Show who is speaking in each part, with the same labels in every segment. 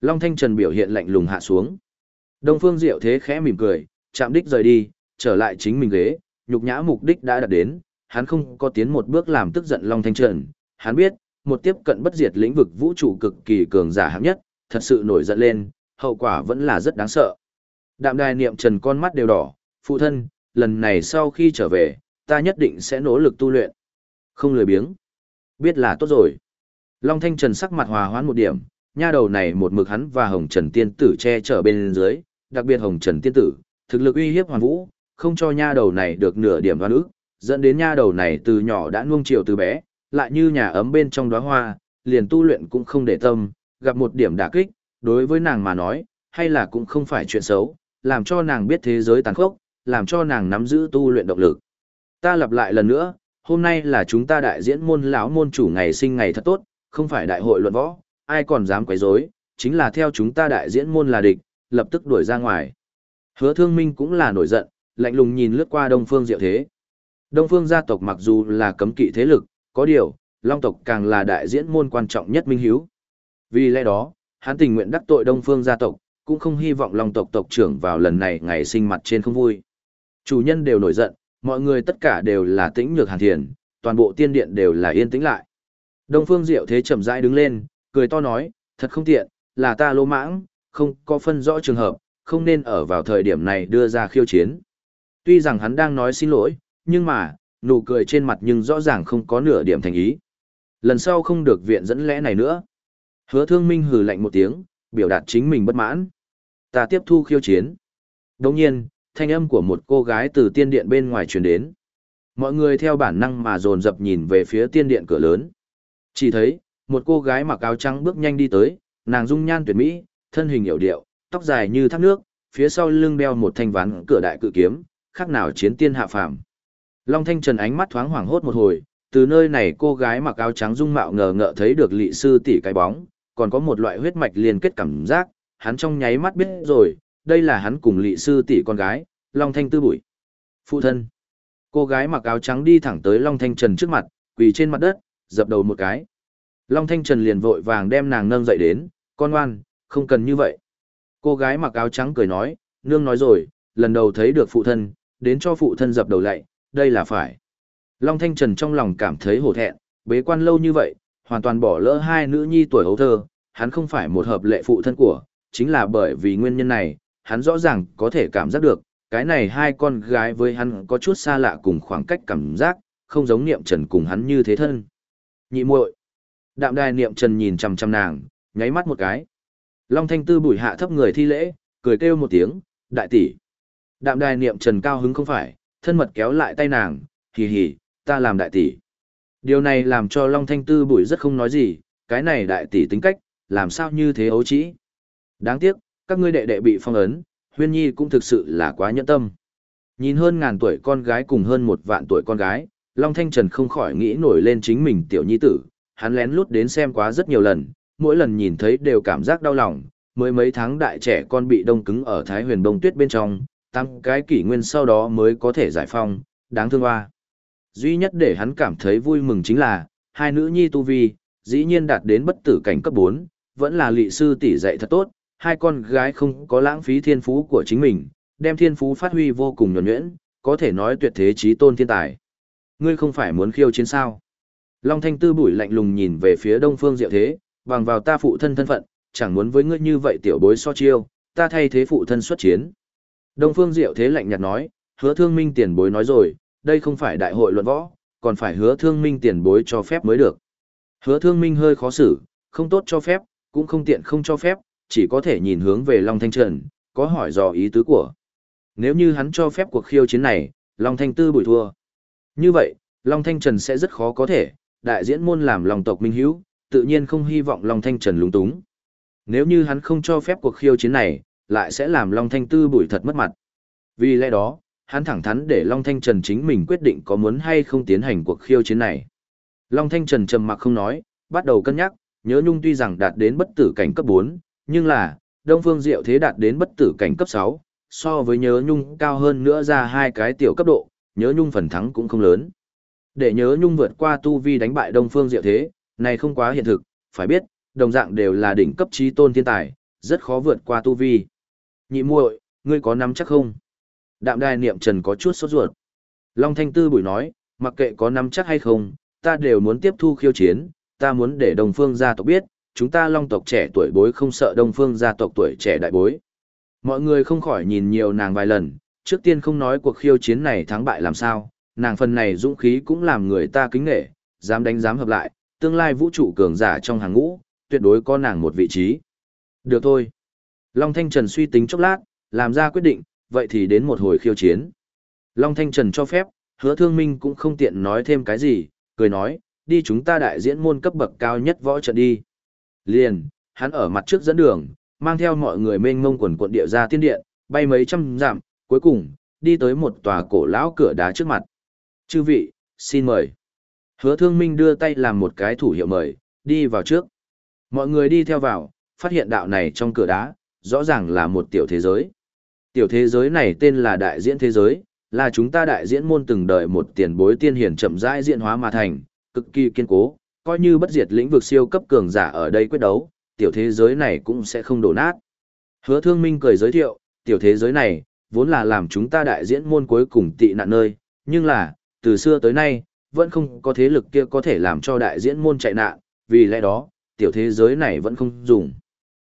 Speaker 1: Long Thanh Trần biểu hiện lạnh lùng hạ xuống. Đông Phương Diệu thế khẽ mỉm cười, chạm đích rời đi, trở lại chính mình ghế, nhục nhã mục đích đã đạt đến, hắn không có tiến một bước làm tức giận Long Thanh Trần, hắn biết, một tiếp cận bất diệt lĩnh vực vũ trụ cực kỳ cường giả hạng nhất, thật sự nổi giận lên, hậu quả vẫn là rất đáng sợ. Đạm đài niệm trần con mắt đều đỏ, phụ thân, lần này sau khi trở về, ta nhất định sẽ nỗ lực tu luyện. Không lười biếng. Biết là tốt rồi. Long Thanh Trần sắc mặt hòa hoãn một điểm, nha đầu này một mực hắn và Hồng Trần Tiên Tử che chở bên dưới, đặc biệt Hồng Trần Tiên Tử, thực lực uy hiếp hoàn vũ, không cho nha đầu này được nửa điểm đoan ức, dẫn đến nha đầu này từ nhỏ đã nuông chiều từ bé, lại như nhà ấm bên trong đóa hoa, liền tu luyện cũng không để tâm, gặp một điểm đả kích, đối với nàng mà nói, hay là cũng không phải chuyện xấu, làm cho nàng biết thế giới tàn khốc, làm cho nàng nắm giữ tu luyện động lực. Ta lặp lại lần nữa, hôm nay là chúng ta đại diễn môn lão môn chủ ngày sinh ngày thật tốt, không phải đại hội luận võ, ai còn dám quấy rối, chính là theo chúng ta đại diễn môn là địch, lập tức đuổi ra ngoài. Hứa Thương Minh cũng là nổi giận, lạnh lùng nhìn lướt qua Đông Phương Diệu Thế. Đông Phương gia tộc mặc dù là cấm kỵ thế lực, có điều, Long tộc càng là đại diễn môn quan trọng nhất minh hiếu. Vì lẽ đó, hắn tình nguyện đắc tội Đông Phương gia tộc, cũng không hy vọng Long tộc tộc trưởng vào lần này ngày sinh mặt trên không vui. Chủ nhân đều nổi giận, mọi người tất cả đều là tĩnh nhược hàn thiền, toàn bộ tiên điện đều là yên tĩnh lại. Đông Phương Diệu thế chậm rãi đứng lên, cười to nói, thật không tiện, là ta lô mãng, không có phân rõ trường hợp, không nên ở vào thời điểm này đưa ra khiêu chiến. Tuy rằng hắn đang nói xin lỗi, nhưng mà, nụ cười trên mặt nhưng rõ ràng không có nửa điểm thành ý. Lần sau không được viện dẫn lẽ này nữa. Hứa thương minh hừ lạnh một tiếng, biểu đạt chính mình bất mãn. Ta tiếp thu khiêu chiến. Đồng nhiên, thanh âm của một cô gái từ tiên điện bên ngoài truyền đến. Mọi người theo bản năng mà dồn dập nhìn về phía tiên điện cửa lớn. Chỉ thấy, một cô gái mặc áo trắng bước nhanh đi tới, nàng dung nhan tuyệt mỹ, thân hình hiểu điệu, tóc dài như thác nước, phía sau lưng đeo một thanh ván cửa đại cự kiếm, khác nào chiến tiên hạ phàm. Long Thanh Trần ánh mắt thoáng hoảng hốt một hồi, từ nơi này cô gái mặc áo trắng dung mạo ngờ ngợ thấy được lị sư tỷ cái bóng, còn có một loại huyết mạch liên kết cảm giác, hắn trong nháy mắt biết rồi, đây là hắn cùng lị sư tỷ con gái, Long Thanh Tư Bụi. Phụ thân. Cô gái mặc áo trắng đi thẳng tới Long Thanh Trần trước mặt, quỳ trên mặt đất, dập đầu một cái. Long Thanh Trần liền vội vàng đem nàng nâng dậy đến, con ngoan, không cần như vậy. Cô gái mặc áo trắng cười nói, nương nói rồi, lần đầu thấy được phụ thân, đến cho phụ thân dập đầu lạy, đây là phải. Long Thanh Trần trong lòng cảm thấy hổ thẹn, bế quan lâu như vậy, hoàn toàn bỏ lỡ hai nữ nhi tuổi hấu thơ, hắn không phải một hợp lệ phụ thân của, chính là bởi vì nguyên nhân này, hắn rõ ràng có thể cảm giác được, cái này hai con gái với hắn có chút xa lạ cùng khoảng cách cảm giác, không giống niệm trần cùng hắn như thế thân. Nhị muội Đạm đài niệm trần nhìn chằm chằm nàng, nháy mắt một cái. Long thanh tư bùi hạ thấp người thi lễ, cười kêu một tiếng, đại tỷ. Đạm đài niệm trần cao hứng không phải, thân mật kéo lại tay nàng, hì hì, ta làm đại tỷ. Điều này làm cho Long thanh tư bùi rất không nói gì, cái này đại tỷ tính cách, làm sao như thế ấu trĩ. Đáng tiếc, các ngươi đệ đệ bị phong ấn, huyên nhi cũng thực sự là quá nhẫn tâm. Nhìn hơn ngàn tuổi con gái cùng hơn một vạn tuổi con gái, Long Thanh Trần không khỏi nghĩ nổi lên chính mình tiểu nhi tử, hắn lén lút đến xem quá rất nhiều lần, mỗi lần nhìn thấy đều cảm giác đau lòng, mới mấy tháng đại trẻ con bị đông cứng ở Thái huyền đông tuyết bên trong, tăng cái kỷ nguyên sau đó mới có thể giải phong, đáng thương hoa. Duy nhất để hắn cảm thấy vui mừng chính là, hai nữ nhi tu vi, dĩ nhiên đạt đến bất tử cảnh cấp 4, vẫn là lị sư tỷ dạy thật tốt, hai con gái không có lãng phí thiên phú của chính mình, đem thiên phú phát huy vô cùng nhuẩn nhuyễn, có thể nói tuyệt thế trí tôn thiên tài. Ngươi không phải muốn khiêu chiến sao? Long Thanh Tư bụi lạnh lùng nhìn về phía Đông Phương Diệu Thế, bằng vào ta phụ thân thân phận, chẳng muốn với ngươi như vậy tiểu bối so chiêu, ta thay thế phụ thân xuất chiến. Đông Phương Diệu Thế lạnh nhạt nói, hứa thương minh tiền bối nói rồi, đây không phải đại hội luận võ, còn phải hứa thương minh tiền bối cho phép mới được. Hứa thương minh hơi khó xử, không tốt cho phép, cũng không tiện không cho phép, chỉ có thể nhìn hướng về Long Thanh Trần, có hỏi dò ý tứ của. Nếu như hắn cho phép cuộc khiêu chiến này, Long Thanh Tư bùi thua. Như vậy, Long Thanh Trần sẽ rất khó có thể, đại diễn môn làm lòng tộc minh hữu, tự nhiên không hy vọng Long Thanh Trần lúng túng. Nếu như hắn không cho phép cuộc khiêu chiến này, lại sẽ làm Long Thanh Tư bụi thật mất mặt. Vì lẽ đó, hắn thẳng thắn để Long Thanh Trần chính mình quyết định có muốn hay không tiến hành cuộc khiêu chiến này. Long Thanh Trần trầm mặc không nói, bắt đầu cân nhắc, nhớ nhung tuy rằng đạt đến bất tử cảnh cấp 4, nhưng là, Đông Phương Diệu thế đạt đến bất tử cảnh cấp 6, so với nhớ nhung cao hơn nữa ra hai cái tiểu cấp độ, nhớ nhung phần thắng cũng không lớn. Để nhớ nhung vượt qua tu vi đánh bại Đông Phương Diệu thế, này không quá hiện thực, phải biết, đồng dạng đều là đỉnh cấp trí tôn thiên tài, rất khó vượt qua tu vi. Nhị muội, ngươi có nắm chắc không? Đạm đài niệm trần có chút sốt ruột. Long Thanh Tư bùi nói, mặc kệ có nắm chắc hay không, ta đều muốn tiếp thu khiêu chiến, ta muốn để đồng phương gia tộc biết, chúng ta long tộc trẻ tuổi bối không sợ đông phương gia tộc tuổi trẻ đại bối. Mọi người không khỏi nhìn nhiều nàng vài lần, trước tiên không nói cuộc khiêu chiến này thắng bại làm sao, nàng phần này dũng khí cũng làm người ta kính nghệ, dám đánh dám hợp lại, tương lai vũ trụ cường giả trong hàng ngũ, tuyệt đối có nàng một vị trí. Được thôi. Long Thanh Trần suy tính chốc lát, làm ra quyết định, vậy thì đến một hồi khiêu chiến. Long Thanh Trần cho phép, hứa thương minh cũng không tiện nói thêm cái gì, cười nói, đi chúng ta đại diễn môn cấp bậc cao nhất võ trận đi. Liền, hắn ở mặt trước dẫn đường, mang theo mọi người mênh mông quần quận địa ra tiên điện, bay mấy trăm dặm, cuối cùng, đi tới một tòa cổ lão cửa đá trước mặt. Chư vị, xin mời. Hứa thương minh đưa tay làm một cái thủ hiệu mời, đi vào trước. Mọi người đi theo vào, phát hiện đạo này trong cửa đá, rõ ràng là một tiểu thế giới. Tiểu thế giới này tên là đại diễn thế giới, là chúng ta đại diễn môn từng đợi một tiền bối tiên hiển chậm rãi diễn hóa mà thành, cực kỳ kiên cố, coi như bất diệt lĩnh vực siêu cấp cường giả ở đây quyết đấu, tiểu thế giới này cũng sẽ không đổ nát. Hứa Thương Minh cười giới thiệu, tiểu thế giới này, vốn là làm chúng ta đại diễn môn cuối cùng tị nạn nơi, nhưng là, từ xưa tới nay, vẫn không có thế lực kia có thể làm cho đại diễn môn chạy nạn, vì lẽ đó, tiểu thế giới này vẫn không dùng.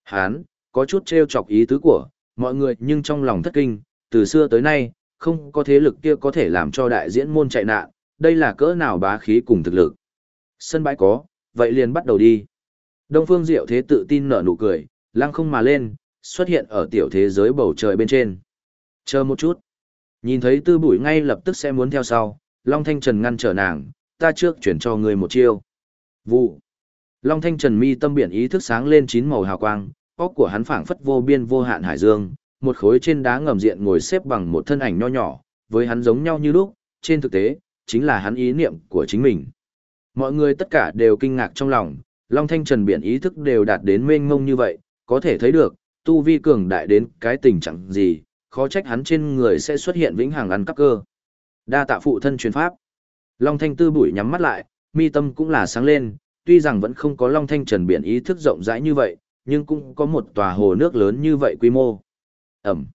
Speaker 1: Hán, có chút trêu chọc ý tứ của, mọi người nhưng trong lòng thất kinh, từ xưa tới nay, không có thế lực kia có thể làm cho đại diễn môn chạy nạn, đây là cỡ nào bá khí cùng thực lực. Sân bãi có, vậy liền bắt đầu đi. Đông Phương Diệu Thế tự tin nở nụ cười, lăng không mà lên, xuất hiện ở tiểu thế giới bầu trời bên trên. Chờ một chút. Nhìn thấy tư bụi ngay lập tức sẽ muốn theo sau, Long Thanh Trần ngăn trở nàng, ta trước chuyển cho người một chiêu. Vụ. Long Thanh Trần mi tâm biển ý thức sáng lên chín màu hào quang, óc của hắn phảng phất vô biên vô hạn hải dương, một khối trên đá ngầm diện ngồi xếp bằng một thân ảnh nho nhỏ, với hắn giống nhau như lúc, trên thực tế, chính là hắn ý niệm của chính mình. Mọi người tất cả đều kinh ngạc trong lòng, Long Thanh Trần biển ý thức đều đạt đến mênh mông như vậy, có thể thấy được, tu vi cường đại đến cái tình trạng gì, khó trách hắn trên người sẽ xuất hiện vĩnh hằng ăn cắp cơ. Đa tạ phụ thân truyền pháp. Long Thanh Tư bụi nhắm mắt lại, mi tâm cũng là sáng lên, tuy rằng vẫn không có Long Thanh Trần biển ý thức rộng rãi như vậy, nhưng cũng có một tòa hồ nước lớn như vậy quy mô. Ẩm.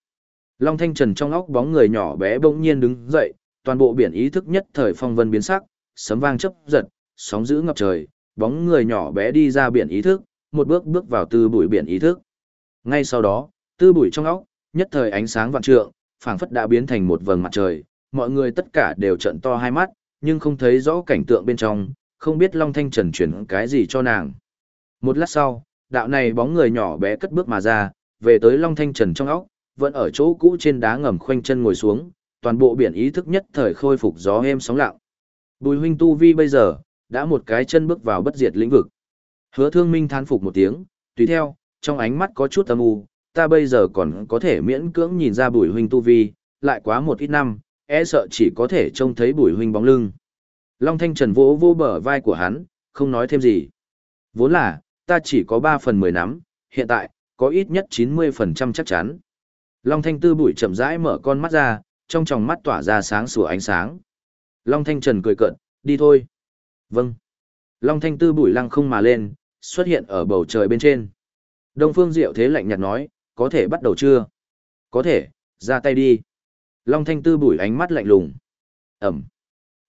Speaker 1: Long Thanh Trần trong óc bóng người nhỏ bé bỗng nhiên đứng dậy, toàn bộ biển ý thức nhất thời phong vân biến sắc, sấm vang chớp giật, sóng dữ ngập trời, bóng người nhỏ bé đi ra biển ý thức, một bước bước vào tư bụi biển ý thức. Ngay sau đó, tư bụi trong óc, nhất thời ánh sáng vạn trượng, phảng phất đã biến thành một vầng mặt trời, mọi người tất cả đều trợn to hai mắt, nhưng không thấy rõ cảnh tượng bên trong, không biết Long Thanh Trần chuyển cái gì cho nàng. Một lát sau, đạo này bóng người nhỏ bé cất bước mà ra, về tới Long Thanh Trần trong óc, vẫn ở chỗ cũ trên đá ngầm khoanh chân ngồi xuống, toàn bộ biển ý thức nhất thời khôi phục gió êm sóng lặng. Bùi huynh tu vi bây giờ, đã một cái chân bước vào bất diệt lĩnh vực. Hứa thương minh thán phục một tiếng, tùy theo, trong ánh mắt có chút âm u, ta bây giờ còn có thể miễn cưỡng nhìn ra bùi huynh tu vi, lại quá một ít năm, e sợ chỉ có thể trông thấy bùi huynh bóng lưng. Long Thanh Trần vỗ vô bờ vai của hắn, không nói thêm gì. Vốn là, ta chỉ có 3 phần 10 nắm, hiện tại, có ít nhất 90% chắc chắn. Long Thanh Tư bụi chậm rãi mở con mắt ra, trong tròng mắt tỏa ra sáng sủa ánh sáng. Long Thanh Trần cười cợt, đi thôi. Vâng. Long Thanh Tư bụi lăng không mà lên, xuất hiện ở bầu trời bên trên. Đông Phương Diệu thế lạnh nhạt nói, có thể bắt đầu chưa? Có thể, ra tay đi. Long Thanh Tư bùi ánh mắt lạnh lùng. Ẩm.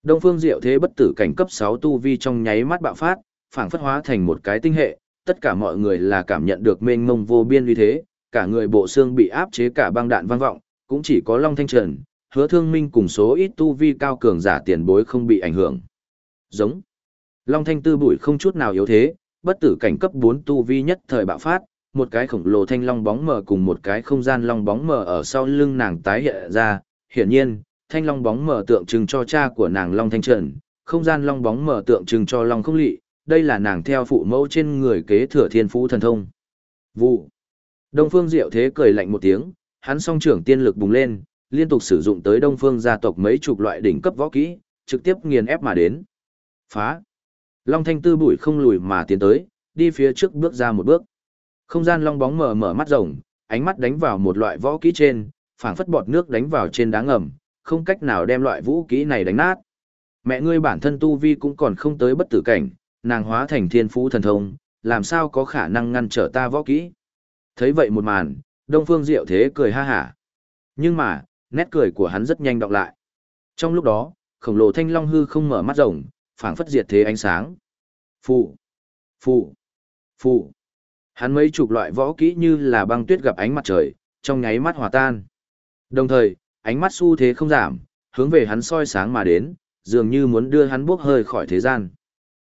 Speaker 1: Đông Phương Diệu thế bất tử cảnh cấp 6 tu vi trong nháy mắt bạo phát, phảng phất hóa thành một cái tinh hệ, tất cả mọi người là cảm nhận được mênh mông vô biên uy thế, cả người bộ xương bị áp chế cả băng đạn vang vọng, cũng chỉ có Long Thanh Trần, Hứa Thương Minh cùng số ít tu vi cao cường giả tiền bối không bị ảnh hưởng. Giống. Long Thanh Tư bụi không chút nào yếu thế, bất tử cảnh cấp 4 tu vi nhất thời bạo phát, một cái khổng lồ thanh long bóng mờ cùng một cái không gian long bóng mờ ở sau lưng nàng tái hiện ra, hiển nhiên, thanh long bóng mở tượng trưng cho cha của nàng Long Thanh Trần, không gian long bóng mở tượng trưng cho Long Không Lị, đây là nàng theo phụ mẫu trên người kế thừa thiên phú thần thông. Vụ. Đông Phương Diệu Thế cười lạnh một tiếng, hắn song trưởng tiên lực bùng lên, liên tục sử dụng tới Đông Phương gia tộc mấy chục loại đỉnh cấp võ kỹ, trực tiếp nghiền ép mà đến. Phá. Long Thanh Tư bụi không lùi mà tiến tới, đi phía trước bước ra một bước. Không gian long bóng mở mở mắt rộng, ánh mắt đánh vào một loại võ kỹ trên, phảng phất bọt nước đánh vào trên đá ngầm, không cách nào đem loại vũ kỹ này đánh nát. Mẹ ngươi bản thân tu vi cũng còn không tới bất tử cảnh, nàng hóa thành thiên phú thần thông, làm sao có khả năng ngăn trở ta võ kỹ. Thấy vậy một màn, Đông Phương Diệu Thế cười ha hả. Nhưng mà, nét cười của hắn rất nhanh đọc lại. Trong lúc đó, khổng lồ thanh long hư không mở mắt rộng, phảng phất diệt thế ánh sáng. Phụ, phụ, phụ. Hắn mấy chục loại võ kỹ như là băng tuyết gặp ánh mặt trời, trong nháy mắt hòa tan. Đồng thời, ánh mắt xu thế không giảm, hướng về hắn soi sáng mà đến, dường như muốn đưa hắn bước hơi khỏi thế gian.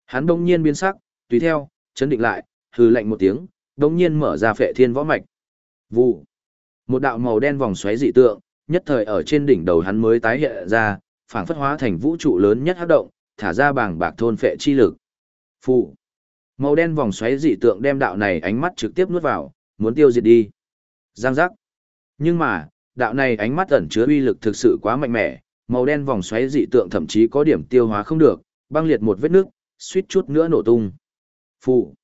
Speaker 1: Hắn đông nhiên biến sắc, tùy theo, chấn định lại, hừ lạnh một tiếng, đông nhiên mở ra phệ thiên võ mạch. Vụ. Một đạo màu đen vòng xoáy dị tượng, nhất thời ở trên đỉnh đầu hắn mới tái hiện ra, phảng phất hóa thành vũ trụ lớn nhất hấp động, thả ra bảng bạc thôn phệ chi lực. Phụ. Màu đen vòng xoáy dị tượng đem đạo này ánh mắt trực tiếp nuốt vào, muốn tiêu diệt đi. Giang giác. Nhưng mà, đạo này ánh mắt ẩn chứa uy lực thực sự quá mạnh mẽ, màu đen vòng xoáy dị tượng thậm chí có điểm tiêu hóa không được, băng liệt một vết nước, suýt chút nữa nổ tung. Phụ.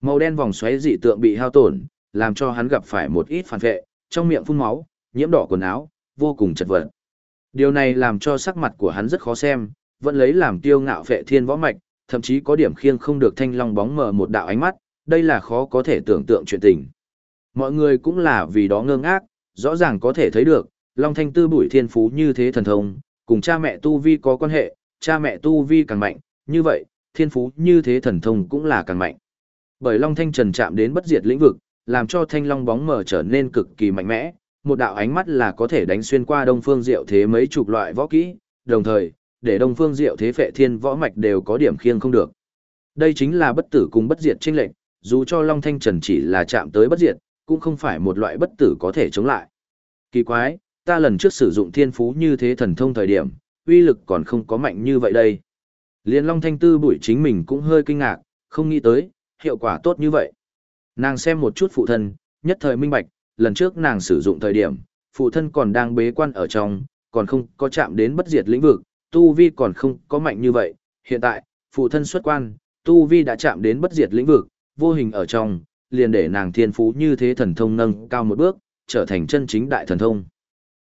Speaker 1: Màu đen vòng xoáy dị tượng bị hao tổn, làm cho hắn gặp phải một ít phản vệ, trong miệng phun máu, nhiễm đỏ quần áo, vô cùng chật vật. Điều này làm cho sắc mặt của hắn rất khó xem, vẫn lấy làm tiêu ngạo vệ thiên võ mạch, thậm chí có điểm khiêng không được thanh long bóng mờ một đạo ánh mắt, đây là khó có thể tưởng tượng chuyện tình. Mọi người cũng là vì đó ngơ ngác, rõ ràng có thể thấy được, Long Thanh Tư bụi thiên phú như thế thần thông, cùng cha mẹ Tu Vi có quan hệ, cha mẹ Tu Vi càng mạnh, như vậy, thiên phú như thế thần thông cũng là càng mạnh. Bởi Long Thanh Trần chạm đến bất diệt lĩnh vực, làm cho thanh long bóng mờ trở nên cực kỳ mạnh mẽ, một đạo ánh mắt là có thể đánh xuyên qua Đông Phương Diệu Thế mấy chục loại võ kỹ, đồng thời, để Đông Phương Diệu Thế phệ thiên võ mạch đều có điểm khiêng không được. Đây chính là bất tử cùng bất diệt chênh lệnh, dù cho Long Thanh Trần chỉ là chạm tới bất diệt, cũng không phải một loại bất tử có thể chống lại. Kỳ quái, ta lần trước sử dụng thiên phú như thế thần thông thời điểm, uy lực còn không có mạnh như vậy đây. Liên Long Thanh Tư bụi chính mình cũng hơi kinh ngạc, không nghĩ tới, hiệu quả tốt như vậy. Nàng xem một chút phụ thân, nhất thời minh bạch, lần trước nàng sử dụng thời điểm, phụ thân còn đang bế quan ở trong, còn không có chạm đến bất diệt lĩnh vực, tu vi còn không có mạnh như vậy. Hiện tại, phụ thân xuất quan, tu vi đã chạm đến bất diệt lĩnh vực, vô hình ở trong, liền để nàng thiên phú như thế thần thông nâng cao một bước, trở thành chân chính đại thần thông.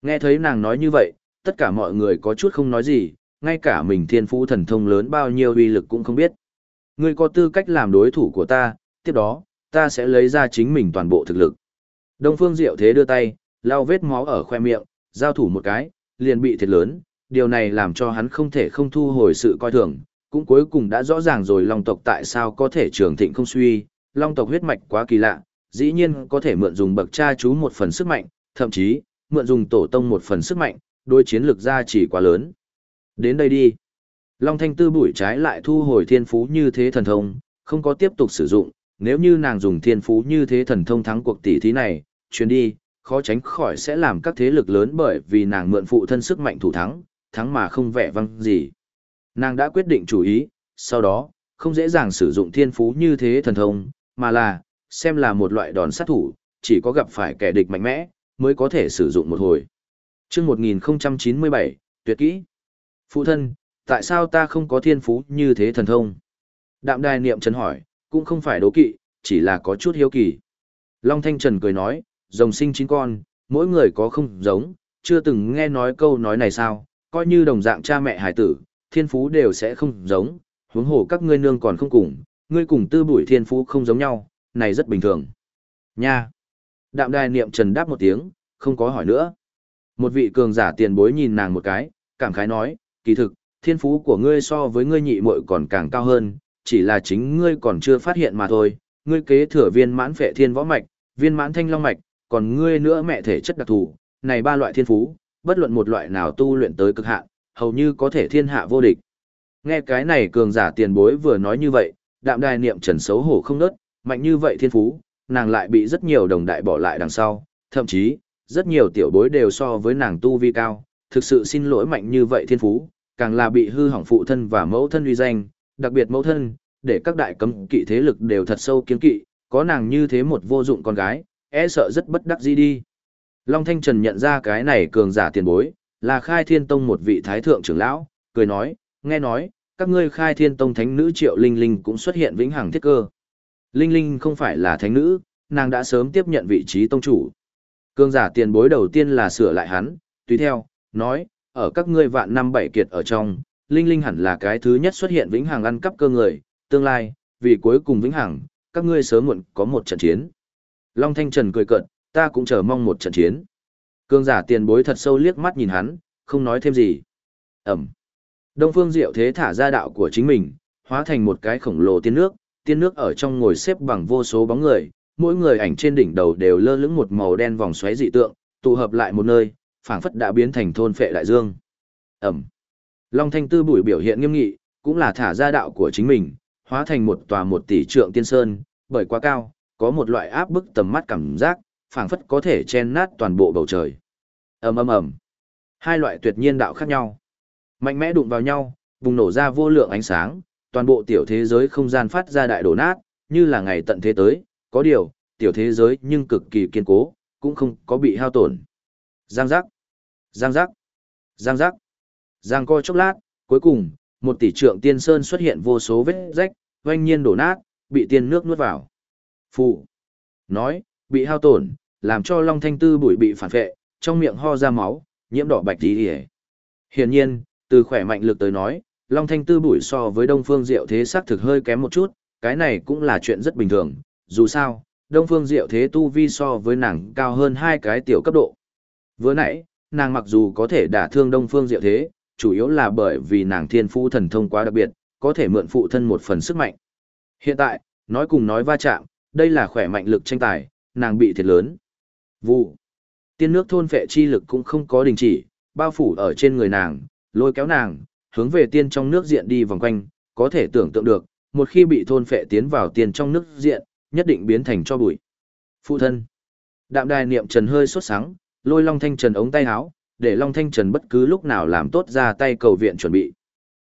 Speaker 1: Nghe thấy nàng nói như vậy, tất cả mọi người có chút không nói gì, ngay cả mình thiên phú thần thông lớn bao nhiêu uy lực cũng không biết. Ngươi có tư cách làm đối thủ của ta, tiếp đó, ta sẽ lấy ra chính mình toàn bộ thực lực. Đông Phương Diệu Thế đưa tay, lau vết máu ở khoe miệng, giao thủ một cái, liền bị thiệt lớn, điều này làm cho hắn không thể không thu hồi sự coi thường, cũng cuối cùng đã rõ ràng rồi Long tộc tại sao có thể trường thịnh không suy, Long tộc huyết mạch quá kỳ lạ, dĩ nhiên có thể mượn dùng bậc cha chú một phần sức mạnh, thậm chí, mượn dùng tổ tông một phần sức mạnh, đôi chiến lược ra chỉ quá lớn. Đến đây đi. Long Thanh Tư bụi trái lại thu hồi thiên phú như thế thần thông, không có tiếp tục sử dụng, nếu như nàng dùng thiên phú như thế thần thông thắng cuộc tỷ thí này, chuyến đi, khó tránh khỏi sẽ làm các thế lực lớn bởi vì nàng mượn phụ thân sức mạnh thủ thắng, thắng mà không vẻ văng gì. Nàng đã quyết định chủ ý, sau đó, không dễ dàng sử dụng thiên phú như thế thần thông, mà là, xem là một loại đòn sát thủ, chỉ có gặp phải kẻ địch mạnh mẽ, mới có thể sử dụng một hồi. chương 1097, tuyệt kỹ. Phụ thân, tại sao ta không có thiên phú như thế thần thông? Đạm đài niệm trần hỏi, cũng không phải đố kỵ, chỉ là có chút hiếu kỳ. Long Thanh Trần cười nói, rồng sinh chín con, mỗi người có không giống, chưa từng nghe nói câu nói này sao, coi như đồng dạng cha mẹ hải tử, thiên phú đều sẽ không giống, huống hồ các ngươi nương còn không cùng, ngươi cùng tư bụi thiên phú không giống nhau, này rất bình thường. Nha! Đạm đài niệm trần đáp một tiếng, không có hỏi nữa. Một vị cường giả tiền bối nhìn nàng một cái, cảm khái nói, kỳ thực, thiên phú của ngươi so với ngươi nhị muội còn càng cao hơn, chỉ là chính ngươi còn chưa phát hiện mà thôi, ngươi kế thừa viên mãn phệ thiên võ mạch, viên mãn thanh long mạch, còn ngươi nữa mẹ thể chất đặc thù, này ba loại thiên phú, bất luận một loại nào tu luyện tới cực hạn, hầu như có thể thiên hạ vô địch. Nghe cái này cường giả tiền bối vừa nói như vậy, đạm đài niệm trần xấu hổ không nớt, mạnh như vậy thiên phú, nàng lại bị rất nhiều đồng đại bỏ lại đằng sau, thậm chí, rất nhiều tiểu bối đều so với nàng tu vi cao, thực sự xin lỗi mạnh như vậy thiên phú, càng là bị hư hỏng phụ thân và mẫu thân uy danh, đặc biệt mẫu thân, để các đại cấm kỵ thế lực đều thật sâu kiên kỵ, có nàng như thế một vô dụng con gái, e sợ rất bất đắc dĩ đi. Long Thanh Trần nhận ra cái này cường giả tiền bối, là khai thiên tông một vị thái thượng trưởng lão, cười nói, nghe nói, các ngươi khai thiên tông thánh nữ triệu linh linh cũng xuất hiện vĩnh hằng thiết cơ. Linh linh không phải là thánh nữ, nàng đã sớm tiếp nhận vị trí tông chủ. cương giả tiền bối đầu tiên là sửa lại hắn, tùy theo, nói, ở các ngươi vạn năm bảy kiệt ở trong, Linh Linh hẳn là cái thứ nhất xuất hiện vĩnh hằng ăn cắp cơ người, tương lai, vì cuối cùng vĩnh hằng, các ngươi sớm muộn có một trận chiến. Long Thanh Trần cười cợt, ta cũng chờ mong một trận chiến. Cương giả tiền bối thật sâu liếc mắt nhìn hắn, không nói thêm gì. Ẩm. Đông Phương Diệu thế thả ra đạo của chính mình, hóa thành một cái khổng lồ tiên nước, tiên nước ở trong ngồi xếp bằng vô số bóng người, mỗi người ảnh trên đỉnh đầu đều lơ lửng một màu đen vòng xoáy dị tượng, tụ hợp lại một nơi, phảng phất đã biến thành thôn phệ đại dương. Ẩm. Long Thanh Tư bụi biểu hiện nghiêm nghị, cũng là thả ra đạo của chính mình, hóa thành một tòa một tỷ trượng tiên sơn, bởi quá cao, có một loại áp bức tầm mắt cảm giác, phảng phất có thể chen nát toàn bộ bầu trời. Ầm ầm ầm. Hai loại tuyệt nhiên đạo khác nhau, mạnh mẽ đụng vào nhau, bùng nổ ra vô lượng ánh sáng, toàn bộ tiểu thế giới không gian phát ra đại đổ nát, như là ngày tận thế tới, có điều, tiểu thế giới nhưng cực kỳ kiên cố, cũng không có bị hao tổn. Giang giác, giang giác, giang giác, giang coi chốc lát, cuối cùng, một tỷ trượng tiên sơn xuất hiện vô số vết rách, oanh nhiên đổ nát, bị tiên nước nuốt vào. Phụ, nói, bị hao tổn, làm cho Long Thanh Tư bụi bị phản vệ, trong miệng ho ra máu, nhiễm đỏ bạch tí hề. Hiển nhiên, từ khỏe mạnh lực tới nói, Long Thanh Tư bụi so với Đông Phương Diệu Thế xác thực hơi kém một chút, cái này cũng là chuyện rất bình thường, dù sao, Đông Phương Diệu Thế tu vi so với nàng cao hơn hai cái tiểu cấp độ. Vừa nãy, nàng mặc dù có thể đả thương Đông Phương Diệu Thế, chủ yếu là bởi vì nàng thiên phu thần thông quá đặc biệt, có thể mượn phụ thân một phần sức mạnh. Hiện tại, nói cùng nói va chạm, đây là khỏe mạnh lực tranh tài, nàng bị thiệt lớn. Vụ. Tiên nước thôn phệ chi lực cũng không có đình chỉ, bao phủ ở trên người nàng, lôi kéo nàng, hướng về tiên trong nước diện đi vòng quanh, có thể tưởng tượng được, một khi bị thôn phệ tiến vào tiên trong nước diện, nhất định biến thành cho bụi. Phụ thân. Đạm đài niệm trần hơi sốt sáng, lôi Long Thanh Trần ống tay áo, để Long Thanh Trần bất cứ lúc nào làm tốt ra tay cầu viện chuẩn bị.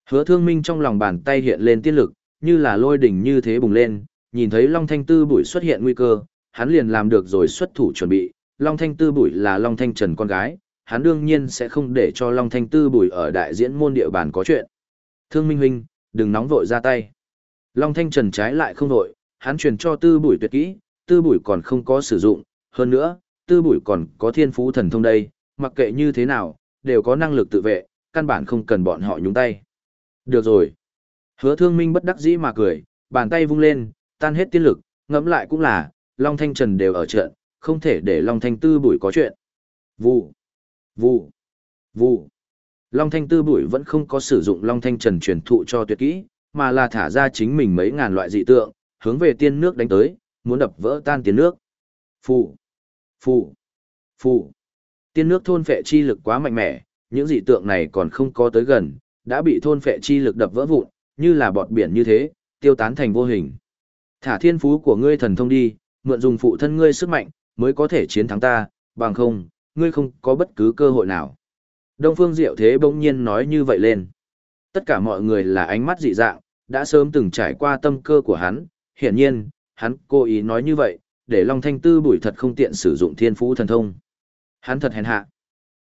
Speaker 1: Hứa thương minh trong lòng bàn tay hiện lên tiên lực, như là lôi đỉnh như thế bùng lên, nhìn thấy Long Thanh Tư bụi xuất hiện nguy cơ, hắn liền làm được rồi xuất thủ chuẩn bị. Long Thanh Tư bụi là Long Thanh Trần con gái, hắn đương nhiên sẽ không để cho Long Thanh Tư bùi ở đại diễn môn địa bàn có chuyện. Thương Minh Huynh, đừng nóng vội ra tay. Long Thanh Trần trái lại không vội, hắn truyền cho Tư bùi tuyệt kỹ, Tư bùi còn không có sử dụng, hơn nữa, Tư bùi còn có thiên phú thần thông đây, mặc kệ như thế nào, đều có năng lực tự vệ, căn bản không cần bọn họ nhúng tay. Được rồi. Hứa thương minh bất đắc dĩ mà cười, bàn tay vung lên, tan hết tiên lực, ngẫm lại cũng là, Long Thanh Trần đều ở trận, không thể để Long Thanh Tư bùi có chuyện. Vụ, vụ, vụ. Long Thanh Tư bụi vẫn không có sử dụng Long Thanh Trần truyền thụ cho tuyệt kỹ, mà là thả ra chính mình mấy ngàn loại dị tượng, hướng về tiên nước đánh tới, muốn đập vỡ tan tiên nước. Phụ, phụ, phụ. Tiên nước thôn phệ chi lực quá mạnh mẽ, những dị tượng này còn không có tới gần, đã bị thôn phệ chi lực đập vỡ vụn, như là bọt biển như thế, tiêu tán thành vô hình. Thả thiên phú của ngươi thần thông đi, mượn dùng phụ thân ngươi sức mạnh, mới có thể chiến thắng ta, bằng không, ngươi không có bất cứ cơ hội nào. Đông Phương Diệu Thế bỗng nhiên nói như vậy lên. Tất cả mọi người là ánh mắt dị dạng, đã sớm từng trải qua tâm cơ của hắn, hiển nhiên, hắn cố ý nói như vậy, để Long Thanh Tư bùi thật không tiện sử dụng thiên phú thần thông. Hắn thật hèn hạ.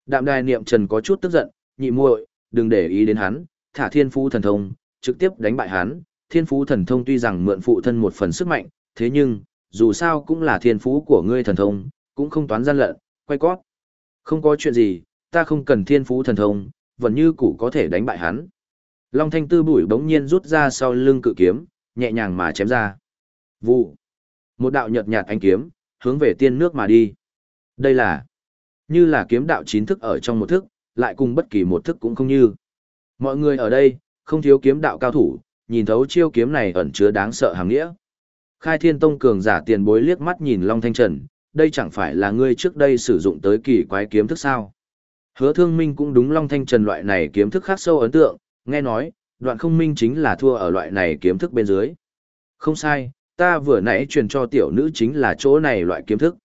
Speaker 1: Đạm đài niệm trần có chút tức giận, nhị muội, đừng để ý đến hắn, thả thiên phú thần thông, trực tiếp đánh bại hắn. Thiên phú thần thông tuy rằng mượn phụ thân một phần sức mạnh, thế nhưng, dù sao cũng là thiên phú của ngươi thần thông, cũng không toán gian lận, quay cót. Không có chuyện gì, ta không cần thiên phú thần thông, vẫn như cũ có thể đánh bại hắn. Long thanh tư bụi bỗng nhiên rút ra sau lưng cự kiếm, nhẹ nhàng mà chém ra. Vụ. Một đạo nhợt nhạt ánh kiếm, hướng về tiên nước mà đi. Đây là như là kiếm đạo chín thức ở trong một thức, lại cùng bất kỳ một thức cũng không như. Mọi người ở đây, không thiếu kiếm đạo cao thủ, nhìn thấu chiêu kiếm này ẩn chứa đáng sợ hàng nghĩa. Khai Thiên Tông cường giả tiền bối liếc mắt nhìn Long Thanh Trần, đây chẳng phải là ngươi trước đây sử dụng tới kỳ quái kiếm thức sao? Hứa Thương Minh cũng đúng Long Thanh Trần loại này kiếm thức khác sâu ấn tượng, nghe nói, đoạn không minh chính là thua ở loại này kiếm thức bên dưới. Không sai, ta vừa nãy truyền cho tiểu nữ chính là chỗ này loại kiếm thức.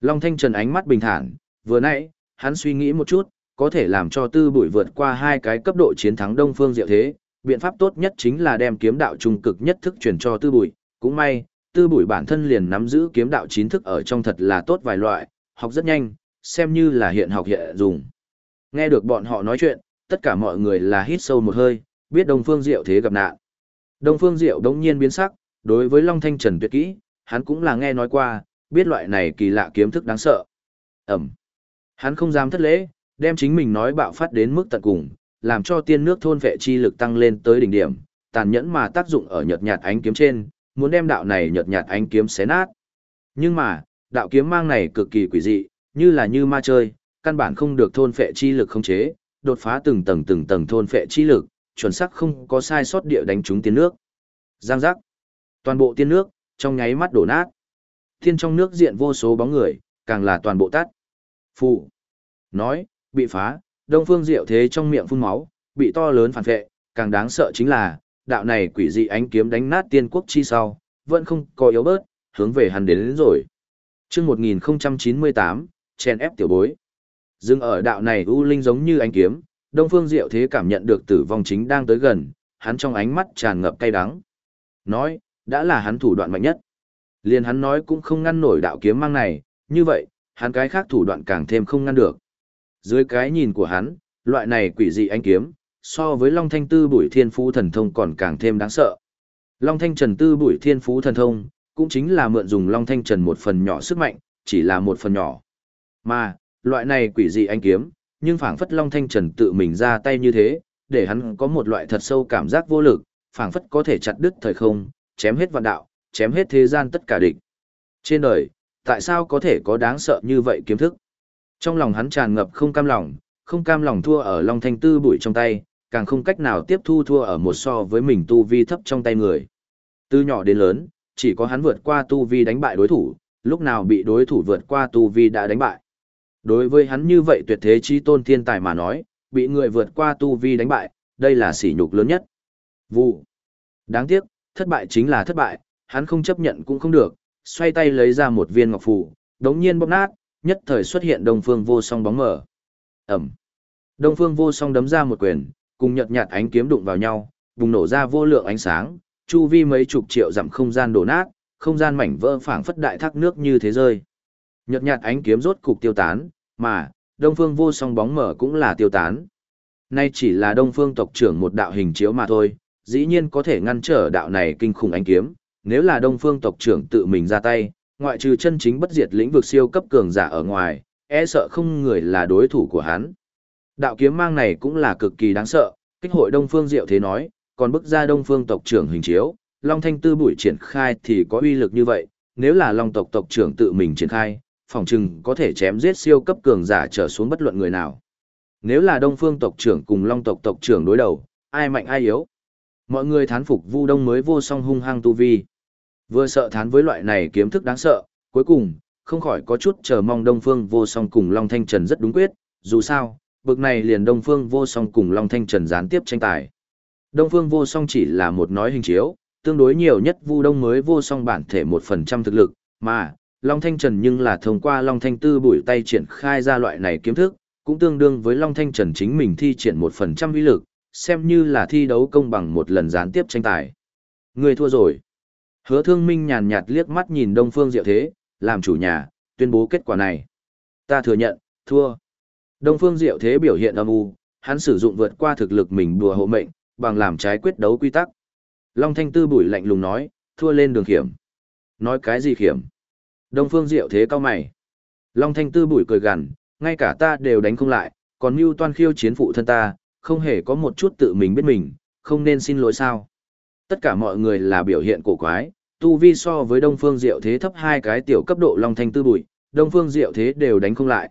Speaker 1: Long Thanh Trần ánh mắt bình thản, vừa nãy, hắn suy nghĩ một chút, có thể làm cho tư bụi vượt qua hai cái cấp độ chiến thắng Đông Phương Diệu Thế, biện pháp tốt nhất chính là đem kiếm đạo trung cực nhất thức truyền cho tư bụi, cũng may, tư bụi bản thân liền nắm giữ kiếm đạo chín thức ở trong thật là tốt vài loại, học rất nhanh, xem như là hiện học hiện dùng. Nghe được bọn họ nói chuyện, tất cả mọi người là hít sâu một hơi, biết Đông Phương Diệu thế gặp nạn. Đông Phương Diệu đống nhiên biến sắc, đối với Long Thanh Trần tuyệt kỹ, hắn cũng là nghe nói qua, biết loại này kỳ lạ kiếm thức đáng sợ. Ẩm. Hắn không dám thất lễ, đem chính mình nói bạo phát đến mức tận cùng, làm cho tiên nước thôn vệ chi lực tăng lên tới đỉnh điểm, tàn nhẫn mà tác dụng ở nhợt nhạt ánh kiếm trên, muốn đem đạo này nhợt nhạt ánh kiếm xé nát. Nhưng mà, đạo kiếm mang này cực kỳ quỷ dị, như là như ma chơi, căn bản không được thôn phệ chi lực khống chế, đột phá từng tầng từng tầng thôn phệ chi lực, chuẩn xác không có sai sót địa đánh trúng tiên nước. Giang giác. Toàn bộ tiên nước, trong nháy mắt đổ nát. Thiên trong nước diện vô số bóng người, càng là toàn bộ tắt. Phụ. Nói, bị phá, đông phương diệu thế trong miệng phun máu, bị to lớn phản vệ, càng đáng sợ chính là, đạo này quỷ dị ánh kiếm đánh nát tiên quốc chi sau, vẫn không có yếu bớt, hướng về hắn đến, đến rồi. Trước 1098, chèn ép tiểu bối. Dừng ở đạo này u linh giống như ánh kiếm, Đông Phương Diệu Thế cảm nhận được tử vong chính đang tới gần, hắn trong ánh mắt tràn ngập cay đắng. Nói, đã là hắn thủ đoạn mạnh nhất. Liền hắn nói cũng không ngăn nổi đạo kiếm mang này, như vậy, hắn cái khác thủ đoạn càng thêm không ngăn được. Dưới cái nhìn của hắn, loại này quỷ dị ánh kiếm, so với Long Thanh Tư Bụi Thiên Phú Thần Thông còn càng thêm đáng sợ. Long Thanh Trần Tư Bụi Thiên Phú Thần Thông, cũng chính là mượn dùng Long Thanh Trần một phần nhỏ sức mạnh, chỉ là một phần nhỏ. Mà, loại này quỷ dị anh kiếm, nhưng phảng phất Long Thanh Trần tự mình ra tay như thế, để hắn có một loại thật sâu cảm giác vô lực, phảng phất có thể chặt đứt thời không, chém hết vạn đạo, chém hết thế gian tất cả địch. Trên đời, tại sao có thể có đáng sợ như vậy kiếm thức? Trong lòng hắn tràn ngập không cam lòng, không cam lòng thua ở Long Thanh Tư bụi trong tay, càng không cách nào tiếp thu thua ở một so với mình tu vi thấp trong tay người. Từ nhỏ đến lớn, chỉ có hắn vượt qua tu vi đánh bại đối thủ, lúc nào bị đối thủ vượt qua tu vi đã đánh bại. Đối với hắn như vậy tuyệt thế chi tôn thiên tài mà nói, bị người vượt qua tu vi đánh bại, đây là sỉ nhục lớn nhất. Vụ. Đáng tiếc, thất bại chính là thất bại, hắn không chấp nhận cũng không được, xoay tay lấy ra một viên ngọc phù, đống nhiên bóp nát, nhất thời xuất hiện đông phương vô song bóng mở. Ẩm. Đông phương vô song đấm ra một quyền, cùng nhợt nhạt ánh kiếm đụng vào nhau, bùng nổ ra vô lượng ánh sáng, chu vi mấy chục triệu dặm không gian đổ nát, không gian mảnh vỡ phảng phất đại thác nước như thế rơi. Nhợt nhạt ánh kiếm rốt cục tiêu tán, mà, đông phương vô song bóng mở cũng là tiêu tán. Nay chỉ là đông phương tộc trưởng một đạo hình chiếu mà thôi, dĩ nhiên có thể ngăn trở đạo này kinh khủng ánh kiếm, nếu là đông phương tộc trưởng tự mình ra tay, ngoại trừ chân chính bất diệt lĩnh vực siêu cấp cường giả ở ngoài, e sợ không người là đối thủ của hắn. Đạo kiếm mang này cũng là cực kỳ đáng sợ, kích hội đông phương diệu thế nói, còn bức ra đông phương tộc trưởng hình chiếu, Long Thanh Tư buổi triển khai thì có uy lực như vậy, nếu là Long tộc tộc trưởng tự mình triển khai, phòng chừng có thể chém giết siêu cấp cường giả trở xuống bất luận người nào. Nếu là Đông Phương tộc trưởng cùng Long tộc tộc trưởng đối đầu, ai mạnh ai yếu? Mọi người thán phục Vu Đông mới vô song hung hăng tu vi. Vừa sợ thán với loại này kiếm thức đáng sợ, cuối cùng, không khỏi có chút chờ mong Đông Phương vô song cùng Long Thanh Trần rất đúng quyết, dù sao, bực này liền Đông Phương vô song cùng Long Thanh Trần gián tiếp tranh tài. Đông Phương vô song chỉ là một nói hình chiếu, tương đối nhiều nhất Vu Đông mới vô song bản thể một phần trăm thực lực, mà Long Thanh Trần nhưng là thông qua Long Thanh Tư bùi tay triển khai ra loại này kiếm thức, cũng tương đương với Long Thanh Trần chính mình thi triển một phần trăm uy lực, xem như là thi đấu công bằng một lần gián tiếp tranh tài. Người thua rồi. Hứa thương minh nhàn nhạt liếc mắt nhìn Đông Phương Diệu Thế, làm chủ nhà, tuyên bố kết quả này. Ta thừa nhận, thua. Đông Phương Diệu Thế biểu hiện âm u, hắn sử dụng vượt qua thực lực mình đùa hộ mệnh, bằng làm trái quyết đấu quy tắc. Long Thanh Tư bùi lạnh lùng nói, thua lên đường hiểm. Nói cái gì hiểm? Đông Phương Diệu thế cao mày. Long Thanh Tư bùi cười gằn, ngay cả ta đều đánh không lại, còn Mưu Toan khiêu chiến phụ thân ta, không hề có một chút tự mình biết mình, không nên xin lỗi sao? Tất cả mọi người là biểu hiện cổ quái, tu vi so với Đông Phương Diệu thế thấp hai cái tiểu cấp độ Long Thanh Tư bùi, Đông Phương Diệu thế đều đánh không lại,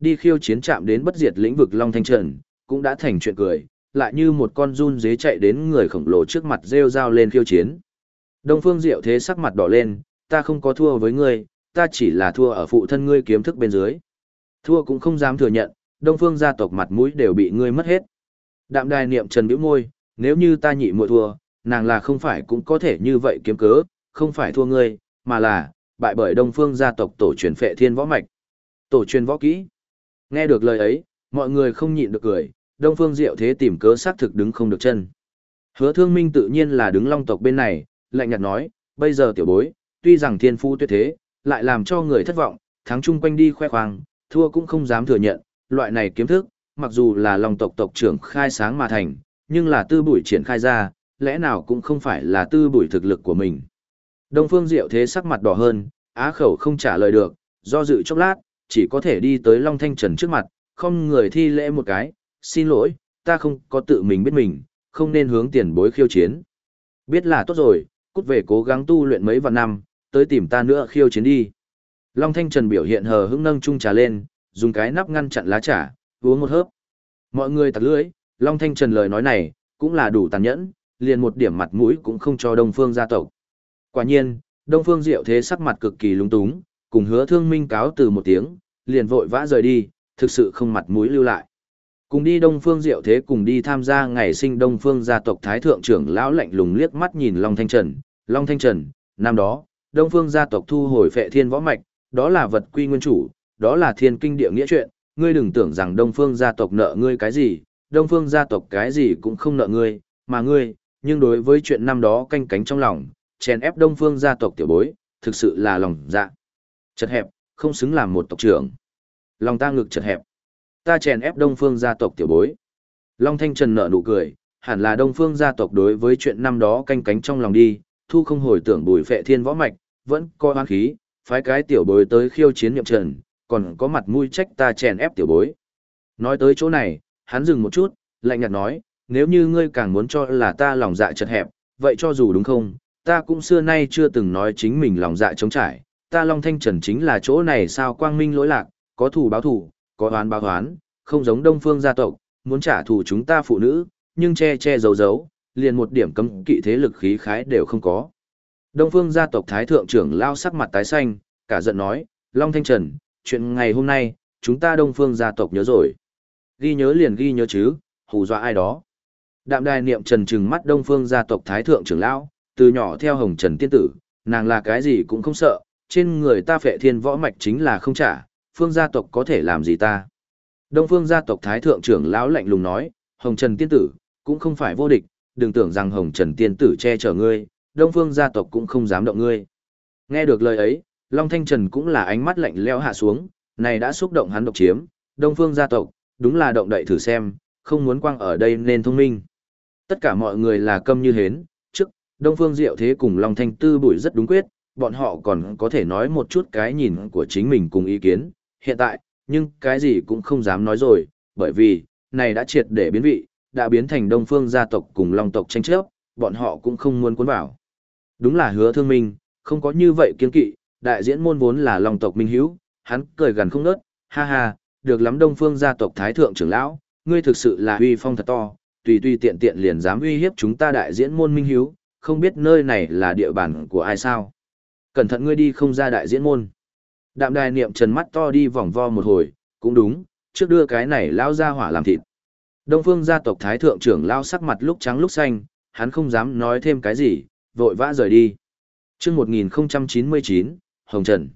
Speaker 1: đi khiêu chiến chạm đến bất diệt lĩnh vực Long Thanh Trần, cũng đã thành chuyện cười, lại như một con run dế chạy đến người khổng lồ trước mặt rêu rao lên khiêu chiến. Đông Phương Diệu thế sắc mặt đỏ lên, ta không có thua với ngươi, ta chỉ là thua ở phụ thân ngươi kiếm thức bên dưới. Thua cũng không dám thừa nhận, đông phương gia tộc mặt mũi đều bị ngươi mất hết. Đạm đài niệm trần biểu môi, nếu như ta nhị muội thua, nàng là không phải cũng có thể như vậy kiếm cớ, không phải thua ngươi, mà là, bại bởi đông phương gia tộc tổ truyền phệ thiên võ mạch. Tổ truyền võ kỹ. Nghe được lời ấy, mọi người không nhịn được cười, đông phương diệu thế tìm cớ xác thực đứng không được chân. Hứa thương minh tự nhiên là đứng long tộc bên này, lạnh nhạt nói, bây giờ tiểu bối, tuy rằng thiên phu tuyệt thế, lại làm cho người thất vọng, thắng chung quanh đi khoe khoang, thua cũng không dám thừa nhận, loại này kiếm thức, mặc dù là Long tộc tộc trưởng khai sáng mà thành, nhưng là tư bụi triển khai ra, lẽ nào cũng không phải là tư bụi thực lực của mình. Đông Phương Diệu thế sắc mặt đỏ hơn, á khẩu không trả lời được, do dự chốc lát, chỉ có thể đi tới Long Thanh Trần trước mặt, không người thi lễ một cái, xin lỗi, ta không có tự mình biết mình, không nên hướng tiền bối khiêu chiến. Biết là tốt rồi, cút về cố gắng tu luyện mấy vạn năm, tới tìm ta nữa khiêu chiến đi. Long Thanh Trần biểu hiện hờ hững nâng chung trà lên, dùng cái nắp ngăn chặn lá trà, uống một hớp. Mọi người tặc lưỡi, Long Thanh Trần lời nói này, cũng là đủ tàn nhẫn, liền một điểm mặt mũi cũng không cho Đông Phương gia tộc. Quả nhiên, Đông Phương Diệu thế sắc mặt cực kỳ lúng túng, cùng hứa thương minh cáo từ một tiếng, liền vội vã rời đi, thực sự không mặt mũi lưu lại. Cùng đi Đông Phương Diệu Thế cùng đi tham gia ngày sinh Đông Phương gia tộc Thái Thượng trưởng lão lạnh lùng liếc mắt nhìn Long Thanh Trần. Long Thanh Trần, năm đó, Đông Phương gia tộc thu hồi phệ thiên võ mạch, đó là vật quy nguyên chủ, đó là thiên kinh địa nghĩa chuyện, ngươi đừng tưởng rằng Đông Phương gia tộc nợ ngươi cái gì, Đông Phương gia tộc cái gì cũng không nợ ngươi, mà ngươi, nhưng đối với chuyện năm đó canh cánh trong lòng, chèn ép Đông Phương gia tộc tiểu bối, thực sự là lòng dạ. Chật hẹp, không xứng làm một tộc trưởng. Lòng ta ngực chật hẹp. Ta chèn ép Đông Phương gia tộc tiểu bối. Long Thanh Trần nở nụ cười, hẳn là Đông Phương gia tộc đối với chuyện năm đó canh cánh trong lòng đi, thu không hồi tưởng bùi phệ thiên võ mạch, vẫn coi hoang khí, phái cái tiểu bối tới khiêu chiến nhậm trần, còn có mặt mũi trách ta chèn ép tiểu bối. Nói tới chỗ này, hắn dừng một chút, lạnh nhạt nói, nếu như ngươi càng muốn cho là ta lòng dạ chật hẹp, vậy cho dù đúng không, ta cũng xưa nay chưa từng nói chính mình lòng dạ trống trải, ta Long Thanh Trần chính là chỗ này sao quang minh lỗi lạc, có thủ báo thủ, có oán báo oán, không giống Đông Phương gia tộc, muốn trả thù chúng ta phụ nữ, nhưng che che giấu giấu, liền một điểm cấm kỵ thế lực khí khái đều không có. Đông Phương gia tộc Thái Thượng trưởng lao sắc mặt tái xanh, cả giận nói, Long Thanh Trần, chuyện ngày hôm nay, chúng ta Đông Phương gia tộc nhớ rồi. Ghi nhớ liền ghi nhớ chứ, hù dọa ai đó. Đạm đài niệm trần trừng mắt Đông Phương gia tộc Thái Thượng trưởng lão, từ nhỏ theo Hồng Trần Tiên Tử, nàng là cái gì cũng không sợ, trên người ta phệ thiên võ mạch chính là không trả, phương gia tộc có thể làm gì ta. Đông phương gia tộc Thái Thượng trưởng lão lạnh lùng nói, Hồng Trần Tiên Tử, cũng không phải vô địch, đừng tưởng rằng Hồng Trần Tiên Tử che chở ngươi, Đông phương gia tộc cũng không dám động ngươi. Nghe được lời ấy, Long Thanh Trần cũng là ánh mắt lạnh lẽo hạ xuống, này đã xúc động hắn độc chiếm, Đông phương gia tộc, đúng là động đậy thử xem, không muốn quang ở đây nên thông minh. Tất cả mọi người là câm như hến, trước, Đông phương diệu thế cùng Long Thanh Tư bụi rất đúng quyết, bọn họ còn có thể nói một chút cái nhìn của chính mình cùng ý kiến, hiện tại, nhưng cái gì cũng không dám nói rồi, bởi vì, này đã triệt để biến vị, đã biến thành đông phương gia tộc cùng long tộc tranh chấp, bọn họ cũng không muốn cuốn vào. Đúng là hứa thương minh, không có như vậy kiên kỵ, đại diễn môn vốn là long tộc minh hiếu, hắn cười gần không ngớt, ha ha, được lắm đông phương gia tộc thái thượng trưởng lão, ngươi thực sự là uy phong thật to, tùy tùy tiện tiện liền dám uy hiếp chúng ta đại diễn môn minh hiếu, không biết nơi này là địa bàn của ai sao. Cẩn thận ngươi đi không ra đại diễn môn. Đạm đài niệm trần mắt to đi vòng vo một hồi, cũng đúng, trước đưa cái này lao ra hỏa làm thịt. Đông phương gia tộc thái thượng trưởng lao sắc mặt lúc trắng lúc xanh, hắn không dám nói thêm cái gì, vội vã rời đi. chương 1099, Hồng Trần.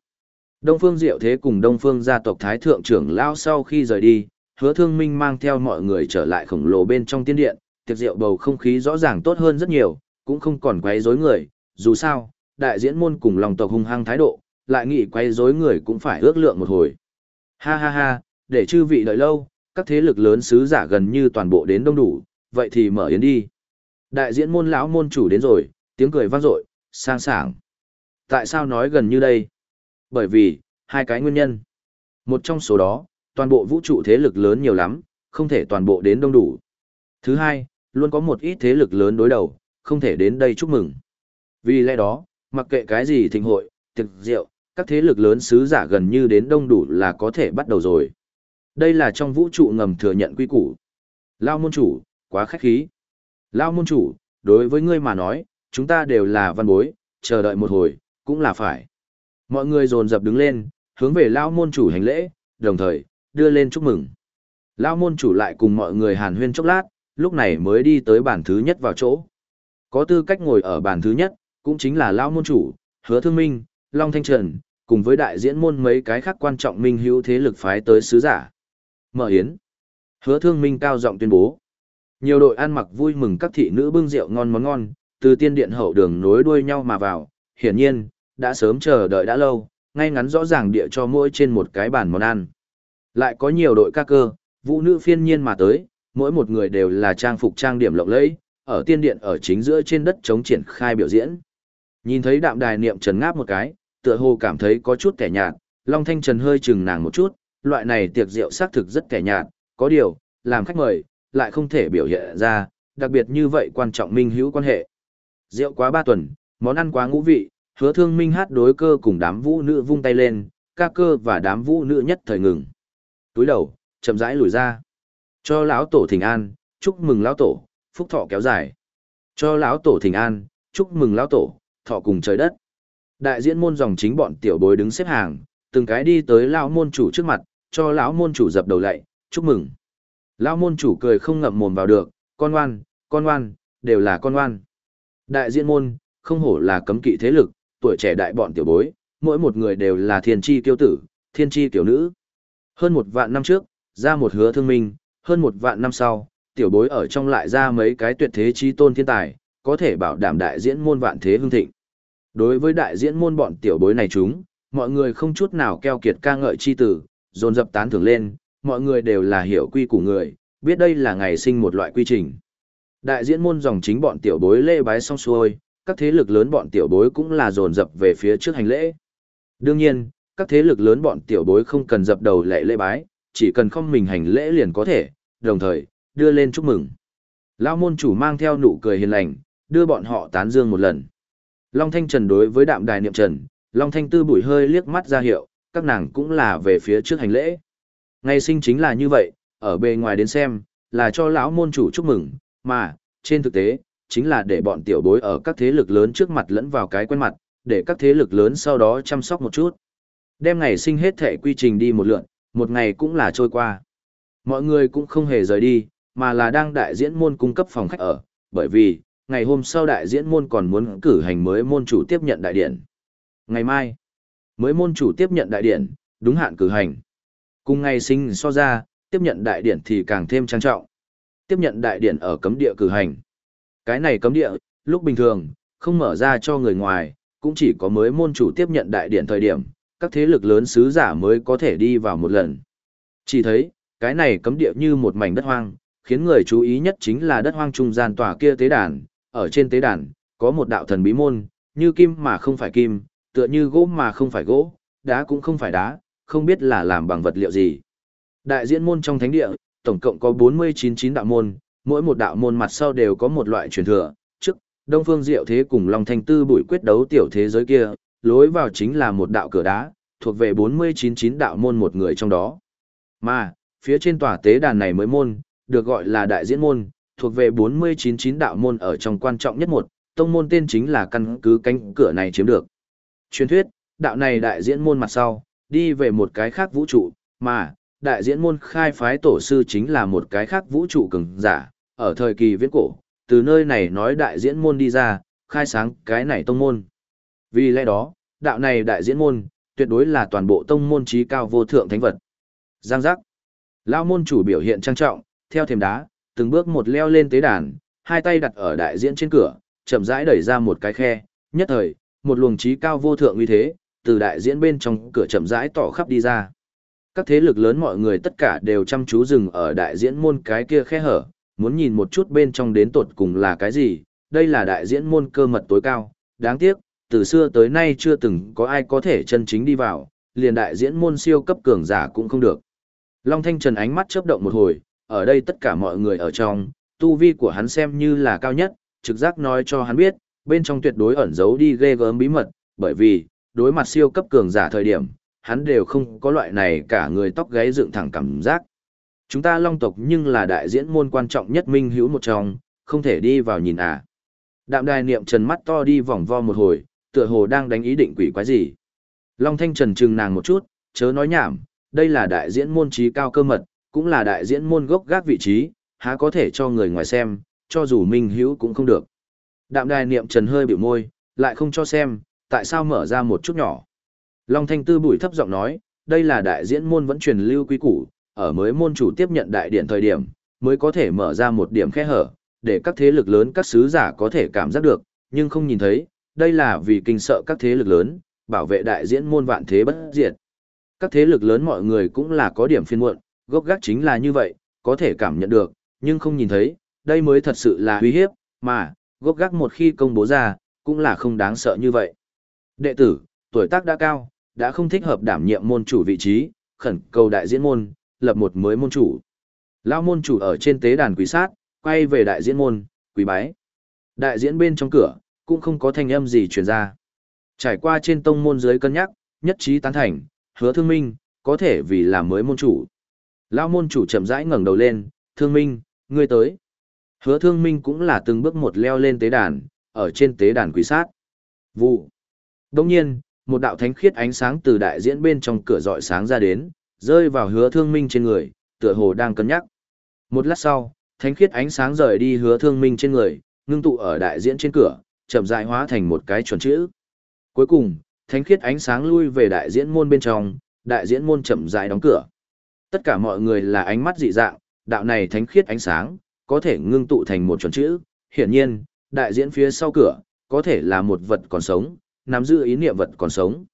Speaker 1: Đông phương diệu thế cùng đông phương gia tộc thái thượng trưởng lao sau khi rời đi, hứa thương minh mang theo mọi người trở lại khổng lồ bên trong tiên điện, tiệc rượu bầu không khí rõ ràng tốt hơn rất nhiều, cũng không còn quấy rối người, dù sao, đại diễn môn cùng lòng tộc hung hăng thái độ, lại nghĩ quay rối người cũng phải ước lượng một hồi. Ha ha ha, để chư vị đợi lâu, các thế lực lớn sứ giả gần như toàn bộ đến đông đủ, vậy thì mở yến đi. Đại diễn môn lão môn chủ đến rồi, tiếng cười vang dội, sang sảng. Tại sao nói gần như đây? Bởi vì, hai cái nguyên nhân. Một trong số đó, toàn bộ vũ trụ thế lực lớn nhiều lắm, không thể toàn bộ đến đông đủ. Thứ hai, luôn có một ít thế lực lớn đối đầu, không thể đến đây chúc mừng. Vì lẽ đó, mặc kệ cái gì thịnh hội, tiệc rượu, các thế lực lớn sứ giả gần như đến đông đủ là có thể bắt đầu rồi. Đây là trong vũ trụ ngầm thừa nhận quy củ. Lao môn chủ, quá khách khí. Lao môn chủ, đối với ngươi mà nói, chúng ta đều là văn bối, chờ đợi một hồi, cũng là phải. Mọi người dồn dập đứng lên, hướng về Lao môn chủ hành lễ, đồng thời, đưa lên chúc mừng. Lao môn chủ lại cùng mọi người hàn huyên chốc lát, lúc này mới đi tới bàn thứ nhất vào chỗ. Có tư cách ngồi ở bàn thứ nhất, cũng chính là Lao môn chủ, hứa thương minh, Long Thanh Trần, cùng với đại diễn môn mấy cái khác quan trọng minh hữu thế lực phái tới sứ giả. Mở yến. Hứa thương minh cao giọng tuyên bố. Nhiều đội ăn mặc vui mừng các thị nữ bưng rượu ngon món ngon, từ tiên điện hậu đường nối đuôi nhau mà vào, hiển nhiên, đã sớm chờ đợi đã lâu, ngay ngắn rõ ràng địa cho mỗi trên một cái bàn món ăn. Lại có nhiều đội ca cơ, vũ nữ phiên nhiên mà tới, mỗi một người đều là trang phục trang điểm lộng lẫy, ở tiên điện ở chính giữa trên đất chống triển khai biểu diễn. Nhìn thấy đạm đài niệm trần ngáp một cái, tựa hồ cảm thấy có chút kẻ nhạt, Long Thanh Trần hơi chừng nàng một chút, loại này tiệc rượu xác thực rất kẻ nhạt, có điều, làm khách mời, lại không thể biểu hiện ra, đặc biệt như vậy quan trọng minh hữu quan hệ. Rượu quá ba tuần, món ăn quá ngũ vị, hứa thương minh hát đối cơ cùng đám vũ nữ vung tay lên, ca cơ và đám vũ nữ nhất thời ngừng. Túi đầu, chậm rãi lùi ra. Cho lão tổ thỉnh an, chúc mừng lão tổ, phúc thọ kéo dài. Cho lão tổ thỉnh an, chúc mừng lão tổ, thọ cùng trời đất. Đại diễn môn dòng chính bọn tiểu bối đứng xếp hàng, từng cái đi tới lão môn chủ trước mặt, cho lão môn chủ dập đầu lạy, chúc mừng. Lão môn chủ cười không ngậm mồm vào được, con ngoan, con ngoan, đều là con ngoan. Đại diễn môn, không hổ là cấm kỵ thế lực, tuổi trẻ đại bọn tiểu bối, mỗi một người đều là thiên chi kiêu tử, thiên chi tiểu nữ. Hơn một vạn năm trước, ra một hứa thương minh, hơn một vạn năm sau, tiểu bối ở trong lại ra mấy cái tuyệt thế chi tôn thiên tài, có thể bảo đảm đại diễn môn vạn thế hương thịnh. Đối với đại diễn môn bọn tiểu bối này chúng, mọi người không chút nào keo kiệt ca ngợi chi tử, dồn dập tán thưởng lên, mọi người đều là hiểu quy của người, biết đây là ngày sinh một loại quy trình. Đại diễn môn dòng chính bọn tiểu bối lễ bái xong xuôi, các thế lực lớn bọn tiểu bối cũng là dồn dập về phía trước hành lễ. Đương nhiên, các thế lực lớn bọn tiểu bối không cần dập đầu lễ lễ bái, chỉ cần không mình hành lễ liền có thể, đồng thời, đưa lên chúc mừng. Lão môn chủ mang theo nụ cười hiền lành, đưa bọn họ tán dương một lần. Long Thanh Trần đối với đạm đài niệm trần, Long Thanh Tư bụi hơi liếc mắt ra hiệu, các nàng cũng là về phía trước hành lễ. Ngày sinh chính là như vậy, ở bề ngoài đến xem, là cho lão môn chủ chúc mừng, mà, trên thực tế, chính là để bọn tiểu bối ở các thế lực lớn trước mặt lẫn vào cái quen mặt, để các thế lực lớn sau đó chăm sóc một chút. Đem ngày sinh hết thể quy trình đi một lượn, một ngày cũng là trôi qua. Mọi người cũng không hề rời đi, mà là đang đại diễn môn cung cấp phòng khách ở, bởi vì, ngày hôm sau đại diễn môn còn muốn cử hành mới môn chủ tiếp nhận đại điển Ngày mai, mới môn chủ tiếp nhận đại điển đúng hạn cử hành. Cùng ngày sinh so ra, tiếp nhận đại điển thì càng thêm trang trọng. Tiếp nhận đại điển ở cấm địa cử hành. Cái này cấm địa, lúc bình thường, không mở ra cho người ngoài, cũng chỉ có mới môn chủ tiếp nhận đại điển thời điểm, các thế lực lớn sứ giả mới có thể đi vào một lần. Chỉ thấy, cái này cấm địa như một mảnh đất hoang, khiến người chú ý nhất chính là đất hoang trung gian tòa kia tế đàn, ở trên tế đàn, có một đạo thần bí môn, như kim mà không phải kim, tựa như gỗ mà không phải gỗ, đá cũng không phải đá, không biết là làm bằng vật liệu gì. Đại diễn môn trong thánh địa, tổng cộng có 499 đạo môn, mỗi một đạo môn mặt sau đều có một loại truyền thừa, trước, Đông Phương Diệu Thế cùng Long Thanh Tư bụi quyết đấu tiểu thế giới kia, lối vào chính là một đạo cửa đá, thuộc về 499 đạo môn một người trong đó. Mà, phía trên tòa tế đàn này mới môn, được gọi là đại diễn môn, thuộc về 499 đạo môn ở trong quan trọng nhất một, tông môn tên chính là căn cứ cánh cửa này chiếm được. Truyền thuyết, đạo này đại diễn môn mặt sau, đi về một cái khác vũ trụ, mà, đại diễn môn khai phái tổ sư chính là một cái khác vũ trụ cường giả, ở thời kỳ viễn cổ, từ nơi này nói đại diễn môn đi ra, khai sáng cái này tông môn. Vì lẽ đó, đạo này đại diễn môn, tuyệt đối là toàn bộ tông môn trí cao vô thượng thánh vật. Giang giác. Lao môn chủ biểu hiện trang trọng, theo thềm đá, từng bước một leo lên tế đàn, hai tay đặt ở đại diễn trên cửa, chậm rãi đẩy ra một cái khe, nhất thời, một luồng trí cao vô thượng uy thế, từ đại diễn bên trong cửa chậm rãi tỏ khắp đi ra. Các thế lực lớn mọi người tất cả đều chăm chú dừng ở đại diễn môn cái kia khe hở, muốn nhìn một chút bên trong đến tột cùng là cái gì, đây là đại diễn môn cơ mật tối cao, đáng tiếc, từ xưa tới nay chưa từng có ai có thể chân chính đi vào, liền đại diễn môn siêu cấp cường giả cũng không được. Long Thanh Trần ánh mắt chớp động một hồi, ở đây tất cả mọi người ở trong, tu vi của hắn xem như là cao nhất, trực giác nói cho hắn biết, bên trong tuyệt đối ẩn giấu đi ghê gớm bí mật, bởi vì, đối mặt siêu cấp cường giả thời điểm, hắn đều không có loại này cả người tóc gáy dựng thẳng cảm giác. Chúng ta long tộc nhưng là đại diễn môn quan trọng nhất minh hữu một trong, không thể đi vào nhìn à. Đạm đài niệm trần mắt to đi vòng vo một hồi, tựa hồ đang đánh ý định quỷ quái gì. Long thanh trần trừng nàng một chút, chớ nói nhảm, đây là đại diễn môn trí cao cơ mật, cũng là đại diễn môn gốc gác vị trí, há có thể cho người ngoài xem, cho dù minh hữu cũng không được. Đạm đài niệm trần hơi biểu môi, lại không cho xem, tại sao mở ra một chút nhỏ. Long Thanh Tư bụi thấp giọng nói, đây là đại diễn môn vẫn truyền lưu quý củ, ở mới môn chủ tiếp nhận đại điện thời điểm, mới có thể mở ra một điểm khe hở, để các thế lực lớn các sứ giả có thể cảm giác được, nhưng không nhìn thấy, đây là vì kinh sợ các thế lực lớn, bảo vệ đại diễn môn vạn thế bất diệt. Các thế lực lớn mọi người cũng là có điểm phiên muộn, gốc gác chính là như vậy, có thể cảm nhận được, nhưng không nhìn thấy, đây mới thật sự là uy hiếp, mà, gốc gác một khi công bố ra, cũng là không đáng sợ như vậy. Đệ tử, tuổi tác đã cao, đã không thích hợp đảm nhiệm môn chủ vị trí, khẩn cầu đại diễn môn, lập một mới môn chủ. Lão môn chủ ở trên tế đàn quý sát, quay về đại diễn môn, quý bái. Đại diễn bên trong cửa, cũng không có thanh âm gì truyền ra. Trải qua trên tông môn dưới cân nhắc, nhất trí tán thành, hứa thương minh, có thể vì là mới môn chủ. Lao môn chủ chậm rãi ngẩng đầu lên, thương minh, ngươi tới. Hứa thương minh cũng là từng bước một leo lên tế đàn, ở trên tế đàn quỷ sát. Vụ. Đông nhiên, một đạo thánh khiết ánh sáng từ đại diễn bên trong cửa dọi sáng ra đến, rơi vào hứa thương minh trên người, tựa hồ đang cân nhắc. Một lát sau, thánh khiết ánh sáng rời đi hứa thương minh trên người, ngưng tụ ở đại diễn trên cửa, chậm rãi hóa thành một cái chuẩn chữ. Cuối cùng, thánh khiết ánh sáng lui về đại diễn môn bên trong, đại diễn môn chậm rãi đóng cửa. Tất cả mọi người là ánh mắt dị dạng, đạo này thánh khiết ánh sáng, có thể ngưng tụ thành một chuẩn chữ. Hiển nhiên, đại diễn phía sau cửa, có thể là một vật còn sống, nắm giữ ý niệm vật còn sống.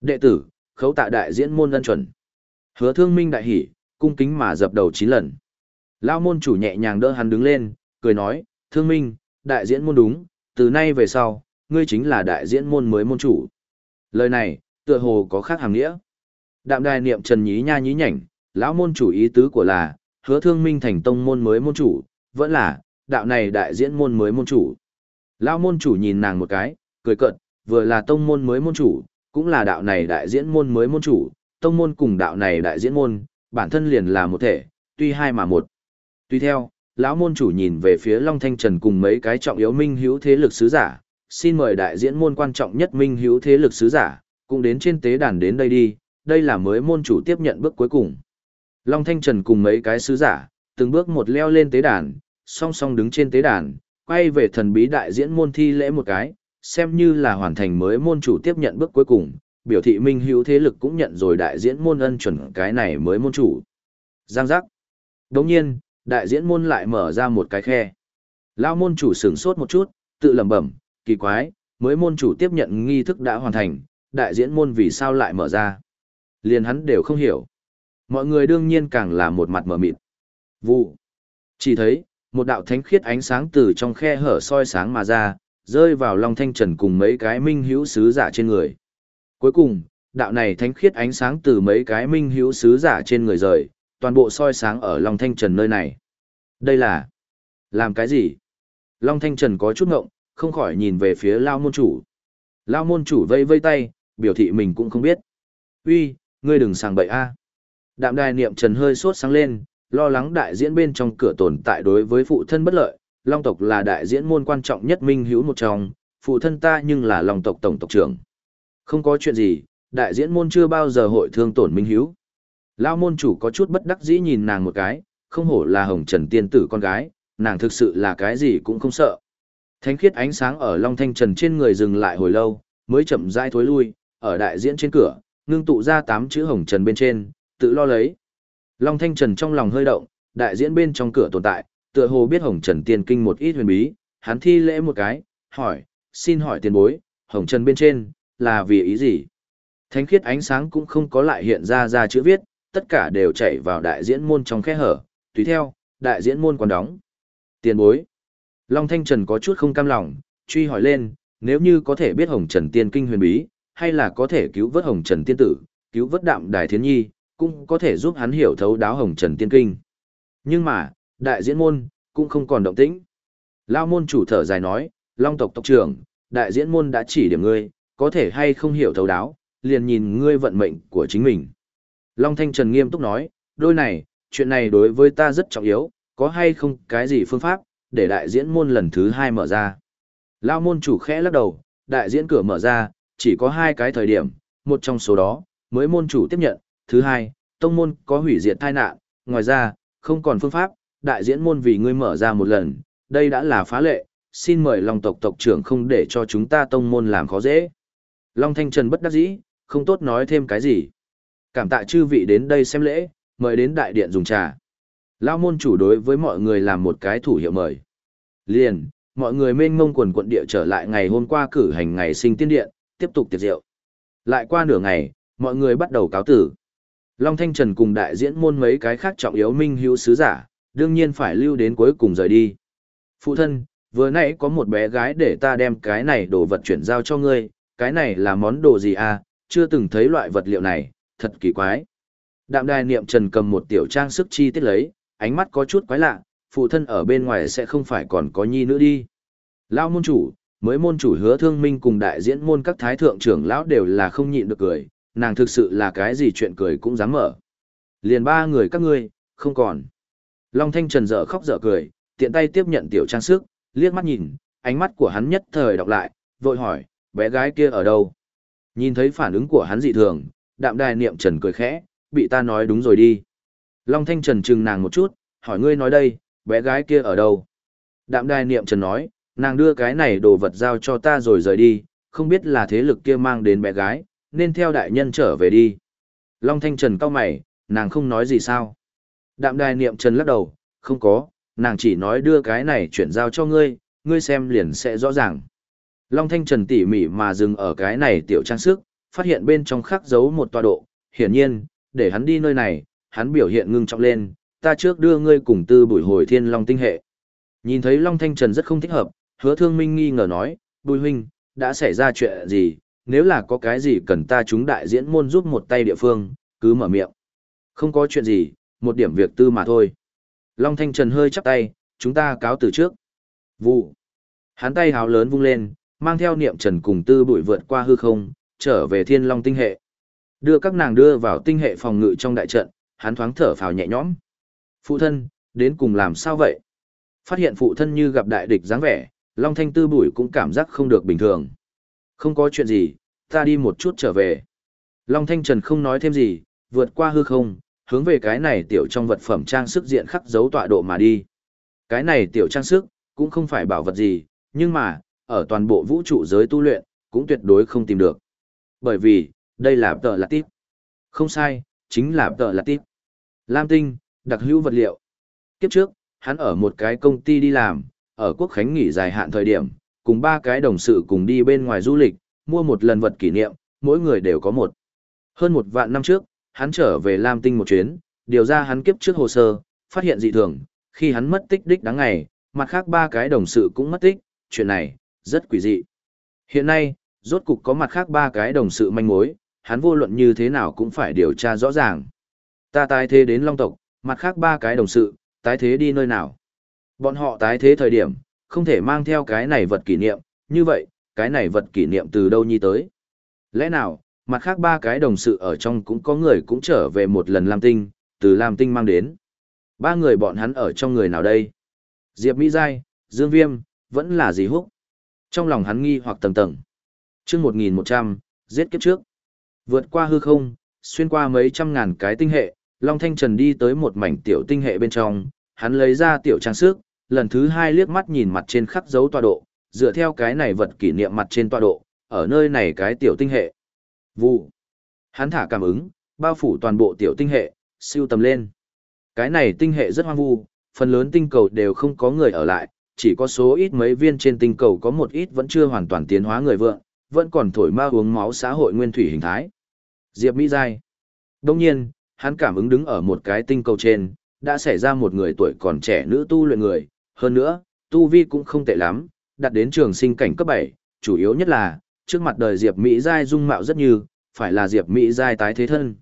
Speaker 1: Đệ tử, khấu tạ đại diễn môn ân chuẩn. Hứa thương minh đại hỉ, cung kính mà dập đầu chín lần. Lao môn chủ nhẹ nhàng đỡ hắn đứng lên, cười nói, thương minh, đại diễn môn đúng, từ nay về sau, ngươi chính là đại diễn môn mới môn chủ. Lời này, tựa hồ có khác hàng nghĩa. Đạm đài niệm trần nhí nha nhí nhảnh, lão môn chủ ý tứ của là, hứa thương minh thành tông môn mới môn chủ, vẫn là, đạo này đại diễn môn mới môn chủ. Lão môn chủ nhìn nàng một cái, cười cợt, vừa là tông môn mới môn chủ, cũng là đạo này đại diễn môn mới môn chủ, tông môn cùng đạo này đại diễn môn, bản thân liền là một thể, tuy hai mà một. Tuy theo, lão môn chủ nhìn về phía Long Thanh Trần cùng mấy cái trọng yếu minh hữu thế lực sứ giả, xin mời đại diễn môn quan trọng nhất minh hữu thế lực sứ giả, cũng đến trên tế đàn đến đây đi, đây là mới môn chủ tiếp nhận bước cuối cùng. Long Thanh Trần cùng mấy cái sứ giả, từng bước một leo lên tế đàn, song song đứng trên tế đàn, quay về thần bí đại diễn môn thi lễ một cái, xem như là hoàn thành mới môn chủ tiếp nhận bước cuối cùng, biểu thị minh hữu thế lực cũng nhận rồi đại diễn môn ân chuẩn cái này mới môn chủ. Giang giác. Đồng nhiên, đại diễn môn lại mở ra một cái khe. Lao môn chủ sửng sốt một chút, tự lẩm bẩm, kỳ quái, mới môn chủ tiếp nhận nghi thức đã hoàn thành, đại diễn môn vì sao lại mở ra. Liền hắn đều không hiểu. Mọi người đương nhiên càng là một mặt mở mịt. Vụ. Chỉ thấy, một đạo thánh khiết ánh sáng từ trong khe hở soi sáng mà ra, rơi vào Long Thanh Trần cùng mấy cái minh hữu sứ giả trên người. Cuối cùng, đạo này thánh khiết ánh sáng từ mấy cái minh hữu sứ giả trên người rời, toàn bộ soi sáng ở Long Thanh Trần nơi này. Đây là... Làm cái gì? Long Thanh Trần có chút ngộng, không khỏi nhìn về phía Lao môn chủ. Lao môn chủ vây vây tay, biểu thị mình cũng không biết. Uy, ngươi đừng sàng bậy a. Đạm đài niệm Trần hơi sốt sáng lên, lo lắng đại diễn bên trong cửa tồn tại đối với phụ thân bất lợi, Long tộc là đại diễn môn quan trọng nhất minh hữu một trong, phụ thân ta nhưng là Long tộc tổng tộc trưởng. Không có chuyện gì, đại diễn môn chưa bao giờ hội thương tổn minh hữu. Lao môn chủ có chút bất đắc dĩ nhìn nàng một cái, không hổ là hồng trần tiên tử con gái, nàng thực sự là cái gì cũng không sợ. Thánh khiết ánh sáng ở Long Thanh Trần trên người dừng lại hồi lâu, mới chậm rãi thối lui, ở đại diễn trên cửa, ngưng tụ ra tám chữ hồng trần bên trên, tự lo lấy. Long Thanh Trần trong lòng hơi động, đại diễn bên trong cửa tồn tại, tựa hồ biết hồng trần tiên kinh một ít huyền bí, hắn thi lễ một cái, hỏi, xin hỏi tiền bối, hồng trần bên trên, là vì ý gì? Thánh khiết ánh sáng cũng không có lại hiện ra ra chữ viết, tất cả đều chạy vào đại diễn môn trong khe hở, tùy theo, đại diễn môn còn đóng. Tiền bối. Long Thanh Trần có chút không cam lòng, truy hỏi lên, nếu như có thể biết Hồng Trần Tiên Kinh huyền bí, hay là có thể cứu vớt Hồng Trần Tiên Tử, cứu vớt đạm Đài thiên Nhi, cũng có thể giúp hắn hiểu thấu đáo Hồng Trần Tiên Kinh. Nhưng mà, đại diễn môn, cũng không còn động tĩnh. Lao môn chủ thở dài nói, Long tộc tộc trưởng, đại diễn môn đã chỉ điểm ngươi, có thể hay không hiểu thấu đáo, liền nhìn ngươi vận mệnh của chính mình. Long Thanh Trần nghiêm túc nói, đôi này, chuyện này đối với ta rất trọng yếu, có hay không cái gì phương pháp, để đại diễn môn lần thứ hai mở ra. Lao môn chủ khẽ lắc đầu, đại diễn cửa mở ra, chỉ có hai cái thời điểm, một trong số đó, mới môn chủ tiếp nhận, thứ hai, tông môn có hủy diệt tai nạn, ngoài ra, không còn phương pháp, đại diễn môn vì ngươi mở ra một lần, đây đã là phá lệ, xin mời Long tộc tộc trưởng không để cho chúng ta tông môn làm khó dễ. Long Thanh Trần bất đắc dĩ, không tốt nói thêm cái gì. Cảm tạ chư vị đến đây xem lễ, mời đến đại điện dùng trà. Lao môn chủ đối với mọi người làm một cái thủ hiệu mời. Liền, mọi người mênh mông quần quận địa trở lại ngày hôm qua cử hành ngày sinh tiên điện, tiếp tục tiệc rượu. Lại qua nửa ngày, mọi người bắt đầu cáo tử. Long Thanh Trần cùng đại diễn môn mấy cái khác trọng yếu minh hữu sứ giả, đương nhiên phải lưu đến cuối cùng rời đi. Phụ thân, vừa nãy có một bé gái để ta đem cái này đồ vật chuyển giao cho ngươi, cái này là món đồ gì à, chưa từng thấy loại vật liệu này, thật kỳ quái. Đạm đài niệm trần cầm một tiểu trang sức chi tiết lấy, ánh mắt có chút quái lạ, phụ thân ở bên ngoài sẽ không phải còn có nhi nữa đi. Lão môn chủ, mới môn chủ hứa thương minh cùng đại diễn môn các thái thượng trưởng lão đều là không nhịn được cười, nàng thực sự là cái gì chuyện cười cũng dám mở. Liền ba người các ngươi, không còn. Long Thanh Trần dở khóc dở cười, tiện tay tiếp nhận tiểu trang sức, liếc mắt nhìn, ánh mắt của hắn nhất thời đọc lại, vội hỏi, bé gái kia ở đâu? Nhìn thấy phản ứng của hắn dị thường, đạm đài niệm trần cười khẽ, bị ta nói đúng rồi đi. Long Thanh Trần chừng nàng một chút, hỏi ngươi nói đây, bé gái kia ở đâu? Đạm đài niệm trần nói, nàng đưa cái này đồ vật giao cho ta rồi rời đi, không biết là thế lực kia mang đến bé gái, nên theo đại nhân trở về đi. Long Thanh Trần cao mày, nàng không nói gì sao? Đạm đài niệm trần lắc đầu, không có, nàng chỉ nói đưa cái này chuyển giao cho ngươi, ngươi xem liền sẽ rõ ràng. Long Thanh Trần tỉ mỉ mà dừng ở cái này tiểu trang sức, phát hiện bên trong khắc dấu một tọa độ, hiển nhiên, để hắn đi nơi này, hắn biểu hiện ngưng trọng lên, ta trước đưa ngươi cùng tư bùi hồi thiên long tinh hệ. Nhìn thấy Long Thanh Trần rất không thích hợp, hứa thương minh nghi ngờ nói, bùi huynh, đã xảy ra chuyện gì, nếu là có cái gì cần ta chúng đại diễn môn giúp một tay địa phương, cứ mở miệng. Không có chuyện gì, một điểm việc tư mà thôi. Long Thanh Trần hơi chắp tay, chúng ta cáo từ trước. Vụ. Hắn tay háo lớn vung lên, mang theo niệm trần cùng tư bụi vượt qua hư không, trở về thiên long tinh hệ. Đưa các nàng đưa vào tinh hệ phòng ngự trong đại trận, hắn thoáng thở phào nhẹ nhõm. Phụ thân, đến cùng làm sao vậy? Phát hiện phụ thân như gặp đại địch dáng vẻ, Long Thanh tư bụi cũng cảm giác không được bình thường. Không có chuyện gì, ta đi một chút trở về. Long Thanh Trần không nói thêm gì, vượt qua hư không, hướng về cái này tiểu trong vật phẩm trang sức diện khắc dấu tọa độ mà đi. Cái này tiểu trang sức, cũng không phải bảo vật gì, nhưng mà, ở toàn bộ vũ trụ giới tu luyện, cũng tuyệt đối không tìm được. Bởi vì, đây là tờ lạc tiếp. Không sai, chính là tờ lạc tiếp. Lam tinh, đặc hữu vật liệu. Kiếp trước, hắn ở một cái công ty đi làm, ở quốc khánh nghỉ dài hạn thời điểm, cùng ba cái đồng sự cùng đi bên ngoài du lịch, mua một lần vật kỷ niệm, mỗi người đều có một. Hơn một vạn năm trước, hắn trở về Lam Tinh một chuyến, điều ra hắn kiếp trước hồ sơ, phát hiện dị thường, khi hắn mất tích đích đáng ngày, mặt khác ba cái đồng sự cũng mất tích, chuyện này, rất quỷ dị. Hiện nay, rốt cục có mặt khác ba cái đồng sự manh mối, hắn vô luận như thế nào cũng phải điều tra rõ ràng. Ta tái thế đến Long tộc, mặt khác ba cái đồng sự, tái thế đi nơi nào. Bọn họ tái thế thời điểm, không thể mang theo cái này vật kỷ niệm, như vậy, cái này vật kỷ niệm từ đâu nhi tới. Lẽ nào, mặt khác ba cái đồng sự ở trong cũng có người cũng trở về một lần Lam Tinh, từ Lam Tinh mang đến. Ba người bọn hắn ở trong người nào đây? Diệp Mỹ Giai, Dương Viêm, vẫn là gì húc? Trong lòng hắn nghi hoặc tầng tầng. chương 1100, giết kiếp trước. Vượt qua hư không, xuyên qua mấy trăm ngàn cái tinh hệ, Long Thanh Trần đi tới một mảnh tiểu tinh hệ bên trong, hắn lấy ra tiểu trang sức, lần thứ hai liếc mắt nhìn mặt trên khắc dấu tọa độ, dựa theo cái này vật kỷ niệm mặt trên tọa độ, ở nơi này cái tiểu tinh hệ. Vụ. Hắn thả cảm ứng, bao phủ toàn bộ tiểu tinh hệ, siêu tầm lên. Cái này tinh hệ rất hoang vu, phần lớn tinh cầu đều không có người ở lại, chỉ có số ít mấy viên trên tinh cầu có một ít vẫn chưa hoàn toàn tiến hóa người vượng, vẫn còn thổi ma uống máu xã hội nguyên thủy hình thái. Diệp Mỹ Giai. Đông nhiên, hắn cảm ứng đứng ở một cái tinh cầu trên, đã xảy ra một người tuổi còn trẻ nữ tu luyện người, hơn nữa, tu vi cũng không tệ lắm, đạt đến trường sinh cảnh cấp 7, chủ yếu nhất là, trước mặt đời Diệp Mỹ Giai dung mạo rất như, phải là Diệp Mỹ Giai tái thế thân.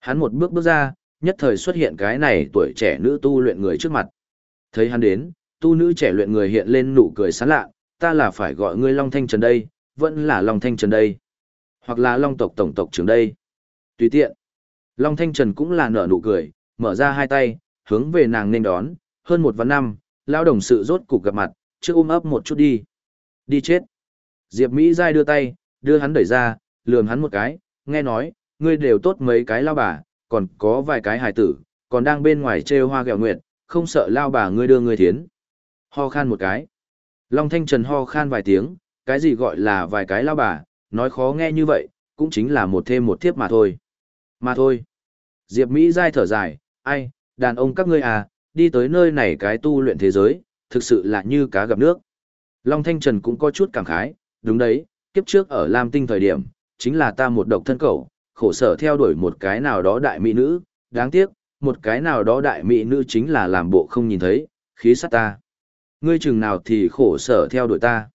Speaker 1: Hắn một bước bước ra, nhất thời xuất hiện cái này tuổi trẻ nữ tu luyện người trước mặt. Thấy hắn đến, tu nữ trẻ luyện người hiện lên nụ cười sán lạ, ta là phải gọi ngươi Long Thanh Trần đây, vẫn là Long Thanh Trần đây, hoặc là Long tộc tổng tộc trưởng đây. Tùy tiện. Long Thanh Trần cũng là nở nụ cười, mở ra hai tay, hướng về nàng nên đón, hơn một vạn năm, lao đồng sự rốt cục gặp mặt, trước ôm ấp một chút đi. Đi chết. Diệp Mỹ Giai đưa tay, đưa hắn đẩy ra, lườm hắn một cái, nghe nói, ngươi đều tốt mấy cái lao bà, còn có vài cái hài tử, còn đang bên ngoài trêu hoa gẹo nguyệt, không sợ lao bà ngươi đưa ngươi thiến. Ho khan một cái. Long Thanh Trần ho khan vài tiếng, cái gì gọi là vài cái lao bà, nói khó nghe như vậy, cũng chính là một thêm một thiếp mà thôi. Mà thôi. Diệp Mỹ dai thở dài, ai, đàn ông các ngươi à, đi tới nơi này cái tu luyện thế giới, thực sự là như cá gặp nước. Long Thanh Trần cũng có chút cảm khái, đúng đấy, kiếp trước ở Lam Tinh thời điểm, chính là ta một độc thân cầu, khổ sở theo đuổi một cái nào đó đại mỹ nữ, đáng tiếc, một cái nào đó đại mỹ nữ chính là làm bộ không nhìn thấy, khí sát ta. Ngươi chừng nào thì khổ sở theo đuổi ta.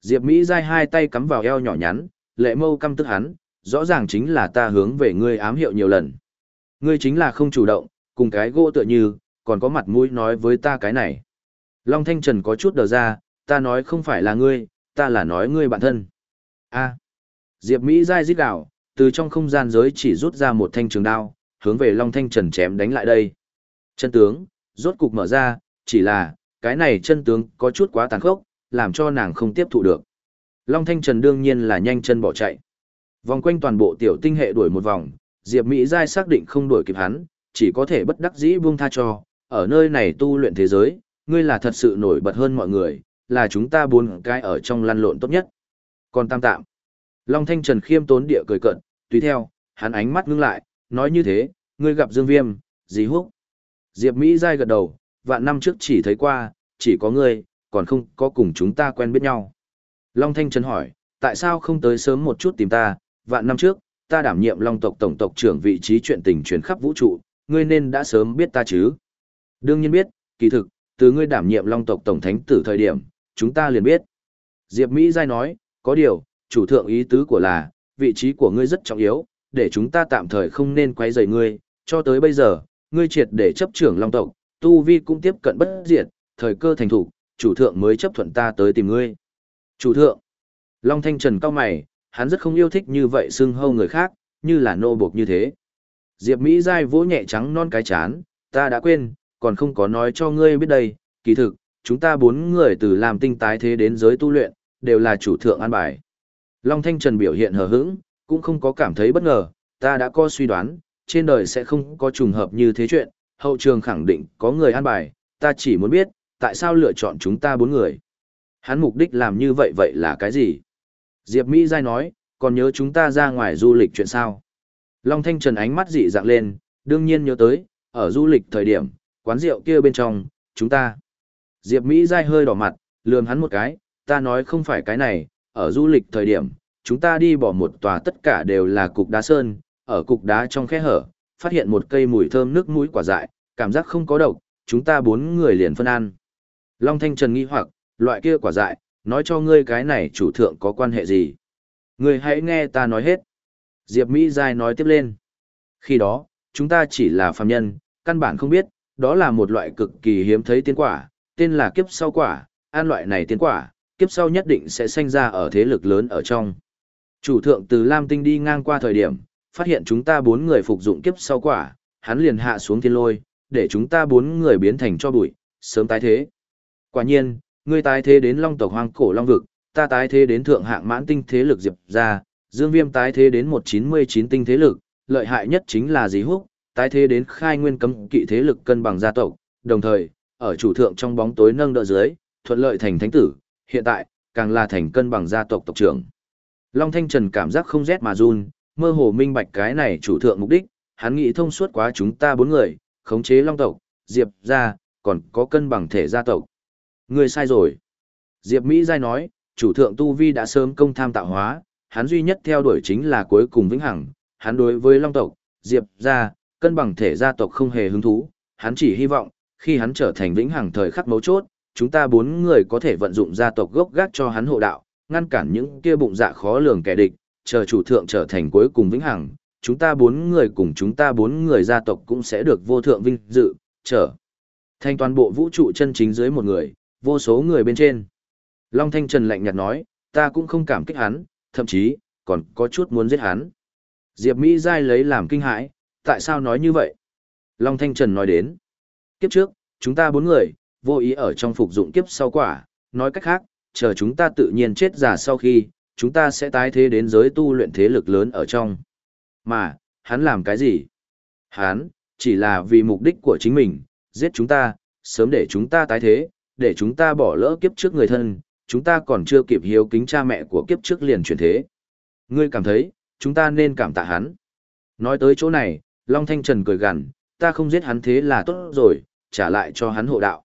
Speaker 1: Diệp Mỹ dai hai tay cắm vào eo nhỏ nhắn, lệ mâu căm tức hắn, rõ ràng chính là ta hướng về ngươi ám hiệu nhiều lần. Ngươi chính là không chủ động, cùng cái gỗ tựa như, còn có mặt mũi nói với ta cái này. Long Thanh Trần có chút đờ ra, ta nói không phải là ngươi, ta là nói ngươi bản thân. a Diệp Mỹ dai rít đảo, từ trong không gian giới chỉ rút ra một thanh trường đao, hướng về Long Thanh Trần chém đánh lại đây. Chân tướng, rốt cục mở ra, chỉ là, cái này chân tướng có chút quá tàn khốc, làm cho nàng không tiếp thụ được. Long Thanh Trần đương nhiên là nhanh chân bỏ chạy. Vòng quanh toàn bộ tiểu tinh hệ đuổi một vòng, Diệp Mỹ Giai xác định không đuổi kịp hắn, chỉ có thể bất đắc dĩ buông tha cho, ở nơi này tu luyện thế giới, ngươi là thật sự nổi bật hơn mọi người, là chúng ta bốn cái ở trong lăn lộn tốt nhất. Còn tam tạm. Long Thanh Trần khiêm tốn địa cười cận, tùy theo, hắn ánh mắt ngưng lại, nói như thế, ngươi gặp Dương Viêm, gì húc. Diệp Mỹ dai gật đầu, vạn năm trước chỉ thấy qua, chỉ có ngươi, còn không có cùng chúng ta quen biết nhau. Long Thanh Trần hỏi, tại sao không tới sớm một chút tìm ta, vạn năm trước, ta đảm nhiệm Long tộc tổng tộc trưởng vị trí chuyện tình truyền khắp vũ trụ, ngươi nên đã sớm biết ta chứ. Đương nhiên biết, kỳ thực, từ ngươi đảm nhiệm Long tộc tổng thánh tử thời điểm, chúng ta liền biết. Diệp Mỹ Giai nói, có điều, chủ thượng ý tứ của là, vị trí của ngươi rất trọng yếu, để chúng ta tạm thời không nên quay rời ngươi, cho tới bây giờ, ngươi triệt để chấp trưởng Long tộc, tu vi cũng tiếp cận bất diệt, thời cơ thành thủ, chủ thượng mới chấp thuận ta tới tìm ngươi. Chủ thượng, Long Thanh Trần cao mày, hắn rất không yêu thích như vậy xưng hâu người khác, như là nô buộc như thế. Diệp Mỹ Giai vỗ nhẹ trắng non cái chán, ta đã quên, còn không có nói cho ngươi biết đây, kỳ thực, chúng ta bốn người từ làm tinh tái thế đến giới tu luyện, đều là chủ thượng an bài. Long Thanh Trần biểu hiện hờ hững, cũng không có cảm thấy bất ngờ, ta đã có suy đoán, trên đời sẽ không có trùng hợp như thế chuyện, hậu trường khẳng định có người an bài, ta chỉ muốn biết, tại sao lựa chọn chúng ta bốn người. Hắn mục đích làm như vậy vậy là cái gì? Diệp Mỹ Giai nói, còn nhớ chúng ta ra ngoài du lịch chuyện sao? Long Thanh Trần ánh mắt dị dạng lên, đương nhiên nhớ tới, ở du lịch thời điểm, quán rượu kia bên trong, chúng ta. Diệp Mỹ dai hơi đỏ mặt, lườm hắn một cái, ta nói không phải cái này, ở du lịch thời điểm, chúng ta đi bỏ một tòa tất cả đều là cục đá sơn, ở cục đá trong khe hở, phát hiện một cây mùi thơm nước mũi quả dại, cảm giác không có độc, chúng ta bốn người liền phân ăn. Long Thanh Trần nghi hoặc, loại kia quả dại, nói cho ngươi cái này chủ thượng có quan hệ gì. Ngươi hãy nghe ta nói hết. Diệp Mỹ Giai nói tiếp lên. Khi đó, chúng ta chỉ là phàm nhân, căn bản không biết, đó là một loại cực kỳ hiếm thấy tiên quả, tên là kiếp sau quả, an loại này tiên quả, kiếp sau nhất định sẽ sinh ra ở thế lực lớn ở trong. Chủ thượng từ Lam Tinh đi ngang qua thời điểm, phát hiện chúng ta bốn người phục dụng kiếp sau quả, hắn liền hạ xuống thiên lôi, để chúng ta bốn người biến thành cho bụi, sớm tái thế. Quả nhiên, ngươi tái thế đến long tộc hoang cổ long vực, ta tái thế đến thượng hạng mãn tinh thế lực diệp ra, dương viêm tái thế đến 199 tinh thế lực, lợi hại nhất chính là dí húc, tái thế đến khai nguyên cấm kỵ thế lực cân bằng gia tộc, đồng thời, ở chủ thượng trong bóng tối nâng đỡ dưới, thuận lợi thành thánh tử, hiện tại, càng là thành cân bằng gia tộc tộc trưởng. Long Thanh Trần cảm giác không rét mà run, mơ hồ minh bạch cái này chủ thượng mục đích, hắn nghĩ thông suốt quá chúng ta bốn người, khống chế Long tộc, Diệp gia, còn có cân bằng thể gia tộc. Người sai rồi. Diệp Mỹ Giai nói, chủ thượng Tu Vi đã sớm công tham tạo hóa, hắn duy nhất theo đuổi chính là cuối cùng vĩnh hằng, hắn đối với Long tộc, Diệp gia, cân bằng thể gia tộc không hề hứng thú, hắn chỉ hy vọng, khi hắn trở thành vĩnh hằng thời khắc mấu chốt, chúng ta bốn người có thể vận dụng gia tộc gốc gác cho hắn hộ đạo, ngăn cản những kia bụng dạ khó lường kẻ địch, chờ chủ thượng trở thành cuối cùng vĩnh hằng, chúng ta bốn người cùng chúng ta bốn người gia tộc cũng sẽ được vô thượng vinh dự, trở thành toàn bộ vũ trụ chân chính dưới một người, vô số người bên trên. Long Thanh Trần lạnh nhạt nói, ta cũng không cảm kích hắn, thậm chí, còn có chút muốn giết hắn. Diệp Mỹ Giai lấy làm kinh hãi, tại sao nói như vậy? Long Thanh Trần nói đến, kiếp trước, chúng ta bốn người, vô ý ở trong phục dụng kiếp sau quả, nói cách khác, chờ chúng ta tự nhiên chết già sau khi, chúng ta sẽ tái thế đến giới tu luyện thế lực lớn ở trong. Mà, hắn làm cái gì? Hắn, chỉ là vì mục đích của chính mình, giết chúng ta, sớm để chúng ta tái thế, để chúng ta bỏ lỡ kiếp trước người thân, chúng ta còn chưa kịp hiếu kính cha mẹ của kiếp trước liền chuyển thế. Ngươi cảm thấy, chúng ta nên cảm tạ hắn. Nói tới chỗ này, Long Thanh Trần cười gằn, ta không giết hắn thế là tốt rồi, trả lại cho hắn hộ đạo.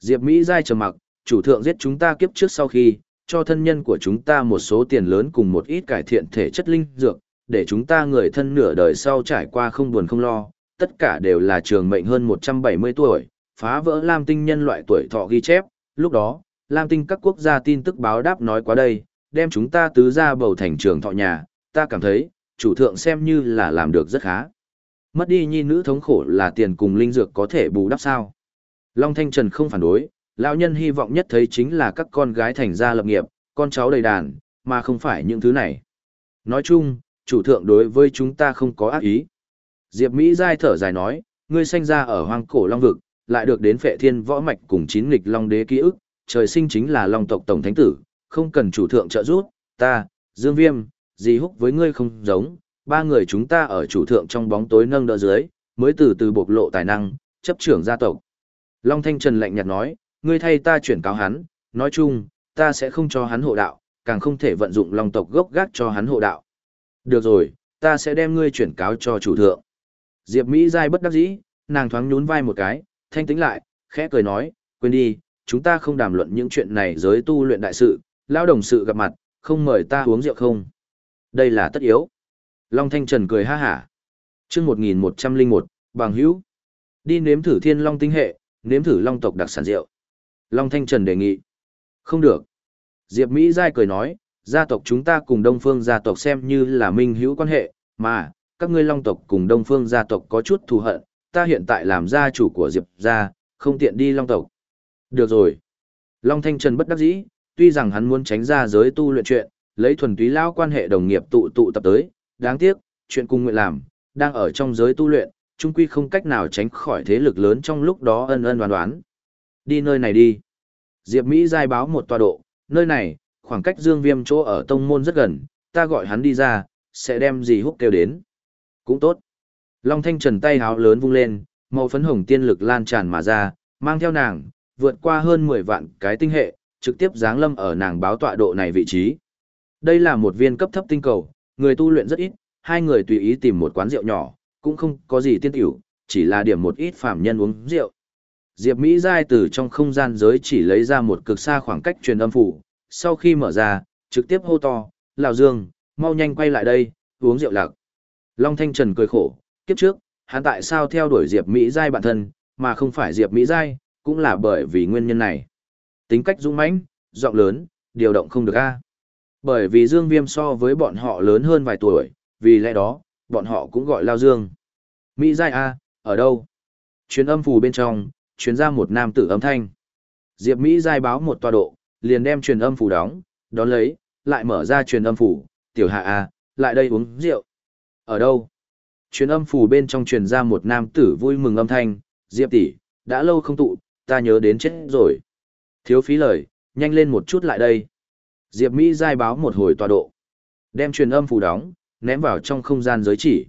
Speaker 1: Diệp Mỹ giai trầm mặc, chủ thượng giết chúng ta kiếp trước sau khi, cho thân nhân của chúng ta một số tiền lớn cùng một ít cải thiện thể chất linh dược, để chúng ta người thân nửa đời sau trải qua không buồn không lo, tất cả đều là trường mệnh hơn 170 tuổi, phá vỡ Lam Tinh nhân loại tuổi thọ ghi chép, lúc đó, Lam Tinh các quốc gia tin tức báo đáp nói qua đây, đem chúng ta tứ ra bầu thành trường thọ nhà, ta cảm thấy, chủ thượng xem như là làm được rất khá. Mất đi nhi nữ thống khổ là tiền cùng linh dược có thể bù đắp sao. Long Thanh Trần không phản đối, lão nhân hy vọng nhất thấy chính là các con gái thành gia lập nghiệp, con cháu đầy đàn, mà không phải những thứ này. Nói chung, chủ thượng đối với chúng ta không có ác ý. Diệp Mỹ giai thở dài nói, ngươi sanh ra ở hoang cổ long vực, lại được đến phệ thiên võ mạch cùng chín nghịch long đế ký ức, trời sinh chính là long tộc tổng thánh tử, không cần chủ thượng trợ giúp, ta, Dương Viêm, dì húc với ngươi không giống, ba người chúng ta ở chủ thượng trong bóng tối nâng đỡ dưới, mới từ từ bộc lộ tài năng, chấp trưởng gia tộc. Long Thanh Trần lạnh nhạt nói, ngươi thay ta chuyển cáo hắn, nói chung, ta sẽ không cho hắn hộ đạo, càng không thể vận dụng long tộc gốc gác cho hắn hộ đạo. Được rồi, ta sẽ đem ngươi chuyển cáo cho chủ thượng. Diệp Mỹ giai bất đắc dĩ, nàng thoáng nhún vai một cái, thanh tĩnh lại, khẽ cười nói, quên đi, chúng ta không đàm luận những chuyện này giới tu luyện đại sự, lao đồng sự gặp mặt, không mời ta uống rượu không. Đây là tất yếu. Long Thanh Trần cười ha hả. chương 1101, bằng hữu. Đi nếm thử thiên long tinh hệ, nếm thử long tộc đặc sản rượu. Long Thanh Trần đề nghị. Không được. Diệp Mỹ Giai cười nói, gia tộc chúng ta cùng Đông Phương gia tộc xem như là minh hữu quan hệ, mà, các ngươi long tộc cùng Đông Phương gia tộc có chút thù hận, ta hiện tại làm gia chủ của Diệp gia, không tiện đi long tộc. Được rồi. Long Thanh Trần bất đắc dĩ, tuy rằng hắn muốn tránh ra giới tu luyện chuyện, lấy thuần túy lao quan hệ đồng nghiệp tụ tụ tập tới, đáng tiếc, chuyện cùng nguyện làm, đang ở trong giới tu luyện, chung quy không cách nào tránh khỏi thế lực lớn trong lúc đó ân ân đoán đoán. Đi nơi này đi. Diệp Mỹ giai báo một tọa độ, nơi này, khoảng cách Dương Viêm chỗ ở tông môn rất gần, ta gọi hắn đi ra, sẽ đem gì húc kêu đến. Cũng tốt. Long Thanh Trần tay háo lớn vung lên, màu phấn hồng tiên lực lan tràn mà ra, mang theo nàng, vượt qua hơn 10 vạn cái tinh hệ, trực tiếp giáng lâm ở nàng báo tọa độ này vị trí. Đây là một viên cấp thấp tinh cầu, người tu luyện rất ít, hai người tùy ý tìm một quán rượu nhỏ, cũng không có gì tiên tiểu, chỉ là điểm một ít phàm nhân uống rượu. Diệp Mỹ Giai từ trong không gian giới chỉ lấy ra một cực xa khoảng cách truyền âm phủ, sau khi mở ra, trực tiếp hô to, Lào Dương, mau nhanh quay lại đây, uống rượu lạc. Long Thanh Trần cười khổ, kiếp trước, hắn tại sao theo đuổi Diệp Mỹ Giai bản thân, mà không phải Diệp Mỹ Giai, cũng là bởi vì nguyên nhân này. Tính cách dũng mãnh, giọng lớn, điều động không được a. Bởi vì Dương Viêm so với bọn họ lớn hơn vài tuổi, vì lẽ đó, bọn họ cũng gọi Lao Dương. Mỹ Giai A, ở đâu? Chuyến âm phù bên trong, chuyến ra một nam tử âm thanh. Diệp Mỹ Giai báo một tọa độ, liền đem truyền âm phù đóng, đón lấy, lại mở ra truyền âm phù, tiểu hạ A, lại đây uống rượu. Ở đâu? Truyền âm phù bên trong truyền ra một nam tử vui mừng âm thanh, Diệp tỷ, đã lâu không tụ, ta nhớ đến chết rồi. Thiếu phí lời, nhanh lên một chút lại đây. Diệp Mỹ giai báo một hồi tọa độ. Đem truyền âm phù đóng, ném vào trong không gian giới chỉ.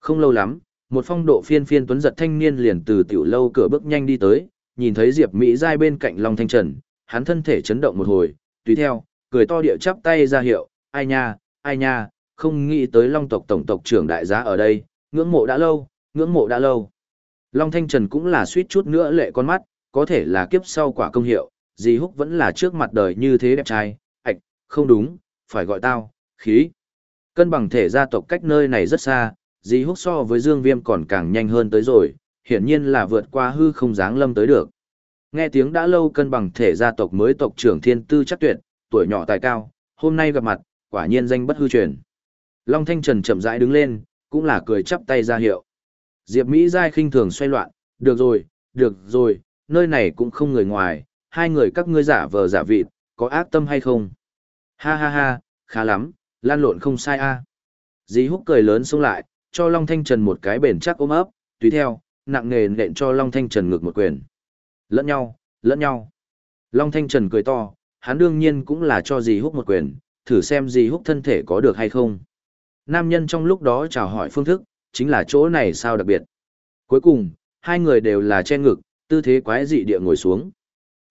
Speaker 1: Không lâu lắm, một phong độ phiên phiên tuấn giật thanh niên liền từ tiểu lâu cửa bước nhanh đi tới, nhìn thấy Diệp Mỹ giai bên cạnh Long Thanh Trần, hắn thân thể chấn động một hồi, tùy theo, cười to địa chắp tay ra hiệu, ai nha, ai nha, không nghĩ tới Long tộc tổng tộc trưởng đại giá ở đây, ngưỡng mộ đã lâu, ngưỡng mộ đã lâu. Long Thanh Trần cũng là suýt chút nữa lệ con mắt, có thể là kiếp sau quả công hiệu, dì húc vẫn là trước mặt đời như thế đẹp trai, không đúng, phải gọi tao, khí. Cân bằng thể gia tộc cách nơi này rất xa, dì húc so với Dương Viêm còn càng nhanh hơn tới rồi, hiển nhiên là vượt qua hư không dáng lâm tới được. Nghe tiếng đã lâu cân bằng thể gia tộc mới tộc trưởng thiên tư chắc tuyệt, tuổi nhỏ tài cao, hôm nay gặp mặt, quả nhiên danh bất hư truyền. Long Thanh Trần chậm rãi đứng lên, cũng là cười chắp tay ra hiệu. Diệp Mỹ Giai khinh thường xoay loạn, được rồi, được rồi, nơi này cũng không người ngoài, hai người các ngươi giả vờ giả vịt, có ác tâm hay không? Ha ha ha, khá lắm, lan lộn không sai a. Dì húc cười lớn xông lại, cho Long Thanh Trần một cái bền chắc ôm ấp, tùy theo, nặng nề nện cho Long Thanh Trần ngược một quyền. Lẫn nhau, lẫn nhau. Long Thanh Trần cười to, hắn đương nhiên cũng là cho dì húc một quyền, thử xem dì húc thân thể có được hay không. Nam nhân trong lúc đó chào hỏi phương thức, chính là chỗ này sao đặc biệt. Cuối cùng, hai người đều là che ngực, tư thế quái dị địa ngồi xuống.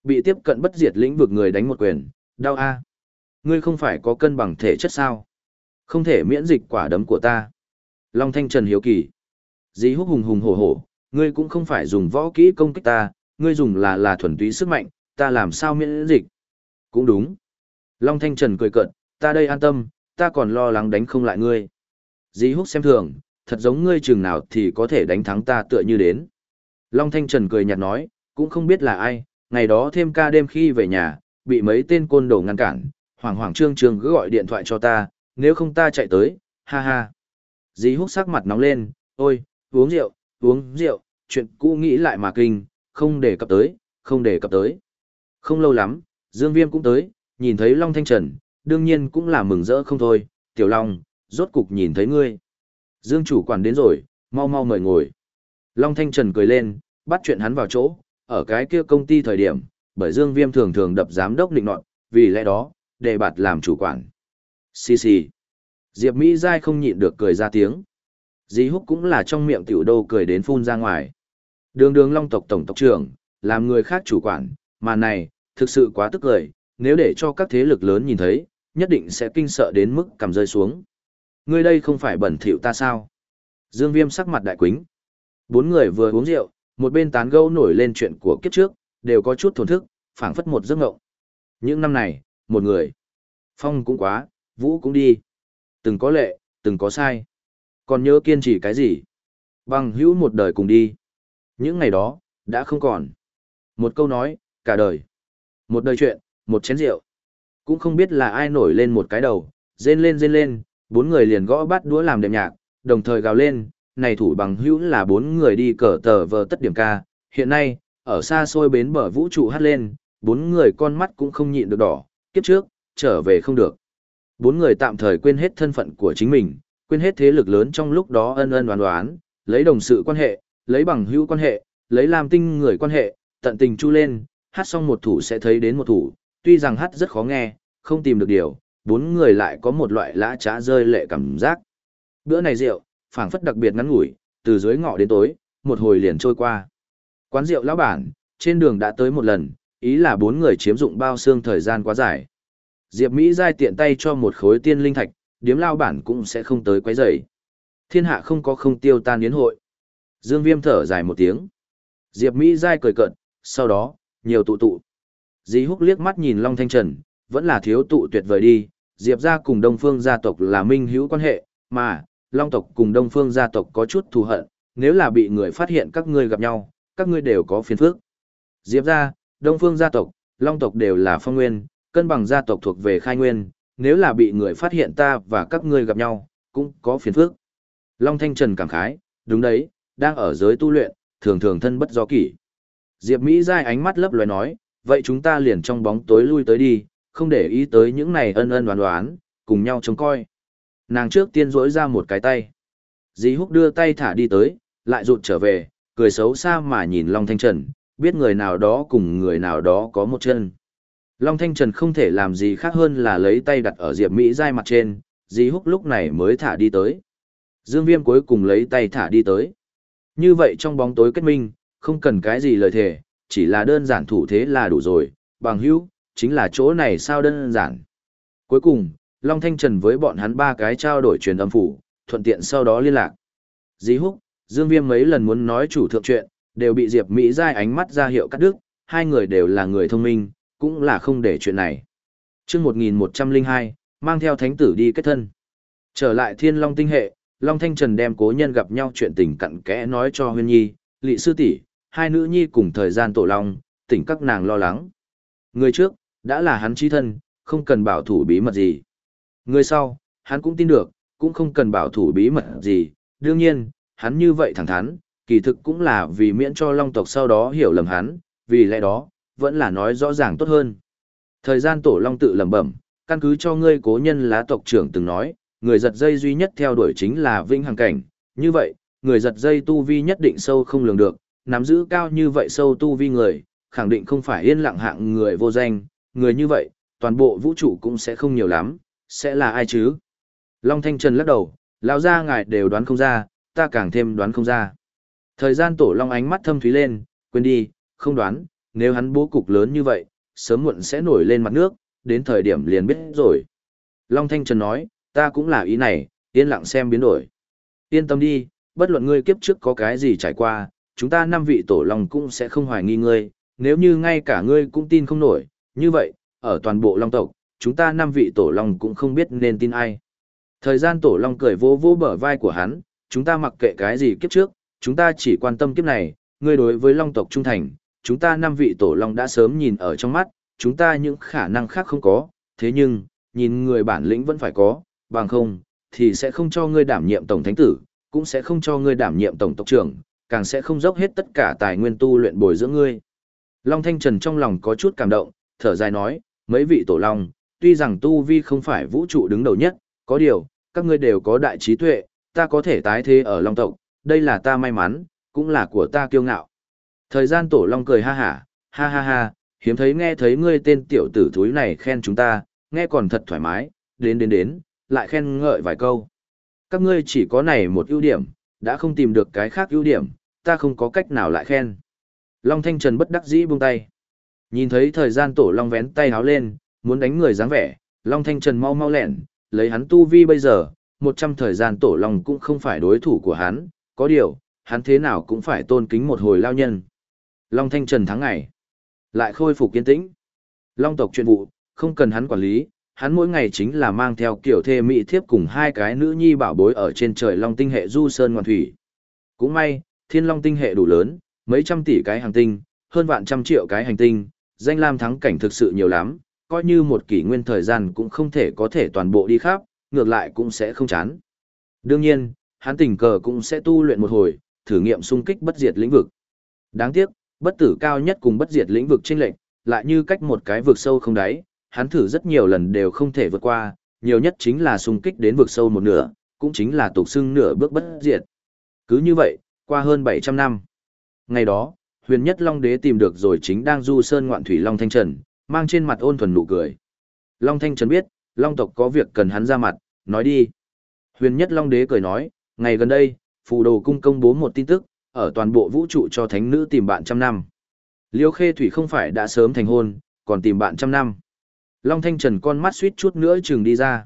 Speaker 1: Bị tiếp cận bất diệt lĩnh vực người đánh một quyền, đau a. Ngươi không phải có cân bằng thể chất sao? Không thể miễn dịch quả đấm của ta. Long Thanh Trần hiếu kỳ. Dĩ húc hùng hùng hổ hổ, ngươi cũng không phải dùng võ kỹ công kích ta, ngươi dùng là là thuần túy sức mạnh, ta làm sao miễn dịch? Cũng đúng. Long Thanh Trần cười cợt, ta đây an tâm, ta còn lo lắng đánh không lại ngươi. Dĩ húc xem thường, thật giống ngươi chừng nào thì có thể đánh thắng ta tựa như đến. Long Thanh Trần cười nhạt nói, cũng không biết là ai, ngày đó thêm ca đêm khi về nhà, bị mấy tên côn đồ ngăn cản, hoàng hoàng trương trương cứ gọi điện thoại cho ta, nếu không ta chạy tới, ha ha. Dì húc sắc mặt nóng lên, ôi, uống rượu, uống rượu, chuyện cũ nghĩ lại mà kinh, không để cập tới, không để cập tới. Không lâu lắm, Dương Viêm cũng tới, nhìn thấy Long Thanh Trần, đương nhiên cũng là mừng rỡ không thôi, Tiểu Long, rốt cục nhìn thấy ngươi. Dương chủ quản đến rồi, mau mau mời ngồi. Long Thanh Trần cười lên, bắt chuyện hắn vào chỗ, ở cái kia công ty thời điểm, bởi Dương Viêm thường thường đập giám đốc định nọt, vì lẽ đó, đề bạt làm chủ quản. Xì xì. Diệp Mỹ Giai không nhịn được cười ra tiếng. Dì Húc cũng là trong miệng tiểu đô cười đến phun ra ngoài. Đường đường long tộc tổng tộc trưởng, làm người khác chủ quản, mà này, thực sự quá tức cười, nếu để cho các thế lực lớn nhìn thấy, nhất định sẽ kinh sợ đến mức cầm rơi xuống. Ngươi đây không phải bẩn thỉu ta sao? Dương Viêm sắc mặt đại quính. Bốn người vừa uống rượu, một bên tán gẫu nổi lên chuyện của kiếp trước, đều có chút thổn thức, phảng phất một giấc ngộng. Những năm này, một người. Phong cũng quá, Vũ cũng đi. Từng có lệ, từng có sai. Còn nhớ kiên trì cái gì? Bằng hữu một đời cùng đi. Những ngày đó, đã không còn. Một câu nói, cả đời. Một đời chuyện, một chén rượu. Cũng không biết là ai nổi lên một cái đầu, rên lên rên lên, bốn người liền gõ bắt đũa làm đệm nhạc, đồng thời gào lên, này thủ bằng hữu là bốn người đi cờ tờ vờ tất điểm ca. Hiện nay, ở xa xôi bến bờ vũ trụ hát lên, bốn người con mắt cũng không nhịn được đỏ, kiếp trước, trở về không được. Bốn người tạm thời quên hết thân phận của chính mình, quên hết thế lực lớn trong lúc đó ân ân đoán đoán, lấy đồng sự quan hệ, lấy bằng hữu quan hệ, lấy làm tinh người quan hệ, tận tình chu lên, hát xong một thủ sẽ thấy đến một thủ, tuy rằng hát rất khó nghe, không tìm được điều, bốn người lại có một loại lã trá rơi lệ cảm giác. Bữa này rượu, phảng phất đặc biệt ngắn ngủi, từ dưới ngọ đến tối, một hồi liền trôi qua. Quán rượu lão bản, trên đường đã tới một lần, ý là bốn người chiếm dụng bao xương thời gian quá dài. Diệp Mỹ giai tiện tay cho một khối tiên linh thạch, điếm lao bản cũng sẽ không tới quấy rầy. Thiên hạ không có không tiêu tan yến hội. Dương Viêm thở dài một tiếng. Diệp Mỹ giai cười cận, sau đó, nhiều tụ tụ. Dĩ húc liếc mắt nhìn Long Thanh Trần, vẫn là thiếu tụ tuyệt vời đi. Diệp gia cùng Đông Phương gia tộc là minh hữu quan hệ, mà, Long tộc cùng Đông Phương gia tộc có chút thù hận, nếu là bị người phát hiện các ngươi gặp nhau, các ngươi đều có phiền phức. Diệp gia, Đông Phương gia tộc, Long tộc đều là phong nguyên, cân bằng gia tộc thuộc về khai nguyên, nếu là bị người phát hiện ta và các ngươi gặp nhau, cũng có phiền phức. Long Thanh Trần cảm khái, đúng đấy, đang ở giới tu luyện, thường thường thân bất do kỷ. Diệp Mỹ Giai ánh mắt lấp loé nói, vậy chúng ta liền trong bóng tối lui tới đi, không để ý tới những này ân ân đoán đoán, cùng nhau trông coi. Nàng trước tiên rỗi ra một cái tay. Dì Húc đưa tay thả đi tới, lại rụt trở về, cười xấu xa mà nhìn Long Thanh Trần, biết người nào đó cùng người nào đó có một chân. Long Thanh Trần không thể làm gì khác hơn là lấy tay đặt ở Diệp Mỹ dai mặt trên, dì Húc lúc này mới thả đi tới. Dương Viêm cuối cùng lấy tay thả đi tới. Như vậy trong bóng tối kết minh, không cần cái gì lời thề, chỉ là đơn giản thủ thế là đủ rồi, bằng hữu, chính là chỗ này sao đơn giản. Cuối cùng, Long Thanh Trần với bọn hắn ba cái trao đổi truyền âm phủ, thuận tiện sau đó liên lạc. Dí húc, Dương Viêm mấy lần muốn nói chủ thượng chuyện, đều bị Diệp Mỹ giai ánh mắt ra hiệu cắt đứt, hai người đều là người thông minh, cũng là không để chuyện này. chương 1102, mang theo thánh tử đi kết thân. Trở lại thiên long tinh hệ, Long Thanh Trần đem cố nhân gặp nhau chuyện tình cặn kẽ nói cho huyên nhi, lị sư tỷ hai nữ nhi cùng thời gian tổ long, tỉnh các nàng lo lắng. Người trước, đã là hắn chí thân, không cần bảo thủ bí mật gì. Người sau, hắn cũng tin được, cũng không cần bảo thủ bí mật gì. Đương nhiên, hắn như vậy thẳng thắn, kỳ thực cũng là vì miễn cho long tộc sau đó hiểu lầm hắn, vì lẽ đó, vẫn là nói rõ ràng tốt hơn. Thời gian tổ long tự lẩm bẩm, căn cứ cho ngươi cố nhân lá tộc trưởng từng nói, người giật dây duy nhất theo đuổi chính là vinh hằng cảnh. Như vậy, người giật dây tu vi nhất định sâu không lường được, nắm giữ cao như vậy sâu tu vi người, khẳng định không phải yên lặng hạng người vô danh, người như vậy, toàn bộ vũ trụ cũng sẽ không nhiều lắm, sẽ là ai chứ? Long Thanh Trần lắc đầu, lão gia ngài đều đoán không ra, ta càng thêm đoán không ra. Thời gian tổ Long ánh mắt thâm thúy lên, quên đi, không đoán, nếu hắn bố cục lớn như vậy, sớm muộn sẽ nổi lên mặt nước, đến thời điểm liền biết rồi. Long Thanh Trần nói, ta cũng là ý này, yên lặng xem biến đổi. Yên tâm đi, bất luận ngươi kiếp trước có cái gì trải qua, chúng ta năm vị tổ long cũng sẽ không hoài nghi ngươi, nếu như ngay cả ngươi cũng tin không nổi, như vậy, ở toàn bộ long tộc, chúng ta năm vị tổ long cũng không biết nên tin ai. Thời gian tổ long cười vô vô bờ vai của hắn, chúng ta mặc kệ cái gì kiếp trước, chúng ta chỉ quan tâm kiếp này, ngươi đối với long tộc trung thành, chúng ta năm vị tổ long đã sớm nhìn ở trong mắt, chúng ta những khả năng khác không có, thế nhưng, nhìn người bản lĩnh vẫn phải có, bằng không, thì sẽ không cho ngươi đảm nhiệm tổng thánh tử, cũng sẽ không cho ngươi đảm nhiệm tổng tộc trưởng, càng sẽ không dốc hết tất cả tài nguyên tu luyện bồi dưỡng ngươi. Long Thanh Trần trong lòng có chút cảm động, thở dài nói, mấy vị tổ long, tuy rằng tu vi không phải vũ trụ đứng đầu nhất, có điều, các ngươi đều có đại trí tuệ, ta có thể tái thế ở Long tộc, đây là ta may mắn, cũng là của ta kiêu ngạo. Thời gian tổ Long cười ha hả, ha ha ha, hiếm thấy nghe thấy ngươi tên tiểu tử thúi này khen chúng ta, nghe còn thật thoải mái, đến đến đến, lại khen ngợi vài câu. Các ngươi chỉ có này một ưu điểm, đã không tìm được cái khác ưu điểm, ta không có cách nào lại khen. Long Thanh Trần bất đắc dĩ buông tay. Nhìn thấy thời gian tổ Long vén tay háo lên, muốn đánh người dáng vẻ, Long Thanh Trần mau mau lẹn, lấy hắn tu vi bây giờ, một trăm thời gian tổ Long cũng không phải đối thủ của hắn, có điều, hắn thế nào cũng phải tôn kính một hồi lao nhân. Long Thanh Trần thắng ngày, lại khôi phục kiên tĩnh. Long tộc chuyện vụ, không cần hắn quản lý, hắn mỗi ngày chính là mang theo kiểu thê mỹ thiếp cùng hai cái nữ nhi bảo bối ở trên trời Long tinh hệ du sơn ngoan thủy. Cũng may, thiên Long tinh hệ đủ lớn, mấy trăm tỷ cái hành tinh, hơn vạn trăm triệu cái hành tinh, danh lam thắng cảnh thực sự nhiều lắm, coi như một kỷ nguyên thời gian cũng không thể có thể toàn bộ đi khắp, ngược lại cũng sẽ không chán. Đương nhiên, hắn tình cờ cũng sẽ tu luyện một hồi, thử nghiệm xung kích bất diệt lĩnh vực. Đáng tiếc, bất tử cao nhất cùng bất diệt lĩnh vực chênh lệnh, lại như cách một cái vực sâu không đáy, hắn thử rất nhiều lần đều không thể vượt qua, nhiều nhất chính là xung kích đến vực sâu một nửa, cũng chính là tục xưng nửa bước bất diệt. Cứ như vậy, qua hơn 700 năm. Ngày đó, huyền nhất Long Đế tìm được rồi chính đang du sơn ngoạn thủy Long Thanh Trần, mang trên mặt ôn thuần nụ cười. Long Thanh Trần biết, Long tộc có việc cần hắn ra mặt, nói đi. Huyền nhất Long Đế cười nói, ngày gần đây, phù đồ cung công bố một tin tức, ở toàn bộ vũ trụ cho thánh nữ tìm bạn trăm năm. Liêu Khê Thủy không phải đã sớm thành hôn, còn tìm bạn trăm năm. Long Thanh Trần con mắt suýt chút nữa chừng đi ra.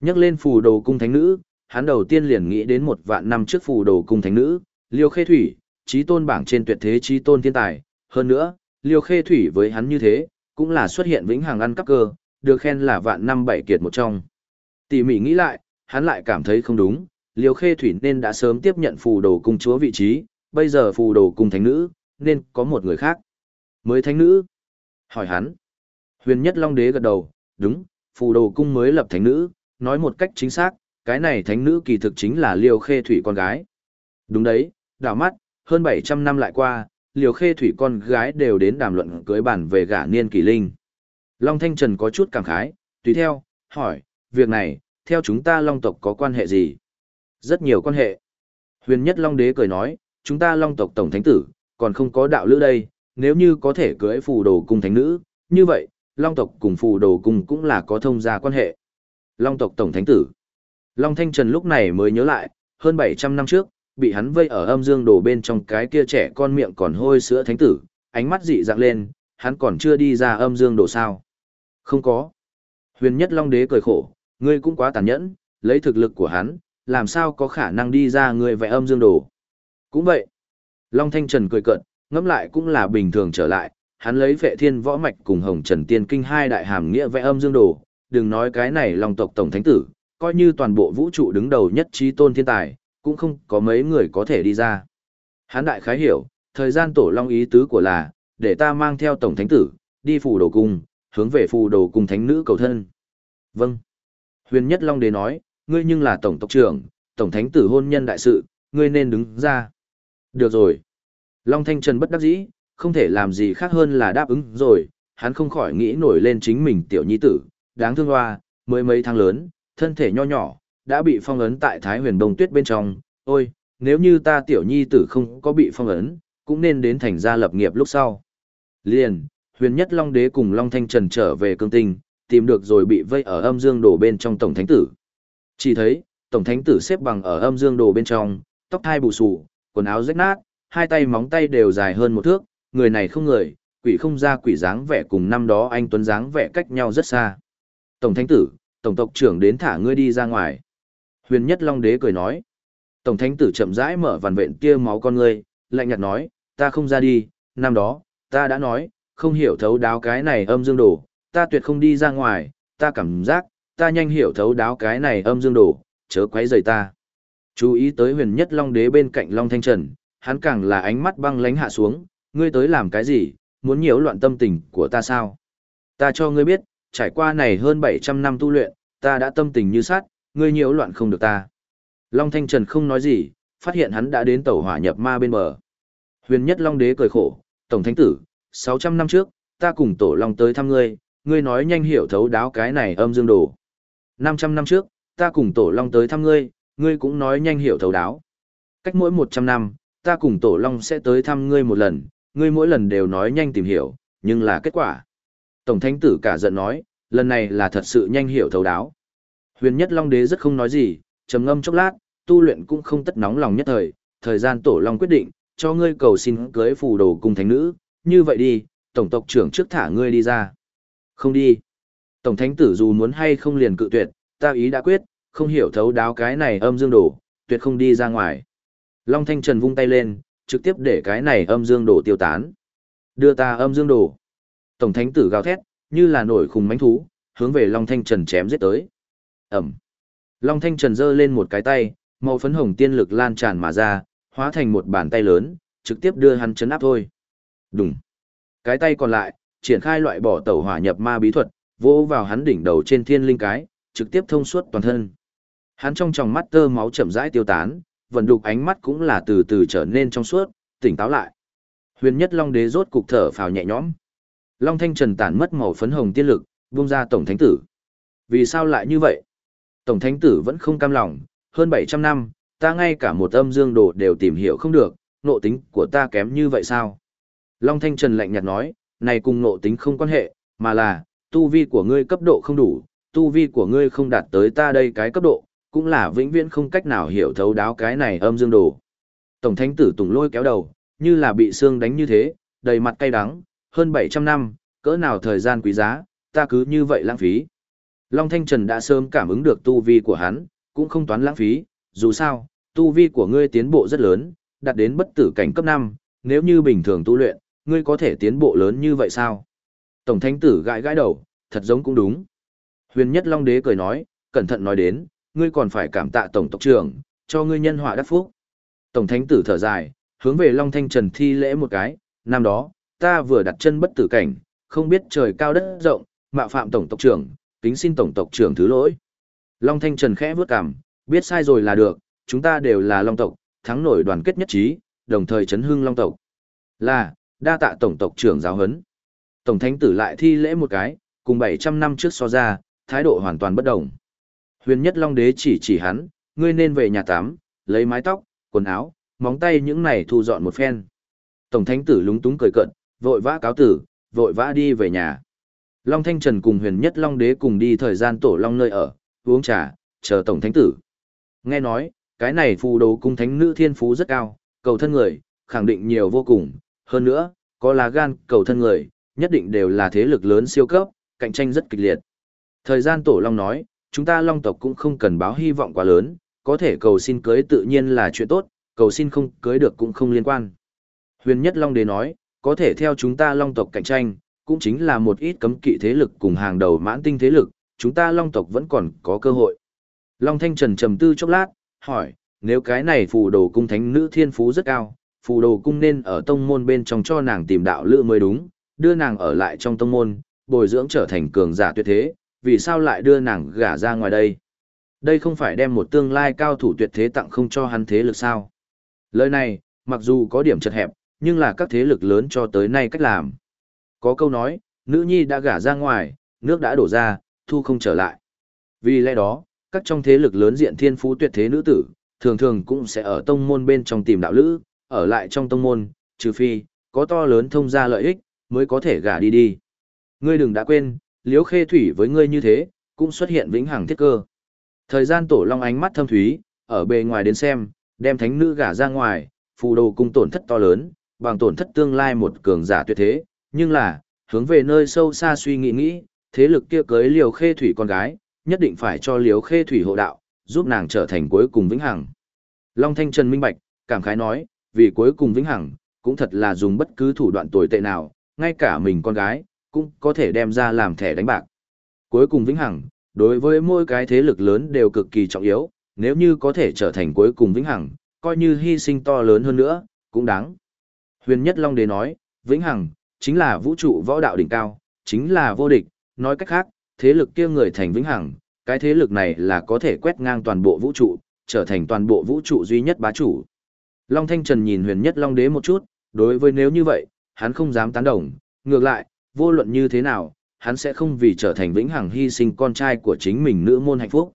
Speaker 1: Nhắc lên phù đồ cung thánh nữ, hắn đầu tiên liền nghĩ đến một vạn năm trước phù đồ cung thánh nữ, Liêu Khê Thủy, trí tôn bảng trên tuyệt thế trí tôn thiên tài. Hơn nữa, Liêu Khê Thủy với hắn như thế, cũng là xuất hiện vĩnh hằng ăn cắp cơ, được khen là vạn năm bảy kiệt một trong. Tỉ mỉ nghĩ lại, hắn lại cảm thấy không đúng, Liều Khê Thủy nên đã sớm tiếp nhận phù đồ cung chúa vị trí, bây giờ phù đồ cung thánh nữ, nên có một người khác. Mới thánh nữ? Hỏi hắn. Huyền Nhất Long Đế gật đầu, đúng, phù đồ cung mới lập thánh nữ, nói một cách chính xác, cái này thánh nữ kỳ thực chính là Liều Khê Thủy con gái. Đúng đấy, đảo mắt, hơn 700 năm lại qua, Liều Khê Thủy con gái đều đến đàm luận cưới bản về gả niên kỳ linh. Long Thanh Trần có chút cảm khái, tùy theo, hỏi, việc này, theo chúng ta Long tộc có quan hệ gì? Rất nhiều quan hệ. Huyền Nhất Long Đế cười nói, chúng ta Long tộc tổng thánh tử, còn không có đạo lữ đây, nếu như có thể cưới phù đồ cung thánh nữ, như vậy, Long tộc cùng phù đồ cung cũng là có thông gia quan hệ. Long tộc tổng thánh tử. Long Thanh Trần lúc này mới nhớ lại, hơn 700 năm trước, bị hắn vây ở âm dương đồ bên trong cái kia trẻ con miệng còn hôi sữa thánh tử, ánh mắt dị dạng lên, hắn còn chưa đi ra âm dương đồ sao. Không có. Huyền nhất Long Đế cười khổ, ngươi cũng quá tàn nhẫn, lấy thực lực của hắn, làm sao có khả năng đi ra người vẽ âm dương đồ. Cũng vậy. Long Thanh Trần cười cận, ngẫm lại cũng là bình thường trở lại, hắn lấy vệ thiên võ mạch cùng hồng trần tiên kinh hai đại hàm nghĩa vẽ âm dương đồ, đừng nói cái này long tộc tổng thánh tử, coi như toàn bộ vũ trụ đứng đầu nhất trí tôn thiên tài, cũng không có mấy người có thể đi ra. Hắn đại khái hiểu, thời gian tổ long ý tứ của là, để ta mang theo tổng thánh tử, đi phù đồ cung, hướng về phù đồ cung thánh nữ cầu thân. Vâng. Huyền nhất long đế nói, ngươi nhưng là tổng tộc trưởng, tổng thánh tử hôn nhân đại sự, ngươi nên đứng ra. Được rồi. Long Thanh Trần bất đắc dĩ, không thể làm gì khác hơn là đáp ứng rồi, hắn không khỏi nghĩ nổi lên chính mình tiểu nhi tử, đáng thương hoa, mới mấy tháng lớn, thân thể nho nhỏ, đã bị phong ấn tại Thái huyền đông tuyết bên trong, ôi, nếu như ta tiểu nhi tử không có bị phong ấn, cũng nên đến thành gia lập nghiệp lúc sau. Liền, huyền nhất Long Đế cùng Long Thanh Trần trở về cương tinh, tìm được rồi bị vây ở âm dương đổ bên trong tổng thánh tử. Chỉ thấy, tổng thánh tử xếp bằng ở âm dương đồ bên trong, tóc thai bù xù, quần áo rách nát, hai tay móng tay đều dài hơn một thước, người này không người, quỷ không ra quỷ dáng vẻ cùng năm đó anh tuấn dáng vẻ cách nhau rất xa. Tổng thánh tử, tổng tộc trưởng đến thả ngươi đi ra ngoài. Huyền nhất long đế cười nói. Tổng thánh tử chậm rãi mở vằn vện kia máu con ngươi, lạnh nhạt nói, ta không ra đi, năm đó, ta đã nói, không hiểu thấu đáo cái này âm dương đồ, ta tuyệt không đi ra ngoài, ta cảm giác, ta nhanh hiểu thấu đáo cái này âm dương đồ, chớ quấy rầy ta. Chú ý tới huyền nhất long đế bên cạnh long thanh trần, hắn càng là ánh mắt băng lánh hạ xuống, ngươi tới làm cái gì, muốn nhiễu loạn tâm tình của ta sao? Ta cho ngươi biết, trải qua này hơn 700 năm tu luyện, ta đã tâm tình như sát, ngươi nhiễu loạn không được ta. Long thanh trần không nói gì, phát hiện hắn đã đến tẩu hỏa nhập ma bên bờ. Huyền nhất long đế cười khổ, tổng thánh tử, 600 năm trước, ta cùng tổ long tới thăm ngươi, ngươi nói nhanh hiểu thấu đáo cái này âm dương đồ. 500 năm trước, ta cùng Tổ Long tới thăm ngươi, ngươi cũng nói nhanh hiểu thấu đáo. Cách mỗi 100 năm, ta cùng Tổ Long sẽ tới thăm ngươi một lần, ngươi mỗi lần đều nói nhanh tìm hiểu, nhưng là kết quả. Tổng thánh tử cả giận nói, lần này là thật sự nhanh hiểu thấu đáo. Huyền nhất Long đế rất không nói gì, trầm ngâm chốc lát, tu luyện cũng không tất nóng lòng nhất thời, thời gian Tổ Long quyết định, cho ngươi cầu xin cưới phù đồ cùng thánh nữ, như vậy đi, tổng tộc trưởng trước thả ngươi đi ra. Không đi. Tổng thánh tử dù muốn hay không liền cự tuyệt, ta ý đã quyết, không hiểu thấu đáo cái này âm dương đổ, tuyệt không đi ra ngoài. Long Thanh Trần vung tay lên, trực tiếp để cái này âm dương đổ tiêu tán. Đưa ta âm dương đổ. Tổng thánh tử gào thét, như là nổi khùng mánh thú, hướng về Long Thanh Trần chém giết tới. Ẩm. Long Thanh Trần giơ lên một cái tay, màu phấn hồng tiên lực lan tràn mà ra, hóa thành một bàn tay lớn, trực tiếp đưa hắn chấn áp thôi. Đùng. Cái tay còn lại, triển khai loại bỏ tẩu hỏa nhập ma bí thuật, vỗ vào hắn đỉnh đầu trên thiên linh cái, trực tiếp thông suốt toàn thân. Hắn trong tròng mắt tơ máu chậm rãi tiêu tán, vận đục ánh mắt cũng là từ từ trở nên trong suốt, tỉnh táo lại. Huyền Nhất Long Đế rốt cục thở phào nhẹ nhõm. Long Thanh Trần tản mất màu phấn hồng tiên lực, buông ra tổng thánh tử. Vì sao lại như vậy? Tổng thánh tử vẫn không cam lòng, hơn 700 năm, ta ngay cả một âm dương đồ đều tìm hiểu không được, nộ tính của ta kém như vậy sao? Long Thanh Trần lạnh nhạt nói, này cùng nộ tính không quan hệ, mà là, tu vi của ngươi cấp độ không đủ, tu vi của ngươi không đạt tới ta đây cái cấp độ, cũng là vĩnh viễn không cách nào hiểu thấu đáo cái này âm dương đồ. Tổng thánh tử tùng lôi kéo đầu, như là bị xương đánh như thế, đầy mặt cay đắng, hơn 700 năm, cỡ nào thời gian quý giá, ta cứ như vậy lãng phí. Long Thanh Trần đã sớm cảm ứng được tu vi của hắn, cũng không toán lãng phí, dù sao, tu vi của ngươi tiến bộ rất lớn, đạt đến bất tử cảnh cấp 5, nếu như bình thường tu luyện, ngươi có thể tiến bộ lớn như vậy sao? Tổng thánh tử gãi gãi đầu, thật giống cũng đúng. Huyền Nhất Long Đế cười nói, cẩn thận nói đến, ngươi còn phải cảm tạ tổng tộc trưởng, cho ngươi nhân họa đắc phúc. Tổng thánh tử thở dài, hướng về Long Thanh Trần thi lễ một cái, năm đó, ta vừa đặt chân bất tử cảnh, không biết trời cao đất rộng, mạo phạm tổng tộc trưởng, kính xin tổng tộc trưởng thứ lỗi. Long Thanh Trần khẽ bước cằm, biết sai rồi là được, chúng ta đều là Long tộc, thắng nổi đoàn kết nhất trí, đồng thời chấn hưng Long tộc. Là, đa tạ tổng tộc trưởng giáo huấn. Tổng thánh tử lại thi lễ một cái, cùng 700 năm trước so ra, thái độ hoàn toàn bất đồng. Huyền nhất long đế chỉ chỉ hắn, ngươi nên về nhà tắm, lấy mái tóc, quần áo, móng tay những này thu dọn một phen. Tổng thánh tử lúng túng cười cận, vội vã cáo tử, vội vã đi về nhà. Long Thanh Trần cùng huyền nhất long đế cùng đi thời gian tổ long nơi ở, uống trà, chờ tổng thánh tử. Nghe nói, cái này phù đồ cung thánh nữ thiên phú rất cao, cầu thân người, khẳng định nhiều vô cùng, hơn nữa, có lá gan cầu thân người, nhất định đều là thế lực lớn siêu cấp, cạnh tranh rất kịch liệt. Thời gian tổ long nói, chúng ta long tộc cũng không cần báo hy vọng quá lớn, có thể cầu xin cưới tự nhiên là chuyện tốt, cầu xin không cưới được cũng không liên quan. Huyền nhất long đế nói, có thể theo chúng ta long tộc cạnh tranh, cũng chính là một ít cấm kỵ thế lực cùng hàng đầu mãn tinh thế lực, chúng ta long tộc vẫn còn có cơ hội. Long thanh trần trầm tư chốc lát, hỏi, nếu cái này phù đồ cung thánh nữ thiên phú rất cao, phù đồ cung nên ở tông môn bên trong cho nàng tìm đạo lựa mới đúng, đưa nàng ở lại trong tông môn, bồi dưỡng trở thành cường giả tuyệt thế, vì sao lại đưa nàng gả ra ngoài đây? Đây không phải đem một tương lai cao thủ tuyệt thế tặng không cho hắn thế lực sao? Lời này, mặc dù có điểm chật hẹp, nhưng là các thế lực lớn cho tới nay cách làm. Có câu nói, nữ nhi đã gả ra ngoài, nước đã đổ ra, thu không trở lại. Vì lẽ đó, các trong thế lực lớn diện thiên phú tuyệt thế nữ tử, thường thường cũng sẽ ở tông môn bên trong tìm đạo lữ, ở lại trong tông môn, trừ phi, có to lớn thông ra lợi ích, mới có thể gả đi đi. Ngươi đừng đã quên, liếu khê thủy với ngươi như thế, cũng xuất hiện vĩnh hằng thiết cơ. Thời gian tổ long ánh mắt thâm thúy, ở bề ngoài đến xem, đem thánh nữ gả ra ngoài, phù đồ cung tổn thất to lớn, bằng tổn thất tương lai một cường giả tuyệt thế, nhưng là, hướng về nơi sâu xa suy nghĩ nghĩ, thế lực kia cưới liều khê thủy con gái, nhất định phải cho liều khê thủy hộ đạo, giúp nàng trở thành cuối cùng vĩnh hằng. Long Thanh Trần minh bạch, cảm khái nói, vì cuối cùng vĩnh hằng, cũng thật là dùng bất cứ thủ đoạn tồi tệ nào, ngay cả mình con gái, cũng có thể đem ra làm thẻ đánh bạc. Cuối cùng vĩnh hằng, đối với mỗi cái thế lực lớn đều cực kỳ trọng yếu, nếu như có thể trở thành cuối cùng vĩnh hằng, coi như hy sinh to lớn hơn nữa, cũng đáng. Huyền Nhất Long Đế nói, vĩnh hằng, chính là vũ trụ võ đạo đỉnh cao, chính là vô địch, nói cách khác, thế lực kia người thành vĩnh hằng, cái thế lực này là có thể quét ngang toàn bộ vũ trụ, trở thành toàn bộ vũ trụ duy nhất bá chủ. Long Thanh Trần nhìn huyền nhất Long Đế một chút, đối với nếu như vậy, hắn không dám tán đồng, ngược lại, vô luận như thế nào, hắn sẽ không vì trở thành vĩnh hằng hy sinh con trai của chính mình nữ môn hạnh phúc.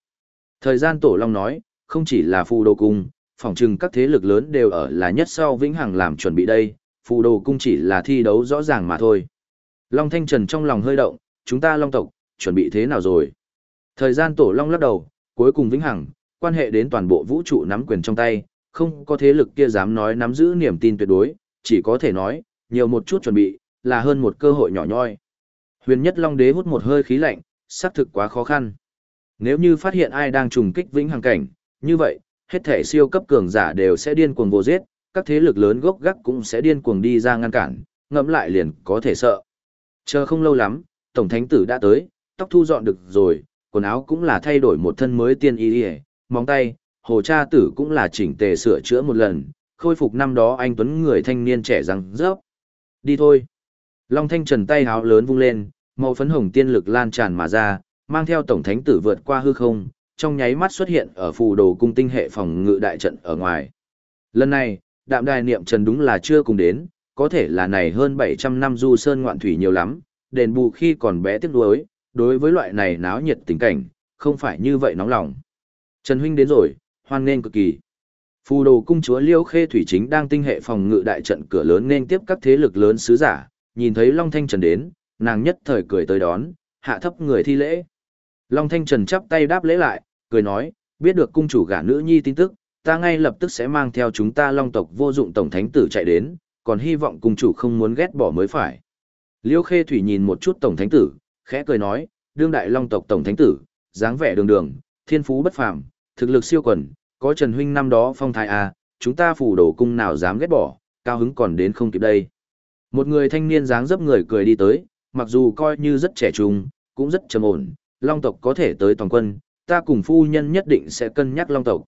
Speaker 1: Thời gian Tổ Long nói, không chỉ là phù đồ cung, phỏng chừng các thế lực lớn đều ở là nhất sau vĩnh hằng làm chuẩn bị đây, phù đồ cung chỉ là thi đấu rõ ràng mà thôi. Long Thanh Trần trong lòng hơi động, chúng ta Long tộc, chuẩn bị thế nào rồi? Thời gian Tổ Long lắc đầu, cuối cùng vĩnh hằng, quan hệ đến toàn bộ vũ trụ nắm quyền trong tay, không có thế lực kia dám nói nắm giữ niềm tin tuyệt đối, chỉ có thể nói, nhiều một chút chuẩn bị, là hơn một cơ hội nhỏ nhoi. Huyền nhất Long Đế hút một hơi khí lạnh, xác thực quá khó khăn. Nếu như phát hiện ai đang trùng kích vĩnh hằng cảnh, như vậy, hết thể siêu cấp cường giả đều sẽ điên cuồng vô giết, các thế lực lớn gốc gác cũng sẽ điên cuồng đi ra ngăn cản, ngẫm lại liền có thể sợ. Chờ không lâu lắm, Tổng Thánh Tử đã tới, tóc thu dọn được rồi, quần áo cũng là thay đổi một thân mới tiên y y, móng tay, hồ cha tử cũng là chỉnh tề sửa chữa một lần, khôi phục năm đó anh Tuấn người thanh niên trẻ răng rớp. Đi thôi. Long Thanh Trần tay háo lớn vung lên, màu phấn hồng tiên lực lan tràn mà ra, mang theo tổng thánh tử vượt qua hư không, trong nháy mắt xuất hiện ở phù đồ cung tinh hệ phòng ngự đại trận ở ngoài. Lần này, đạm đài niệm trần đúng là chưa cùng đến, có thể là này hơn 700 năm du sơn ngoạn thủy nhiều lắm, đền bù khi còn bé tiếc nuối, đối với loại này náo nhiệt tình cảnh, không phải như vậy nóng lòng. Trần Huynh đến rồi, hoan nghênh cực kỳ. Phù đồ cung chúa Liêu Khê Thủy chính đang tinh hệ phòng ngự đại trận cửa lớn nên tiếp các thế lực lớn sứ giả, nhìn thấy Long Thanh Trần đến, nàng nhất thời cười tới đón, hạ thấp người thi lễ. Long Thanh Trần chắp tay đáp lễ lại, cười nói, biết được cung chủ gả nữ nhi tin tức, ta ngay lập tức sẽ mang theo chúng ta Long tộc vô dụng tổng thánh tử chạy đến, còn hy vọng cung chủ không muốn ghét bỏ mới phải. Liêu Khê Thủy nhìn một chút tổng thánh tử, khẽ cười nói, đương đại Long tộc tổng thánh tử, dáng vẻ đường đường, thiên phú bất phàm, thực lực siêu quần, có Trần huynh năm đó phong thái à, chúng ta phủ đổ cung nào dám ghét bỏ, cao hứng còn đến không kịp đây. Một người thanh niên dáng dấp người cười đi tới, mặc dù coi như rất trẻ trung, cũng rất trầm ổn, Long tộc có thể tới toàn quân, ta cùng phu nhân nhất định sẽ cân nhắc Long tộc.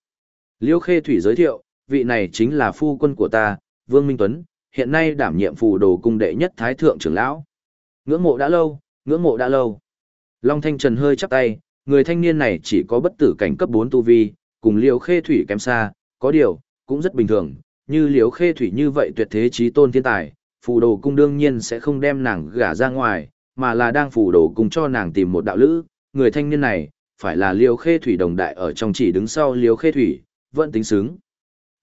Speaker 1: Liêu Khê Thủy giới thiệu, vị này chính là phu quân của ta, Vương Minh Tuấn, hiện nay đảm nhiệm phù đồ cung đệ nhất thái thượng trưởng lão. Ngưỡng mộ đã lâu, ngưỡng mộ đã lâu. Long Thanh Trần hơi chắp tay, người thanh niên này chỉ có bất tử cảnh cấp 4 tu vi, cùng liều Khê Thủy kém xa, có điều, cũng rất bình thường, như liều Khê Thủy như vậy tuyệt thế trí tôn thiên tài, phù đồ cung đương nhiên sẽ không đem nàng gả ra ngoài, mà là đang phù đồ cung cho nàng tìm một đạo lữ, người thanh niên này, phải là liều Khê Thủy đồng đại ở trong chỉ đứng sau liều Khê Thủy, vẫn tính xứng.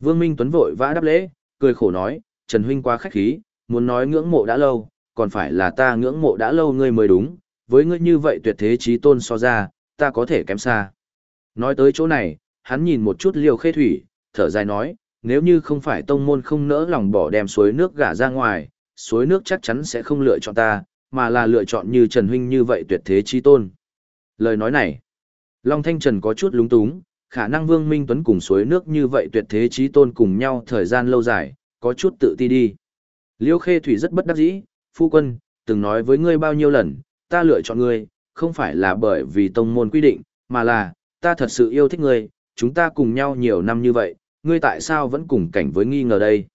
Speaker 1: Vương Minh Tuấn vội vã đáp lễ, cười khổ nói, Trần Huynh quá khách khí, muốn nói ngưỡng mộ đã lâu, còn phải là ta ngưỡng mộ đã lâu ngươi mới đúng, với ngươi như vậy tuyệt thế trí tôn so ra, ta có thể kém xa. Nói tới chỗ này, hắn nhìn một chút Liêu Khê Thủy, thở dài nói, nếu như không phải tông môn không nỡ lòng bỏ đem suối nước gả ra ngoài, suối nước chắc chắn sẽ không lựa chọn ta, mà là lựa chọn như Trần Huynh như vậy tuyệt thế chi tôn. Lời nói này, Long Thanh Trần có chút lúng túng, khả năng Vương Minh Tuấn cùng suối nước như vậy tuyệt thế chi tôn cùng nhau thời gian lâu dài, có chút tự ti đi. Liêu Khê Thủy rất bất đắc dĩ, phu quân, từng nói với ngươi bao nhiêu lần, ta lựa chọn ngươi, không phải là bởi vì tông môn quy định, mà là, ta thật sự yêu thích ngươi, chúng ta cùng nhau nhiều năm như vậy, ngươi tại sao vẫn cùng cảnh với nghi ngờ đây?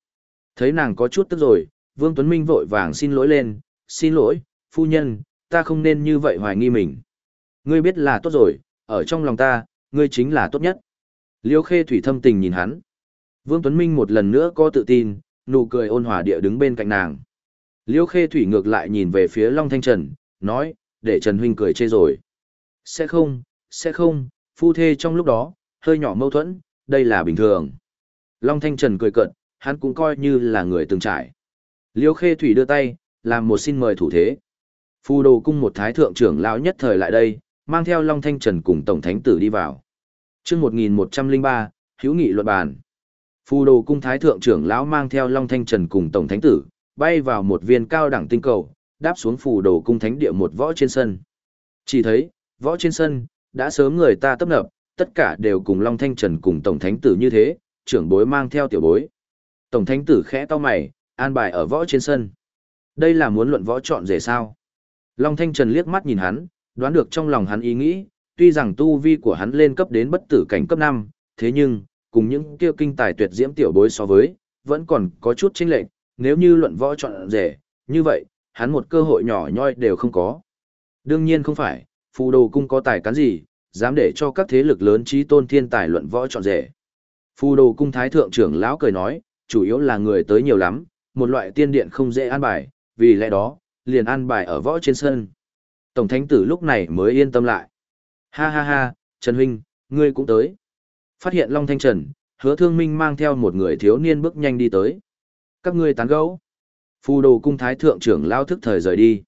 Speaker 1: Thấy nàng có chút tức rồi, Vương Tuấn Minh vội vàng xin lỗi lên, xin lỗi, phu nhân, ta không nên như vậy hoài nghi mình. Ngươi biết là tốt rồi, ở trong lòng ta, ngươi chính là tốt nhất. Liêu Khê Thủy thâm tình nhìn hắn. Vương Tuấn Minh một lần nữa có tự tin, nụ cười ôn hòa địa đứng bên cạnh nàng. Liêu Khê Thủy ngược lại nhìn về phía Long Thanh Trần, nói, để Trần Huynh cười chê rồi. Sẽ không, sẽ không, phu thê trong lúc đó, hơi nhỏ mâu thuẫn, đây là bình thường. Long Thanh Trần cười cợt, hắn cũng coi như là người từng trải. Liêu Khê Thủy đưa tay, làm một xin mời thủ thế. Phu đồ cung một thái thượng trưởng lão nhất thời lại đây, mang theo Long Thanh Trần cùng Tổng Thánh Tử đi vào. chương 1103, Hiếu nghị luận bàn. Phu đồ cung thái thượng trưởng lão mang theo Long Thanh Trần cùng Tổng Thánh Tử, bay vào một viên cao đẳng tinh cầu, đáp xuống phù đồ cung thánh địa một võ trên sân. Chỉ thấy, võ trên sân, đã sớm người ta tấp nập, tất cả đều cùng Long Thanh Trần cùng Tổng Thánh Tử như thế, trưởng bối mang theo tiểu bối. Tổng Thánh Tử khẽ to mày, an bài ở võ trên sân. Đây là muốn luận võ chọn rể sao? Long Thanh Trần liếc mắt nhìn hắn, đoán được trong lòng hắn ý nghĩ, tuy rằng tu vi của hắn lên cấp đến bất tử cảnh cấp 5, thế nhưng, cùng những kia kinh tài tuyệt diễm tiểu bối so với, vẫn còn có chút chênh lệch, nếu như luận võ chọn rể, như vậy, hắn một cơ hội nhỏ nhoi đều không có. Đương nhiên không phải, phù đồ cung có tài cán gì, dám để cho các thế lực lớn trí tôn thiên tài luận võ chọn rể. Phù đồ cung thái thượng trưởng lão cười nói, chủ yếu là người tới nhiều lắm, một loại tiên điện không dễ an bài, vì lẽ đó, liền an bài ở võ trên sân. Tổng thánh tử lúc này mới yên tâm lại. Ha ha ha, Trần Huynh, ngươi cũng tới. Phát hiện Long Thanh Trần, hứa thương minh mang theo một người thiếu niên bước nhanh đi tới. Các ngươi tán gẫu. Phù đồ cung thái thượng trưởng lao thức thời rời đi.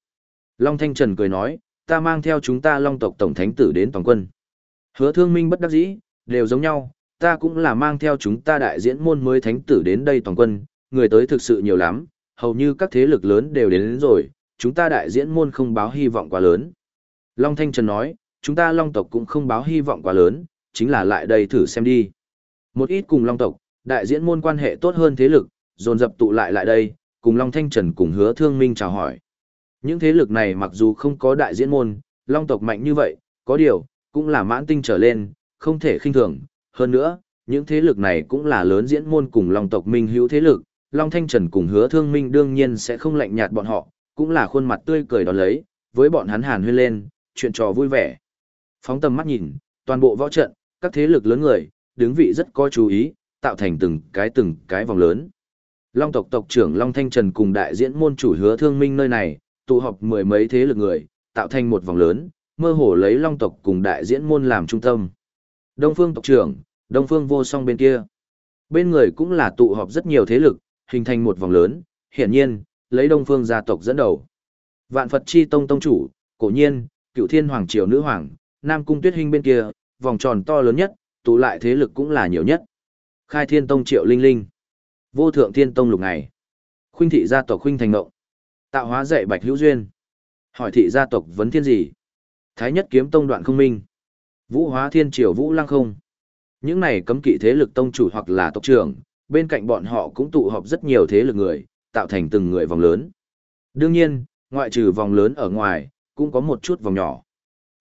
Speaker 1: Long Thanh Trần cười nói, ta mang theo chúng ta long tộc tổng thánh tử đến toàn quân. Hứa thương minh bất đắc dĩ, đều giống nhau, ta cũng là mang theo chúng ta đại diễn môn mới thánh tử đến đây toàn quân, người tới thực sự nhiều lắm, hầu như các thế lực lớn đều đến, đến rồi, chúng ta đại diễn môn không báo hy vọng quá lớn. Long Thanh Trần nói, chúng ta long tộc cũng không báo hy vọng quá lớn, chính là lại đây thử xem đi. Một ít cùng long tộc, đại diễn môn quan hệ tốt hơn thế lực, dồn dập tụ lại lại đây, cùng Long Thanh Trần cùng hứa thương minh chào hỏi. Những thế lực này mặc dù không có đại diễn môn, long tộc mạnh như vậy, có điều, cũng là mãn tinh trở lên, không thể khinh thường. Hơn nữa, những thế lực này cũng là lớn diễn môn cùng long tộc minh hữu thế lực, Long Thanh Trần cùng hứa thương minh đương nhiên sẽ không lạnh nhạt bọn họ, cũng là khuôn mặt tươi cười đón lấy, với bọn hắn hàn huyên lên, chuyện trò vui vẻ. Phóng tầm mắt nhìn, toàn bộ võ trận, các thế lực lớn người, đứng vị rất có chú ý, tạo thành từng cái từng cái vòng lớn. Long tộc tộc trưởng Long Thanh Trần cùng đại diễn môn chủ hứa thương minh nơi này, tụ họp mười mấy thế lực người, tạo thành một vòng lớn, mơ hồ lấy Long tộc cùng đại diễn môn làm trung tâm. Đông Phương tộc trưởng, Đông Phương vô song bên kia. Bên người cũng là tụ họp rất nhiều thế lực, hình thành một vòng lớn, hiển nhiên, lấy Đông Phương gia tộc dẫn đầu. Vạn Phật Chi Tông Tông chủ, cổ nhiên, cựu thiên hoàng triều nữ hoàng, Nam Cung Tuyết Hinh bên kia, vòng tròn to lớn nhất, tụ lại thế lực cũng là nhiều nhất. Khai Thiên Tông Triệu Linh Linh, Vô Thượng Thiên Tông Lục Ngày, Khuynh thị gia tộc Khuynh Thành Ngộng, Tạo hóa dạy Bạch Hữu Duyên, Hỏi thị gia tộc Vấn Thiên gì? Thái Nhất Kiếm Tông Đoạn Không Minh, Vũ Hóa Thiên Triều Vũ Lăng Không. Những này cấm kỵ thế lực tông chủ hoặc là tộc trưởng, bên cạnh bọn họ cũng tụ họp rất nhiều thế lực người, tạo thành từng người vòng lớn. Đương nhiên, ngoại trừ vòng lớn ở ngoài, cũng có một chút vòng nhỏ.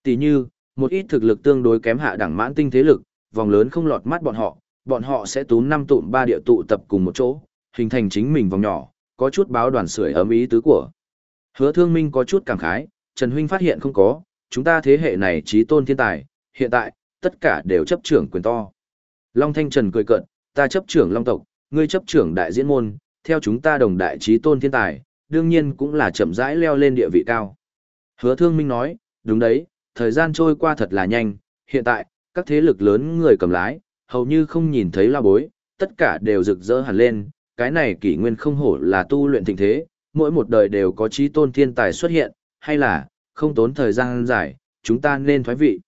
Speaker 1: Tỷ như, một ít thực lực tương đối kém hạ đẳng mãn tinh thế lực, vòng lớn không lọt mắt bọn họ, bọn họ sẽ tú năm tụm ba địa tụ tập cùng một chỗ, hình thành chính mình vòng nhỏ, có chút báo đoàn sưởi ấm ý tứ của. Hứa Thương Minh có chút cảm khái, Trần Huynh phát hiện không có, chúng ta thế hệ này trí tôn thiên tài, hiện tại, tất cả đều chấp trưởng quyền to. Long Thanh Trần cười cợt, ta chấp trưởng Long tộc, ngươi chấp trưởng đại diễn môn, theo chúng ta đồng đại trí tôn thiên tài, đương nhiên cũng là chậm rãi leo lên địa vị cao. Hứa Thương Minh nói, đúng đấy, thời gian trôi qua thật là nhanh, hiện tại, các thế lực lớn người cầm lái, hầu như không nhìn thấy la bối, tất cả đều rực rỡ hẳn lên, cái này kỷ nguyên không hổ là tu luyện thịnh thế, mỗi một đời đều có trí tôn thiên tài xuất hiện, hay là, không tốn thời gian dài, chúng ta nên thoái vị.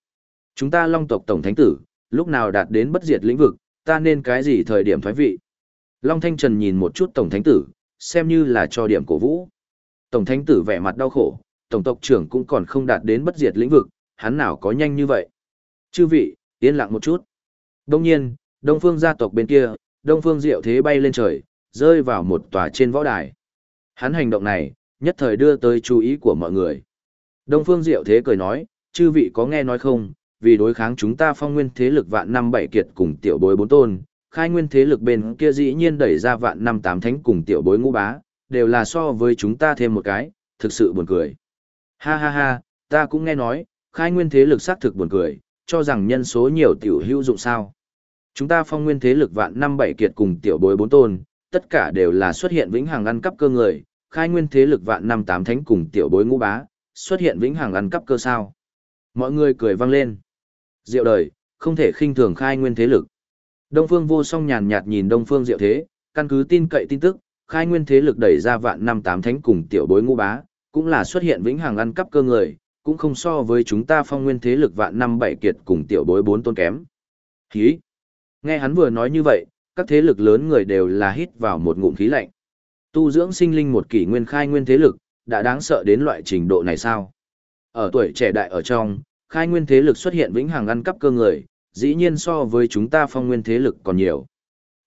Speaker 1: Chúng ta long tộc tổng thánh tử, lúc nào đạt đến bất diệt lĩnh vực, ta nên cái gì thời điểm thoái vị. Long Thanh Trần nhìn một chút tổng thánh tử, xem như là cho điểm cổ vũ. Tổng thánh tử vẻ mặt đau khổ, tổng tộc trưởng cũng còn không đạt đến bất diệt lĩnh vực, hắn nào có nhanh như vậy. Chư vị, yên lặng một chút. Đông nhiên, Đông Phương gia tộc bên kia, Đông Phương Diệu Thế bay lên trời, rơi vào một tòa trên võ đài. Hắn hành động này, nhất thời đưa tới chú ý của mọi người. Đông Phương Diệu Thế cười nói, chư vị có nghe nói không, vì đối kháng chúng ta phong nguyên thế lực vạn năm bảy kiệt cùng tiểu bối bốn tôn, khai nguyên thế lực bên kia dĩ nhiên đẩy ra vạn năm tám thánh cùng tiểu bối ngũ bá, đều là so với chúng ta thêm một cái, thực sự buồn cười. Ha ha ha, ta cũng nghe nói, khai nguyên thế lực xác thực buồn cười, cho rằng nhân số nhiều tiểu hữu dụng sao. Chúng ta phong nguyên thế lực vạn năm bảy kiệt cùng tiểu bối bốn tôn, tất cả đều là xuất hiện vĩnh hằng ăn cắp cơ người, khai nguyên thế lực vạn năm tám thánh cùng tiểu bối ngũ bá, xuất hiện vĩnh hằng ăn cắp cơ sao. Mọi người cười vang lên. Diệu đời, không thể khinh thường khai nguyên thế lực. Đông Phương Vô Song nhàn nhạt nhìn Đông Phương Diệu Thế, căn cứ tin cậy tin tức, khai nguyên thế lực đẩy ra vạn năm tám thánh cùng tiểu bối ngũ bá, cũng là xuất hiện vĩnh hằng ăn cắp cơ người, cũng không so với chúng ta phong nguyên thế lực vạn năm bảy kiệt cùng tiểu bối bốn tôn kém. Hí! Nghe hắn vừa nói như vậy, các thế lực lớn người đều là hít vào một ngụm khí lạnh. Tu dưỡng sinh linh một kỷ nguyên khai nguyên thế lực, đã đáng sợ đến loại trình độ này sao? Ở tuổi trẻ đại ở trong, khai nguyên thế lực xuất hiện vĩnh hằng ăn cắp cơ người, dĩ nhiên so với chúng ta phong nguyên thế lực còn nhiều.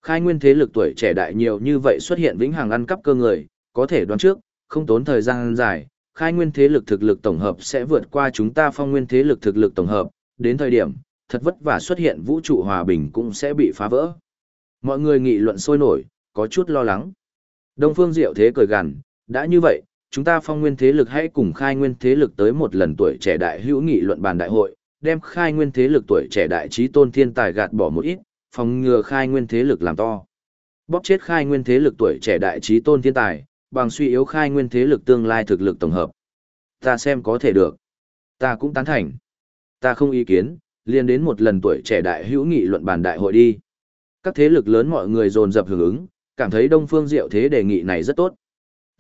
Speaker 1: Khai nguyên thế lực tuổi trẻ đại nhiều như vậy xuất hiện vĩnh hằng ăn cắp cơ người, có thể đoán trước, không tốn thời gian dài, khai nguyên thế lực thực lực tổng hợp sẽ vượt qua chúng ta phong nguyên thế lực thực lực tổng hợp, đến thời điểm, thật vất vả xuất hiện vũ trụ hòa bình cũng sẽ bị phá vỡ. Mọi người nghị luận sôi nổi, có chút lo lắng. Đông Phương Diệu thế cười gằn, đã như vậy, chúng ta phong nguyên thế lực hãy cùng khai nguyên thế lực tới một lần tuổi trẻ đại hữu nghị luận bàn đại hội, đem khai nguyên thế lực tuổi trẻ đại trí tôn thiên tài gạt bỏ một ít, phòng ngừa khai nguyên thế lực làm to. Bóp chết khai nguyên thế lực tuổi trẻ đại trí tôn thiên tài, bằng suy yếu khai nguyên thế lực tương lai thực lực tổng hợp. Ta xem có thể được. Ta cũng tán thành. Ta không ý kiến, liền đến một lần tuổi trẻ đại hữu nghị luận bàn đại hội đi. Các thế lực lớn mọi người dồn dập hưởng ứng, cảm thấy Đông Phương Diệu Thế đề nghị này rất tốt.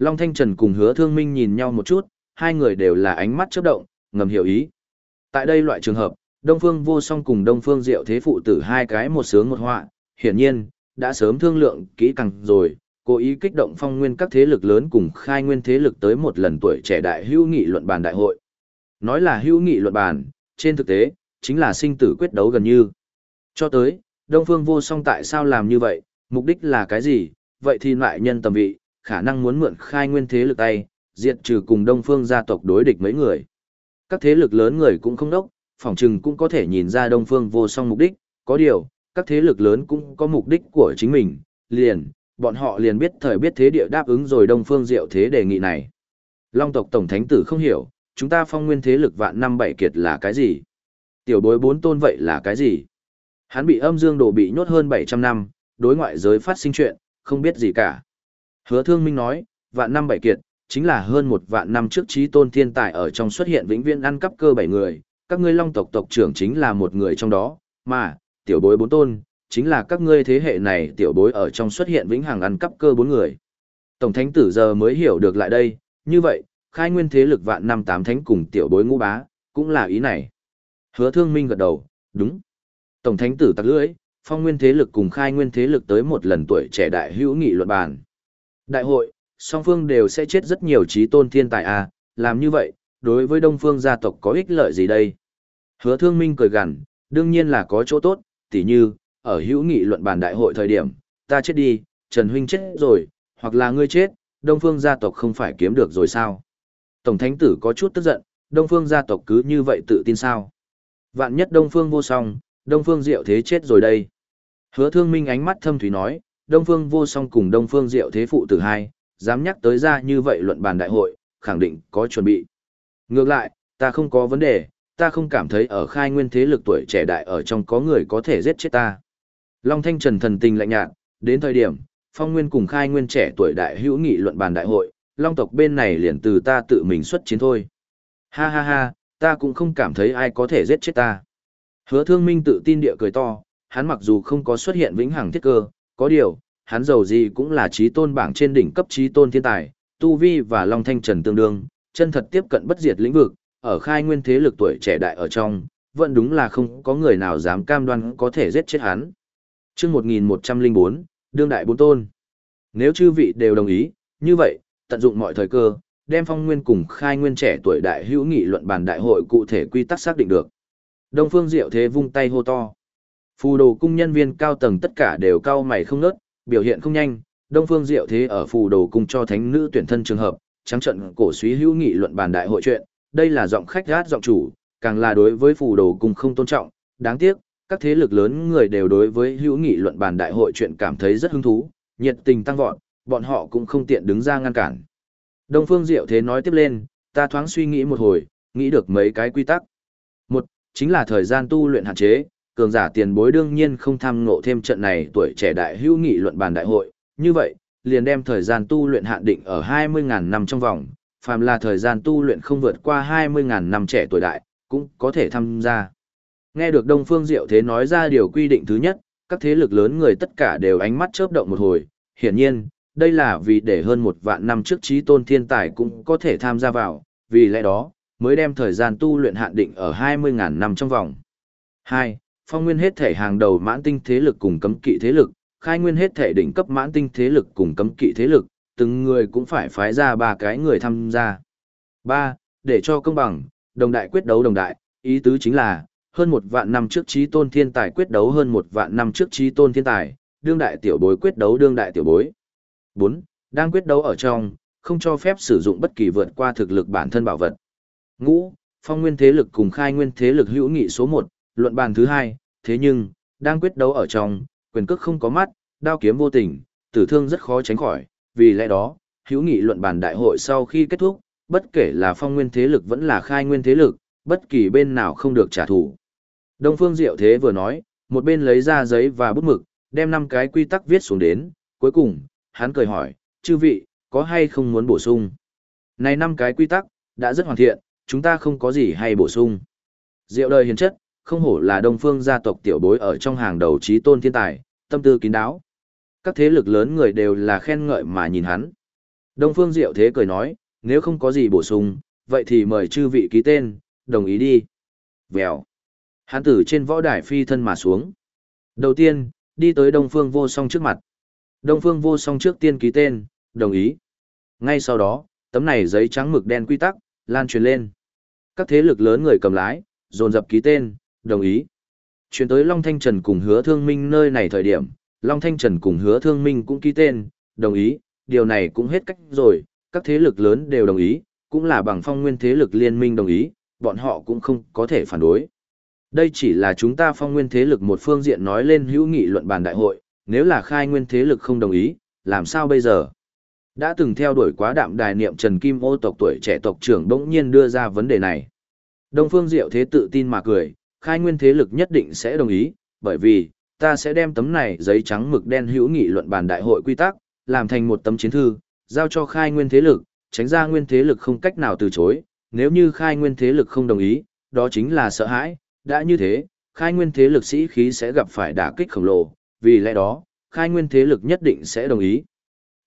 Speaker 1: Long Thanh Trần cùng Hứa Thương Minh nhìn nhau một chút, hai người đều là ánh mắt chớp động, ngầm hiểu ý. Tại đây loại trường hợp, Đông Phương Vô Song cùng Đông Phương Diệu Thế phụ tử hai cái một sướng một họa, hiển nhiên đã sớm thương lượng kỹ càng rồi, cố ý kích động phong nguyên các thế lực lớn cùng khai nguyên thế lực tới một lần tuổi trẻ đại hữu nghị luận bàn đại hội. Nói là hữu nghị luận bàn, trên thực tế, chính là sinh tử quyết đấu gần như. Cho tới, Đông Phương vô song tại sao làm như vậy, mục đích là cái gì, vậy thì loại nhân tầm vị, khả năng muốn mượn khai nguyên thế lực tay, diệt trừ cùng Đông Phương gia tộc đối địch mấy người. Các thế lực lớn người cũng không đốc, phỏng chừng cũng có thể nhìn ra Đông Phương vô song mục đích, có điều, các thế lực lớn cũng có mục đích của chính mình, liền, bọn họ liền biết thời biết thế địa đáp ứng rồi Đông Phương Diệu thế đề nghị này. Long tộc Tổng Thánh Tử không hiểu, chúng ta phong nguyên thế lực vạn năm bảy kiệt là cái gì? Tiểu bối bốn tôn vậy là cái gì? Hắn bị âm dương đồ bị nhốt hơn 700 năm, đối ngoại giới phát sinh chuyện, không biết gì cả. Hứa thương minh nói, vạn năm bảy kiệt, chính là hơn một vạn năm trước trí tôn thiên tài ở trong xuất hiện vĩnh viễn ăn cắp cơ bảy người, các ngươi long tộc tộc trưởng chính là một người trong đó, mà, tiểu bối bốn tôn, chính là các ngươi thế hệ này tiểu bối ở trong xuất hiện vĩnh hằng ăn cắp cơ bốn người. Tổng thánh tử giờ mới hiểu được lại đây, như vậy, khai nguyên thế lực vạn năm tám thánh cùng tiểu bối ngũ bá, cũng là ý này. Hứa thương minh gật đầu, đúng. Tổng thánh tử tặc lưỡi, phong nguyên thế lực cùng khai nguyên thế lực tới một lần tuổi trẻ đại hữu nghị luận bàn. Đại hội, song phương đều sẽ chết rất nhiều trí tôn thiên tài à, làm như vậy, đối với đông phương gia tộc có ích lợi gì đây? Hứa thương minh cười gằn, đương nhiên là có chỗ tốt, tỉ như, ở hữu nghị luận bàn đại hội thời điểm, ta chết đi, Trần Huynh chết rồi, hoặc là ngươi chết, đông phương gia tộc không phải kiếm được rồi sao? Tổng thánh tử có chút tức giận, đông phương gia tộc cứ như vậy tự tin sao? Vạn nhất đông phương vô song, đông phương diệu thế chết rồi đây. Hứa thương minh ánh mắt thâm thủy nói, đông phương vô song cùng đông phương diệu thế phụ tử hai, dám nhắc tới ra như vậy luận bàn đại hội, khẳng định có chuẩn bị. Ngược lại, ta không có vấn đề, ta không cảm thấy ở khai nguyên thế lực tuổi trẻ đại ở trong có người có thể giết chết ta. Long Thanh Trần thần tình lạnh nhạt, đến thời điểm, phong nguyên cùng khai nguyên trẻ tuổi đại hữu nghị luận bàn đại hội, Long tộc bên này liền từ ta tự mình xuất chiến thôi. Ha ha ha, ta cũng không cảm thấy ai có thể giết chết ta. Hứa thương minh tự tin địa cười to, hắn mặc dù không có xuất hiện vĩnh hằng thiết cơ, có điều, hắn giàu gì cũng là trí tôn bảng trên đỉnh cấp trí tôn thiên tài, tu vi và long thanh trần tương đương, chân thật tiếp cận bất diệt lĩnh vực, ở khai nguyên thế lực tuổi trẻ đại ở trong, vẫn đúng là không có người nào dám cam đoan có thể giết chết hắn. Trước 1104, đương đại bốn tôn. Nếu chư vị đều đồng ý, như vậy, tận dụng mọi thời cơ, đem phong nguyên cùng khai nguyên trẻ tuổi đại hữu nghị luận bàn đại hội cụ thể quy tắc xác định được. Đông Phương Diệu Thế vung tay hô to. Phù đồ cung nhân viên cao tầng tất cả đều cao mày không nớt, biểu hiện không nhanh. Đông Phương Diệu Thế ở phù đồ cung cho thánh nữ tuyển thân trường hợp, trắng trận cổ suý hữu nghị luận bàn đại hội chuyện. Đây là giọng khách gát giọng chủ, càng là đối với phù đồ cung không tôn trọng. Đáng tiếc, các thế lực lớn người đều đối với hữu nghị luận bàn đại hội chuyện cảm thấy rất hứng thú, nhiệt tình tăng vọt, bọn họ cũng không tiện đứng ra ngăn cản. Đông Phương Diệu Thế nói tiếp lên, ta thoáng suy nghĩ một hồi, nghĩ được mấy cái quy tắc. Một, chính là thời gian tu luyện hạn chế, cường giả tiền bối đương nhiên không tham ngộ thêm trận này tuổi trẻ đại hữu nghị luận bàn đại hội, như vậy, liền đem thời gian tu luyện hạn định ở 20.000 năm trong vòng, phàm là thời gian tu luyện không vượt qua 20.000 năm trẻ tuổi đại, cũng có thể tham gia. Nghe được Đông Phương Diệu Thế nói ra điều quy định thứ nhất, các thế lực lớn người tất cả đều ánh mắt chớp động một hồi, hiển nhiên, đây là vì để hơn một vạn năm trước trí tôn thiên tài cũng có thể tham gia vào, vì lẽ đó, mới đem thời gian tu luyện hạn định ở 20.000 năm trong vòng. 2. Phong nguyên hết thể hàng đầu mãn tinh thế lực cùng cấm kỵ thế lực, khai nguyên hết thể đỉnh cấp mãn tinh thế lực cùng cấm kỵ thế lực, từng người cũng phải phái ra ba cái người tham gia. 3. Để cho công bằng, đồng đại quyết đấu đồng đại, ý tứ chính là, hơn một vạn năm trước trí tôn thiên tài quyết đấu hơn một vạn năm trước trí tôn thiên tài, đương đại tiểu bối quyết đấu đương đại tiểu bối. 4. Đang quyết đấu ở trong, không cho phép sử dụng bất kỳ vượt qua thực lực bản thân bảo vật. Ngũ, phong nguyên thế lực cùng khai nguyên thế lực hữu nghị số 1, luận bàn thứ hai, thế nhưng, đang quyết đấu ở trong, quyền cước không có mắt, đao kiếm vô tình, tử thương rất khó tránh khỏi, vì lẽ đó, hữu nghị luận bàn đại hội sau khi kết thúc, bất kể là phong nguyên thế lực vẫn là khai nguyên thế lực, bất kỳ bên nào không được trả thù. Đông Phương Diệu Thế vừa nói, một bên lấy ra giấy và bút mực, đem năm cái quy tắc viết xuống đến, cuối cùng, hắn cười hỏi, chư vị, có hay không muốn bổ sung? Này năm cái quy tắc, đã rất hoàn thiện, chúng ta không có gì hay bổ sung. Diệu đời hiền chất, không hổ là đông phương gia tộc tiểu bối ở trong hàng đầu trí tôn thiên tài, tâm tư kín đáo. Các thế lực lớn người đều là khen ngợi mà nhìn hắn. Đông phương diệu thế cười nói, nếu không có gì bổ sung, vậy thì mời chư vị ký tên, đồng ý đi. Vèo. Hắn tử trên võ đài phi thân mà xuống. Đầu tiên, đi tới Đông Phương Vô Song trước mặt. Đông Phương Vô Song trước tiên ký tên, đồng ý. Ngay sau đó, tấm này giấy trắng mực đen quy tắc, lan truyền lên. Các thế lực lớn người cầm lái, dồn dập ký tên, đồng ý. Chuyển tới Long Thanh Trần cùng hứa thương minh nơi này thời điểm, Long Thanh Trần cùng hứa thương minh cũng ký tên, đồng ý, điều này cũng hết cách rồi, các thế lực lớn đều đồng ý, cũng là bằng phong nguyên thế lực liên minh đồng ý, bọn họ cũng không có thể phản đối. Đây chỉ là chúng ta phong nguyên thế lực một phương diện nói lên hữu nghị luận bàn đại hội, nếu là khai nguyên thế lực không đồng ý, làm sao bây giờ? Đã từng theo đuổi quá đạm đài niệm Trần Kim ô tộc tuổi trẻ tộc trưởng đống nhiên đưa ra vấn đề này. Đông Phương Diệu Thế tự tin mà cười, khai nguyên thế lực nhất định sẽ đồng ý, bởi vì, ta sẽ đem tấm này giấy trắng mực đen hữu nghị luận bàn đại hội quy tắc, làm thành một tấm chiến thư, giao cho khai nguyên thế lực, tránh ra nguyên thế lực không cách nào từ chối, nếu như khai nguyên thế lực không đồng ý, đó chính là sợ hãi, đã như thế, khai nguyên thế lực sĩ khí sẽ gặp phải đả kích khổng lồ, vì lẽ đó, khai nguyên thế lực nhất định sẽ đồng ý.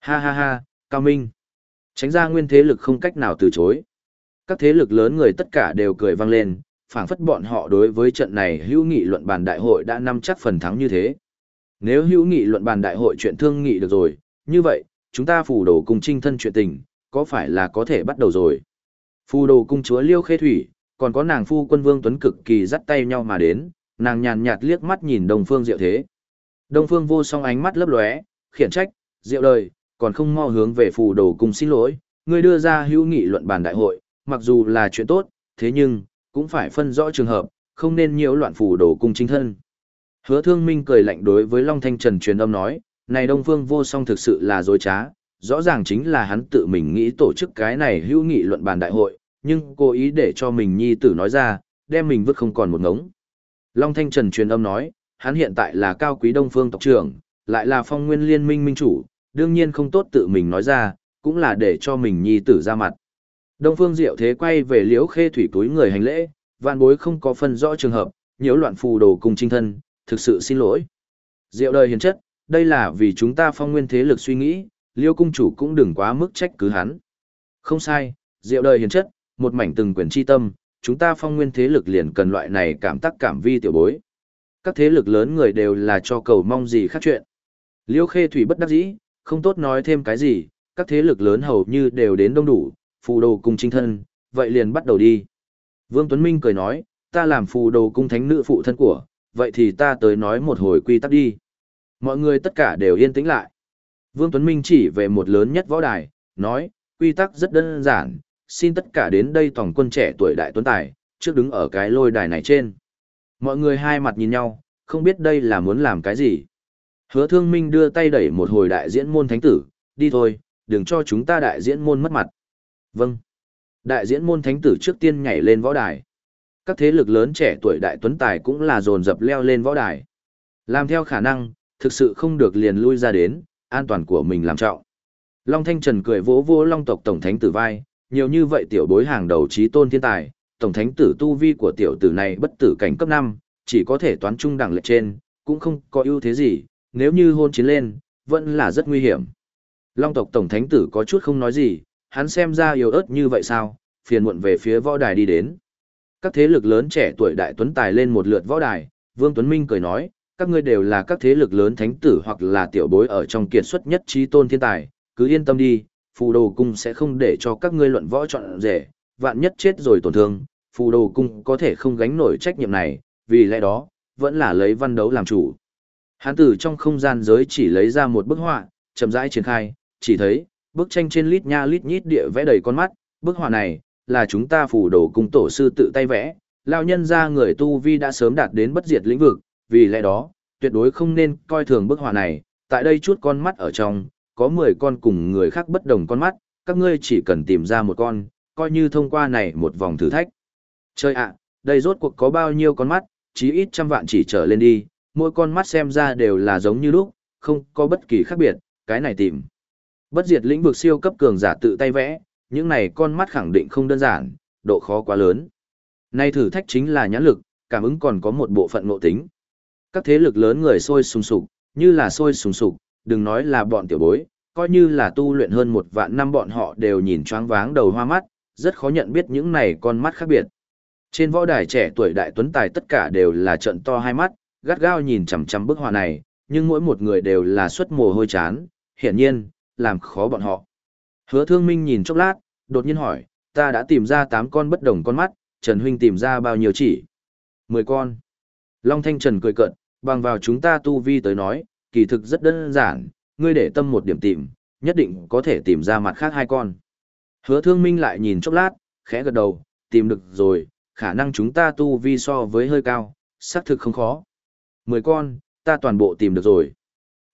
Speaker 1: Ha ha ha, Cao Minh. Tránh ra nguyên thế lực không cách nào từ chối. Các thế lực lớn người tất cả đều cười vang lên, phảng phất bọn họ đối với trận này hữu nghị luận bàn đại hội đã nắm chắc phần thắng như thế. Nếu hữu nghị luận bàn đại hội chuyện thương nghị được rồi, như vậy, chúng ta phù đồ cùng trinh thân chuyện tình, có phải là có thể bắt đầu rồi? Phù đồ cung chúa Liêu Khê Thủy, còn có nàng phu quân Vương Tuấn cực kỳ dắt tay nhau mà đến, nàng nhàn nhạt liếc mắt nhìn Đông Phương Diệu Thế. Đông Phương vô song ánh mắt lấp lóe, khiển trách, "Diệu đời, còn không mau hướng về phù đồ cung xin lỗi, ngươi đưa ra hữu nghị luận bàn đại hội, mặc dù là chuyện tốt, thế nhưng cũng phải phân rõ trường hợp, không nên nhiễu loạn phù đồ cung chính thân." Hứa Thương Minh cười lạnh đối với Long Thanh Trần truyền âm nói, "Này Đông Phương vô song thực sự là dối trá, rõ ràng chính là hắn tự mình nghĩ tổ chức cái này hữu nghị luận bàn đại hội, nhưng cố ý để cho mình nhi tử nói ra, đem mình vứt không còn một ngống. Long Thanh Trần truyền âm nói, hắn hiện tại là cao quý đông phương tộc trưởng, lại là phong nguyên liên minh minh chủ, đương nhiên không tốt tự mình nói ra, cũng là để cho mình nhi tử ra mặt. Đông phương diệu thế quay về liễu khê thủy túi người hành lễ, vạn bối không có phân rõ trường hợp, nhiễu loạn phù đồ cùng trinh thân, thực sự xin lỗi. Diệu đời hiền chất, đây là vì chúng ta phong nguyên thế lực suy nghĩ, liêu cung chủ cũng đừng quá mức trách cứ hắn. Không sai, diệu đời hiền chất, một mảnh từng quyền chi tâm, chúng ta phong nguyên thế lực liền cần loại này cảm tác cảm vi tiểu bối. Các thế lực lớn người đều là cho cầu mong gì khác chuyện. Liêu khê thủy bất đắc dĩ, không tốt nói thêm cái gì, các thế lực lớn hầu như đều đến đông đủ, phù đồ cung trinh thân, vậy liền bắt đầu đi. Vương Tuấn Minh cười nói, ta làm phù đồ cung thánh nữ phụ thân của, vậy thì ta tới nói một hồi quy tắc đi. Mọi người tất cả đều yên tĩnh lại. Vương Tuấn Minh chỉ về một lớn nhất võ đài, nói, quy tắc rất đơn giản, xin tất cả đến đây tổng quân trẻ tuổi đại tuấn tài, trước đứng ở cái lôi đài này trên. Mọi người hai mặt nhìn nhau, không biết đây là muốn làm cái gì. Hứa thương minh đưa tay đẩy một hồi đại diễn môn thánh tử, đi thôi, đừng cho chúng ta đại diễn môn mất mặt. Vâng. Đại diễn môn thánh tử trước tiên nhảy lên võ đài. Các thế lực lớn trẻ tuổi đại tuấn tài cũng là dồn dập leo lên võ đài. Làm theo khả năng, thực sự không được liền lui ra đến, an toàn của mình làm trọng. Long Thanh Trần cười vỗ vỗ Long tộc tổng thánh tử vai, nhiều như vậy tiểu bối hàng đầu trí tôn thiên tài, tổng thánh tử tu vi của tiểu tử này bất tử cảnh cấp 5, chỉ có thể toán trung đẳng lệ trên, cũng không có ưu thế gì, nếu như hôn chiến lên, vẫn là rất nguy hiểm. Long tộc tổng thánh tử có chút không nói gì, hắn xem ra yếu ớt như vậy sao, phiền muộn về phía võ đài đi đến. Các thế lực lớn trẻ tuổi đại tuấn tài lên một lượt võ đài, Vương Tuấn Minh cười nói, các ngươi đều là các thế lực lớn thánh tử hoặc là tiểu bối ở trong kiệt xuất nhất trí tôn thiên tài, cứ yên tâm đi, phù đồ cung sẽ không để cho các ngươi luận võ chọn rể, vạn nhất chết rồi tổn thương, phù đồ cung có thể không gánh nổi trách nhiệm này, vì lẽ đó, vẫn là lấy văn đấu làm chủ. Hán tử trong không gian giới chỉ lấy ra một bức họa, chậm rãi triển khai, chỉ thấy, bức tranh trên lít nha lít nhít địa vẽ đầy con mắt, bức họa này, là chúng ta phủ đồ cùng tổ sư tự tay vẽ, lao nhân ra người tu vi đã sớm đạt đến bất diệt lĩnh vực, vì lẽ đó, tuyệt đối không nên coi thường bức họa này, tại đây chút con mắt ở trong, có 10 con cùng người khác bất đồng con mắt, các ngươi chỉ cần tìm ra một con, coi như thông qua này một vòng thử thách. Chơi ạ, đây rốt cuộc có bao nhiêu con mắt, chí ít trăm vạn chỉ trở lên đi, mỗi con mắt xem ra đều là giống như lúc, không có bất kỳ khác biệt, cái này tìm. Bất diệt lĩnh vực siêu cấp cường giả tự tay vẽ, những này con mắt khẳng định không đơn giản, độ khó quá lớn. Nay thử thách chính là nhãn lực, cảm ứng còn có một bộ phận ngộ tính. Các thế lực lớn người sôi sùng sục, như là sôi sùng sục, đừng nói là bọn tiểu bối, coi như là tu luyện hơn một vạn năm bọn họ đều nhìn choáng váng đầu hoa mắt, rất khó nhận biết những này con mắt khác biệt. Trên võ đài trẻ tuổi đại tuấn tài tất cả đều là trận to hai mắt, gắt gao nhìn chằm chằm bức họa này, nhưng mỗi một người đều là xuất mồ hôi chán, hiển nhiên, làm khó bọn họ. Hứa Thương Minh nhìn chốc lát, đột nhiên hỏi, ta đã tìm ra 8 con bất đồng con mắt, Trần Huynh tìm ra bao nhiêu chỉ? 10 con. Long Thanh Trần cười cợt, bằng vào chúng ta tu vi tới nói, kỳ thực rất đơn giản, ngươi để tâm một điểm tìm, nhất định có thể tìm ra mặt khác hai con. Hứa Thương Minh lại nhìn chốc lát, khẽ gật đầu, tìm được rồi, khả năng chúng ta tu vi so với hơi cao, xác thực không khó. 10 con, ta toàn bộ tìm được rồi.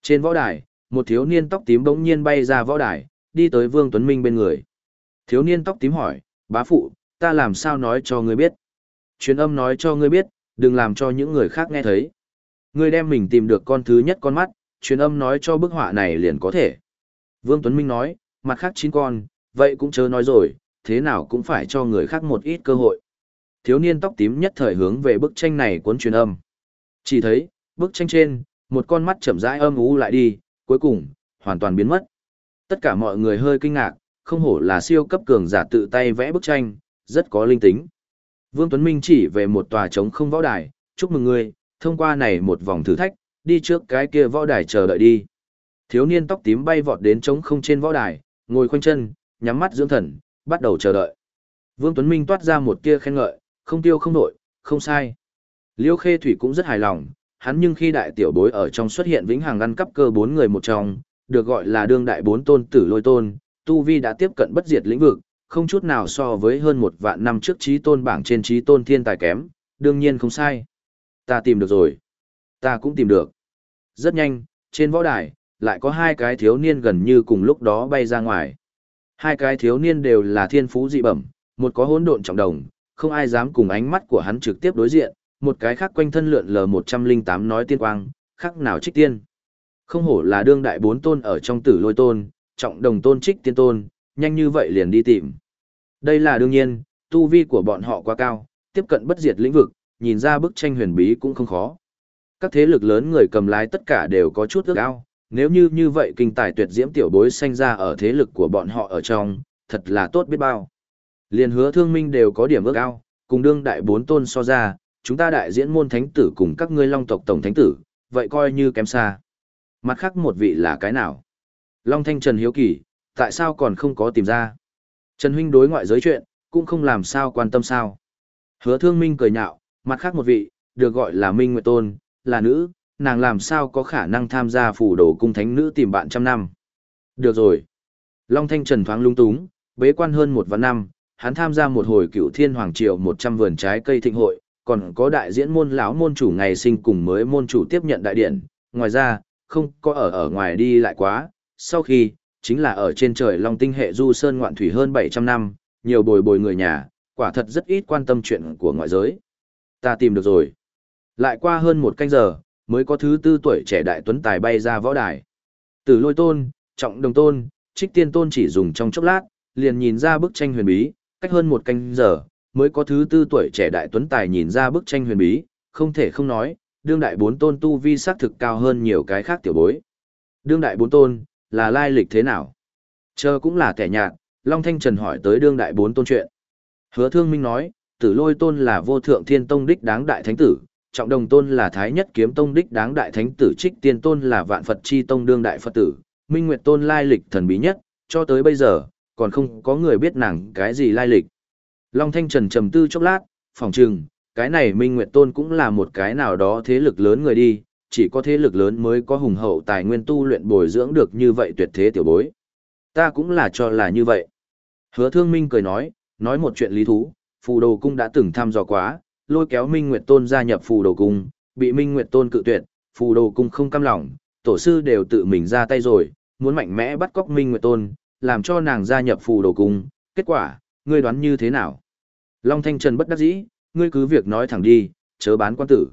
Speaker 1: Trên võ đài, một thiếu niên tóc tím bỗng nhiên bay ra võ đài, đi tới Vương Tuấn Minh bên người. Thiếu niên tóc tím hỏi, bá phụ, ta làm sao nói cho ngươi biết? Truyền âm nói cho ngươi biết, đừng làm cho những người khác nghe thấy. Ngươi đem mình tìm được con thứ nhất con mắt, truyền âm nói cho bức họa này liền có thể. Vương Tuấn Minh nói, mặt khác chín con, vậy cũng chớ nói rồi, thế nào cũng phải cho người khác một ít cơ hội. Thiếu niên tóc tím nhất thời hướng về bức tranh này cuốn truyền âm. Chỉ thấy, bức tranh trên, một con mắt chậm rãi âm u lại đi, cuối cùng, hoàn toàn biến mất. Tất cả mọi người hơi kinh ngạc, không hổ là siêu cấp cường giả tự tay vẽ bức tranh, rất có linh tính. Vương Tuấn Minh chỉ về một tòa trống không võ đài, chúc mừng ngươi, thông qua này một vòng thử thách, đi trước cái kia võ đài chờ đợi đi. Thiếu niên tóc tím bay vọt đến trống không trên võ đài, ngồi khoanh chân, nhắm mắt dưỡng thần, bắt đầu chờ đợi. Vương Tuấn Minh toát ra một tia khen ngợi, không tiêu không nổi, không sai. Liêu Khê Thủy cũng rất hài lòng, hắn nhưng khi đại tiểu bối ở trong xuất hiện vĩnh hằng ngăn cấp cơ bốn người một trong, được gọi là đương đại bốn tôn tử lôi tôn, tu vi đã tiếp cận bất diệt lĩnh vực, không chút nào so với hơn một vạn năm trước trí tôn bảng trên trí tôn thiên tài kém, đương nhiên không sai. Ta tìm được rồi. Ta cũng tìm được. Rất nhanh, trên võ đài, lại có hai cái thiếu niên gần như cùng lúc đó bay ra ngoài. Hai cái thiếu niên đều là thiên phú dị bẩm, một có hỗn độn trọng đồng, không ai dám cùng ánh mắt của hắn trực tiếp đối diện, một cái khác quanh thân lượn lờ 108 nói tiên quang, khác nào trích tiên. Không hổ là đương đại bốn tôn ở trong tử lôi tôn, trọng đồng tôn trích tiên tôn, nhanh như vậy liền đi tìm. Đây là đương nhiên, tu vi của bọn họ quá cao, tiếp cận bất diệt lĩnh vực, nhìn ra bức tranh huyền bí cũng không khó. Các thế lực lớn người cầm lái tất cả đều có chút ước ao, nếu như như vậy kinh tài tuyệt diễm tiểu bối sanh ra ở thế lực của bọn họ ở trong, thật là tốt biết bao. liền hứa thương minh đều có điểm ước ao, cùng đương đại bốn tôn so ra, chúng ta đại diễn môn thánh tử cùng các ngươi long tộc tổng thánh tử, vậy coi như kém xa. Mặt khác một vị là cái nào? Long Thanh Trần Hiếu Kỳ, tại sao còn không có tìm ra? Trần Huynh đối ngoại giới chuyện, cũng không làm sao quan tâm sao. Hứa thương minh cười nhạo, mặt khác một vị, được gọi là Minh Nguyệt Tôn, là nữ, nàng làm sao có khả năng tham gia phủ đồ cung thánh nữ tìm bạn trăm năm. Được rồi. Long Thanh Trần thoáng lung túng, bế quan hơn một vạn năm, hắn tham gia một hồi cựu thiên hoàng triều một trăm vườn trái cây thịnh hội, còn có đại diễn môn lão môn chủ ngày sinh cùng mới môn chủ tiếp nhận đại điện, ngoài ra, không có ở ở ngoài đi lại quá, sau khi, chính là ở trên trời Long Tinh hệ du sơn ngoạn thủy hơn 700 năm, nhiều bồi bồi người nhà, quả thật rất ít quan tâm chuyện của ngoại giới. Ta tìm được rồi. Lại qua hơn một canh giờ, mới có thứ tư tuổi trẻ đại tuấn tài bay ra võ đài. Từ lôi tôn, trọng đồng tôn, trích tiên tôn chỉ dùng trong chốc lát, liền nhìn ra bức tranh huyền bí, cách hơn một canh giờ, mới có thứ tư tuổi trẻ đại tuấn tài nhìn ra bức tranh huyền bí, không thể không nói, đương đại bốn tôn tu vi sắc thực cao hơn nhiều cái khác tiểu bối. Đương đại bốn tôn, là lai lịch thế nào? Chờ cũng là kẻ nhạt, Long Thanh Trần hỏi tới đương đại bốn tôn chuyện. Hứa Thương Minh nói, tử lôi tôn là vô thượng thiên tông đích đáng đại thánh tử, trọng đồng tôn là thái nhất kiếm tông đích đáng đại thánh tử trích tiên tôn là vạn Phật chi tông đương đại Phật tử, minh nguyệt tôn lai lịch thần bí nhất, cho tới bây giờ, còn không có người biết nàng cái gì lai lịch. Long Thanh Trần trầm tư chốc lát, phòng trừng, cái này Minh Nguyệt Tôn cũng là một cái nào đó thế lực lớn người đi, chỉ có thế lực lớn mới có hùng hậu tài nguyên tu luyện bồi dưỡng được như vậy tuyệt thế tiểu bối. Ta cũng là cho là như vậy. Hứa Thương Minh cười nói, nói một chuyện lý thú, Phù Đồ Cung đã từng thăm dò quá, lôi kéo Minh Nguyệt Tôn gia nhập Phù Đồ Cung, bị Minh Nguyệt Tôn cự tuyệt, Phù Đồ Cung không cam lòng, tổ sư đều tự mình ra tay rồi, muốn mạnh mẽ bắt cóc Minh Nguyệt Tôn, làm cho nàng gia nhập Phù Đồ Cung, kết quả, ngươi đoán như thế nào? Long Thanh Trần bất đắc dĩ, ngươi cứ việc nói thẳng đi, chớ bán quan tử.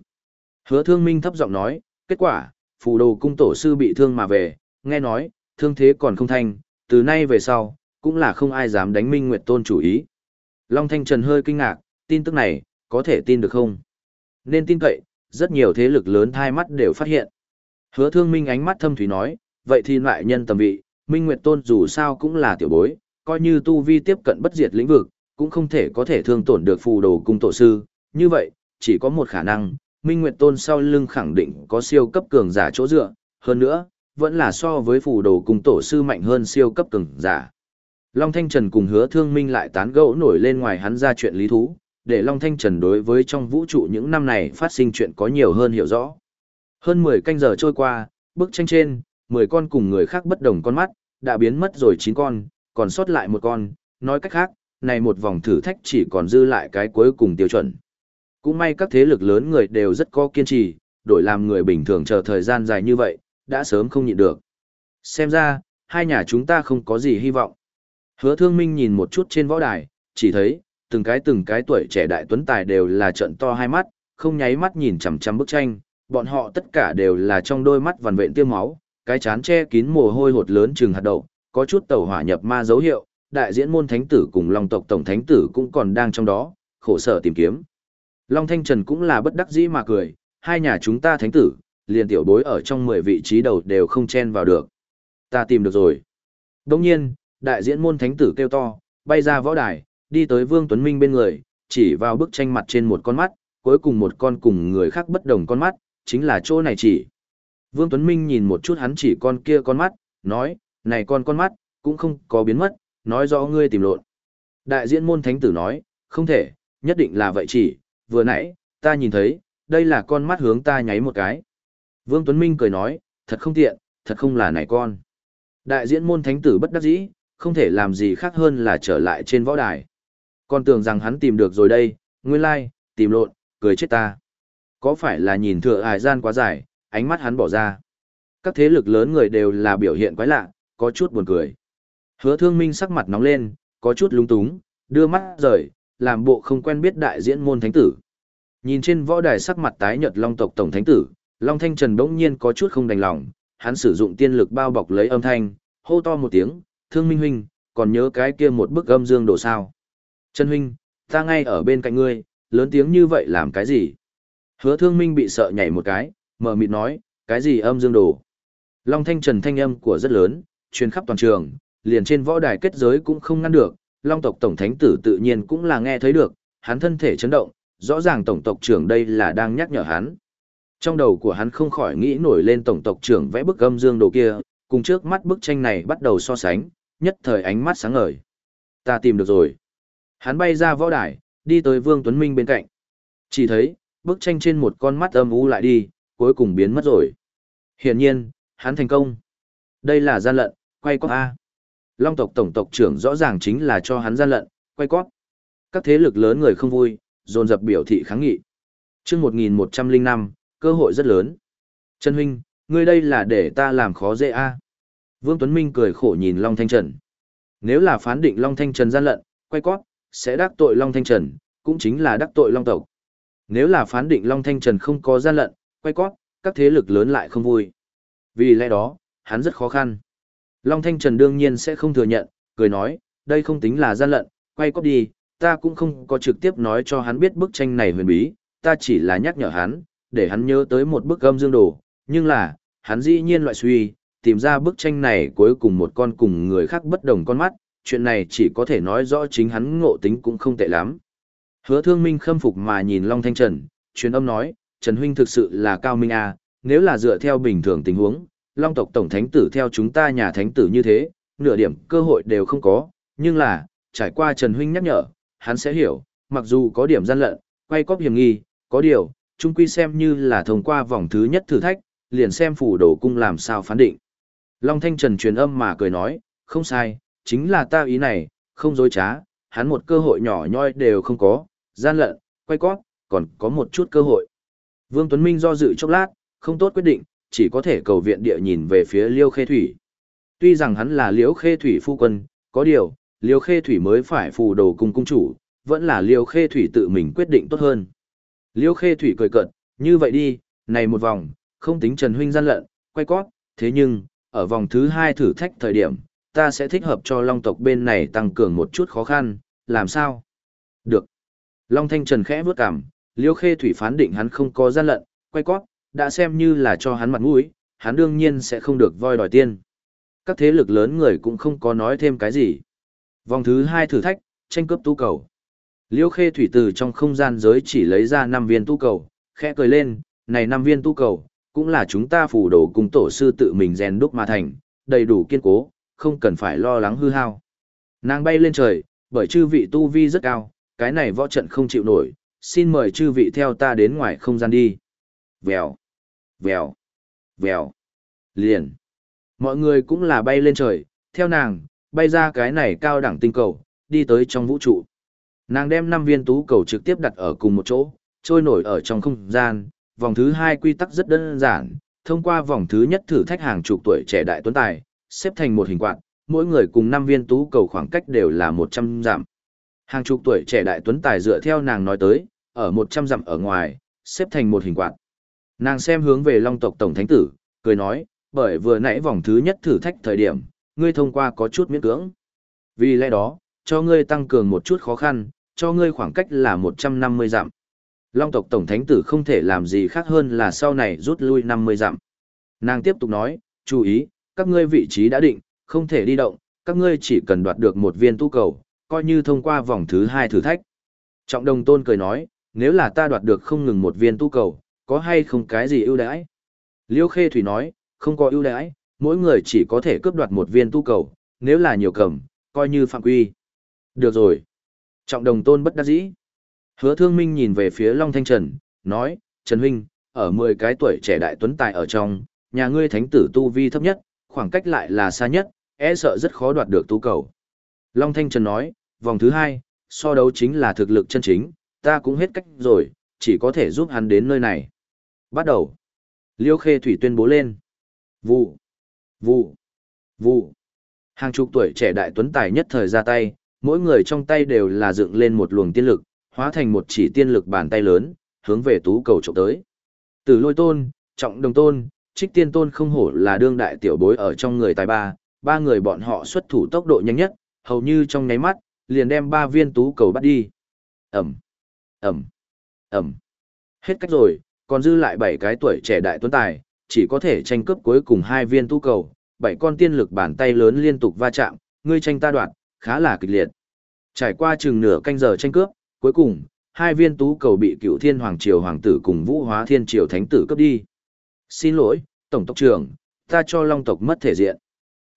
Speaker 1: Hứa Thương Minh thấp giọng nói, kết quả, phù đồ cung tổ sư bị thương mà về, nghe nói, thương thế còn không thanh, từ nay về sau, cũng là không ai dám đánh Minh Nguyệt Tôn chủ ý. Long Thanh Trần hơi kinh ngạc, tin tức này, có thể tin được không? nên tin cậy, rất nhiều thế lực lớn thai mắt đều phát hiện. Hứa thương minh ánh mắt thâm thủy nói, vậy thì lại nhân tầm vị, Minh Nguyệt Tôn dù sao cũng là tiểu bối, coi như tu vi tiếp cận bất diệt lĩnh vực, cũng không thể có thể thương tổn được phù đồ cung tổ sư, như vậy, chỉ có một khả năng, Minh Nguyệt Tôn sau lưng khẳng định có siêu cấp cường giả chỗ dựa, hơn nữa, vẫn là so với phù đồ cung tổ sư mạnh hơn siêu cấp cường giả. Long Thanh Trần cùng hứa thương minh lại tán gẫu nổi lên ngoài hắn ra chuyện lý thú, để Long Thanh Trần đối với trong vũ trụ những năm này phát sinh chuyện có nhiều hơn hiểu rõ. Hơn 10 canh giờ trôi qua, bức tranh trên, 10 con cùng người khác bất đồng con mắt, đã biến mất rồi 9 con, còn sót lại một con, nói cách khác, này một vòng thử thách chỉ còn dư lại cái cuối cùng tiêu chuẩn. Cũng may các thế lực lớn người đều rất có kiên trì, đổi làm người bình thường chờ thời gian dài như vậy, đã sớm không nhịn được. Xem ra, hai nhà chúng ta không có gì hy vọng. Hứa thương minh nhìn một chút trên võ đài, chỉ thấy, từng cái từng cái tuổi trẻ đại tuấn tài đều là trận to hai mắt, không nháy mắt nhìn chằm chằm bức tranh, bọn họ tất cả đều là trong đôi mắt vằn vện tiêm máu, cái chán che kín mồ hôi hột lớn trừng hạt đậu, có chút tẩu hỏa nhập ma dấu hiệu, đại diễn môn thánh tử cùng Long tộc tổng thánh tử cũng còn đang trong đó, khổ sở tìm kiếm. Long Thanh Trần cũng là bất đắc dĩ mà cười, hai nhà chúng ta thánh tử, liền tiểu bối ở trong 10 vị trí đầu đều không chen vào được. Ta tìm được rồi. Đồng nhiên, đại diễn môn thánh tử kêu to, bay ra võ đài, đi tới Vương Tuấn Minh bên người, chỉ vào bức tranh mặt trên một con mắt, cuối cùng một con cùng người khác bất đồng con mắt, chính là chỗ này chỉ. Vương Tuấn Minh nhìn một chút hắn chỉ con kia con mắt, nói, này con con mắt, cũng không có biến mất, nói rõ ngươi tìm lộn. Đại diễn môn thánh tử nói, không thể, nhất định là vậy chỉ, vừa nãy, ta nhìn thấy, đây là con mắt hướng ta nháy một cái. Vương Tuấn Minh cười nói, thật không tiện, thật không là này con. Đại diễn môn thánh tử bất đắc dĩ, không thể làm gì khác hơn là trở lại trên võ đài. Con tưởng rằng hắn tìm được rồi đây, nguyên lai, tìm lộn, cười chết ta. Có phải là nhìn thừa hài gian quá dài, ánh mắt hắn bỏ ra. Các thế lực lớn người đều là biểu hiện quái lạ, có chút buồn cười. Hứa thương minh sắc mặt nóng lên, có chút lung túng, đưa mắt rời, làm bộ không quen biết đại diễn môn thánh tử. Nhìn trên võ đài sắc mặt tái nhợt long tộc tổng thánh tử, Long Thanh Trần bỗng nhiên có chút không đành lòng, hắn sử dụng tiên lực bao bọc lấy âm thanh, hô to một tiếng, thương minh huynh, còn nhớ cái kia một bức âm dương đồ sao. Trần huynh, ta ngay ở bên cạnh ngươi, lớn tiếng như vậy làm cái gì? Hứa thương minh bị sợ nhảy một cái, mở mịt nói, cái gì âm dương đồ? Long thanh trần thanh âm của rất lớn, truyền khắp toàn trường, liền trên võ đài kết giới cũng không ngăn được, long tộc tổng thánh tử tự nhiên cũng là nghe thấy được, hắn thân thể chấn động, rõ ràng tổng tộc trưởng đây là đang nhắc nhở hắn. Trong đầu của hắn không khỏi nghĩ nổi lên tổng tộc trưởng vẽ bức âm dương đồ kia, cùng trước mắt bức tranh này bắt đầu so sánh, nhất thời ánh mắt sáng ngời. Ta tìm được rồi. Hắn bay ra võ đài, đi tới Vương Tuấn Minh bên cạnh. Chỉ thấy, bức tranh trên một con mắt âm u lại đi, cuối cùng biến mất rồi. Hiển nhiên, hắn thành công. Đây là gian lận, quay cót A. Long tộc tổng tộc trưởng rõ ràng chính là cho hắn gian lận, quay cót. Các thế lực lớn người không vui, dồn dập biểu thị kháng nghị. chương 1105, cơ hội rất lớn. Trần Huynh, ngươi đây là để ta làm khó dễ A. Vương Tuấn Minh cười khổ nhìn Long Thanh Trần. Nếu là phán định Long Thanh Trần gian lận, quay cót, sẽ đắc tội Long Thanh Trần, cũng chính là đắc tội Long tộc. Nếu là phán định Long Thanh Trần không có gian lận, quay cót, các thế lực lớn lại không vui. Vì lẽ đó, hắn rất khó khăn. Long Thanh Trần đương nhiên sẽ không thừa nhận, cười nói, đây không tính là gian lận, quay cóp đi, ta cũng không có trực tiếp nói cho hắn biết bức tranh này huyền bí, ta chỉ là nhắc nhở hắn, để hắn nhớ tới một bức âm dương đồ, nhưng là, hắn dĩ nhiên loại suy, tìm ra bức tranh này cuối cùng một con cùng người khác bất đồng con mắt, chuyện này chỉ có thể nói rõ chính hắn ngộ tính cũng không tệ lắm. Hứa thương minh khâm phục mà nhìn Long Thanh Trần, truyền âm nói, Trần Huynh thực sự là cao minh à, nếu là dựa theo bình thường tình huống, Long tộc tổng thánh tử theo chúng ta nhà thánh tử như thế, nửa điểm cơ hội đều không có, nhưng là, trải qua Trần Huynh nhắc nhở, hắn sẽ hiểu, mặc dù có điểm gian lận, quay cóp hiểm nghi, có điều, chung quy xem như là thông qua vòng thứ nhất thử thách, liền xem phủ đồ cung làm sao phán định. Long Thanh Trần truyền âm mà cười nói, không sai, chính là ta ý này, không dối trá, hắn một cơ hội nhỏ nhoi đều không có, gian lận, quay cóp, còn có một chút cơ hội. Vương Tuấn Minh do dự chốc lát, không tốt quyết định, chỉ có thể cầu viện địa nhìn về phía Liêu Khê Thủy. Tuy rằng hắn là Liêu Khê Thủy phu quân, có điều, Liêu Khê Thủy mới phải phù đồ cung cung chủ, vẫn là Liêu Khê Thủy tự mình quyết định tốt hơn. Liêu Khê Thủy cười cợt, như vậy đi, này một vòng, không tính Trần Huynh gian lận, quay cót, thế nhưng, ở vòng thứ hai thử thách thời điểm, ta sẽ thích hợp cho Long tộc bên này tăng cường một chút khó khăn, làm sao? Được. Long Thanh Trần khẽ bước cảm Liêu Khê Thủy phán định hắn không có gian lận, quay cót, đã xem như là cho hắn mặt mũi, hắn đương nhiên sẽ không được voi đòi tiên. Các thế lực lớn người cũng không có nói thêm cái gì. Vòng thứ hai thử thách, tranh cướp tu cầu. Liêu Khê Thủy từ trong không gian giới chỉ lấy ra 5 viên tu cầu, khẽ cười lên, này 5 viên tu cầu, cũng là chúng ta phủ đồ cùng tổ sư tự mình rèn đúc mà thành, đầy đủ kiên cố, không cần phải lo lắng hư hao. Nàng bay lên trời, bởi chư vị tu vi rất cao, cái này võ trận không chịu nổi, xin mời chư vị theo ta đến ngoài không gian đi. Vèo, vèo, vèo, liền. Mọi người cũng là bay lên trời, theo nàng, bay ra cái này cao đẳng tinh cầu, đi tới trong vũ trụ. Nàng đem năm viên tú cầu trực tiếp đặt ở cùng một chỗ, trôi nổi ở trong không gian. Vòng thứ hai quy tắc rất đơn giản, thông qua vòng thứ nhất thử thách hàng chục tuổi trẻ đại tuấn tài, xếp thành một hình quạt, mỗi người cùng năm viên tú cầu khoảng cách đều là 100 dặm. Hàng chục tuổi trẻ đại tuấn tài dựa theo nàng nói tới, ở 100 dặm ở ngoài, xếp thành một hình quạt. Nàng xem hướng về Long tộc tổng thánh tử, cười nói, bởi vừa nãy vòng thứ nhất thử thách thời điểm, ngươi thông qua có chút miễn cưỡng. Vì lẽ đó, cho ngươi tăng cường một chút khó khăn, cho ngươi khoảng cách là 150 dặm. Long tộc tổng thánh tử không thể làm gì khác hơn là sau này rút lui 50 dặm. Nàng tiếp tục nói, chú ý, các ngươi vị trí đã định, không thể đi động, các ngươi chỉ cần đoạt được một viên tu cầu, coi như thông qua vòng thứ hai thử thách. Trọng đồng tôn cười nói, nếu là ta đoạt được không ngừng một viên tu cầu, có hay không cái gì ưu đãi? Liêu Khê Thủy nói, không có ưu đãi, mỗi người chỉ có thể cướp đoạt một viên tu cầu, nếu là nhiều cầm, coi như phạm quy. Được rồi. Trọng đồng tôn bất đắc dĩ. Hứa thương minh nhìn về phía Long Thanh Trần, nói, Trần Huynh, ở 10 cái tuổi trẻ đại tuấn tài ở trong, nhà ngươi thánh tử tu vi thấp nhất, khoảng cách lại là xa nhất, e sợ rất khó đoạt được tu cầu. Long Thanh Trần nói, vòng thứ hai, so đấu chính là thực lực chân chính, ta cũng hết cách rồi, chỉ có thể giúp hắn đến nơi này. Bắt đầu. Liêu Khê Thủy tuyên bố lên. Vụ. Vụ. Vụ. Hàng chục tuổi trẻ đại tuấn tài nhất thời ra tay, mỗi người trong tay đều là dựng lên một luồng tiên lực, hóa thành một chỉ tiên lực bàn tay lớn, hướng về tú cầu trộm tới. Từ lôi tôn, trọng đồng tôn, trích tiên tôn không hổ là đương đại tiểu bối ở trong người tài ba, ba người bọn họ xuất thủ tốc độ nhanh nhất, hầu như trong nháy mắt, liền đem ba viên tú cầu bắt đi. Ẩm, Ẩm, Ẩm. Hết cách rồi, còn dư lại bảy cái tuổi trẻ đại tuấn tài, chỉ có thể tranh cướp cuối cùng hai viên tu cầu, bảy con tiên lực bàn tay lớn liên tục va chạm, ngươi tranh ta đoạn, khá là kịch liệt. Trải qua chừng nửa canh giờ tranh cướp, cuối cùng, hai viên tú cầu bị cựu thiên hoàng triều hoàng tử cùng vũ hóa thiên triều thánh tử cướp đi. Xin lỗi, tổng tộc trưởng, ta cho long tộc mất thể diện.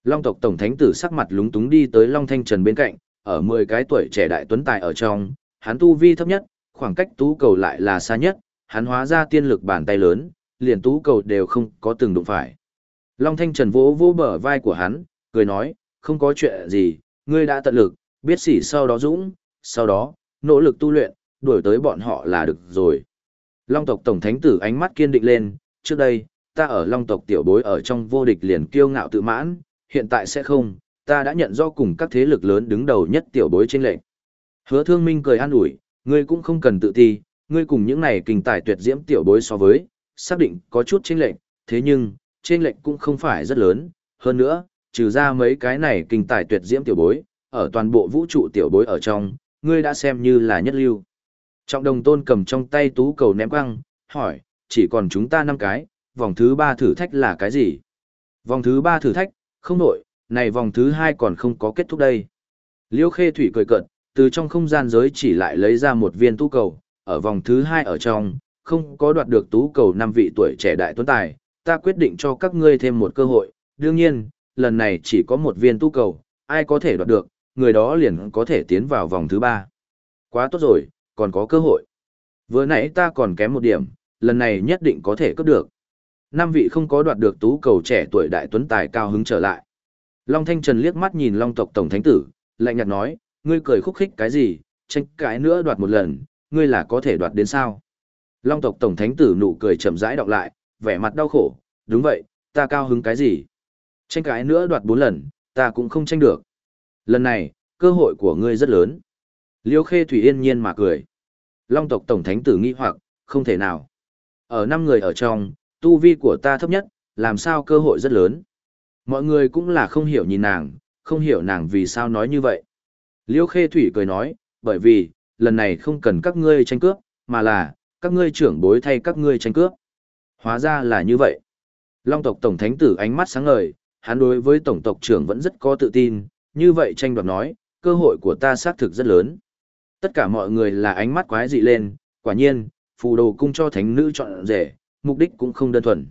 Speaker 1: Long tộc tổng thánh tử sắc mặt lúng túng đi tới Long Thanh Trần bên cạnh, ở 10 cái tuổi trẻ đại tuấn tài ở trong, hắn tu vi thấp nhất, khoảng cách tú cầu lại là xa nhất, hắn hóa ra tiên lực bàn tay lớn, liền tú cầu đều không có từng đụng phải. Long Thanh Trần vỗ vỗ bờ vai của hắn, cười nói, không có chuyện gì, ngươi đã tận lực, biết sỉ sau đó dũng, sau đó, nỗ lực tu luyện, đuổi tới bọn họ là được rồi. Long tộc tổng thánh tử ánh mắt kiên định lên, trước đây, ta ở long tộc tiểu bối ở trong vô địch liền kiêu ngạo tự mãn, hiện tại sẽ không, ta đã nhận do cùng các thế lực lớn đứng đầu nhất tiểu bối trên lệnh. Hứa thương minh cười an ủi, ngươi cũng không cần tự ti, ngươi cùng những này kinh tài tuyệt diễm tiểu bối so với, xác định có chút trên lệnh, thế nhưng, trên lệnh cũng không phải rất lớn, hơn nữa, trừ ra mấy cái này kinh tài tuyệt diễm tiểu bối, ở toàn bộ vũ trụ tiểu bối ở trong, ngươi đã xem như là nhất lưu. Trọng đồng tôn cầm trong tay tú cầu ném băng, hỏi, chỉ còn chúng ta năm cái, vòng thứ ba thử thách là cái gì? Vòng thứ ba thử thách, không nổi, này vòng thứ hai còn không có kết thúc đây. Liêu khê thủy cười cận, từ trong không gian giới chỉ lại lấy ra một viên tú cầu, ở vòng thứ hai ở trong, không có đoạt được tú cầu năm vị tuổi trẻ đại tuấn tài, ta quyết định cho các ngươi thêm một cơ hội, đương nhiên, lần này chỉ có một viên tú cầu, ai có thể đoạt được, người đó liền có thể tiến vào vòng thứ ba. Quá tốt rồi, còn có cơ hội. Vừa nãy ta còn kém một điểm, lần này nhất định có thể cướp được năm vị không có đoạt được tú cầu trẻ tuổi đại tuấn tài cao hứng trở lại. Long Thanh Trần liếc mắt nhìn Long tộc tổng thánh tử, lạnh nhạt nói, ngươi cười khúc khích cái gì, tranh cãi nữa đoạt một lần, ngươi là có thể đoạt đến sao? Long tộc tổng thánh tử nụ cười chậm rãi đọc lại, vẻ mặt đau khổ, đúng vậy, ta cao hứng cái gì? Tranh cái nữa đoạt bốn lần, ta cũng không tranh được. Lần này, cơ hội của ngươi rất lớn. Liêu Khê Thủy yên nhiên mà cười. Long tộc tổng thánh tử nghi hoặc, không thể nào. Ở năm người ở trong, tu vi của ta thấp nhất, làm sao cơ hội rất lớn. Mọi người cũng là không hiểu nhìn nàng, không hiểu nàng vì sao nói như vậy. Liêu Khê Thủy cười nói, bởi vì, lần này không cần các ngươi tranh cướp, mà là, các ngươi trưởng bối thay các ngươi tranh cướp. Hóa ra là như vậy. Long tộc tổng thánh tử ánh mắt sáng ngời, hắn đối với tổng tộc trưởng vẫn rất có tự tin, như vậy tranh đoạt nói, cơ hội của ta xác thực rất lớn. Tất cả mọi người là ánh mắt quái dị lên, quả nhiên, phù đồ cung cho thánh nữ chọn rể, mục đích cũng không đơn thuần.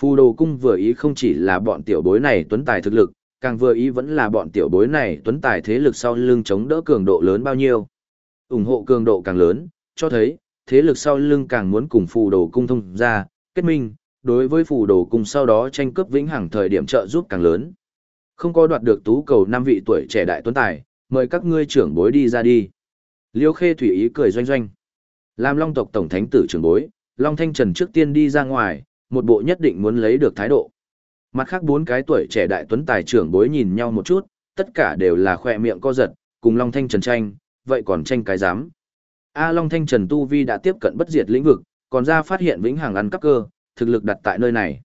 Speaker 1: Phù đồ cung vừa ý không chỉ là bọn tiểu bối này tuấn tài thực lực, càng vừa ý vẫn là bọn tiểu bối này tuấn tài thế lực sau lưng chống đỡ cường độ lớn bao nhiêu ủng hộ cường độ càng lớn, cho thấy, thế lực sau lưng càng muốn cùng phù đồ cung thông ra, kết minh, đối với phù đồ cung sau đó tranh cướp vĩnh hằng thời điểm trợ giúp càng lớn. Không có đoạt được tú cầu năm vị tuổi trẻ đại tuấn tài, mời các ngươi trưởng bối đi ra đi. Liêu Khê Thủy ý cười doanh doanh. Làm Long tộc tổng thánh tử trưởng bối, Long Thanh Trần trước tiên đi ra ngoài, một bộ nhất định muốn lấy được thái độ. Mặt khác bốn cái tuổi trẻ đại tuấn tài trưởng bối nhìn nhau một chút, tất cả đều là khoe miệng co giật, cùng Long Thanh Trần tranh, vậy còn tranh cái dám. A Long Thanh Trần Tu Vi đã tiếp cận bất diệt lĩnh vực, còn ra phát hiện vĩnh hằng ăn cắp cơ, thực lực đặt tại nơi này.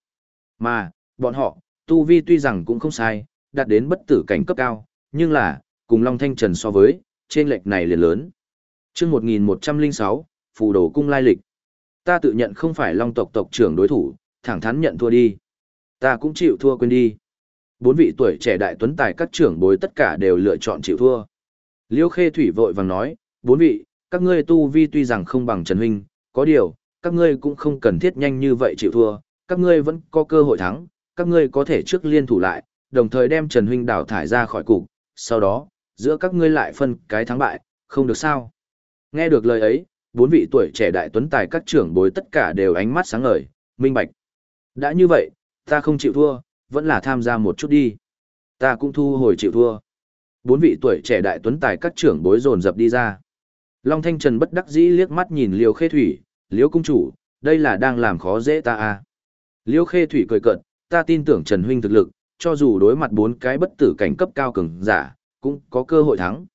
Speaker 1: Mà, bọn họ, Tu Vi tuy rằng cũng không sai, đạt đến bất tử cảnh cấp cao, nhưng là, cùng Long Thanh Trần so với, trên lệch này liền lớn. chương 1106, Phù Đồ Cung Lai Lịch. Ta tự nhận không phải Long tộc tộc trưởng đối thủ, thẳng thắn nhận thua đi. Ta cũng chịu thua quên đi. Bốn vị tuổi trẻ đại tuấn tài các trưởng bối tất cả đều lựa chọn chịu thua. Liêu Khê Thủy vội vàng nói, bốn vị, các ngươi tu vi tuy rằng không bằng Trần Huynh, có điều, các ngươi cũng không cần thiết nhanh như vậy chịu thua, các ngươi vẫn có cơ hội thắng, các ngươi có thể trước liên thủ lại, đồng thời đem Trần Huynh đào thải ra khỏi cục, sau đó, giữa các ngươi lại phân cái thắng bại, không được sao. Nghe được lời ấy, bốn vị tuổi trẻ đại tuấn tài các trưởng bối tất cả đều ánh mắt sáng ngời, minh bạch. Đã như vậy, ta không chịu thua, vẫn là tham gia một chút đi. Ta cũng thu hồi chịu thua. Bốn vị tuổi trẻ đại tuấn tài các trưởng bối dồn dập đi ra. Long Thanh Trần bất đắc dĩ liếc mắt nhìn Liêu Khê Thủy, Liêu Cung Chủ, đây là đang làm khó dễ ta à. Liêu Khê Thủy cười cợt, ta tin tưởng Trần Huynh thực lực, cho dù đối mặt bốn cái bất tử cảnh cấp cao cường giả, cũng có cơ hội thắng.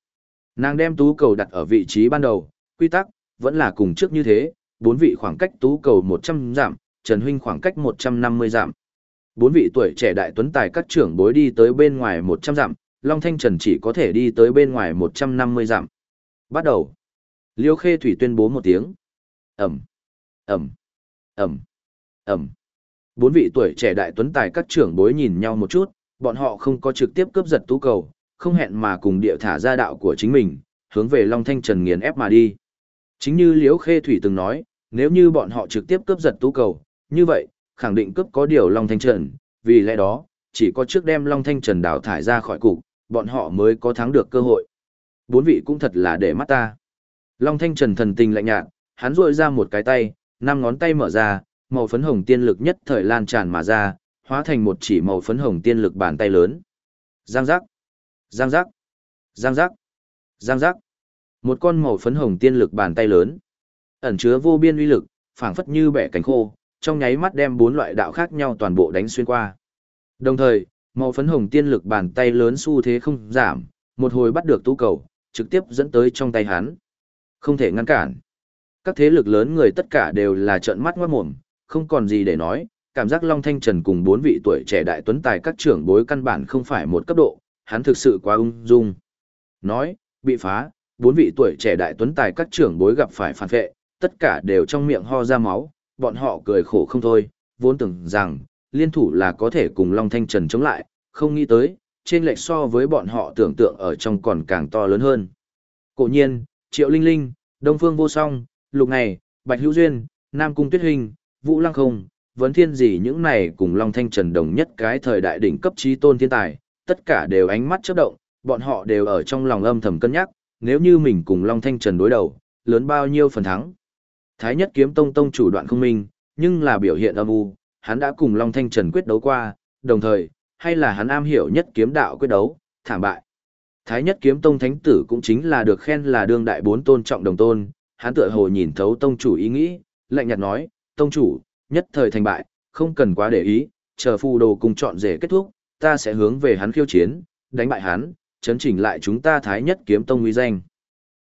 Speaker 1: Nàng đem tú cầu đặt ở vị trí ban đầu, quy tắc, vẫn là cùng trước như thế, bốn vị khoảng cách tú cầu 100 giảm, Trần Huynh khoảng cách 150 giảm. Bốn vị tuổi trẻ đại tuấn tài các trưởng bối đi tới bên ngoài 100 giảm. Long Thanh Trần chỉ có thể đi tới bên ngoài 150 dặm. Bắt đầu. Liêu Khê Thủy tuyên bố một tiếng. Ẩm, Ẩm, Ẩm, Ẩm. Bốn vị tuổi trẻ đại tuấn tài các trưởng bối nhìn nhau một chút, bọn họ không có trực tiếp cướp giật tú cầu, không hẹn mà cùng địa thả ra đạo của chính mình, hướng về Long Thanh Trần nghiền ép mà đi. Chính như Liễu Khê Thủy từng nói, nếu như bọn họ trực tiếp cướp giật tú cầu, như vậy, khẳng định cướp có điều Long Thanh Trần, vì lẽ đó, chỉ có trước đem Long Thanh Trần đào thải ra khỏi cục, bọn họ mới có thắng được cơ hội. Bốn vị cũng thật là để mắt ta. Long Thanh Trần thần tình lạnh nhạt, hắn duỗi ra một cái tay, năm ngón tay mở ra, màu phấn hồng tiên lực nhất thời lan tràn mà ra, hóa thành một chỉ màu phấn hồng tiên lực bàn tay lớn. Giang giác, giang giác, giang giác, giang giác. Một con màu phấn hồng tiên lực bàn tay lớn, ẩn chứa vô biên uy lực, phảng phất như bẻ cánh khô, trong nháy mắt đem bốn loại đạo khác nhau toàn bộ đánh xuyên qua. Đồng thời, màu phấn hồng tiên lực bàn tay lớn xu thế không giảm, một hồi bắt được tú cầu, trực tiếp dẫn tới trong tay hắn. Không thể ngăn cản. Các thế lực lớn người tất cả đều là trợn mắt ngoát mồm, không còn gì để nói, cảm giác Long Thanh Trần cùng bốn vị tuổi trẻ đại tuấn tài các trưởng bối căn bản không phải một cấp độ, hắn thực sự quá ung dung. Nói, bị phá, bốn vị tuổi trẻ đại tuấn tài các trưởng bối gặp phải phản vệ, tất cả đều trong miệng ho ra máu, bọn họ cười khổ không thôi, vốn tưởng rằng, liên thủ là có thể cùng Long Thanh Trần chống lại, không nghĩ tới, trên lệch so với bọn họ tưởng tượng ở trong còn càng to lớn hơn. Cổ nhiên, Triệu Linh Linh, Đông Phương Vô Song, Lục Ngày, Bạch Hữu Duyên, Nam Cung Tuyết Hình, Vũ Lăng Không, Vấn Thiên gì những này cùng Long Thanh Trần đồng nhất cái thời đại đỉnh cấp trí tôn thiên tài, tất cả đều ánh mắt chớp động, bọn họ đều ở trong lòng âm thầm cân nhắc, nếu như mình cùng Long Thanh Trần đối đầu, lớn bao nhiêu phần thắng. Thái nhất kiếm tông tông chủ đoạn không minh, nhưng là biểu hiện âm u, hắn đã cùng Long Thanh Trần quyết đấu qua, đồng thời, hay là hắn am hiểu nhất kiếm đạo quyết đấu, thảm bại. Thái nhất kiếm tông thánh tử cũng chính là được khen là đương đại bốn tôn trọng đồng tôn, hắn tựa hồ nhìn thấu tông chủ ý nghĩ, lạnh nhạt nói, tông chủ, nhất thời thành bại, không cần quá để ý, chờ phù đồ cùng chọn rể kết thúc, ta sẽ hướng về hắn khiêu chiến, đánh bại hắn, chấn chỉnh lại chúng ta thái nhất kiếm tông uy danh.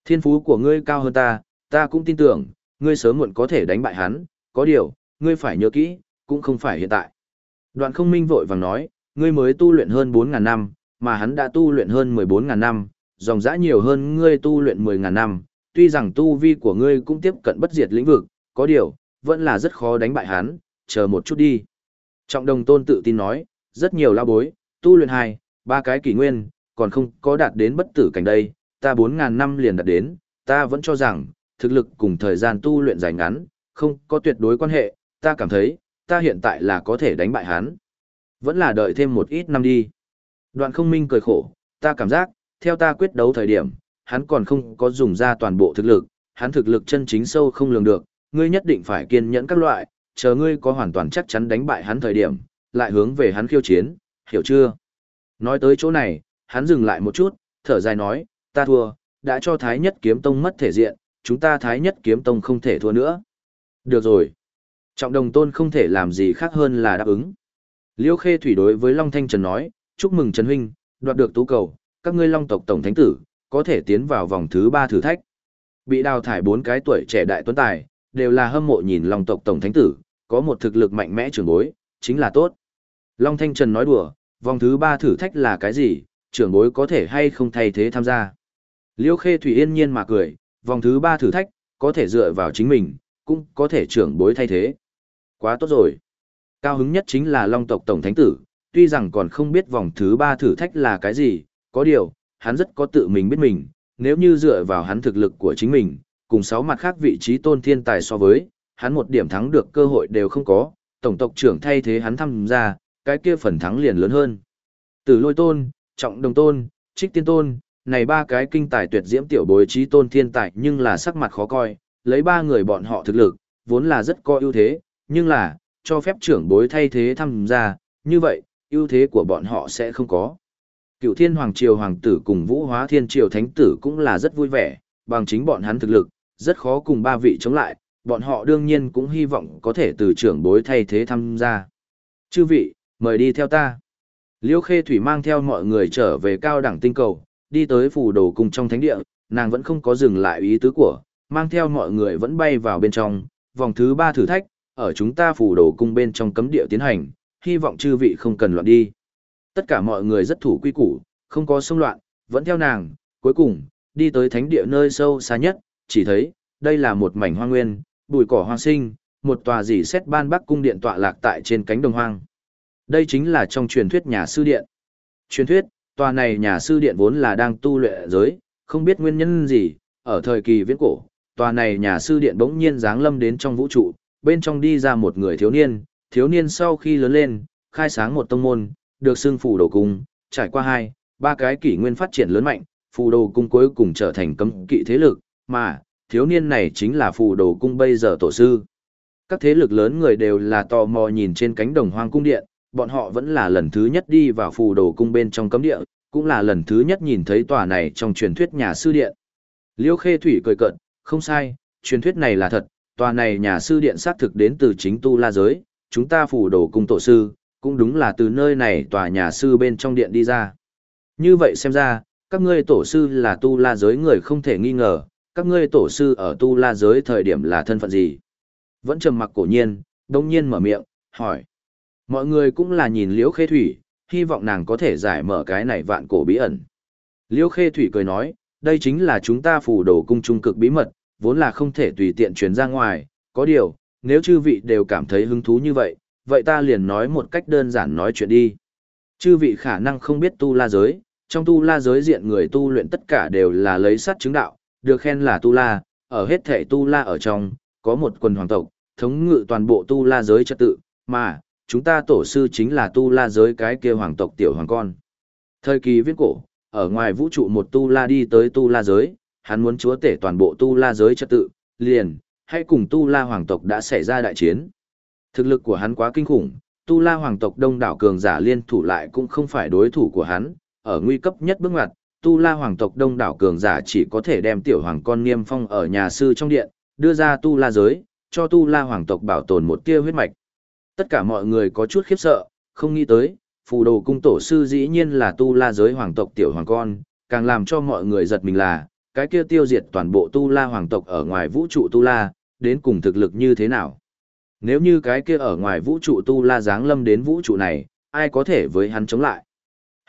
Speaker 1: Thiên phú của ngươi cao hơn ta, ta cũng tin tưởng, ngươi sớm muộn có thể đánh bại hắn, có điều, ngươi phải nhớ kỹ, cũng không phải hiện tại. Đoạn không minh vội vàng nói, ngươi mới tu luyện hơn 4.000 năm, mà hắn đã tu luyện hơn 14.000 năm, dòng dã nhiều hơn ngươi tu luyện 10.000 năm, tuy rằng tu vi của ngươi cũng tiếp cận bất diệt lĩnh vực, có điều, vẫn là rất khó đánh bại hắn, chờ một chút đi. Trọng đồng tôn tự tin nói, rất nhiều lao bối, tu luyện hai, ba cái kỷ nguyên, còn không có đạt đến bất tử cảnh đây, ta 4.000 năm liền đạt đến, ta vẫn cho rằng, thực lực cùng thời gian tu luyện dài ngắn, không có tuyệt đối quan hệ, ta cảm thấy, ta hiện tại là có thể đánh bại hắn. Vẫn là đợi thêm một ít năm đi. Đoạn không minh cười khổ, ta cảm giác, theo ta quyết đấu thời điểm, hắn còn không có dùng ra toàn bộ thực lực, hắn thực lực chân chính sâu không lường được, ngươi nhất định phải kiên nhẫn các loại, chờ ngươi có hoàn toàn chắc chắn đánh bại hắn thời điểm, lại hướng về hắn khiêu chiến, hiểu chưa? Nói tới chỗ này, hắn dừng lại một chút, thở dài nói, ta thua, đã cho Thái Nhất Kiếm Tông mất thể diện, chúng ta Thái Nhất Kiếm Tông không thể thua nữa. Được rồi. Trọng đồng tôn không thể làm gì khác hơn là đáp ứng. Liêu Khê Thủy đối với Long Thanh Trần nói, chúc mừng Trần Huynh, đoạt được tú cầu, các ngươi Long tộc Tổng Thánh Tử, có thể tiến vào vòng thứ ba thử thách. Bị đào thải bốn cái tuổi trẻ đại tuấn tài, đều là hâm mộ nhìn Long tộc Tổng Thánh Tử, có một thực lực mạnh mẽ trưởng bối, chính là tốt. Long Thanh Trần nói đùa, vòng thứ ba thử thách là cái gì, trưởng bối có thể hay không thay thế tham gia. Liêu Khê Thủy yên nhiên mà cười, vòng thứ ba thử thách, có thể dựa vào chính mình, cũng có thể trưởng bối thay thế. Quá tốt rồi. Cao hứng nhất chính là Long tộc Tổng Thánh Tử, tuy rằng còn không biết vòng thứ ba thử thách là cái gì, có điều, hắn rất có tự mình biết mình, nếu như dựa vào hắn thực lực của chính mình, cùng sáu mặt khác vị trí tôn thiên tài so với, hắn một điểm thắng được cơ hội đều không có, tổng tộc trưởng thay thế hắn tham gia, cái kia phần thắng liền lớn hơn. Từ lôi tôn, trọng đồng tôn, trích tiên tôn, này ba cái kinh tài tuyệt diễm tiểu bối trí tôn thiên tài nhưng là sắc mặt khó coi, lấy ba người bọn họ thực lực, vốn là rất có ưu thế, nhưng là, cho phép trưởng bối thay thế tham gia, như vậy, ưu thế của bọn họ sẽ không có. Cựu thiên hoàng triều hoàng tử cùng vũ hóa thiên triều thánh tử cũng là rất vui vẻ, bằng chính bọn hắn thực lực, rất khó cùng ba vị chống lại, bọn họ đương nhiên cũng hy vọng có thể từ trưởng bối thay thế tham gia. Chư vị, mời đi theo ta. Liêu Khê Thủy mang theo mọi người trở về cao đẳng tinh cầu, đi tới phủ đồ cùng trong thánh địa, nàng vẫn không có dừng lại ý tứ của, mang theo mọi người vẫn bay vào bên trong, vòng thứ ba thử thách, ở chúng ta phủ đồ cung bên trong cấm địa tiến hành, hy vọng chư vị không cần loạn đi. Tất cả mọi người rất thủ quy củ, không có xung loạn, vẫn theo nàng, cuối cùng, đi tới thánh địa nơi sâu xa nhất, chỉ thấy, đây là một mảnh hoang nguyên, bụi cỏ hoang sinh, một tòa dì xét ban bắc cung điện tọa lạc tại trên cánh đồng hoang. Đây chính là trong truyền thuyết nhà sư điện. Truyền thuyết, tòa này nhà sư điện vốn là đang tu luyện giới, không biết nguyên nhân gì, ở thời kỳ viễn cổ, tòa này nhà sư điện bỗng nhiên giáng lâm đến trong vũ trụ, bên trong đi ra một người thiếu niên, thiếu niên sau khi lớn lên, khai sáng một tông môn, được xưng phù đồ cung, trải qua hai, ba cái kỷ nguyên phát triển lớn mạnh, phù đồ cung cuối cùng trở thành cấm kỵ thế lực, mà, thiếu niên này chính là phù đồ cung bây giờ tổ sư. Các thế lực lớn người đều là tò mò nhìn trên cánh đồng hoang cung điện, bọn họ vẫn là lần thứ nhất đi vào phù đồ cung bên trong cấm địa, cũng là lần thứ nhất nhìn thấy tòa này trong truyền thuyết nhà sư điện. Liêu Khê Thủy cười cợt, không sai, truyền thuyết này là thật, tòa này nhà sư điện xác thực đến từ chính tu la giới, chúng ta phủ đồ cung tổ sư, cũng đúng là từ nơi này tòa nhà sư bên trong điện đi ra. Như vậy xem ra, các ngươi tổ sư là tu la giới người không thể nghi ngờ, các ngươi tổ sư ở tu la giới thời điểm là thân phận gì? Vẫn trầm mặc cổ nhiên, đông nhiên mở miệng, hỏi. Mọi người cũng là nhìn liễu khê thủy, hy vọng nàng có thể giải mở cái này vạn cổ bí ẩn. Liễu khê thủy cười nói, đây chính là chúng ta phủ đồ cung trung cực bí mật, vốn là không thể tùy tiện truyền ra ngoài, có điều, nếu chư vị đều cảm thấy hứng thú như vậy, vậy ta liền nói một cách đơn giản nói chuyện đi. Chư vị khả năng không biết tu la giới, trong tu la giới diện người tu luyện tất cả đều là lấy sát chứng đạo, được khen là tu la, ở hết thể tu la ở trong, có một quần hoàng tộc, thống ngự toàn bộ tu la giới trật tự, mà, chúng ta tổ sư chính là tu la giới cái kia hoàng tộc tiểu hoàng con. Thời kỳ viết cổ, ở ngoài vũ trụ một tu la đi tới tu la giới, hắn muốn chúa tể toàn bộ tu la giới trật tự, liền, hay cùng tu la hoàng tộc đã xảy ra đại chiến. Thực lực của hắn quá kinh khủng, tu la hoàng tộc đông đảo cường giả liên thủ lại cũng không phải đối thủ của hắn, ở nguy cấp nhất bước ngoặt, tu la hoàng tộc đông đảo cường giả chỉ có thể đem tiểu hoàng con niêm phong ở nhà sư trong điện, đưa ra tu la giới, cho tu la hoàng tộc bảo tồn một tia huyết mạch. Tất cả mọi người có chút khiếp sợ, không nghĩ tới, phù đồ cung tổ sư dĩ nhiên là tu la giới hoàng tộc tiểu hoàng con, càng làm cho mọi người giật mình là, cái kia tiêu diệt toàn bộ tu la hoàng tộc ở ngoài vũ trụ tu la, đến cùng thực lực như thế nào. Nếu như cái kia ở ngoài vũ trụ tu la giáng lâm đến vũ trụ này, ai có thể với hắn chống lại?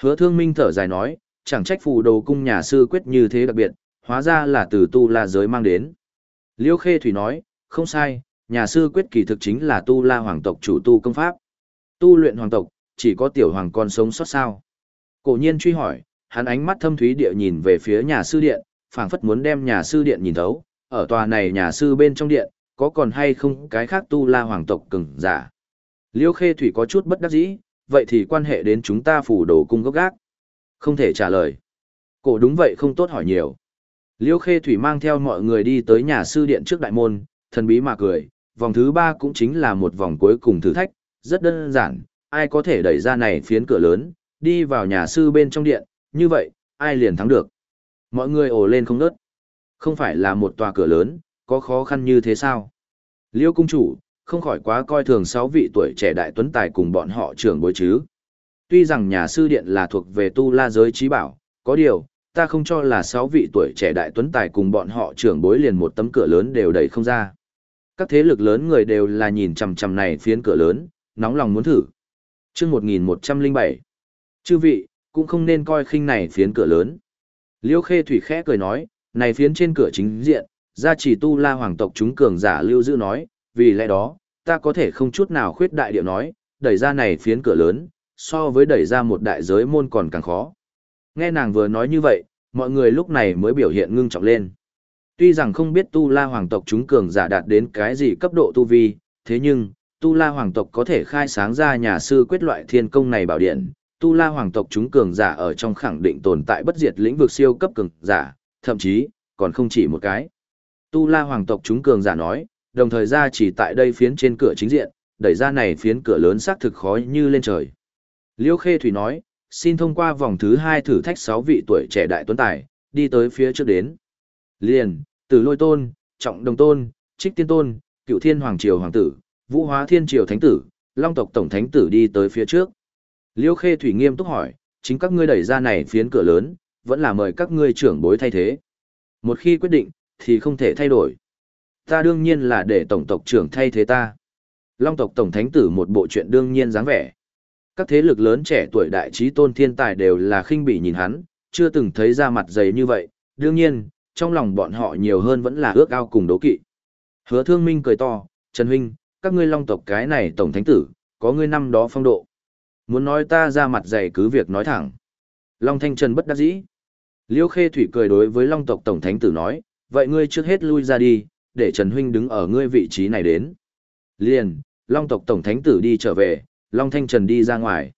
Speaker 1: Hứa thương minh thở dài nói, chẳng trách phù đồ cung nhà sư quyết như thế đặc biệt, hóa ra là từ tu la giới mang đến. Liêu Khê Thủy nói, không sai, nhà sư quyết kỳ thực chính là tu la hoàng tộc chủ tu công pháp. Tu luyện hoàng tộc, chỉ có tiểu hoàng con sống sót sao. Cổ nhiên truy hỏi, hắn ánh mắt thâm thúy địa nhìn về phía nhà sư điện, phảng phất muốn đem nhà sư điện nhìn thấu, ở tòa này nhà sư bên trong điện, có còn hay không cái khác tu la hoàng tộc cường giả. Liêu khê thủy có chút bất đắc dĩ, vậy thì quan hệ đến chúng ta phủ đồ cung gốc gác. Không thể trả lời. Cổ đúng vậy không tốt hỏi nhiều. Liêu khê thủy mang theo mọi người đi tới nhà sư điện trước đại môn, thần bí mà cười, vòng thứ ba cũng chính là một vòng cuối cùng thử thách, rất đơn giản, ai có thể đẩy ra này phiến cửa lớn, đi vào nhà sư bên trong điện, như vậy, ai liền thắng được. Mọi người ồ lên không nớt. Không phải là một tòa cửa lớn, có khó khăn như thế sao? Liêu cung chủ, không khỏi quá coi thường sáu vị tuổi trẻ đại tuấn tài cùng bọn họ trưởng bối chứ. Tuy rằng nhà sư điện là thuộc về tu la giới trí bảo, có điều, ta không cho là sáu vị tuổi trẻ đại tuấn tài cùng bọn họ trưởng bối liền một tấm cửa lớn đều đẩy không ra. Các thế lực lớn người đều là nhìn chằm chằm này phiến cửa lớn, nóng lòng muốn thử. Chương 1107. Chư vị, cũng không nên coi khinh này phiến cửa lớn. Liêu Khê Thủy khẽ cười nói, này phiến trên cửa chính diện, gia chỉ tu la hoàng tộc chúng cường giả lưu giữ nói, vì lẽ đó, ta có thể không chút nào khuyết đại điệu nói, đẩy ra này phiến cửa lớn, so với đẩy ra một đại giới môn còn càng khó. Nghe nàng vừa nói như vậy, mọi người lúc này mới biểu hiện ngưng trọng lên. Tuy rằng không biết tu la hoàng tộc chúng cường giả đạt đến cái gì cấp độ tu vi, thế nhưng, tu la hoàng tộc có thể khai sáng ra nhà sư quyết loại thiên công này bảo điện, tu la hoàng tộc chúng cường giả ở trong khẳng định tồn tại bất diệt lĩnh vực siêu cấp cường giả, thậm chí, còn không chỉ một cái. Tu la hoàng tộc chúng cường giả nói, đồng thời ra chỉ tại đây phiến trên cửa chính diện, đẩy ra này phiến cửa lớn xác thực khói như lên trời. Liêu Khê Thủy nói, xin thông qua vòng thứ hai thử thách sáu vị tuổi trẻ đại tuấn tài, đi tới phía trước đến. Liền, Tử Lôi Tôn, Trọng Đồng Tôn, Trích Tiên Tôn, Cựu Thiên Hoàng Triều Hoàng tử, Vũ Hóa Thiên Triều Thánh tử, Long tộc Tổng Thánh tử đi tới phía trước. Liêu Khê Thủy nghiêm túc hỏi, chính các ngươi đẩy ra này phiến cửa lớn, vẫn là mời các ngươi trưởng bối thay thế. Một khi quyết định, thì không thể thay đổi. Ta đương nhiên là để tổng tộc trưởng thay thế ta. Long tộc tổng thánh tử một bộ chuyện đương nhiên dáng vẻ. Các thế lực lớn trẻ tuổi đại trí tôn thiên tài đều là khinh bỉ nhìn hắn, chưa từng thấy ra mặt dày như vậy. Đương nhiên, trong lòng bọn họ nhiều hơn vẫn là ước ao cùng đố kỵ. Hứa thương minh cười to, Trần Huynh, các ngươi long tộc cái này tổng thánh tử, có ngươi năm đó phong độ. Muốn nói ta ra mặt dày cứ việc nói thẳng. Long Thanh Trần bất đắc dĩ. Liêu Khê Thủy cười đối với Long tộc tổng thánh tử nói, vậy ngươi trước hết lui ra đi, để Trần Huynh đứng ở ngươi vị trí này đến. Liền, Long tộc tổng thánh tử đi trở về, Long Thanh Trần đi ra ngoài.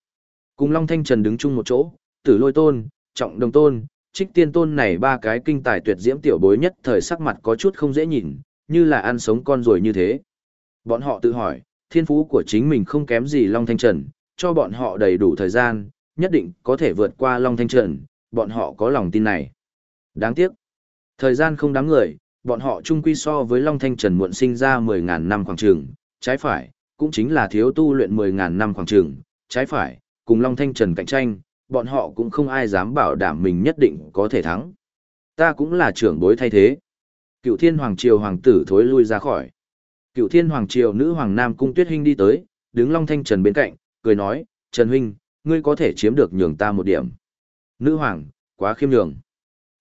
Speaker 1: Cùng Long Thanh Trần đứng chung một chỗ, tử lôi tôn, trọng đồng tôn, trích tiên tôn này ba cái kinh tài tuyệt diễm tiểu bối nhất thời sắc mặt có chút không dễ nhìn, như là ăn sống con rồi như thế. Bọn họ tự hỏi, thiên phú của chính mình không kém gì Long Thanh Trần, cho bọn họ đầy đủ thời gian, nhất định có thể vượt qua Long Thanh Trần, bọn họ có lòng tin này. Đáng tiếc, thời gian không đáng người, bọn họ chung quy so với Long Thanh Trần muộn sinh ra 10.000 năm khoảng trường, trái phải, cũng chính là thiếu tu luyện 10.000 năm khoảng trường, trái phải, cùng Long Thanh Trần cạnh tranh, bọn họ cũng không ai dám bảo đảm mình nhất định có thể thắng. Ta cũng là trưởng bối thay thế. Cựu thiên hoàng triều hoàng tử thối lui ra khỏi. Cựu thiên hoàng triều nữ hoàng nam cung tuyết Hinh đi tới, đứng Long Thanh Trần bên cạnh, cười nói, Trần huynh, ngươi có thể chiếm được nhường ta một điểm. Nữ hoàng, quá khiêm nhường.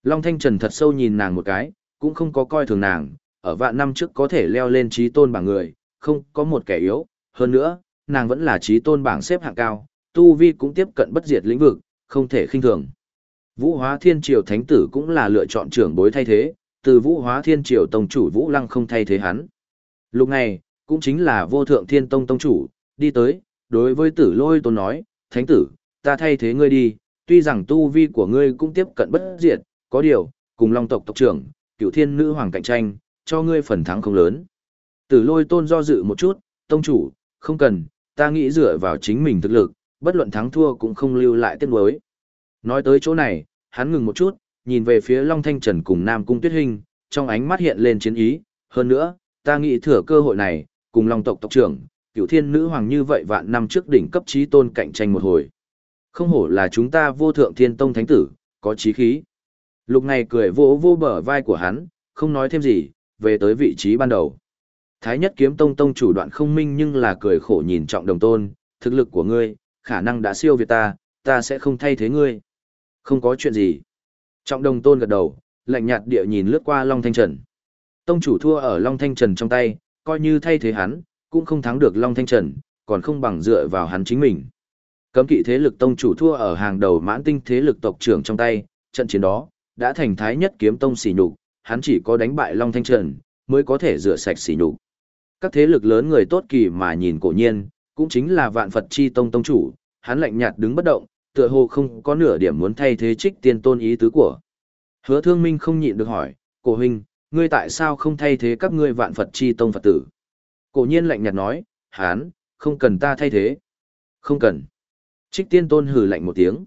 Speaker 1: Long Thanh Trần thật sâu nhìn nàng một cái, cũng không có coi thường nàng, ở vạn năm trước có thể leo lên trí tôn bảng người, không có một kẻ yếu, hơn nữa, nàng vẫn là trí tôn bảng xếp hạng cao, tu vi cũng tiếp cận bất diệt lĩnh vực, không thể khinh thường. Vũ Hóa Thiên Triều Thánh tử cũng là lựa chọn trưởng bối thay thế, từ Vũ Hóa Thiên Triều Tông chủ Vũ Lăng không thay thế hắn. Lúc này, cũng chính là Vô Thượng Thiên Tông Tông chủ, đi tới, đối với tử lôi tôn nói, Thánh tử, ta thay thế ngươi đi, tuy rằng tu vi của ngươi cũng tiếp cận bất diệt, có điều, cùng Long tộc tộc trưởng, cựu thiên nữ hoàng cạnh tranh, cho ngươi phần thắng không lớn. Tử lôi tôn do dự một chút, tông chủ, không cần, ta nghĩ dựa vào chính mình thực lực, bất luận thắng thua cũng không lưu lại tiếc nuối. Nói tới chỗ này, hắn ngừng một chút, nhìn về phía Long Thanh Trần cùng Nam Cung Tuyết Hình, trong ánh mắt hiện lên chiến ý, hơn nữa, ta nghĩ thừa cơ hội này, cùng Long tộc tộc trưởng, cựu thiên nữ hoàng như vậy vạn năm trước đỉnh cấp trí tôn cạnh tranh một hồi. Không hổ là chúng ta vô thượng thiên tông thánh tử, có trí khí. Lục này cười vỗ vô bờ vai của hắn, không nói thêm gì, về tới vị trí ban đầu. Thái nhất kiếm tông tông chủ đoạn không minh nhưng là cười khổ nhìn trọng đồng tôn, thực lực của ngươi, khả năng đã siêu việt ta, ta sẽ không thay thế ngươi. Không có chuyện gì. Trọng đồng tôn gật đầu, lạnh nhạt địa nhìn lướt qua Long Thanh Trần. Tông chủ thua ở Long Thanh Trần trong tay, coi như thay thế hắn, cũng không thắng được Long Thanh Trần, còn không bằng dựa vào hắn chính mình. Cấm kỵ thế lực tông chủ thua ở hàng đầu mãn tinh thế lực tộc trưởng trong tay, trận chiến đó, đã thành thái nhất kiếm tông xỉ nhục, hắn chỉ có đánh bại Long Thanh Trần, mới có thể rửa sạch xỉ nhục. Các thế lực lớn người tốt kỳ mà nhìn cổ nhiên, cũng chính là vạn Phật chi tông tông chủ, hắn lạnh nhạt đứng bất động, tựa hồ không có nửa điểm muốn thay thế trích tiên tôn ý tứ của. Hứa thương minh không nhịn được hỏi, cổ huynh, ngươi tại sao không thay thế các ngươi vạn Phật chi tông Phật tử? Cổ nhiên lạnh nhạt nói, hán, không cần ta thay thế. Không cần. Trích tiên tôn hừ lạnh một tiếng.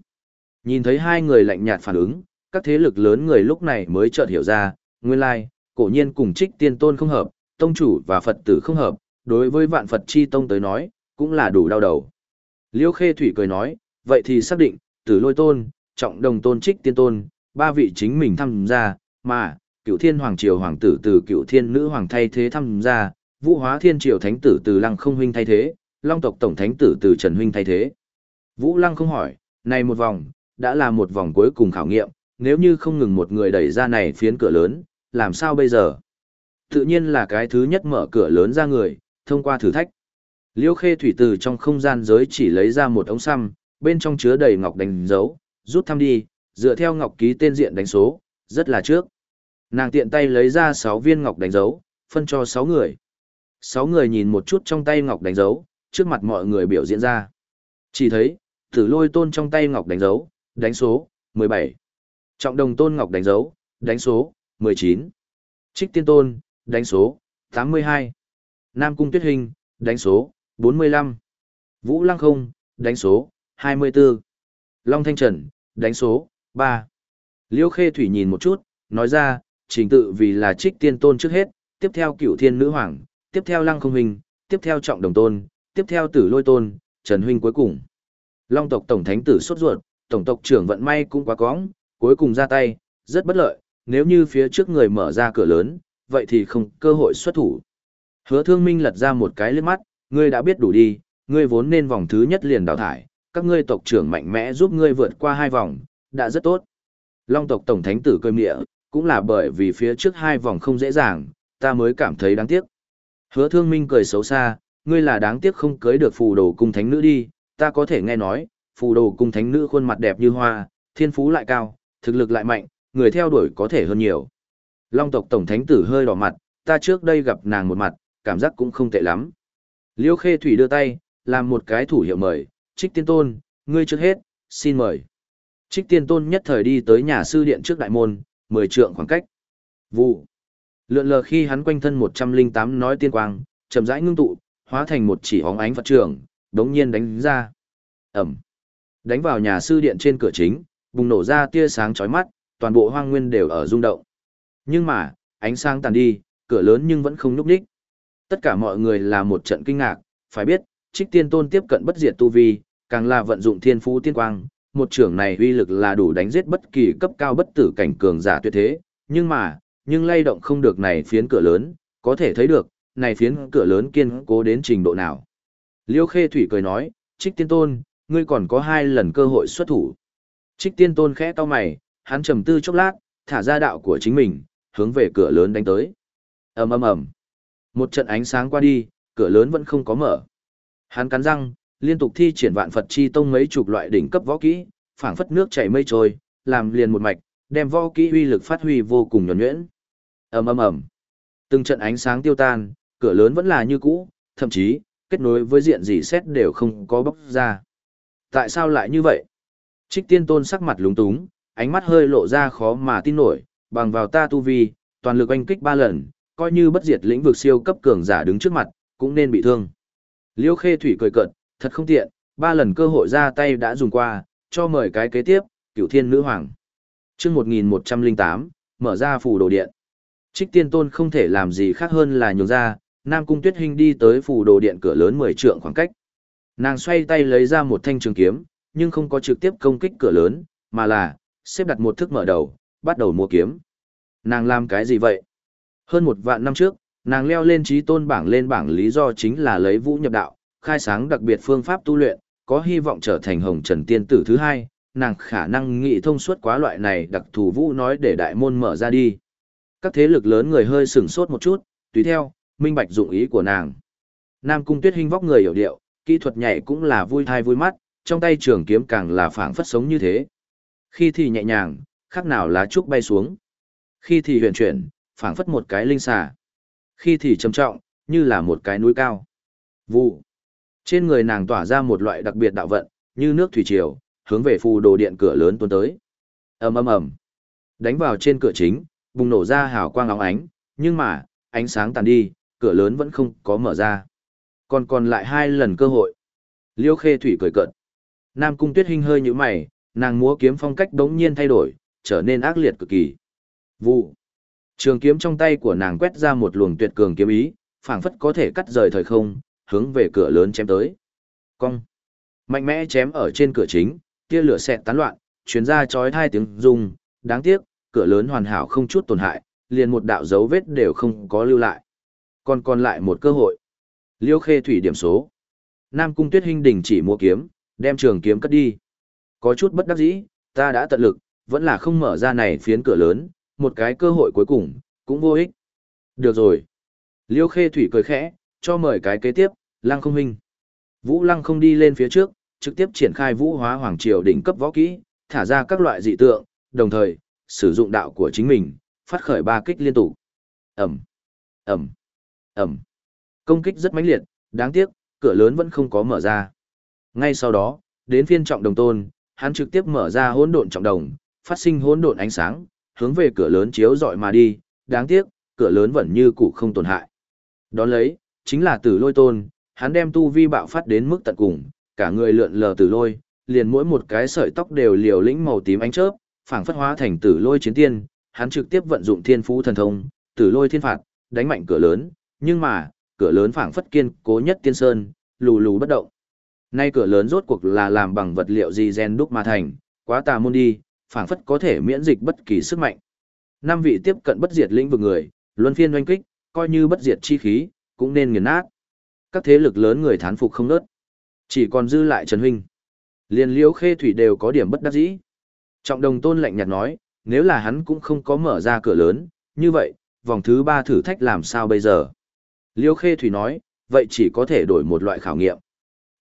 Speaker 1: Nhìn thấy hai người lạnh nhạt phản ứng, các thế lực lớn người lúc này mới chợt hiểu ra, nguyên lai, cổ nhiên cùng trích tiên tôn không hợp, tông chủ và Phật tử không hợp, đối với vạn Phật chi tông tới nói, cũng là đủ đau đầu. Liêu Khê Thủy cười nói, vậy thì xác định, tử lôi tôn, trọng đồng tôn trích tiên tôn, ba vị chính mình tham gia, mà, cựu thiên hoàng triều hoàng tử từ cựu thiên nữ hoàng thay thế tham gia, vũ hóa thiên triều thánh tử từ lăng không huynh thay thế, long tộc tổng thánh tử từ trần huynh thay thế. Vũ lăng không hỏi, này một vòng, đã là một vòng cuối cùng khảo nghiệm, nếu như không ngừng một người đẩy ra này phiến cửa lớn, làm sao bây giờ? Tự nhiên là cái thứ nhất mở cửa lớn ra người, thông qua thử thách. Liêu khê thủy từ trong không gian giới chỉ lấy ra một ống xăm, bên trong chứa đầy ngọc đánh dấu, rút thăm đi, dựa theo ngọc ký tên diện đánh số, rất là trước. Nàng tiện tay lấy ra 6 viên ngọc đánh dấu, phân cho 6 người. Sáu người nhìn một chút trong tay ngọc đánh dấu, trước mặt mọi người biểu diễn ra. Chỉ thấy, tử lôi tôn trong tay ngọc đánh dấu, đánh số, 17. Trọng đồng tôn ngọc đánh dấu, đánh số, 19. Trích tiên tôn, đánh số, 82. Nam cung tuyết hình, đánh số, 45. Vũ lăng không, đánh số, 24. Long thanh trần, đánh số, 3. Liêu khê thủy nhìn một chút, nói ra, trình tự vì là trích tiên tôn trước hết, tiếp theo cửu thiên nữ hoàng, tiếp theo lăng không hình, tiếp theo trọng đồng tôn, tiếp theo tử lôi tôn, trần huynh cuối cùng. Long tộc tổng thánh tử sốt ruột, tổng tộc trưởng vận may cũng quá cóng, cuối cùng ra tay, rất bất lợi, nếu như phía trước người mở ra cửa lớn, vậy thì không cơ hội xuất thủ. Hứa thương minh lật ra một cái liếc mắt, ngươi đã biết đủ đi, ngươi vốn nên vòng thứ nhất liền đào thải, các ngươi tộc trưởng mạnh mẽ giúp ngươi vượt qua hai vòng, đã rất tốt. Long tộc tổng thánh tử cười mịa, cũng là bởi vì phía trước hai vòng không dễ dàng, ta mới cảm thấy đáng tiếc. Hứa thương minh cười xấu xa, ngươi là đáng tiếc không cưới được phù đồ cung thánh nữ đi, ta có thể nghe nói, phù đồ cung thánh nữ khuôn mặt đẹp như hoa, thiên phú lại cao, thực lực lại mạnh, người theo đuổi có thể hơn nhiều. Long tộc tổng thánh tử hơi đỏ mặt, ta trước đây gặp nàng một mặt, cảm giác cũng không tệ lắm. Liêu Khê Thủy đưa tay, làm một cái thủ hiệu mời, Trích Tiên Tôn, ngươi trước hết, xin mời. Trích Tiên Tôn nhất thời đi tới nhà sư điện trước đại môn, mười trượng khoảng cách. Vụ. Lượn lờ khi hắn quanh thân 108 nói tiên quang, chậm rãi ngưng tụ, hóa thành một chỉ hóng ánh Phật trường, đống nhiên đánh ra. Ẩm. Đánh vào nhà sư điện trên cửa chính, bùng nổ ra tia sáng chói mắt, toàn bộ hoang nguyên đều ở rung động. Nhưng mà, ánh sáng tàn đi, cửa lớn nhưng vẫn không núp đích. Tất cả mọi người là một trận kinh ngạc, phải biết, trích tiên tôn tiếp cận bất diệt tu vi, càng là vận dụng thiên phú tiên quang, một trưởng này uy lực là đủ đánh giết bất kỳ cấp cao bất tử cảnh cường giả tuyệt thế, nhưng mà, nhưng lay động không được này phiến cửa lớn, có thể thấy được, này phiến cửa lớn kiên cố đến trình độ nào. Liêu Khê Thủy cười nói, trích tiên tôn, ngươi còn có hai lần cơ hội xuất thủ. Trích tiên tôn khẽ to mày, hắn trầm tư chốc lát, thả ra đạo của chính mình, hướng về cửa lớn đánh tới. ầm ầm ầm, một trận ánh sáng qua đi, cửa lớn vẫn không có mở. Hắn cắn răng, liên tục thi triển vạn Phật chi tông mấy chục loại đỉnh cấp võ kỹ, phảng phất nước chảy mây trôi, làm liền một mạch, đem võ kỹ uy lực phát huy vô cùng nhuần nhuyễn ầm ầm ầm, từng trận ánh sáng tiêu tan, cửa lớn vẫn là như cũ, thậm chí kết nối với diện gì xét đều không có bóc ra. Tại sao lại như vậy? Trích tiên tôn sắc mặt lúng túng, ánh mắt hơi lộ ra khó mà tin nổi, bằng vào ta tu vi, toàn lực oanh kích ba lần, coi như bất diệt lĩnh vực siêu cấp cường giả đứng trước mặt, cũng nên bị thương. Liêu Khê Thủy cười cợt, thật không tiện, ba lần cơ hội ra tay đã dùng qua, cho mời cái kế tiếp, Cửu Thiên Nữ Hoàng. Chương 1108, mở ra phủ đồ điện. Trích Tiên Tôn không thể làm gì khác hơn là nhường ra, Nam Cung Tuyết Hinh đi tới phủ đồ điện cửa lớn 10 trượng khoảng cách. Nàng xoay tay lấy ra một thanh trường kiếm, nhưng không có trực tiếp công kích cửa lớn, mà là xếp đặt một thức mở đầu, bắt đầu mua kiếm. Nàng làm cái gì vậy? Hơn một vạn năm trước, nàng leo lên trí tôn bảng lên bảng lý do chính là lấy vũ nhập đạo, khai sáng đặc biệt phương pháp tu luyện, có hy vọng trở thành hồng trần tiên tử thứ hai, nàng khả năng nghĩ thông suốt quá loại này đặc thù vũ nói để đại môn mở ra đi. Các thế lực lớn người hơi sửng sốt một chút, tùy theo, minh bạch dụng ý của nàng. Nam Cung Tuyết Hinh vóc người hiểu điệu, kỹ thuật nhảy cũng là vui thai vui mắt, trong tay trường kiếm càng là phảng phất sống như thế. Khi thì nhẹ nhàng, khác nào lá trúc bay xuống. Khi thì huyền chuyển, phảng phất một cái linh xà. Khi thì trầm trọng, như là một cái núi cao. Vụ. Trên người nàng tỏa ra một loại đặc biệt đạo vận, như nước thủy triều, hướng về phù đồ điện cửa lớn tuôn tới. ầm ầm ầm, đánh vào trên cửa chính, bùng nổ ra hào quang óng ánh, nhưng mà ánh sáng tàn đi, cửa lớn vẫn không có mở ra. Còn còn lại hai lần cơ hội. Liêu Khê Thủy cười cợt. Nam Cung Tuyết Hinh hơi như mày, nàng múa kiếm phong cách đống nhiên thay đổi, trở nên ác liệt cực kỳ. Vụ. Trường kiếm trong tay của nàng quét ra một luồng tuyệt cường kiếm ý, phảng phất có thể cắt rời thời không, hướng về cửa lớn chém tới. Cong. Mạnh mẽ chém ở trên cửa chính, tia lửa xẹt tán loạn, truyền ra chói tai tiếng rung, đáng tiếc, cửa lớn hoàn hảo không chút tổn hại, liền một đạo dấu vết đều không có lưu lại. Còn còn lại một cơ hội. Liêu Khê thủy điểm số. Nam Cung Tuyết Hinh đình chỉ mua kiếm, đem trường kiếm cất đi. Có chút bất đắc dĩ, ta đã tận lực, vẫn là không mở ra này phiến cửa lớn, một cái cơ hội cuối cùng, cũng vô ích. Được rồi. Liêu Khê Thủy cười khẽ, cho mời cái kế tiếp, Lăng không Hinh. Vũ Lăng không đi lên phía trước, trực tiếp triển khai vũ hóa hoàng triều đỉnh cấp võ kỹ, thả ra các loại dị tượng, đồng thời, sử dụng đạo của chính mình, phát khởi ba kích liên tục. Ẩm, Ẩm, Ẩm. Công kích rất mãnh liệt, đáng tiếc, cửa lớn vẫn không có mở ra. Ngay sau đó, đến phiên trọng đồng tôn, hắn trực tiếp mở ra hỗn độn trọng đồng, phát sinh hỗn độn ánh sáng, hướng về cửa lớn chiếu dọi mà đi, đáng tiếc, cửa lớn vẫn như cũ không tổn hại. Đón lấy, chính là tử lôi tôn, hắn đem tu vi bạo phát đến mức tận cùng, cả người lượn lờ tử lôi, liền mỗi một cái sợi tóc đều liều lĩnh màu tím ánh chớp, phảng phất hóa thành tử lôi chiến tiên, hắn trực tiếp vận dụng thiên phú thần thông, tử lôi thiên phạt, đánh mạnh cửa lớn, nhưng mà, cửa lớn phảng phất kiên cố nhất tiên sơn, lù lù bất động. Nay cửa lớn rốt cuộc là làm bằng vật liệu gì gen đúc mà thành, quá tà môn đi, phảng phất có thể miễn dịch bất kỳ sức mạnh. Năm vị tiếp cận bất diệt lĩnh vực người, luân phiên oanh kích, coi như bất diệt chi khí, cũng nên nghiền nát. Các thế lực lớn người thán phục không nớt. Chỉ còn dư lại Trần Huynh. Liên liễu khê thủy đều có điểm bất đắc dĩ. Trọng đồng tôn lạnh nhạt nói, nếu là hắn cũng không có mở ra cửa lớn, như vậy, vòng thứ ba thử thách làm sao bây giờ? Liêu khê thủy nói, vậy chỉ có thể đổi một loại khảo nghiệm.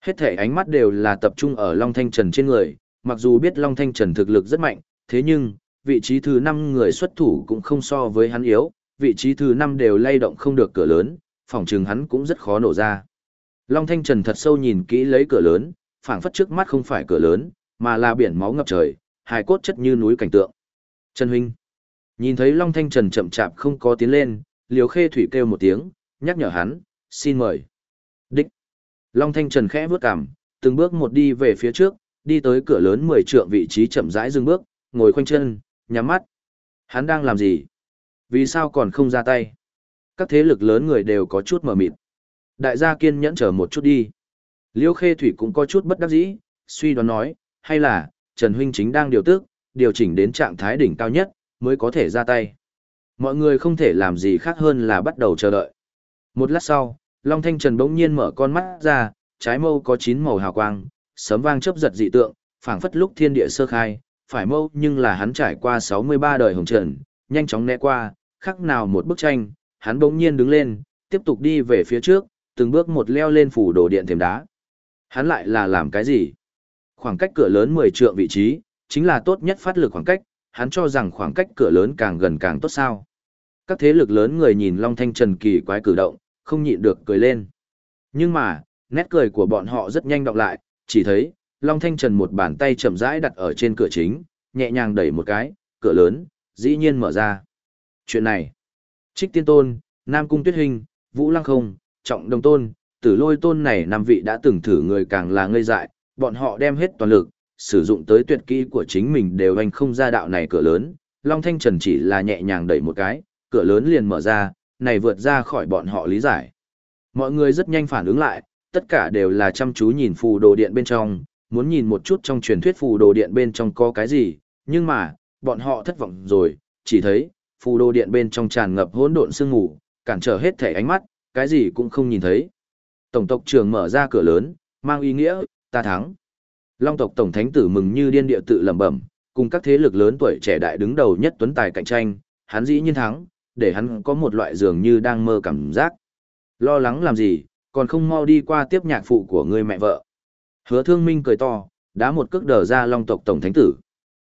Speaker 1: Hết thể ánh mắt đều là tập trung ở Long Thanh Trần trên người, mặc dù biết Long Thanh Trần thực lực rất mạnh, thế nhưng, vị trí thứ 5 người xuất thủ cũng không so với hắn yếu, vị trí thứ 5 đều lay động không được cửa lớn, phòng trừng hắn cũng rất khó nổ ra. Long Thanh Trần thật sâu nhìn kỹ lấy cửa lớn, phảng phất trước mắt không phải cửa lớn, mà là biển máu ngập trời, hài cốt chất như núi cảnh tượng. Trần Huynh. Nhìn thấy Long Thanh Trần chậm chạp không có tiến lên, Liều Khê Thủy kêu một tiếng, nhắc nhở hắn, xin mời. Đích. Long Thanh Trần khẽ bước cằm, từng bước một đi về phía trước, đi tới cửa lớn 10 trượng vị trí chậm rãi dừng bước, ngồi khoanh chân, nhắm mắt. Hắn đang làm gì? Vì sao còn không ra tay? Các thế lực lớn người đều có chút mờ mịt. Đại gia kiên nhẫn chờ một chút đi. Liêu Khê Thủy cũng có chút bất đắc dĩ, suy đoán nói, hay là, Trần Huynh chính đang điều tức, điều chỉnh đến trạng thái đỉnh cao nhất, mới có thể ra tay. Mọi người không thể làm gì khác hơn là bắt đầu chờ đợi. Một lát sau, Long Thanh Trần bỗng nhiên mở con mắt ra, trái mâu có chín màu hào quang, sấm vang chớp giật dị tượng, phảng phất lúc thiên địa sơ khai, phải mâu nhưng là hắn trải qua 63 đời hồng trần, nhanh chóng né qua, khắc nào một bức tranh, hắn bỗng nhiên đứng lên, tiếp tục đi về phía trước, từng bước một leo lên phủ đồ điện thềm đá. Hắn lại là làm cái gì? Khoảng cách cửa lớn 10 trượng vị trí, chính là tốt nhất phát lực khoảng cách, hắn cho rằng khoảng cách cửa lớn càng gần càng tốt sao. Các thế lực lớn người nhìn Long Thanh Trần kỳ quái cử động, không nhịn được cười lên. Nhưng mà, nét cười của bọn họ rất nhanh đọc lại, chỉ thấy, Long Thanh Trần một bàn tay chậm rãi đặt ở trên cửa chính, nhẹ nhàng đẩy một cái, cửa lớn, dĩ nhiên mở ra. Chuyện này, Trích Tiên Tôn, Nam Cung Tuyết Hình, Vũ Lăng Không, Trọng Đồng Tôn, Tử Lôi Tôn này năm vị đã từng thử người càng là ngây dại, bọn họ đem hết toàn lực, sử dụng tới tuyệt kỹ của chính mình đều anh không ra đạo này cửa lớn, Long Thanh Trần chỉ là nhẹ nhàng đẩy một cái, cửa lớn liền mở ra, này vượt ra khỏi bọn họ lý giải. Mọi người rất nhanh phản ứng lại, tất cả đều là chăm chú nhìn phù đồ điện bên trong, muốn nhìn một chút trong truyền thuyết phù đồ điện bên trong có cái gì, nhưng mà, bọn họ thất vọng rồi, chỉ thấy, phù đồ điện bên trong tràn ngập hỗn độn sương ngủ, cản trở hết thể ánh mắt, cái gì cũng không nhìn thấy. Tổng tộc trưởng mở ra cửa lớn, mang ý nghĩa, ta thắng. Long tộc tổng thánh tử mừng như điên địa tự lẩm bẩm, cùng các thế lực lớn tuổi trẻ đại đứng đầu nhất tuấn tài cạnh tranh, hắn dĩ nhiên thắng, để hắn có một loại dường như đang mơ cảm giác. Lo lắng làm gì, còn không mau đi qua tiếp nhạc phụ của người mẹ vợ. Hứa thương minh cười to, đá một cước đờ ra long tộc tổng thánh tử.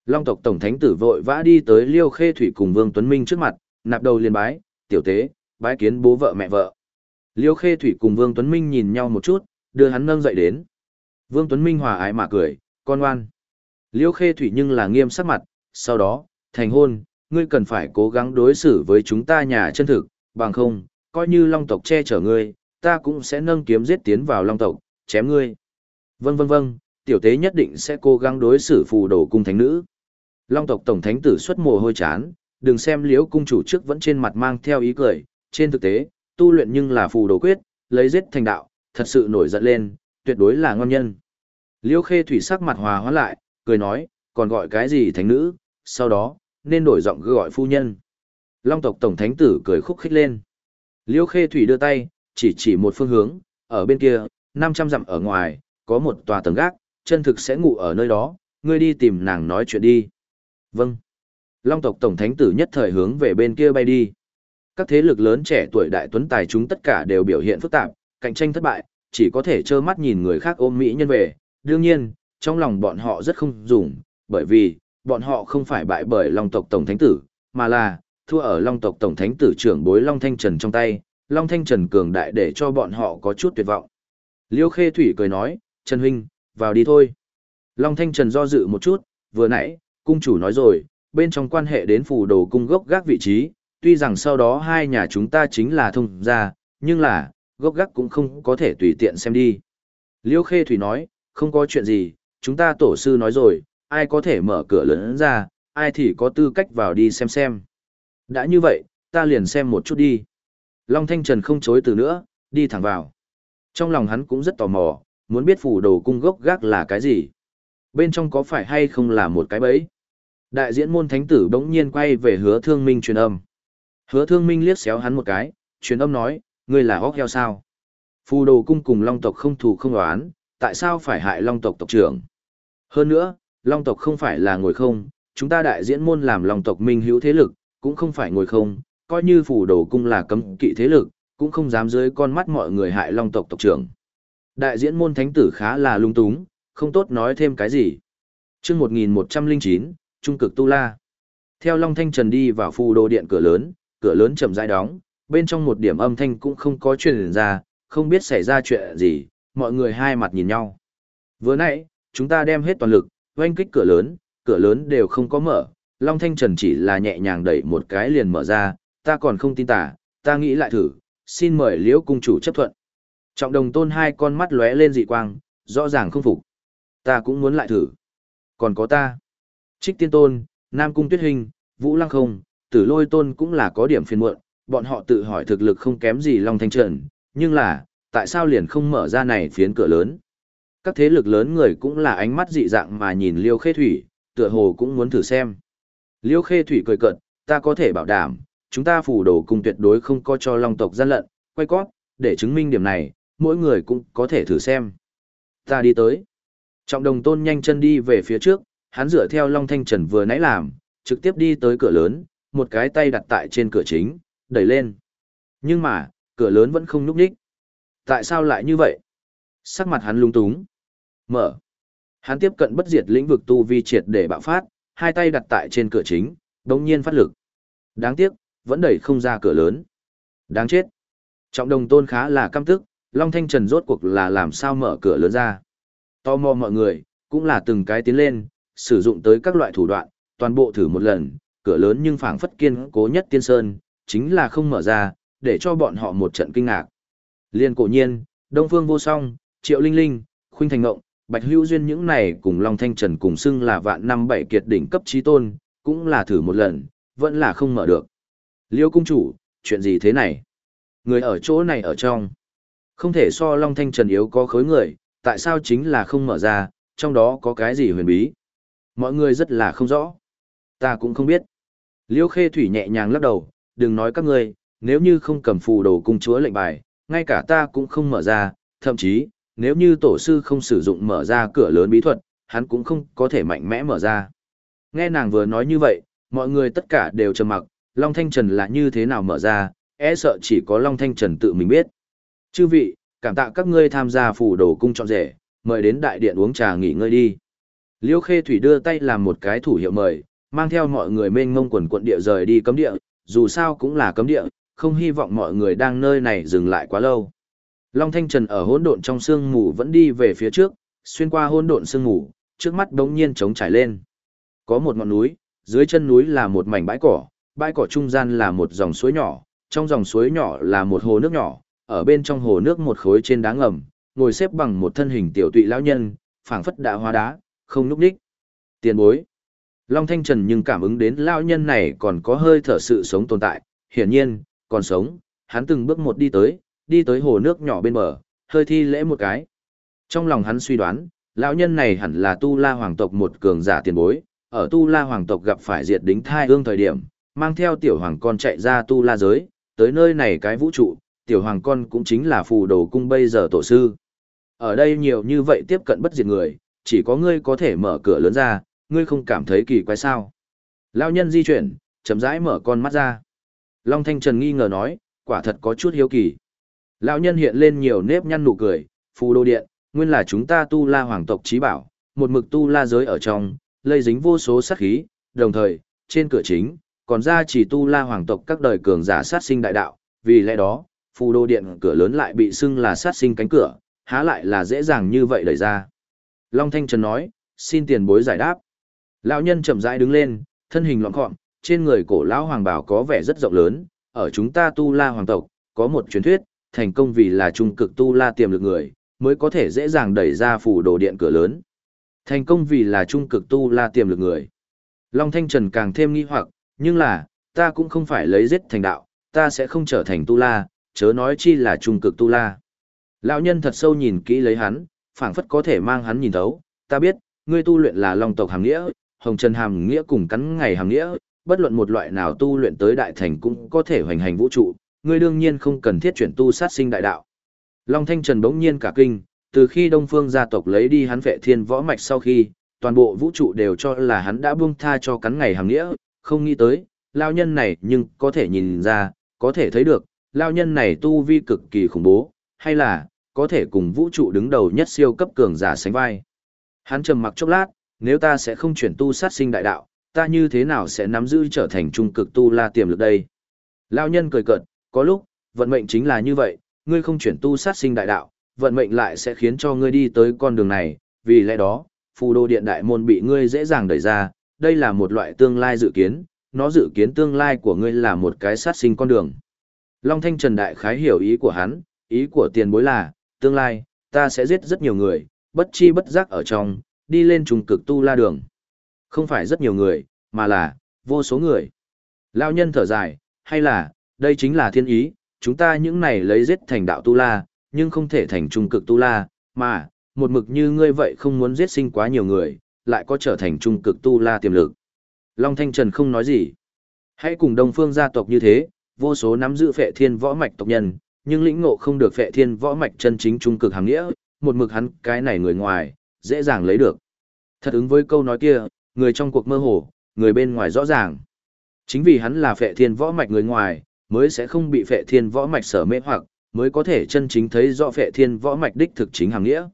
Speaker 1: Long tộc tổng thánh tử vội vã đi tới Liêu Khê Thủy cùng Vương Tuấn Minh trước mặt, nạp đầu liền bái, tiểu tế, bái kiến bố vợ mẹ vợ. Liêu Khê Thủy cùng Vương Tuấn Minh nhìn nhau một chút, đưa hắn nâng dậy đến. Vương Tuấn Minh hòa ái mà cười, con ngoan. Liêu Khê Thủy nhưng là nghiêm sắc mặt, sau đó, thành hôn, ngươi cần phải cố gắng đối xử với chúng ta nhà chân thực, bằng không, coi như long tộc che chở ngươi, ta cũng sẽ nâng kiếm giết tiến vào long tộc, chém ngươi. Vâng vâng vâng, tiểu tế nhất định sẽ cố gắng đối xử phù đồ cung thánh nữ. Long tộc tổng thánh tử xuất mồ hôi chán, đừng xem liễu cung chủ trước vẫn trên mặt mang theo ý cười, trên thực tế, tu luyện nhưng là phù đồ quyết, lấy giết thành đạo, thật sự nổi giận lên, tuyệt đối là ngon nhân. liêu khê thủy sắc mặt hòa hóa lại, cười nói, còn gọi cái gì thánh nữ, sau đó, nên đổi giọng gọi phu nhân. Long tộc tổng thánh tử cười khúc khích lên. liêu khê thủy đưa tay, chỉ chỉ một phương hướng, ở bên kia, 500 dặm ở ngoài, có một tòa tầng gác, chân thực sẽ ngủ ở nơi đó, ngươi đi tìm nàng nói chuyện đi. Vâng. Long tộc tổng thánh tử nhất thời hướng về bên kia bay đi. Các thế lực lớn trẻ tuổi đại tuấn tài chúng tất cả đều biểu hiện phức tạp, cạnh tranh thất bại, chỉ có thể trơ mắt nhìn người khác ôm mỹ nhân về. Đương nhiên, trong lòng bọn họ rất không dùng, bởi vì, bọn họ không phải bại bởi Long tộc tổng thánh tử, mà là, thua ở Long tộc tổng thánh tử trưởng bối Long Thanh Trần trong tay, Long Thanh Trần cường đại để cho bọn họ có chút tuyệt vọng. Liêu Khê Thủy cười nói, Trần Huynh, vào đi thôi. Long Thanh Trần do dự một chút, vừa nãy, cung chủ nói rồi, bên trong quan hệ đến phù đồ cung gốc gác vị trí, tuy rằng sau đó hai nhà chúng ta chính là thông gia, nhưng là, gốc gác cũng không có thể tùy tiện xem đi. Liêu Khê Thủy nói, không có chuyện gì, chúng ta tổ sư nói rồi, ai có thể mở cửa lớn ra, ai thì có tư cách vào đi xem xem. Đã như vậy, ta liền xem một chút đi. Long Thanh Trần không chối từ nữa, đi thẳng vào. Trong lòng hắn cũng rất tò mò, muốn biết phủ đồ cung gốc gác là cái gì. Bên trong có phải hay không là một cái bẫy. Đại diễn môn thánh tử bỗng nhiên quay về hứa thương minh truyền âm. Hứa thương minh liếc xéo hắn một cái, truyền âm nói, ngươi là óc heo sao? Phù đồ cung cùng long tộc không thù không đoán, tại sao phải hại long tộc tộc trưởng? Hơn nữa, long tộc không phải là ngồi không, chúng ta đại diễn môn làm long tộc minh hữu thế lực, cũng không phải ngồi không, coi như phù đồ cung là cấm kỵ thế lực, cũng không dám dưới con mắt mọi người hại long tộc tộc trưởng. Đại diễn môn thánh tử khá là lung túng, không tốt nói thêm cái gì. chương 1109, Trung cực Tu La. Theo Long Thanh Trần đi vào phù đồ điện cửa lớn, cửa lớn chậm rãi đóng, bên trong một điểm âm thanh cũng không có truyền ra, không biết xảy ra chuyện gì, mọi người hai mặt nhìn nhau. Vừa nãy, chúng ta đem hết toàn lực, oanh kích cửa lớn, cửa lớn đều không có mở, Long Thanh Trần chỉ là nhẹ nhàng đẩy một cái liền mở ra, ta còn không tin tả, ta nghĩ lại thử, xin mời liễu cung chủ chấp thuận. Trọng đồng tôn hai con mắt lóe lên dị quang, rõ ràng không phục. Ta cũng muốn lại thử. Còn có ta. Trích tiên tôn, Nam Cung Tuyết Hình, Vũ Lăng Không, Tử Lôi Tôn cũng là có điểm phiền muộn, bọn họ tự hỏi thực lực không kém gì Long Thanh Trần, nhưng là, tại sao liền không mở ra này phiến cửa lớn? Các thế lực lớn người cũng là ánh mắt dị dạng mà nhìn Liêu Khê Thủy, tựa hồ cũng muốn thử xem. Liêu Khê Thủy cười cợt, ta có thể bảo đảm, chúng ta phủ đồ cùng tuyệt đối không có cho Long tộc gian lận, quay cót, để chứng minh điểm này, mỗi người cũng có thể thử xem. Ta đi tới. Trọng đồng tôn nhanh chân đi về phía trước, hắn dựa theo Long Thanh Trần vừa nãy làm, trực tiếp đi tới cửa lớn, một cái tay đặt tại trên cửa chính, đẩy lên. Nhưng mà, cửa lớn vẫn không nhúc nhích. Tại sao lại như vậy? Sắc mặt hắn lung túng. Mở. Hắn tiếp cận bất diệt lĩnh vực tu vi triệt để bạo phát, hai tay đặt tại trên cửa chính, đồng nhiên phát lực. Đáng tiếc, vẫn đẩy không ra cửa lớn. Đáng chết. Trọng đồng tôn khá là căm tức, Long Thanh Trần rốt cuộc là làm sao mở cửa lớn ra. Tò mò mọi người, cũng là từng cái tiến lên, sử dụng tới các loại thủ đoạn, toàn bộ thử một lần, cửa lớn nhưng phảng phất kiên cố nhất tiên sơn, chính là không mở ra, để cho bọn họ một trận kinh ngạc. Liên cổ nhiên, Đông Phương vô song, Triệu Linh Linh, Khuynh Thành Ngộng, Bạch Hữu Duyên những này cùng Long Thanh Trần cùng xưng là vạn năm bảy kiệt đỉnh cấp trí tôn, cũng là thử một lần, vẫn là không mở được. Liêu cung chủ, chuyện gì thế này? Người ở chỗ này ở trong. Không thể so Long Thanh Trần yếu có khối người, tại sao chính là không mở ra, trong đó có cái gì huyền bí? Mọi người rất là không rõ. Ta cũng không biết. Liêu Khê Thủy nhẹ nhàng lắc đầu, đừng nói các ngươi, nếu như không cầm phù đồ cung chúa lệnh bài, ngay cả ta cũng không mở ra, thậm chí, nếu như tổ sư không sử dụng mở ra cửa lớn bí thuật, hắn cũng không có thể mạnh mẽ mở ra. Nghe nàng vừa nói như vậy, mọi người tất cả đều trầm mặc, Long Thanh Trần là như thế nào mở ra, e sợ chỉ có Long Thanh Trần tự mình biết. Chư vị, cảm tạ các ngươi tham gia phủ đồ cung trọn rể, mời đến đại điện uống trà nghỉ ngơi đi. Liêu Khê Thủy đưa tay làm một cái thủ hiệu mời, mang theo mọi người mênh ngông quần quận địa rời đi cấm địa, dù sao cũng là cấm địa, không hy vọng mọi người đang nơi này dừng lại quá lâu. Long Thanh Trần ở hỗn độn trong sương mù vẫn đi về phía trước, xuyên qua hỗn độn sương mù, trước mắt đống nhiên trống trải lên. Có một ngọn núi, dưới chân núi là một mảnh bãi cỏ, bãi cỏ trung gian là một dòng suối nhỏ, trong dòng suối nhỏ là một hồ nước nhỏ, ở bên trong hồ nước một khối trên đá ngầm, ngồi xếp bằng một thân hình tiểu tụy lão nhân, phảng phất đã hóa đá, không núp đích. Tiền bối. Long Thanh Trần nhưng cảm ứng đến lão nhân này còn có hơi thở sự sống tồn tại, hiển nhiên, còn sống, hắn từng bước một đi tới, đi tới hồ nước nhỏ bên bờ, hơi thi lễ một cái. Trong lòng hắn suy đoán, lão nhân này hẳn là Tu La hoàng tộc một cường giả tiền bối, ở Tu La hoàng tộc gặp phải diệt đính thai ương thời điểm, mang theo tiểu hoàng con chạy ra Tu La giới, tới nơi này cái vũ trụ, tiểu hoàng con cũng chính là phù đồ cung bây giờ tổ sư. Ở đây nhiều như vậy tiếp cận bất diệt người, chỉ có ngươi có thể mở cửa lớn ra, ngươi không cảm thấy kỳ quái sao. Lão nhân di chuyển, chậm rãi mở con mắt ra. Long Thanh Trần nghi ngờ nói, quả thật có chút hiếu kỳ. Lão nhân hiện lên nhiều nếp nhăn nụ cười, phù đô điện, nguyên là chúng ta tu la hoàng tộc trí bảo, một mực tu la giới ở trong, lây dính vô số sát khí, đồng thời, trên cửa chính, còn ra chỉ tu la hoàng tộc các đời cường giả sát sinh đại đạo, vì lẽ đó, phù đô điện cửa lớn lại bị xưng là sát sinh cánh cửa, há lại là dễ dàng như vậy đẩy ra. Long Thanh Trần nói, xin tiền bối giải đáp. Lão nhân chậm rãi đứng lên, thân hình loạn khọm, trên người cổ lão hoàng bảo có vẻ rất rộng lớn, ở chúng ta tu la hoàng tộc, có một truyền thuyết, thành công vì là trung cực tu la tiềm lực người, mới có thể dễ dàng đẩy ra phủ đồ điện cửa lớn. Thành công vì là trung cực tu la tiềm lực người. Long Thanh Trần càng thêm nghi hoặc, nhưng là, ta cũng không phải lấy giết thành đạo, ta sẽ không trở thành tu la, chớ nói chi là trung cực tu la. Lão nhân thật sâu nhìn kỹ lấy hắn, phảng phất có thể mang hắn nhìn thấu, ta biết, ngươi tu luyện là long tộc hàng nghĩa, hồng trần hàm nghĩa cùng cắn ngày hàm nghĩa, bất luận một loại nào tu luyện tới đại thành cũng có thể hoành hành vũ trụ, ngươi đương nhiên không cần thiết chuyển tu sát sinh đại đạo. Long Thanh Trần bỗng nhiên cả kinh, từ khi Đông Phương gia tộc lấy đi hắn vệ thiên võ mạch sau khi, toàn bộ vũ trụ đều cho là hắn đã buông tha cho cắn ngày hàm nghĩa, không nghĩ tới, lao nhân này nhưng có thể nhìn ra, có thể thấy được, lao nhân này tu vi cực kỳ khủng bố, hay là, có thể cùng vũ trụ đứng đầu nhất siêu cấp cường giả sánh vai. Hắn trầm mặc chốc lát, nếu ta sẽ không chuyển tu sát sinh đại đạo, ta như thế nào sẽ nắm giữ trở thành trung cực tu la tiềm lực đây? Lao nhân cười cợt, có lúc, vận mệnh chính là như vậy, ngươi không chuyển tu sát sinh đại đạo, vận mệnh lại sẽ khiến cho ngươi đi tới con đường này, vì lẽ đó, phù đô điện đại môn bị ngươi dễ dàng đẩy ra, đây là một loại tương lai dự kiến, nó dự kiến tương lai của ngươi là một cái sát sinh con đường. Long Thanh Trần Đại khái hiểu ý của hắn, ý của tiền bối là, tương lai, ta sẽ giết rất nhiều người, bất chi bất giác ở trong, đi lên trùng cực tu la đường. Không phải rất nhiều người, mà là, vô số người. Lao nhân thở dài, hay là, đây chính là thiên ý, chúng ta những này lấy giết thành đạo tu la, nhưng không thể thành trung cực tu la, mà, một mực như ngươi vậy không muốn giết sinh quá nhiều người, lại có trở thành trung cực tu la tiềm lực. Long Thanh Trần không nói gì. Hãy cùng đồng phương gia tộc như thế, vô số nắm giữ phệ thiên võ mạch tộc nhân, nhưng lĩnh ngộ không được phệ thiên võ mạch chân chính trung cực hàng nghĩa, một mực hắn cái này người ngoài, dễ dàng lấy được. Thật ứng với câu nói kia, người trong cuộc mơ hồ, người bên ngoài rõ ràng. Chính vì hắn là phệ thiên võ mạch người ngoài, mới sẽ không bị phệ thiên võ mạch sở mê hoặc, mới có thể chân chính thấy rõ phệ thiên võ mạch đích thực chính hàng nghĩa.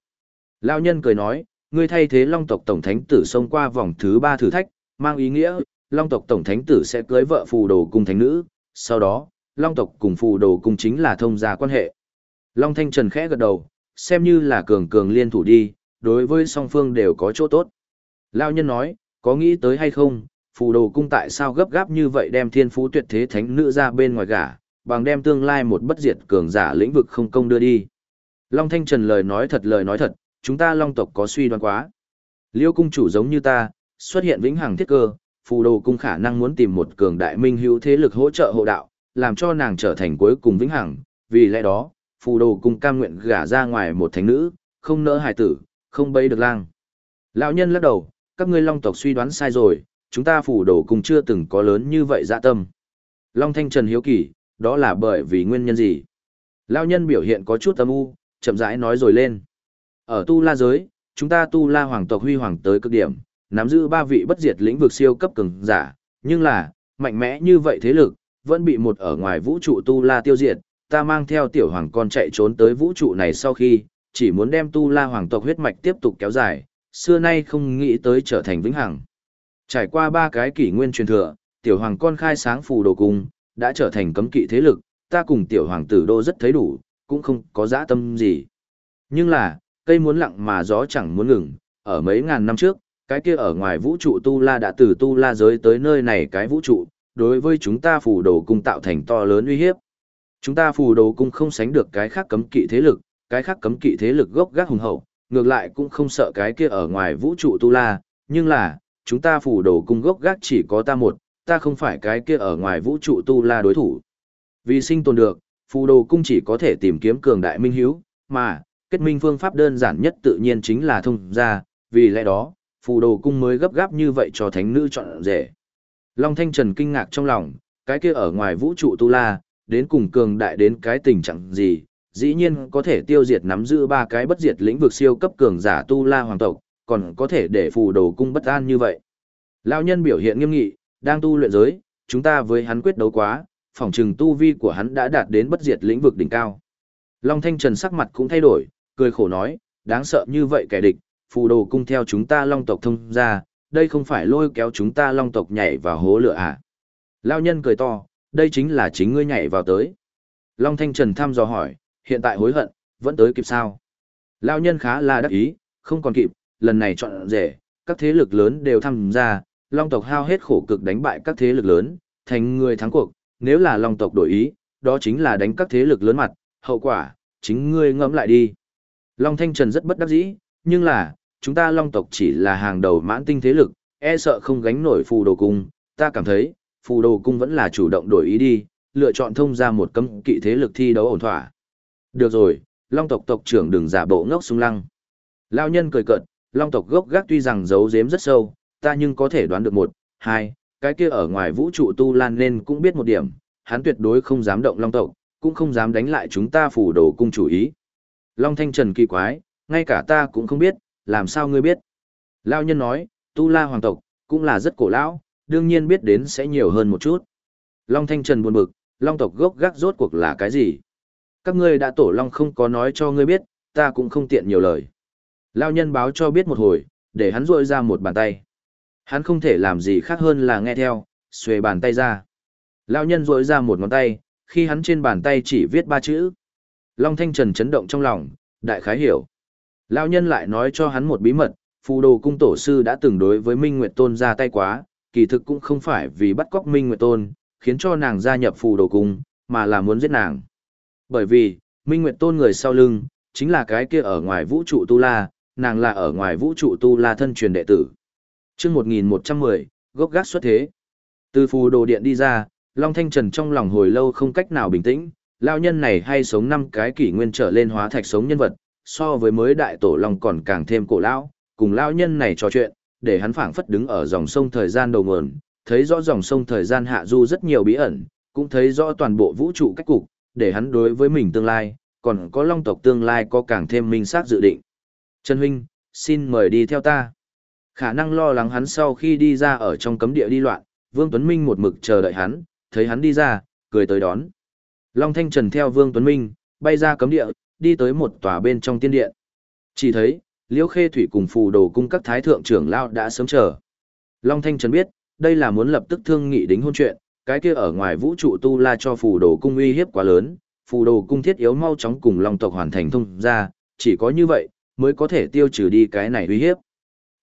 Speaker 1: lão nhân cười nói, ngươi thay thế long tộc tổng thánh tử xông qua vòng thứ ba thử thách, mang ý nghĩa, long tộc tổng thánh tử sẽ cưới vợ phù đồ cung thánh nữ, sau đó, long tộc cùng phù đồ cung chính là thông gia quan hệ. Long thanh trần khẽ gật đầu, xem như là cường cường liên thủ đi, đối với song phương đều có chỗ tốt. Lao nhân nói, có nghĩ tới hay không, phù đồ cung tại sao gấp gáp như vậy đem thiên phú tuyệt thế thánh nữ ra bên ngoài gả, bằng đem tương lai một bất diệt cường giả lĩnh vực không công đưa đi. Long Thanh Trần lời nói thật lời nói thật, chúng ta long tộc có suy đoán quá. Liêu cung chủ giống như ta, xuất hiện vĩnh hằng thiết cơ, phù đồ cung khả năng muốn tìm một cường đại minh hữu thế lực hỗ trợ hộ đạo, làm cho nàng trở thành cuối cùng vĩnh hằng, vì lẽ đó, phù đồ cung cam nguyện gả ra ngoài một thánh nữ, không nỡ hài tử, không bấy được lang. Lão nhân lắc đầu, các ngươi long tộc suy đoán sai rồi, chúng ta phủ đồ cùng chưa từng có lớn như vậy dạ tâm. Long Thanh Trần hiếu kỳ, đó là bởi vì nguyên nhân gì? lão nhân biểu hiện có chút âm u, chậm rãi nói rồi lên. Ở tu la giới, chúng ta tu la hoàng tộc huy hoàng tới cực điểm, nắm giữ ba vị bất diệt lĩnh vực siêu cấp cường giả, nhưng là, mạnh mẽ như vậy thế lực, vẫn bị một ở ngoài vũ trụ tu la tiêu diệt, ta mang theo tiểu hoàng con chạy trốn tới vũ trụ này sau khi, chỉ muốn đem tu la hoàng tộc huyết mạch tiếp tục kéo dài, xưa nay không nghĩ tới trở thành vĩnh hằng. Trải qua ba cái kỷ nguyên truyền thừa, tiểu hoàng con khai sáng phù đồ cung, đã trở thành cấm kỵ thế lực, ta cùng tiểu hoàng tử đô rất thấy đủ, cũng không có dã tâm gì. Nhưng là, cây muốn lặng mà gió chẳng muốn ngừng, ở mấy ngàn năm trước, cái kia ở ngoài vũ trụ Tu La đã từ Tu La giới tới nơi này cái vũ trụ, đối với chúng ta phù đồ cung tạo thành to lớn uy hiếp. Chúng ta phù đồ cung không sánh được cái khác cấm kỵ thế lực, cái khác cấm kỵ thế lực gốc gác hùng hậu, ngược lại cũng không sợ cái kia ở ngoài vũ trụ Tu La, nhưng là, chúng ta phù đồ cung gốc gác chỉ có ta một, ta không phải cái kia ở ngoài vũ trụ Tu La đối thủ. Vì sinh tồn được, phù đồ cung chỉ có thể tìm kiếm cường đại minh hiếu, mà, kết minh phương pháp đơn giản nhất tự nhiên chính là thông gia, vì lẽ đó, phù đồ cung mới gấp gáp như vậy cho thánh nữ chọn rể. Long Thanh Trần kinh ngạc trong lòng, cái kia ở ngoài vũ trụ tu la, đến cùng cường đại đến cái tình trạng gì, dĩ nhiên có thể tiêu diệt nắm giữ ba cái bất diệt lĩnh vực siêu cấp cường giả tu la hoàng tộc, còn có thể để phù đồ cung bất an như vậy. Lão nhân biểu hiện nghiêm nghị, đang tu luyện giới, chúng ta với hắn quyết đấu quá, phòng trừng tu vi của hắn đã đạt đến bất diệt lĩnh vực đỉnh cao. Long Thanh Trần sắc mặt cũng thay đổi, cười khổ nói, đáng sợ như vậy kẻ địch, phù đồ cung theo chúng ta long tộc thông ra, đây không phải lôi kéo chúng ta long tộc nhảy vào hố lửa à. Lao nhân cười to, đây chính là chính ngươi nhảy vào tới. Long Thanh Trần thăm dò hỏi, hiện tại hối hận, vẫn tới kịp sao? Lao nhân khá là đắc ý, không còn kịp, lần này chọn rể, các thế lực lớn đều tham gia, long tộc hao hết khổ cực đánh bại các thế lực lớn, thành người thắng cuộc, nếu là long tộc đổi ý, đó chính là đánh các thế lực lớn mặt, hậu quả, chính ngươi ngẫm lại đi. Long Thanh Trần rất bất đắc dĩ, nhưng là, chúng ta long tộc chỉ là hàng đầu mãn tinh thế lực, e sợ không gánh nổi phù đồ cung, ta cảm thấy, phù đồ cung vẫn là chủ động đổi ý đi, lựa chọn thông ra một cấm kỵ thế lực thi đấu ổn thỏa. Được rồi, long tộc tộc trưởng đừng giả bộ ngốc sung lăng. Lao nhân cười cợt, long tộc gốc gác tuy rằng giấu giếm rất sâu, ta nhưng có thể đoán được một, hai, cái kia ở ngoài vũ trụ tu lan nên cũng biết một điểm, hắn tuyệt đối không dám động long tộc, cũng không dám đánh lại chúng ta phủ đồ cung chủ ý. Long Thanh Trần kỳ quái, ngay cả ta cũng không biết, làm sao ngươi biết? Lao nhân nói, Tu La Hoàng tộc, cũng là rất cổ lão, đương nhiên biết đến sẽ nhiều hơn một chút. Long Thanh Trần buồn bực, Long tộc gốc gác rốt cuộc là cái gì? Các ngươi đã tổ Long không có nói cho ngươi biết, ta cũng không tiện nhiều lời. Lao nhân báo cho biết một hồi, để hắn rội ra một bàn tay. Hắn không thể làm gì khác hơn là nghe theo, xuề bàn tay ra. Lao nhân rội ra một ngón tay, khi hắn trên bàn tay chỉ viết ba chữ. Long Thanh Trần chấn động trong lòng, đại khái hiểu. Lão nhân lại nói cho hắn một bí mật, phù đồ cung tổ sư đã từng đối với Minh Nguyệt Tôn ra tay quá, kỳ thực cũng không phải vì bắt cóc Minh Nguyệt Tôn, khiến cho nàng gia nhập phù đồ cung, mà là muốn giết nàng. Bởi vì, Minh Nguyệt Tôn người sau lưng, chính là cái kia ở ngoài vũ trụ Tu La, nàng là ở ngoài vũ trụ Tu La thân truyền đệ tử. chương 1110, gốc gác xuất thế. Từ phù đồ điện đi ra, Long Thanh Trần trong lòng hồi lâu không cách nào bình tĩnh, lao nhân này hay sống năm cái kỷ nguyên trở lên hóa thạch sống nhân vật, so với mới đại tổ long còn càng thêm cổ lão, cùng lao nhân này trò chuyện, để hắn phảng phất đứng ở dòng sông thời gian đầu nguồn, thấy rõ dòng sông thời gian hạ du rất nhiều bí ẩn, cũng thấy rõ toàn bộ vũ trụ cách cục, để hắn đối với mình tương lai, còn có long tộc tương lai có càng thêm minh xác dự định. Trần Huynh, xin mời đi theo ta. Khả năng lo lắng hắn sau khi đi ra ở trong cấm địa đi loạn, Vương Tuấn Minh một mực chờ đợi hắn, thấy hắn đi ra, cười tới đón. Long Thanh Trần theo Vương Tuấn Minh, bay ra cấm địa, đi tới một tòa bên trong tiên điện. Chỉ thấy, Liễu Khê Thủy cùng phù đồ cung các thái thượng trưởng lao đã sớm chờ. Long Thanh Trần biết, đây là muốn lập tức thương nghị đính hôn chuyện, cái kia ở ngoài vũ trụ tu la cho phù đồ cung uy hiếp quá lớn, phù đồ cung thiết yếu mau chóng cùng Long tộc hoàn thành thông ra, chỉ có như vậy, mới có thể tiêu trừ đi cái này uy hiếp.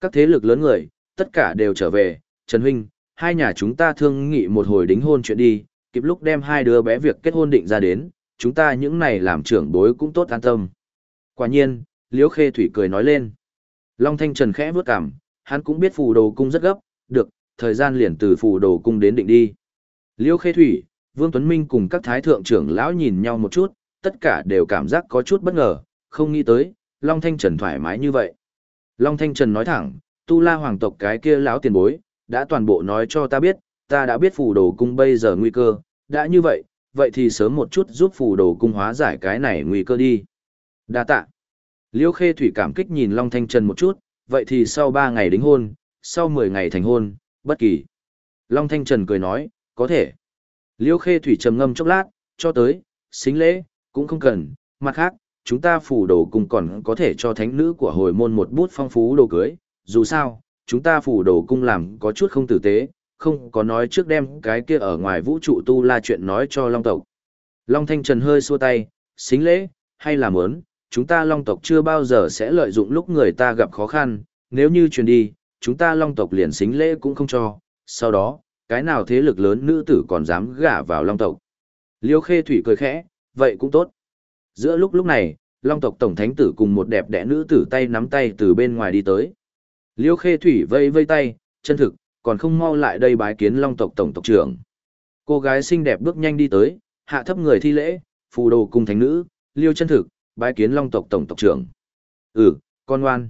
Speaker 1: Các thế lực lớn người, tất cả đều trở về, Trần Huynh, hai nhà chúng ta thương nghị một hồi đính hôn chuyện đi, kịp lúc đem hai đứa bé việc kết hôn định ra đến, chúng ta những này làm trưởng bối cũng tốt an tâm. Quả nhiên, Liễu Khê Thủy cười nói lên. Long Thanh Trần khẽ bước cằm, hắn cũng biết phù đồ cung rất gấp, được, thời gian liền từ phù đồ cung đến định đi. Liêu Khê Thủy, Vương Tuấn Minh cùng các thái thượng trưởng lão nhìn nhau một chút, tất cả đều cảm giác có chút bất ngờ, không nghĩ tới, Long Thanh Trần thoải mái như vậy. Long Thanh Trần nói thẳng, tu la hoàng tộc cái kia lão tiền bối, đã toàn bộ nói cho ta biết, ta đã biết phù đồ cung bây giờ nguy cơ, đã như vậy, vậy thì sớm một chút giúp phù đồ cung hóa giải cái này nguy cơ đi. Đa tạ. Liêu Khê Thủy cảm kích nhìn Long Thanh Trần một chút, vậy thì sau 3 ngày đính hôn, sau 10 ngày thành hôn, bất kỳ. Long Thanh Trần cười nói, có thể. Liêu Khê Thủy trầm ngâm chốc lát, cho tới, xính lễ, cũng không cần, mặt khác, chúng ta phủ đồ cung còn có thể cho thánh nữ của hồi môn một bút phong phú đồ cưới, dù sao, chúng ta phủ đồ cung làm có chút không tử tế, không có nói trước đem cái kia ở ngoài vũ trụ tu la chuyện nói cho Long tộc. Long Thanh Trần hơi xua tay, xính lễ, hay là muốn, chúng ta Long tộc chưa bao giờ sẽ lợi dụng lúc người ta gặp khó khăn, nếu như truyền đi, chúng ta Long tộc liền xính lễ cũng không cho, sau đó, cái nào thế lực lớn nữ tử còn dám gả vào Long tộc. Liêu Khê Thủy cười khẽ, vậy cũng tốt. Giữa lúc lúc này, Long tộc tổng thánh tử cùng một đẹp đẽ nữ tử tay nắm tay từ bên ngoài đi tới. Liêu Khê Thủy vây vây tay, chân thực, còn không mau lại đây bái kiến Long tộc tổng tộc trưởng. Cô gái xinh đẹp bước nhanh đi tới, hạ thấp người thi lễ, phù đồ cùng thánh nữ, Liêu chân thực, bái kiến Long tộc tổng tộc trưởng. Ừ, con ngoan.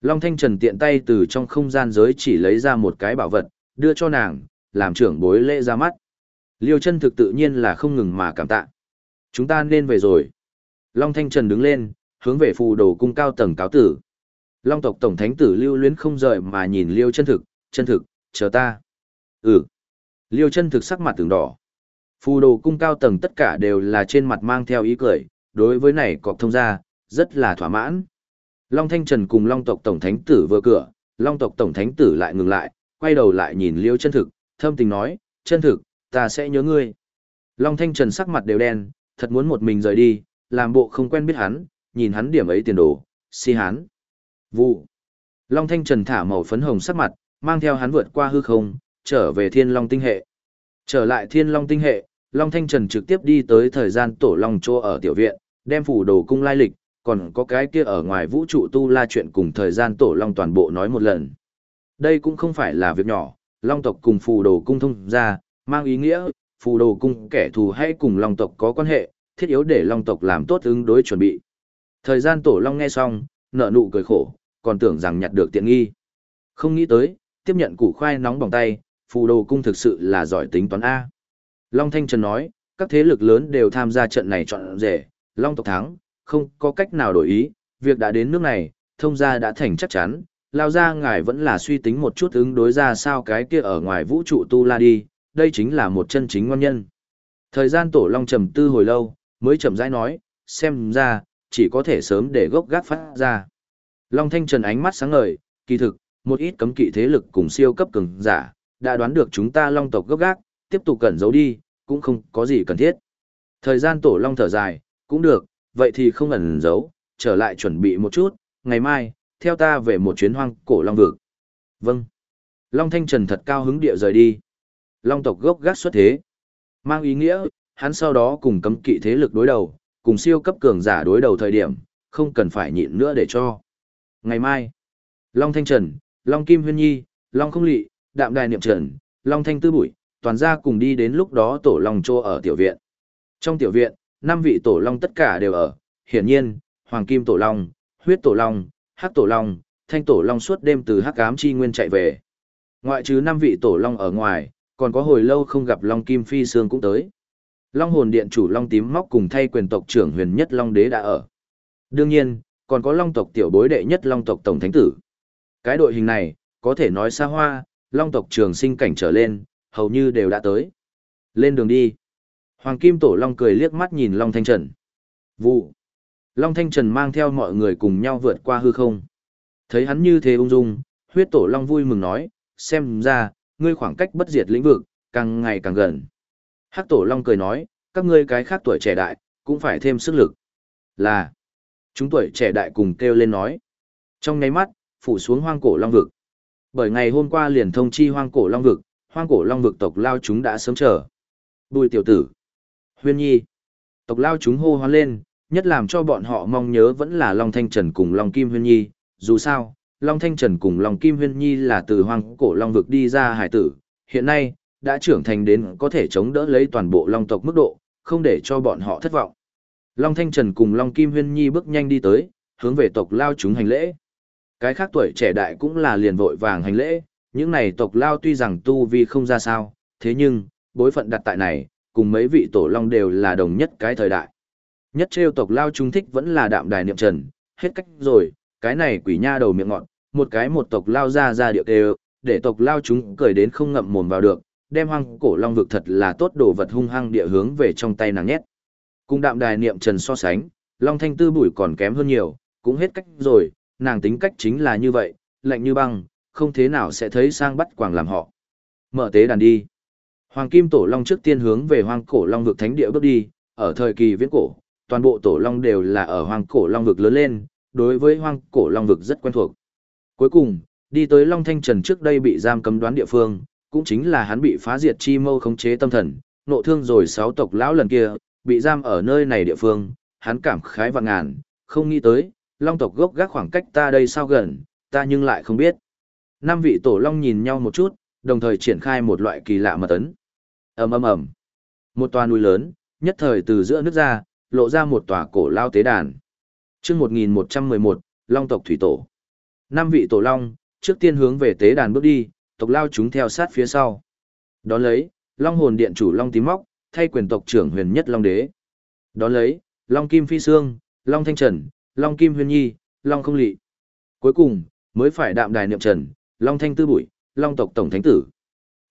Speaker 1: Long Thanh Trần tiện tay từ trong không gian giới chỉ lấy ra một cái bảo vật, đưa cho nàng, làm trưởng bối lễ ra mắt. Liêu chân thực tự nhiên là không ngừng mà cảm tạ. Chúng ta nên về rồi. Long Thanh Trần đứng lên, hướng về phù đồ cung cao tầng cáo tử. Long tộc tổng thánh tử lưu luyến không rời mà nhìn Liêu chân thực, chân thực, chờ ta. Ừ. Liêu chân thực sắc mặt từng đỏ. Phù đồ cung cao tầng tất cả đều là trên mặt mang theo ý cười, đối với này cọc thông ra, rất là thỏa mãn. Long Thanh Trần cùng Long tộc tổng thánh tử vừa cửa, Long tộc tổng thánh tử lại ngừng lại, quay đầu lại nhìn Liêu chân thực, thâm tình nói, chân thực, ta sẽ nhớ ngươi. Long Thanh Trần sắc mặt đều đen, thật muốn một mình rời đi, làm bộ không quen biết hắn, nhìn hắn điểm ấy tiền đồ, si hắn. Vụ. Long Thanh Trần thả màu phấn hồng sắc mặt, mang theo hắn vượt qua hư không, trở về Thiên Long tinh hệ. Trở lại Thiên Long tinh hệ, Long Thanh Trần trực tiếp đi tới thời gian tổ Long Chô ở tiểu viện, đem phủ đồ cung lai lịch, còn có cái kia ở ngoài vũ trụ tu la chuyện cùng thời gian tổ Long toàn bộ nói một lần. Đây cũng không phải là việc nhỏ, Long tộc cùng phù đồ cung thông ra, mang ý nghĩa, phù đồ cung kẻ thù hay cùng Long tộc có quan hệ, thiết yếu để Long tộc làm tốt ứng đối chuẩn bị. Thời gian tổ Long nghe xong, nợ nụ cười khổ, còn tưởng rằng nhặt được tiện nghi. Không nghĩ tới, tiếp nhận củ khoai nóng bỏng tay, phù đồ cung thực sự là giỏi tính toán A. Long Thanh Trần nói, các thế lực lớn đều tham gia trận này chọn rể, Long tộc thắng, không có cách nào đổi ý, việc đã đến nước này, thông gia đã thành chắc chắn, lao ra ngài vẫn là suy tính một chút ứng đối ra sao cái kia ở ngoài vũ trụ tu la đi, đây chính là một chân chính ngon nhân. Thời gian tổ long trầm tư hồi lâu, mới chậm rãi nói, xem ra, chỉ có thể sớm để gốc gác phát ra. Long Thanh Trần ánh mắt sáng ngời, kỳ thực, một ít cấm kỵ thế lực cùng siêu cấp cường giả, đã đoán được chúng ta long tộc gốc gác, tiếp tục cẩn giấu đi, cũng không có gì cần thiết. Thời gian tổ long thở dài, cũng được, vậy thì không ẩn giấu, trở lại chuẩn bị một chút, ngày mai, theo ta về một chuyến hoang cổ long vực. Vâng. Long Thanh Trần thật cao hứng địa rời đi. Long tộc gốc gác xuất thế. Mang ý nghĩa, hắn sau đó cùng cấm kỵ thế lực đối đầu, cùng siêu cấp cường giả đối đầu thời điểm, không cần phải nhịn nữa để cho. Ngày mai, Long Thanh Trần, Long Kim Huyên Nhi, Long Không Lị, Đạm Đài Niệm Trần, Long Thanh Tư Bụi, toàn ra cùng đi đến lúc đó tổ Long Chô ở tiểu viện. Trong tiểu viện, năm vị tổ Long tất cả đều ở, hiển nhiên, Hoàng Kim Tổ Long, Huyết Tổ Long, Hắc Tổ Long, Thanh Tổ Long suốt đêm từ Hắc Ám Chi Nguyên chạy về. Ngoại trừ năm vị Tổ Long ở ngoài, còn có hồi lâu không gặp Long Kim Phi Sương cũng tới. Long hồn điện chủ Long tím móc cùng thay quyền tộc trưởng huyền nhất Long đế đã ở. Đương nhiên, còn có Long tộc tiểu bối đệ nhất Long tộc tổng thánh tử. Cái đội hình này, có thể nói xa hoa, Long tộc trường sinh cảnh trở lên, hầu như đều đã tới. Lên đường đi. Hoàng Kim Tổ Long cười liếc mắt nhìn Long Thanh Trần. Vụ. Long Thanh Trần mang theo mọi người cùng nhau vượt qua hư không. Thấy hắn như thế ung dung, huyết tổ Long vui mừng nói, xem ra, ngươi khoảng cách bất diệt lĩnh vực, càng ngày càng gần. Hắc tổ Long cười nói, các ngươi cái khác tuổi trẻ đại, cũng phải thêm sức lực. Là, chúng tuổi trẻ đại cùng kêu lên nói. Trong nháy mắt, phủ xuống hoang cổ Long vực. Bởi ngày hôm qua liền thông chi hoang cổ Long vực, hoang cổ Long vực tộc lao chúng đã sớm chờ. Bùi tiểu tử, huyên nhi, tộc lao chúng hô hoán lên, nhất làm cho bọn họ mong nhớ vẫn là Long Thanh Trần cùng Long Kim Huyên Nhi, dù sao, Long Thanh Trần cùng Long Kim Huyên Nhi là từ hoang cổ Long vực đi ra hải tử, hiện nay, đã trưởng thành đến có thể chống đỡ lấy toàn bộ Long tộc mức độ, không để cho bọn họ thất vọng. Long Thanh Trần cùng Long Kim Huyên Nhi bước nhanh đi tới, hướng về tộc lao chúng hành lễ. Cái khác tuổi trẻ đại cũng là liền vội vàng hành lễ, những này tộc lao tuy rằng tu vi không ra sao, thế nhưng, bối phận đặt tại này, cùng mấy vị tổ long đều là đồng nhất cái thời đại. Nhất trêu tộc lao trung thích vẫn là đạm đài niệm trần, hết cách rồi, cái này quỷ nha đầu miệng ngọn, một cái một tộc lao ra ra điệu đều, để tộc lao chúng cười đến không ngậm mồm vào được, đem hoang cổ long vực thật là tốt đồ vật hung hăng địa hướng về trong tay nàng nhét. Cùng đạm đài niệm trần so sánh, Long Thanh Tư bụi còn kém hơn nhiều, cũng hết cách rồi, nàng tính cách chính là như vậy, lạnh như băng, không thế nào sẽ thấy sang bắt quàng làm họ. Mở tế đàn đi. Hoàng Kim Tổ Long trước tiên hướng về Hoang Cổ Long vực thánh địa bước đi, ở thời kỳ viễn cổ, toàn bộ Tổ Long đều là ở Hoang Cổ Long vực lớn lên, đối với Hoang Cổ Long vực rất quen thuộc. Cuối cùng, đi tới Long Thanh Trần trước đây bị giam cấm đoán địa phương, cũng chính là hắn bị phá diệt chi mâu khống chế tâm thần, nộ thương rồi sáu tộc lão lần kia, bị giam ở nơi này địa phương, hắn cảm khái vạn ngàn, không nghĩ tới, Long tộc gốc gác khoảng cách ta đây sao gần, ta nhưng lại không biết. Năm vị tổ long nhìn nhau một chút, đồng thời triển khai một loại kỳ lạ mật ấn. ầm ầm ầm, một toa núi lớn, nhất thời từ giữa nước ra, lộ ra một tòa cổ lao tế đàn. Trước 1111, Long tộc thủy tổ. Năm vị tổ long, trước tiên hướng về tế đàn bước đi, tộc lao chúng theo sát phía sau. Đón lấy, Long hồn điện chủ Long tím móc, thay quyền tộc trưởng huyền nhất Long đế. Đón lấy, Long kim phi xương, Long thanh trần, Long kim huyền nhi, Long không lị. Cuối cùng, mới phải đạm đài niệm trần, Long thanh tư bụi, Long tộc tổng thánh tử.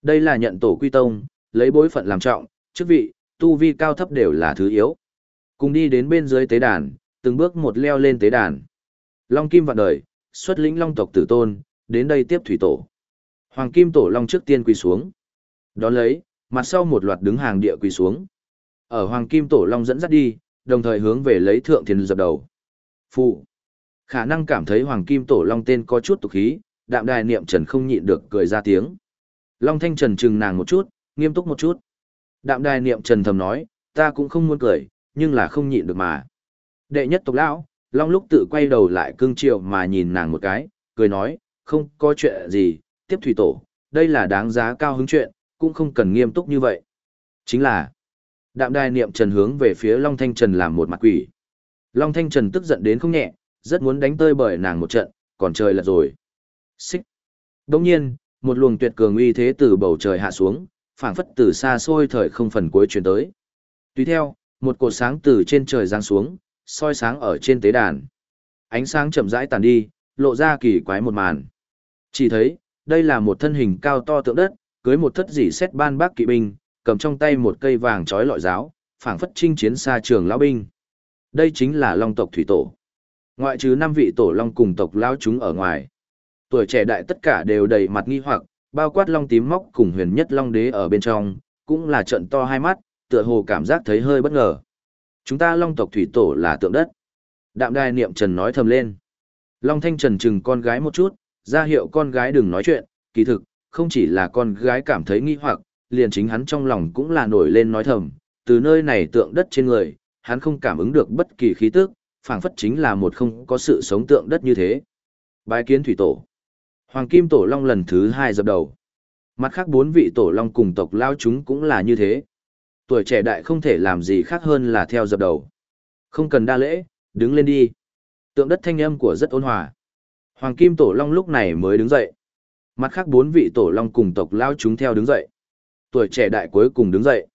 Speaker 1: Đây là nhận tổ quy tông, lấy bối phận làm trọng, chức vị, tu vi cao thấp đều là thứ yếu. Cùng đi đến bên dưới tế đàn, từng bước một leo lên tế đàn. Long kim vạn đời, xuất lĩnh Long tộc tử tôn, đến đây tiếp thủy tổ. Hoàng kim tổ Long trước tiên quỳ xuống. Đón lấy, mặt sau một loạt đứng hàng địa quỳ xuống. Ở Hoàng kim tổ Long dẫn dắt đi, đồng thời hướng về lấy thượng thiên dập đầu. Phụ. Khả năng cảm thấy Hoàng kim tổ Long tên có chút tục khí, đạm đài niệm trần không nhịn được cười ra tiếng. Long thanh trần chừng nàng một chút, nghiêm túc một chút. Đạm đài niệm trần thầm nói, ta cũng không muốn cười, nhưng là không nhịn được mà. Đệ nhất tộc lão, Long lúc tự quay đầu lại cưng chiều mà nhìn nàng một cái, cười nói, không có chuyện gì, tiếp thủy tổ, đây là đáng giá cao hứng chuyện, cũng không cần nghiêm túc như vậy. Chính là, đạm đài niệm trần hướng về phía Long Thanh Trần làm một mặt quỷ. Long Thanh Trần tức giận đến không nhẹ, rất muốn đánh tơi bởi nàng một trận, còn trời là rồi. Xích. Đồng nhiên, một luồng tuyệt cường uy thế từ bầu trời hạ xuống, phảng phất từ xa xôi thời không phần cuối truyền tới. Tùy theo, một cột sáng từ trên trời giáng xuống, soi sáng ở trên tế đàn. Ánh sáng chậm rãi tàn đi, lộ ra kỳ quái một màn. Chỉ thấy, đây là một thân hình cao to tượng đất, cưới một thất dỉ xét ban bác kỵ binh, cầm trong tay một cây vàng trói lọi giáo, phảng phất chinh chiến xa trường lão binh. Đây chính là Long tộc thủy tổ. Ngoại trừ năm vị tổ long cùng tộc lão chúng ở ngoài tuổi trẻ đại tất cả đều đầy mặt nghi hoặc, bao quát long tím móc cùng huyền nhất long đế ở bên trong, cũng là trận to hai mắt, tựa hồ cảm giác thấy hơi bất ngờ. Chúng ta long tộc thủy tổ là tượng đất. Đạm đài niệm trần nói thầm lên. Long thanh trần chừng con gái một chút, ra hiệu con gái đừng nói chuyện, kỳ thực, không chỉ là con gái cảm thấy nghi hoặc, liền chính hắn trong lòng cũng là nổi lên nói thầm, từ nơi này tượng đất trên người, hắn không cảm ứng được bất kỳ khí tức, phảng phất chính là một không có sự sống tượng đất như thế. Bái kiến thủy tổ. Hoàng Kim Tổ Long lần thứ hai dập đầu. Mặt khác bốn vị Tổ Long cùng tộc lao chúng cũng là như thế. Tuổi trẻ đại không thể làm gì khác hơn là theo dập đầu. Không cần đa lễ, đứng lên đi. Tượng đất thanh âm của rất ôn hòa. Hoàng Kim Tổ Long lúc này mới đứng dậy. Mặt khác bốn vị Tổ Long cùng tộc lao chúng theo đứng dậy. Tuổi trẻ đại cuối cùng đứng dậy.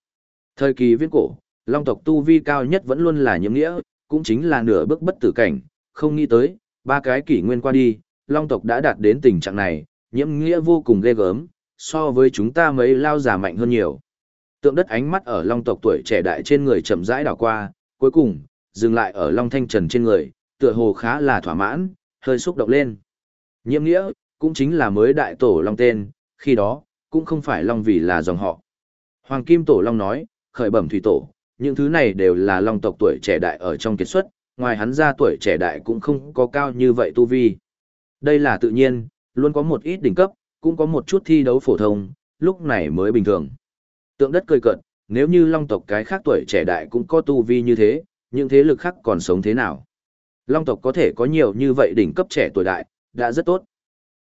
Speaker 1: Thời kỳ viễn cổ, Long tộc tu vi cao nhất vẫn luôn là nhiễm nghĩa, cũng chính là nửa bước bất tử cảnh, không nghĩ tới, ba cái kỷ nguyên qua đi, long tộc đã đạt đến tình trạng này, nhiễm nghĩa vô cùng ghê gớm, so với chúng ta mấy lao giả mạnh hơn nhiều. Tượng đất ánh mắt ở long tộc tuổi trẻ đại trên người chậm rãi đảo qua, cuối cùng, dừng lại ở long thanh trần trên người, tựa hồ khá là thỏa mãn, hơi xúc động lên. Nhiễm nghĩa, cũng chính là mới đại tổ long tên, khi đó, cũng không phải long vì là dòng họ. Hoàng Kim Tổ Long nói, khởi bẩm thủy tổ, những thứ này đều là long tộc tuổi trẻ đại ở trong kiệt xuất, ngoài hắn ra tuổi trẻ đại cũng không có cao như vậy tu vi. Đây là tự nhiên, luôn có một ít đỉnh cấp, cũng có một chút thi đấu phổ thông, lúc này mới bình thường. Tượng đất cười cợt, nếu như long tộc cái khác tuổi trẻ đại cũng có tu vi như thế, những thế lực khác còn sống thế nào? Long tộc có thể có nhiều như vậy đỉnh cấp trẻ tuổi đại, đã rất tốt.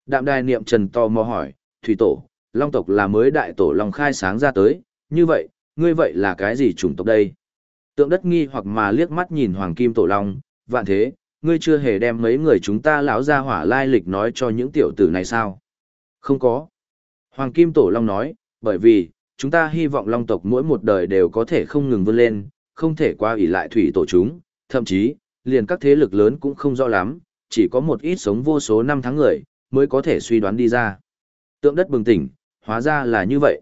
Speaker 1: Đạm đài niệm trần to mò hỏi, thủy tổ, long tộc là mới đại tổ long khai sáng ra tới, như vậy, ngươi vậy là cái gì chủng tộc đây? Tượng đất nghi hoặc mà liếc mắt nhìn hoàng kim tổ long, vạn thế, ngươi chưa hề đem mấy người chúng ta lão ra hỏa lai lịch nói cho những tiểu tử này sao? Không có. Hoàng Kim Tổ Long nói, bởi vì, chúng ta hy vọng Long tộc mỗi một đời đều có thể không ngừng vươn lên, không thể qua ủy lại thủy tổ chúng, thậm chí, liền các thế lực lớn cũng không rõ lắm, chỉ có một ít sống vô số năm tháng người, mới có thể suy đoán đi ra. Tượng đất bừng tỉnh, hóa ra là như vậy.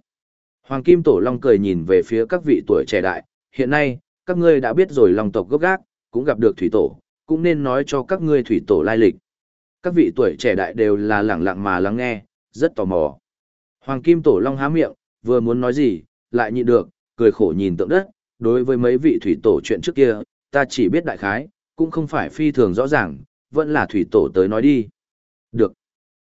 Speaker 1: Hoàng Kim Tổ Long cười nhìn về phía các vị tuổi trẻ đại, hiện nay, các ngươi đã biết rồi long tộc gốc gác, cũng gặp được thủy tổ, cũng nên nói cho các ngươi thủy tổ lai lịch. Các vị tuổi trẻ đại đều là lẳng lặng mà lắng nghe, rất tò mò. Hoàng Kim Tổ Long há miệng, vừa muốn nói gì, lại nhịn được, cười khổ nhìn tượng đất, đối với mấy vị thủy tổ chuyện trước kia, ta chỉ biết đại khái, cũng không phải phi thường rõ ràng, vẫn là thủy tổ tới nói đi. Được.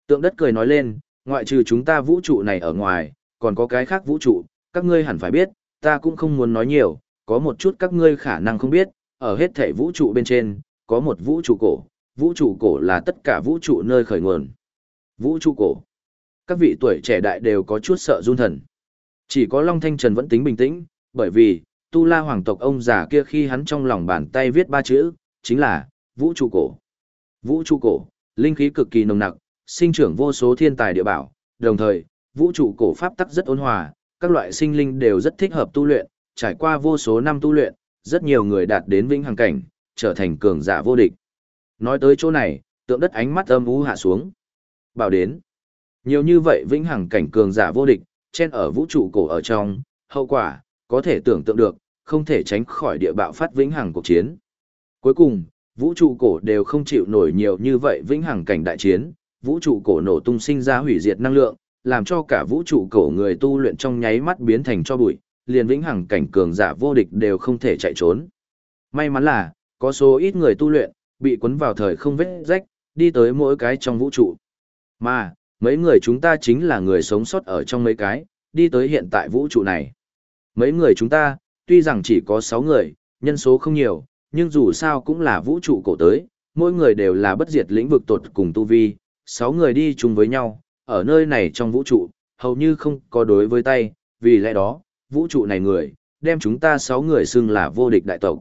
Speaker 1: Tượng đất cười nói lên, ngoại trừ chúng ta vũ trụ này ở ngoài, còn có cái khác vũ trụ, các ngươi hẳn phải biết, ta cũng không muốn nói nhiều, có một chút các ngươi khả năng không biết, ở hết thể vũ trụ bên trên, có một vũ trụ cổ, vũ trụ cổ là tất cả vũ trụ nơi khởi nguồn. Vũ trụ cổ. Các vị tuổi trẻ đại đều có chút sợ run thần. Chỉ có Long Thanh Trần vẫn tính bình tĩnh, bởi vì, Tu La Hoàng tộc ông già kia khi hắn trong lòng bàn tay viết ba chữ, chính là, vũ trụ cổ. Vũ trụ cổ, linh khí cực kỳ nồng nặc, sinh trưởng vô số thiên tài địa bảo, đồng thời, vũ trụ cổ pháp tắc rất ôn hòa, các loại sinh linh đều rất thích hợp tu luyện, trải qua vô số năm tu luyện, rất nhiều người đạt đến vĩnh hằng cảnh, trở thành cường giả vô địch. Nói tới chỗ này, tượng đất ánh mắt âm u hạ xuống. Bảo đến, nhiều như vậy vĩnh hằng cảnh cường giả vô địch, Chen ở vũ trụ cổ ở trong, hậu quả, có thể tưởng tượng được, không thể tránh khỏi địa bạo phát vĩnh hằng cuộc chiến. Cuối cùng, vũ trụ cổ đều không chịu nổi nhiều như vậy vĩnh hằng cảnh đại chiến, vũ trụ cổ nổ tung sinh ra hủy diệt năng lượng, làm cho cả vũ trụ cổ người tu luyện trong nháy mắt biến thành cho bụi, liền vĩnh hằng cảnh cường giả vô địch đều không thể chạy trốn. May mắn là, có số ít người tu luyện, bị cuốn vào thời không vết rách, đi tới mỗi cái trong vũ trụ. Mà, mấy người chúng ta chính là người sống sót ở trong mấy cái, đi tới hiện tại vũ trụ này. Mấy người chúng ta, tuy rằng chỉ có 6 người, nhân số không nhiều, nhưng dù sao cũng là vũ trụ cổ tới, mỗi người đều là bất diệt lĩnh vực tột cùng tu vi, 6 người đi chung với nhau, ở nơi này trong vũ trụ, hầu như không có đối với tay, vì lẽ đó, vũ trụ này người, đem chúng ta 6 người xưng là vô địch đại tộc.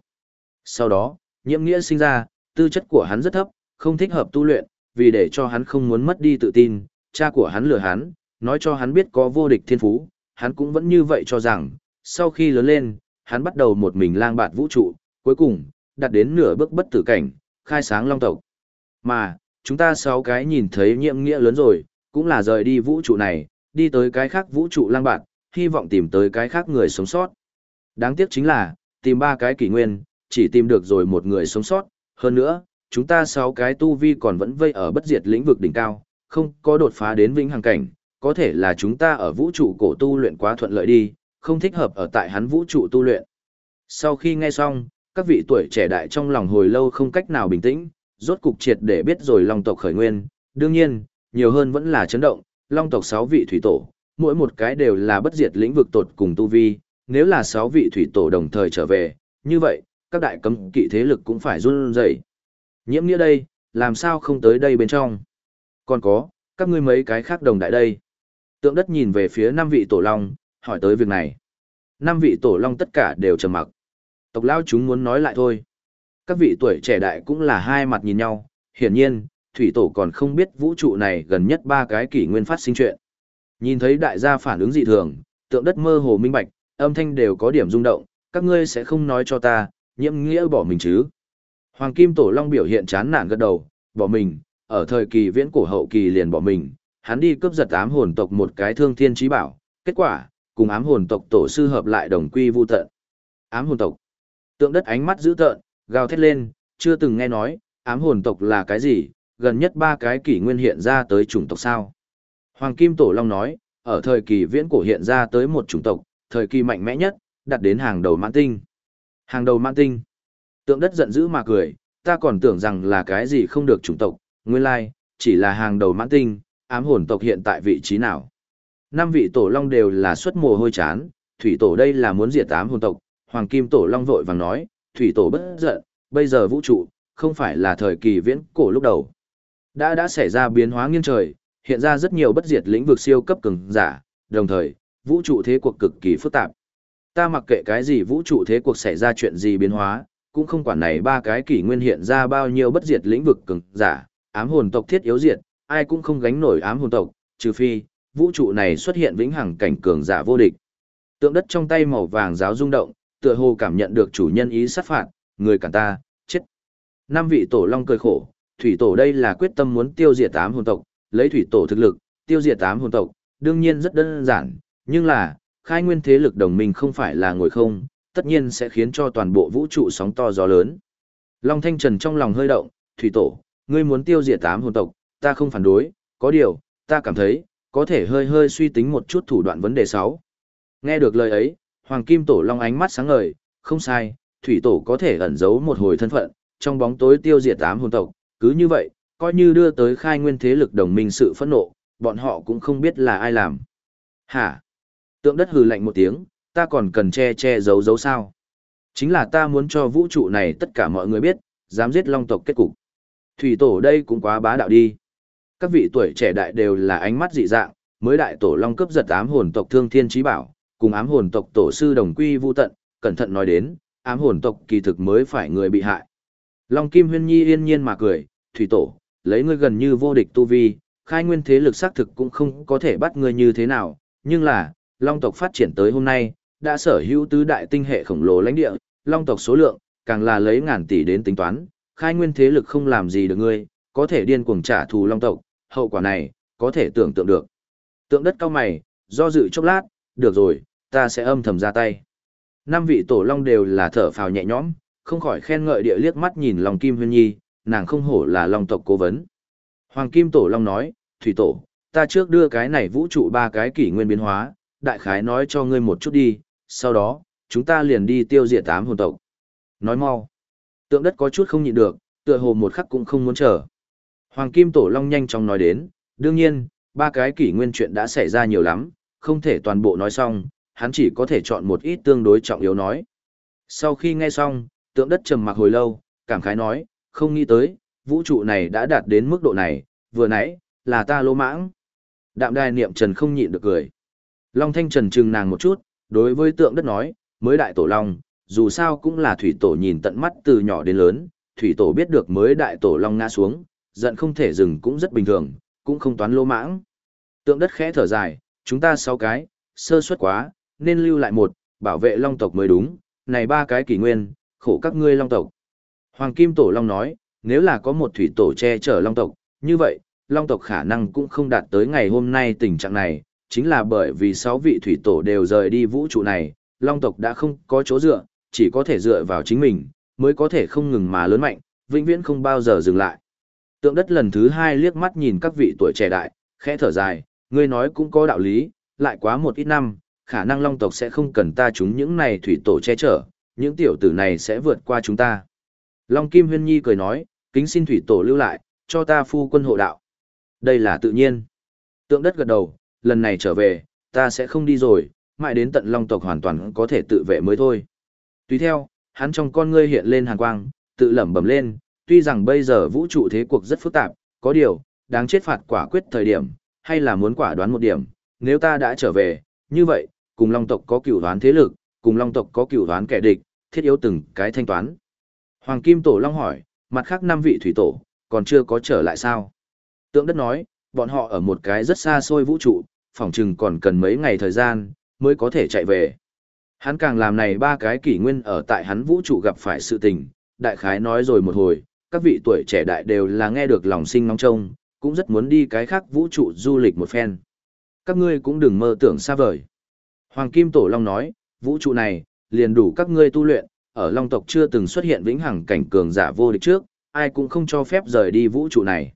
Speaker 1: Sau đó, nhiễm nghĩa sinh ra, tư chất của hắn rất thấp, không thích hợp tu luyện, vì để cho hắn không muốn mất đi tự tin, cha của hắn lừa hắn, nói cho hắn biết có vô địch thiên phú, hắn cũng vẫn như vậy cho rằng, sau khi lớn lên, hắn bắt đầu một mình lang bạt vũ trụ, cuối cùng, đạt đến nửa bước bất tử cảnh, khai sáng long tộc. Mà, chúng ta sáu cái nhìn thấy nhiệm nghĩa lớn rồi, cũng là rời đi vũ trụ này, đi tới cái khác vũ trụ lang bạt, hy vọng tìm tới cái khác người sống sót. Đáng tiếc chính là, tìm ba cái kỷ nguyên, chỉ tìm được rồi một người sống sót, hơn nữa, chúng ta sáu cái tu vi còn vẫn vây ở bất diệt lĩnh vực đỉnh cao, không có đột phá đến vĩnh hằng cảnh, có thể là chúng ta ở vũ trụ cổ tu luyện quá thuận lợi đi, không thích hợp ở tại hắn vũ trụ tu luyện. Sau khi nghe xong, các vị tuổi trẻ đại trong lòng hồi lâu không cách nào bình tĩnh, rốt cục triệt để biết rồi long tộc khởi nguyên, đương nhiên, nhiều hơn vẫn là chấn động, long tộc sáu vị thủy tổ, mỗi một cái đều là bất diệt lĩnh vực tột cùng tu vi, nếu là sáu vị thủy tổ đồng thời trở về, như vậy, các đại cấm kỵ thế lực cũng phải run rẩy. Nhiễm nghĩa đây, làm sao không tới đây bên trong? Còn có, các ngươi mấy cái khác đồng đại đây. Tượng đất nhìn về phía năm vị tổ long, hỏi tới việc này. Năm vị tổ long tất cả đều trầm mặc. Tộc lao chúng muốn nói lại thôi. Các vị tuổi trẻ đại cũng là hai mặt nhìn nhau, hiển nhiên, thủy tổ còn không biết vũ trụ này gần nhất ba cái kỷ nguyên phát sinh chuyện. Nhìn thấy đại gia phản ứng dị thường, tượng đất mơ hồ minh bạch, âm thanh đều có điểm rung động, các ngươi sẽ không nói cho ta, nhiễm nghĩa bỏ mình chứ. Hoàng Kim Tổ Long biểu hiện chán nản gật đầu, bỏ mình, ở thời kỳ viễn cổ hậu kỳ liền bỏ mình, hắn đi cướp giật ám hồn tộc một cái thương thiên trí bảo, kết quả, cùng ám hồn tộc tổ sư hợp lại đồng quy vu tận. Ám hồn tộc. Tượng đất ánh mắt dữ tợn, gào thét lên, chưa từng nghe nói, ám hồn tộc là cái gì, gần nhất ba cái kỷ nguyên hiện ra tới chủng tộc sao. Hoàng Kim Tổ Long nói, ở thời kỳ viễn cổ hiện ra tới một chủng tộc, thời kỳ mạnh mẽ nhất, đặt đến hàng đầu mãn tinh. Hàng đầu mãn tinh. Tượng đất giận dữ mà cười, ta còn tưởng rằng là cái gì không được chủng tộc, nguyên lai, chỉ là hàng đầu mãn tinh, ám hồn tộc hiện tại vị trí nào. Năm vị tổ long đều là xuất mồ hôi chán, thủy tổ đây là muốn diệt ám hồn tộc, hoàng kim tổ long vội vàng nói, thủy tổ bất giận, bây giờ vũ trụ, không phải là thời kỳ viễn cổ lúc đầu. Đã đã xảy ra biến hóa nghiêng trời, hiện ra rất nhiều bất diệt lĩnh vực siêu cấp cường giả, đồng thời, vũ trụ thế cuộc cực kỳ phức tạp. Ta mặc kệ cái gì vũ trụ thế cuộc xảy ra chuyện gì biến hóa, cũng không quản này ba cái kỷ nguyên hiện ra bao nhiêu bất diệt lĩnh vực cường giả, ám hồn tộc thiết yếu diệt, ai cũng không gánh nổi ám hồn tộc, trừ phi vũ trụ này xuất hiện vĩnh hằng cảnh cường giả vô địch. Tượng đất trong tay màu vàng giáo rung động, tựa hồ cảm nhận được chủ nhân ý sát phạt, người cản ta, chết. Năm vị tổ long cười khổ, thủy tổ đây là quyết tâm muốn tiêu diệt ám hồn tộc, lấy thủy tổ thực lực, tiêu diệt ám hồn tộc, đương nhiên rất đơn giản, nhưng là, khai nguyên thế lực đồng minh không phải là ngồi không, tất nhiên sẽ khiến cho toàn bộ vũ trụ sóng to gió lớn. Long Thanh Trần trong lòng hơi động, thủy tổ, ngươi muốn tiêu diệt tám hồn tộc, ta không phản đối, có điều, ta cảm thấy, có thể hơi hơi suy tính một chút thủ đoạn vấn đề 6. Nghe được lời ấy, Hoàng Kim Tổ Long ánh mắt sáng ngời, không sai, thủy tổ có thể ẩn giấu một hồi thân phận, trong bóng tối tiêu diệt tám hồn tộc, cứ như vậy, coi như đưa tới khai nguyên thế lực đồng minh sự phẫn nộ, bọn họ cũng không biết là ai làm. Hả? Tượng đất hừ lạnh một tiếng, ta còn cần che che giấu giấu sao? Chính là ta muốn cho vũ trụ này tất cả mọi người biết, dám giết long tộc kết cục. Thủy tổ đây cũng quá bá đạo đi. Các vị tuổi trẻ đại đều là ánh mắt dị dạng, mới đại tổ long cấp giật ám hồn tộc thương thiên trí bảo, cùng ám hồn tộc tổ sư đồng quy vu tận, cẩn thận nói đến, ám hồn tộc kỳ thực mới phải người bị hại. Long Kim Huyên Nhi yên nhiên mà cười, thủy tổ, lấy ngươi gần như vô địch tu vi, khai nguyên thế lực xác thực cũng không có thể bắt ngươi như thế nào, nhưng là, long tộc phát triển tới hôm nay, đã sở hữu tứ đại tinh hệ khổng lồ lãnh địa, long tộc số lượng, càng là lấy ngàn tỷ đến tính toán, khai nguyên thế lực không làm gì được ngươi, có thể điên cuồng trả thù long tộc, hậu quả này, có thể tưởng tượng được. Tượng đất cao mày, do dự chốc lát, được rồi, ta sẽ âm thầm ra tay. Năm vị tổ long đều là thở phào nhẹ nhõm, không khỏi khen ngợi địa liếc mắt nhìn lòng kim huyên nhi, nàng không hổ là long tộc cố vấn. Hoàng kim tổ long nói, thủy tổ, ta trước đưa cái này vũ trụ ba cái kỷ nguyên biến hóa, đại khái nói cho ngươi một chút đi, sau đó, chúng ta liền đi tiêu diệt tám hồn tộc. Nói mau. Tượng đất có chút không nhịn được, tựa hồ một khắc cũng không muốn chờ. Hoàng kim tổ long nhanh chóng nói đến, đương nhiên, ba cái kỷ nguyên chuyện đã xảy ra nhiều lắm, không thể toàn bộ nói xong, hắn chỉ có thể chọn một ít tương đối trọng yếu nói. Sau khi nghe xong, tượng đất trầm mặc hồi lâu, cảm khái nói, không nghĩ tới, vũ trụ này đã đạt đến mức độ này, vừa nãy, là ta lô mãng. Đạm đài niệm trần không nhịn được cười. Long thanh trần trừng nàng một chút, đối với tượng đất nói, mới đại tổ long, dù sao cũng là thủy tổ nhìn tận mắt từ nhỏ đến lớn, thủy tổ biết được mới đại tổ long ngã xuống, giận không thể dừng cũng rất bình thường, cũng không toán lô mãng. Tượng đất khẽ thở dài, chúng ta sáu cái, sơ suất quá, nên lưu lại một, bảo vệ long tộc mới đúng, này ba cái kỷ nguyên, khổ các ngươi long tộc. Hoàng Kim Tổ Long nói, nếu là có một thủy tổ che chở long tộc, như vậy, long tộc khả năng cũng không đạt tới ngày hôm nay tình trạng này, chính là bởi vì sáu vị thủy tổ đều rời đi vũ trụ này, long tộc đã không có chỗ dựa, chỉ có thể dựa vào chính mình, mới có thể không ngừng mà lớn mạnh, vĩnh viễn không bao giờ dừng lại. Tượng đất lần thứ hai liếc mắt nhìn các vị tuổi trẻ đại, khẽ thở dài, ngươi nói cũng có đạo lý, lại quá một ít năm, khả năng long tộc sẽ không cần ta chúng những này thủy tổ che chở, những tiểu tử này sẽ vượt qua chúng ta. Long Kim Huyên Nhi cười nói, kính xin thủy tổ lưu lại, cho ta phu quân hộ đạo. Đây là tự nhiên. Tượng đất gật đầu, lần này trở về, ta sẽ không đi rồi, mãi đến tận long tộc hoàn toàn có thể tự vệ mới thôi. Tùy theo, hắn trong con ngươi hiện lên hàn quang, tự lẩm bẩm lên, tuy rằng bây giờ vũ trụ thế cuộc rất phức tạp, có điều, đáng chết phạt quả quyết thời điểm, hay là muốn quả đoán một điểm, nếu ta đã trở về, như vậy, cùng long tộc có cửu đoán thế lực, cùng long tộc có cửu đoán kẻ địch, thiết yếu từng cái thanh toán. Hoàng Kim Tổ Long hỏi, mặt khác năm vị thủy tổ, còn chưa có trở lại sao? Tượng đất nói, bọn họ ở một cái rất xa xôi vũ trụ, phỏng chừng còn cần mấy ngày thời gian, mới có thể chạy về. Hắn càng làm này ba cái kỷ nguyên ở tại hắn vũ trụ gặp phải sự tình, đại khái nói rồi một hồi, các vị tuổi trẻ đại đều là nghe được lòng sinh ngóng trông, cũng rất muốn đi cái khác vũ trụ du lịch một phen. Các ngươi cũng đừng mơ tưởng xa vời. Hoàng Kim Tổ Long nói, vũ trụ này, liền đủ các ngươi tu luyện, ở Long tộc chưa từng xuất hiện vĩnh hằng cảnh cường giả vô địch trước, ai cũng không cho phép rời đi vũ trụ này.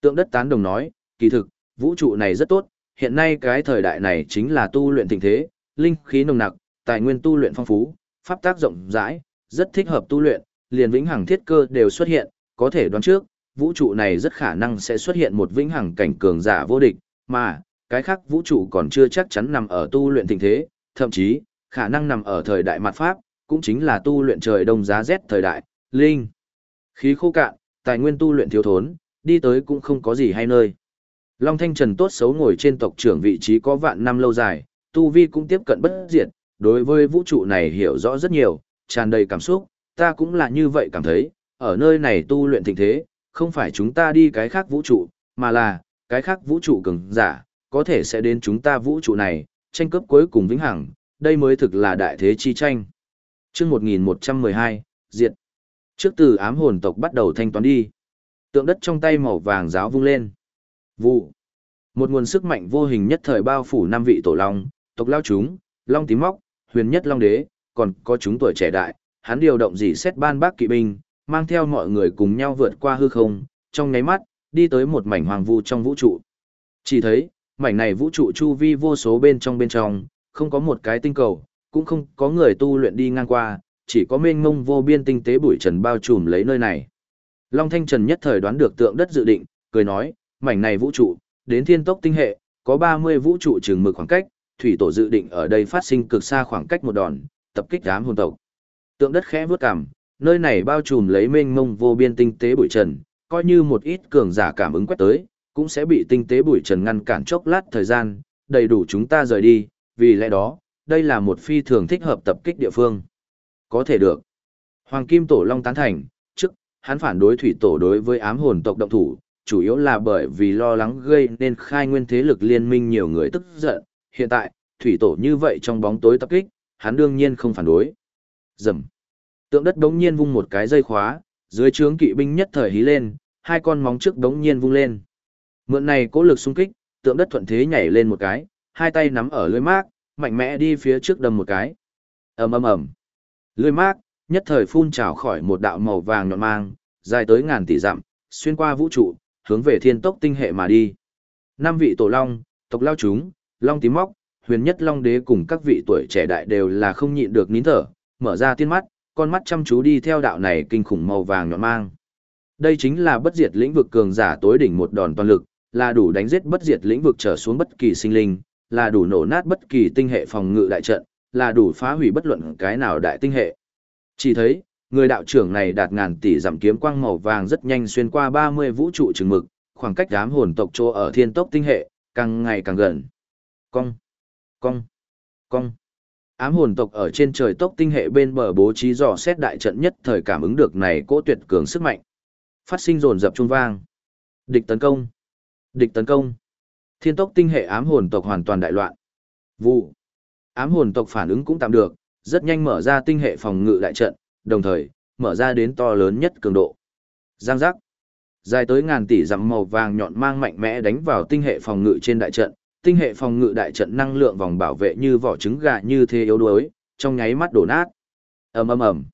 Speaker 1: Tượng đất tán đồng nói, kỳ thực, vũ trụ này rất tốt, hiện nay cái thời đại này chính là tu luyện thịnh thế, linh khí nồng nặc, tài nguyên tu luyện phong phú, pháp tác rộng rãi, rất thích hợp tu luyện, liền vĩnh hằng thiết cơ đều xuất hiện, có thể đoán trước, vũ trụ này rất khả năng sẽ xuất hiện một vĩnh hằng cảnh cường giả vô địch, mà cái khác vũ trụ còn chưa chắc chắn nằm ở tu luyện tình thế, thậm chí khả năng nằm ở thời đại mặt pháp, cũng chính là tu luyện trời đông giá rét thời đại, linh khí khô cạn, tài nguyên tu luyện thiếu thốn, đi tới cũng không có gì hay nơi. Long Thanh Trần tốt xấu ngồi trên tộc trưởng vị trí có vạn năm lâu dài, tu vi cũng tiếp cận bất diệt, đối với vũ trụ này hiểu rõ rất nhiều, tràn đầy cảm xúc, ta cũng là như vậy cảm thấy, ở nơi này tu luyện thịnh thế, không phải chúng ta đi cái khác vũ trụ, mà là, cái khác vũ trụ cường giả, có thể sẽ đến chúng ta vũ trụ này, tranh cướp cuối cùng vĩnh hằng, đây mới thực là đại thế chi tranh. Trước 1112, diệt. Trước từ ám hồn tộc bắt đầu thanh toán đi. Tượng đất trong tay màu vàng giáo vung lên. Vụ. Một nguồn sức mạnh vô hình nhất thời bao phủ năm vị tổ long, tộc lao chúng, long tím móc, huyền nhất long đế, còn có chúng tuổi trẻ đại, hắn điều động dì xét ban bác kỵ binh, mang theo mọi người cùng nhau vượt qua hư không, trong nháy mắt, đi tới một mảnh hoàng vu trong vũ trụ. Chỉ thấy, mảnh này vũ trụ chu vi vô số bên trong bên trong, không có một cái tinh cầu, cũng không có người tu luyện đi ngang qua, chỉ có mênh mông vô biên tinh tế bụi trần bao trùm lấy nơi này. Long Thanh Trần nhất thời đoán được tượng đất dự định, cười nói, mảnh này vũ trụ, đến thiên tốc tinh hệ, có 30 vũ trụ trường mực khoảng cách, thủy tổ dự định ở đây phát sinh cực xa khoảng cách một đòn, tập kích đám hồn tộc. Tượng đất khẽ vút cằm, nơi này bao trùm lấy mênh mông vô biên tinh tế bụi trần, coi như một ít cường giả cảm ứng quét tới, cũng sẽ bị tinh tế bụi trần ngăn cản chốc lát thời gian, đầy đủ chúng ta rời đi, vì lẽ đó, đây là một phi thường thích hợp tập kích địa phương. Có thể được. Hoàng Kim Tổ Long tán thành, trước, hắn phản đối thủy tổ đối với ám hồn tộc động thủ, chủ yếu là bởi vì lo lắng gây nên khai nguyên thế lực liên minh nhiều người tức giận. Hiện tại, thủy tổ như vậy trong bóng tối tập kích, hắn đương nhiên không phản đối. Dầm. Tượng đất đống nhiên vung một cái dây khóa, dưới trướng kỵ binh nhất thời hí lên, hai con móng trước đống nhiên vung lên. Mượn này cố lực xung kích, tượng đất thuận thế nhảy lên một cái, hai tay nắm ở lưới mác, mạnh mẽ đi phía trước đâm một cái. ầm ầm ầm. Lưới mác, nhất thời phun trào khỏi một đạo màu vàng nhọn mang, dài tới ngàn tỷ dặm, xuyên qua vũ trụ, hướng về thiên tốc tinh hệ mà đi. Năm vị tổ long, tộc lao chúng, long tím móc, huyền nhất long đế cùng các vị tuổi trẻ đại đều là không nhịn được nín thở, mở ra tiên mắt, con mắt chăm chú đi theo đạo này kinh khủng màu vàng nhọn mang. Đây chính là bất diệt lĩnh vực cường giả tối đỉnh một đòn toàn lực, là đủ đánh giết bất diệt lĩnh vực trở xuống bất kỳ sinh linh, là đủ nổ nát bất kỳ tinh hệ phòng ngự đại trận, là đủ phá hủy bất luận cái nào đại tinh hệ. Chỉ thấy, người đạo trưởng này đạt ngàn tỷ giảm kiếm quang màu vàng rất nhanh xuyên qua 30 vũ trụ chừng mực, khoảng cách đám hồn tộc chỗ ở thiên tốc tinh hệ, càng ngày càng gần. Cong, cong, cong. Ám hồn tộc ở trên trời tốc tinh hệ bên bờ bố trí dò xét đại trận nhất thời cảm ứng được này cỗ tuyệt cường sức mạnh. Phát sinh rồn dập trung vang. Địch tấn công. Địch tấn công. Thiên tốc tinh hệ ám hồn tộc hoàn toàn đại loạn. Vụ. Ám hồn tộc phản ứng cũng tạm được, rất nhanh mở ra tinh hệ phòng ngự đại trận, đồng thời, mở ra đến to lớn nhất cường độ. Giang giác. Dài tới ngàn tỷ dặm màu vàng nhọn mang mạnh mẽ đánh vào tinh hệ phòng ngự trên đại trận, tinh hệ phòng ngự đại trận năng lượng vòng bảo vệ như vỏ trứng gà như thế yếu đuối, trong nháy mắt đổ nát. Ầm ầm ầm.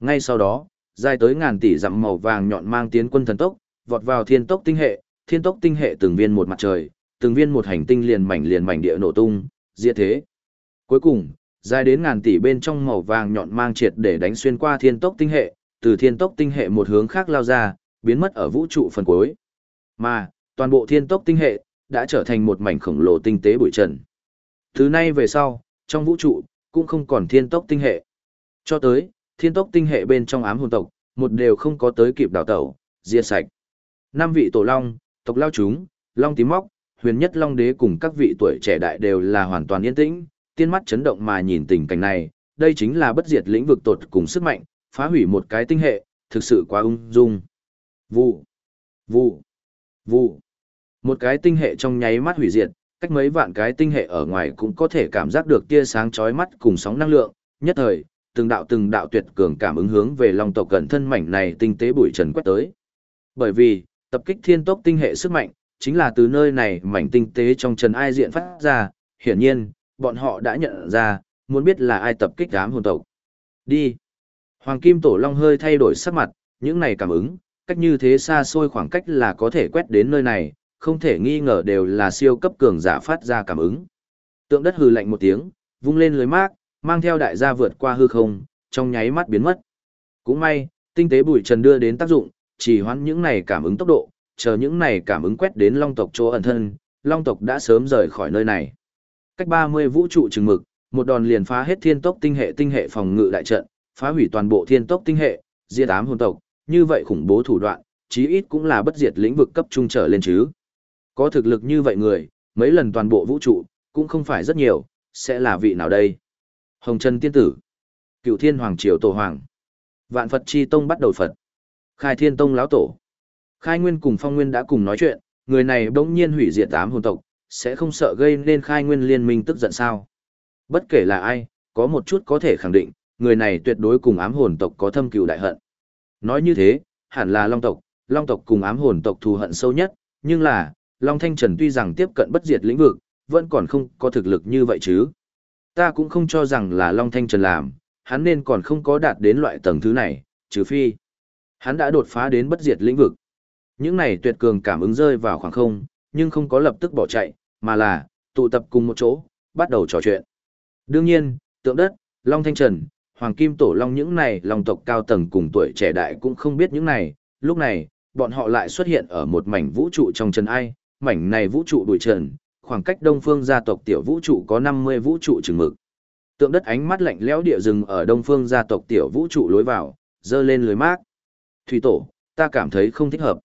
Speaker 1: Ngay sau đó, dài tới ngàn tỷ dặm màu vàng nhọn mang tiến quân thần tốc, vọt vào thiên tốc tinh hệ, thiên tốc tinh hệ từng viên một mặt trời, từng viên một hành tinh liền mảnh liền mảnh địa nổ tung, diệt thế. Cuối cùng, dài đến ngàn tỷ bên trong màu vàng nhọn mang triệt để đánh xuyên qua thiên tốc tinh hệ, từ thiên tốc tinh hệ một hướng khác lao ra, biến mất ở vũ trụ phần cuối. Mà, toàn bộ thiên tốc tinh hệ, đã trở thành một mảnh khổng lồ tinh tế bụi trần. Từ nay về sau, trong vũ trụ, cũng không còn thiên tốc tinh hệ. Cho tới, thiên tốc tinh hệ bên trong ám hồn tộc, một đều không có tới kịp đào tẩu, diệt sạch. Năm vị tổ long, tộc lao chúng, long tím móc, huyền nhất long đế cùng các vị tuổi trẻ đại đều là hoàn toàn yên tĩnh, tiên mắt chấn động mà nhìn tình cảnh này, đây chính là bất diệt lĩnh vực tột cùng sức mạnh, phá hủy một cái tinh hệ, thực sự quá ung dung. Vụ, vụ, vụ. Một cái tinh hệ trong nháy mắt hủy diệt, cách mấy vạn cái tinh hệ ở ngoài cũng có thể cảm giác được tia sáng chói mắt cùng sóng năng lượng, nhất thời, từng đạo từng đạo tuyệt cường cảm ứng hướng về lòng tộc gần thân mảnh này tinh tế bụi trần quét tới. Bởi vì, tập kích thiên tốc tinh hệ sức mạnh, chính là từ nơi này mảnh tinh tế trong trần ai diện phát ra, hiển nhiên, bọn họ đã nhận ra, muốn biết là ai tập kích đám hồn tộc. Đi. Hoàng Kim Tổ Long hơi thay đổi sắc mặt, những này cảm ứng, cách như thế xa xôi khoảng cách là có thể quét đến nơi này, không thể nghi ngờ đều là siêu cấp cường giả phát ra cảm ứng. Tượng đất hừ lạnh một tiếng, vung lên lưới mác, mang theo đại gia vượt qua hư không, trong nháy mắt biến mất. Cũng may, tinh tế bụi trần đưa đến tác dụng, chỉ hoãn những này cảm ứng tốc độ, chờ những này cảm ứng quét đến long tộc chỗ ẩn thân, long tộc đã sớm rời khỏi nơi này. Cách 30 vũ trụ chừng mực, một đòn liền phá hết thiên tốc tinh hệ tinh hệ phòng ngự đại trận, phá hủy toàn bộ thiên tốc tinh hệ, diệt ám hồn tộc, như vậy khủng bố thủ đoạn, chí ít cũng là bất diệt lĩnh vực cấp trung trở lên chứ. Có thực lực như vậy người, mấy lần toàn bộ vũ trụ, cũng không phải rất nhiều, sẽ là vị nào đây? Hồng Trần Tiên Tử, Cựu Thiên Hoàng Triều Tổ Hoàng, Vạn Phật Chi Tông bắt đầu Phật, Khai Thiên Tông lão Tổ. Khai Nguyên cùng Phong Nguyên đã cùng nói chuyện, người này bỗng nhiên hủy diệt tám hồn tộc, sẽ không sợ gây nên Khai Nguyên liên minh tức giận sao? Bất kể là ai, có một chút có thể khẳng định, người này tuyệt đối cùng ám hồn tộc có thâm cừu đại hận. Nói như thế, hẳn là Long tộc, Long tộc cùng ám hồn tộc thù hận sâu nhất, nhưng là, Long Thanh Trần tuy rằng tiếp cận bất diệt lĩnh vực, vẫn còn không có thực lực như vậy chứ. Ta cũng không cho rằng là Long Thanh Trần làm, hắn nên còn không có đạt đến loại tầng thứ này, trừ phi. Hắn đã đột phá đến bất diệt lĩnh vực. Những này tuyệt cường cảm ứng rơi vào khoảng không, nhưng không có lập tức bỏ chạy, mà là, tụ tập cùng một chỗ, bắt đầu trò chuyện. Đương nhiên, tượng đất, Long Thanh Trần, Hoàng Kim Tổ Long những này long tộc cao tầng cùng tuổi trẻ đại cũng không biết những này, lúc này, bọn họ lại xuất hiện ở một mảnh vũ trụ trong chân ai, mảnh này vũ trụ đuổi trần, khoảng cách đông phương gia tộc tiểu vũ trụ có 50 vũ trụ chừng mực. Tượng đất ánh mắt lạnh lẽo địa rừng ở đông phương gia tộc tiểu vũ trụ lối vào, dơ lên lưới mát. Thủy tổ, ta cảm thấy không thích hợp.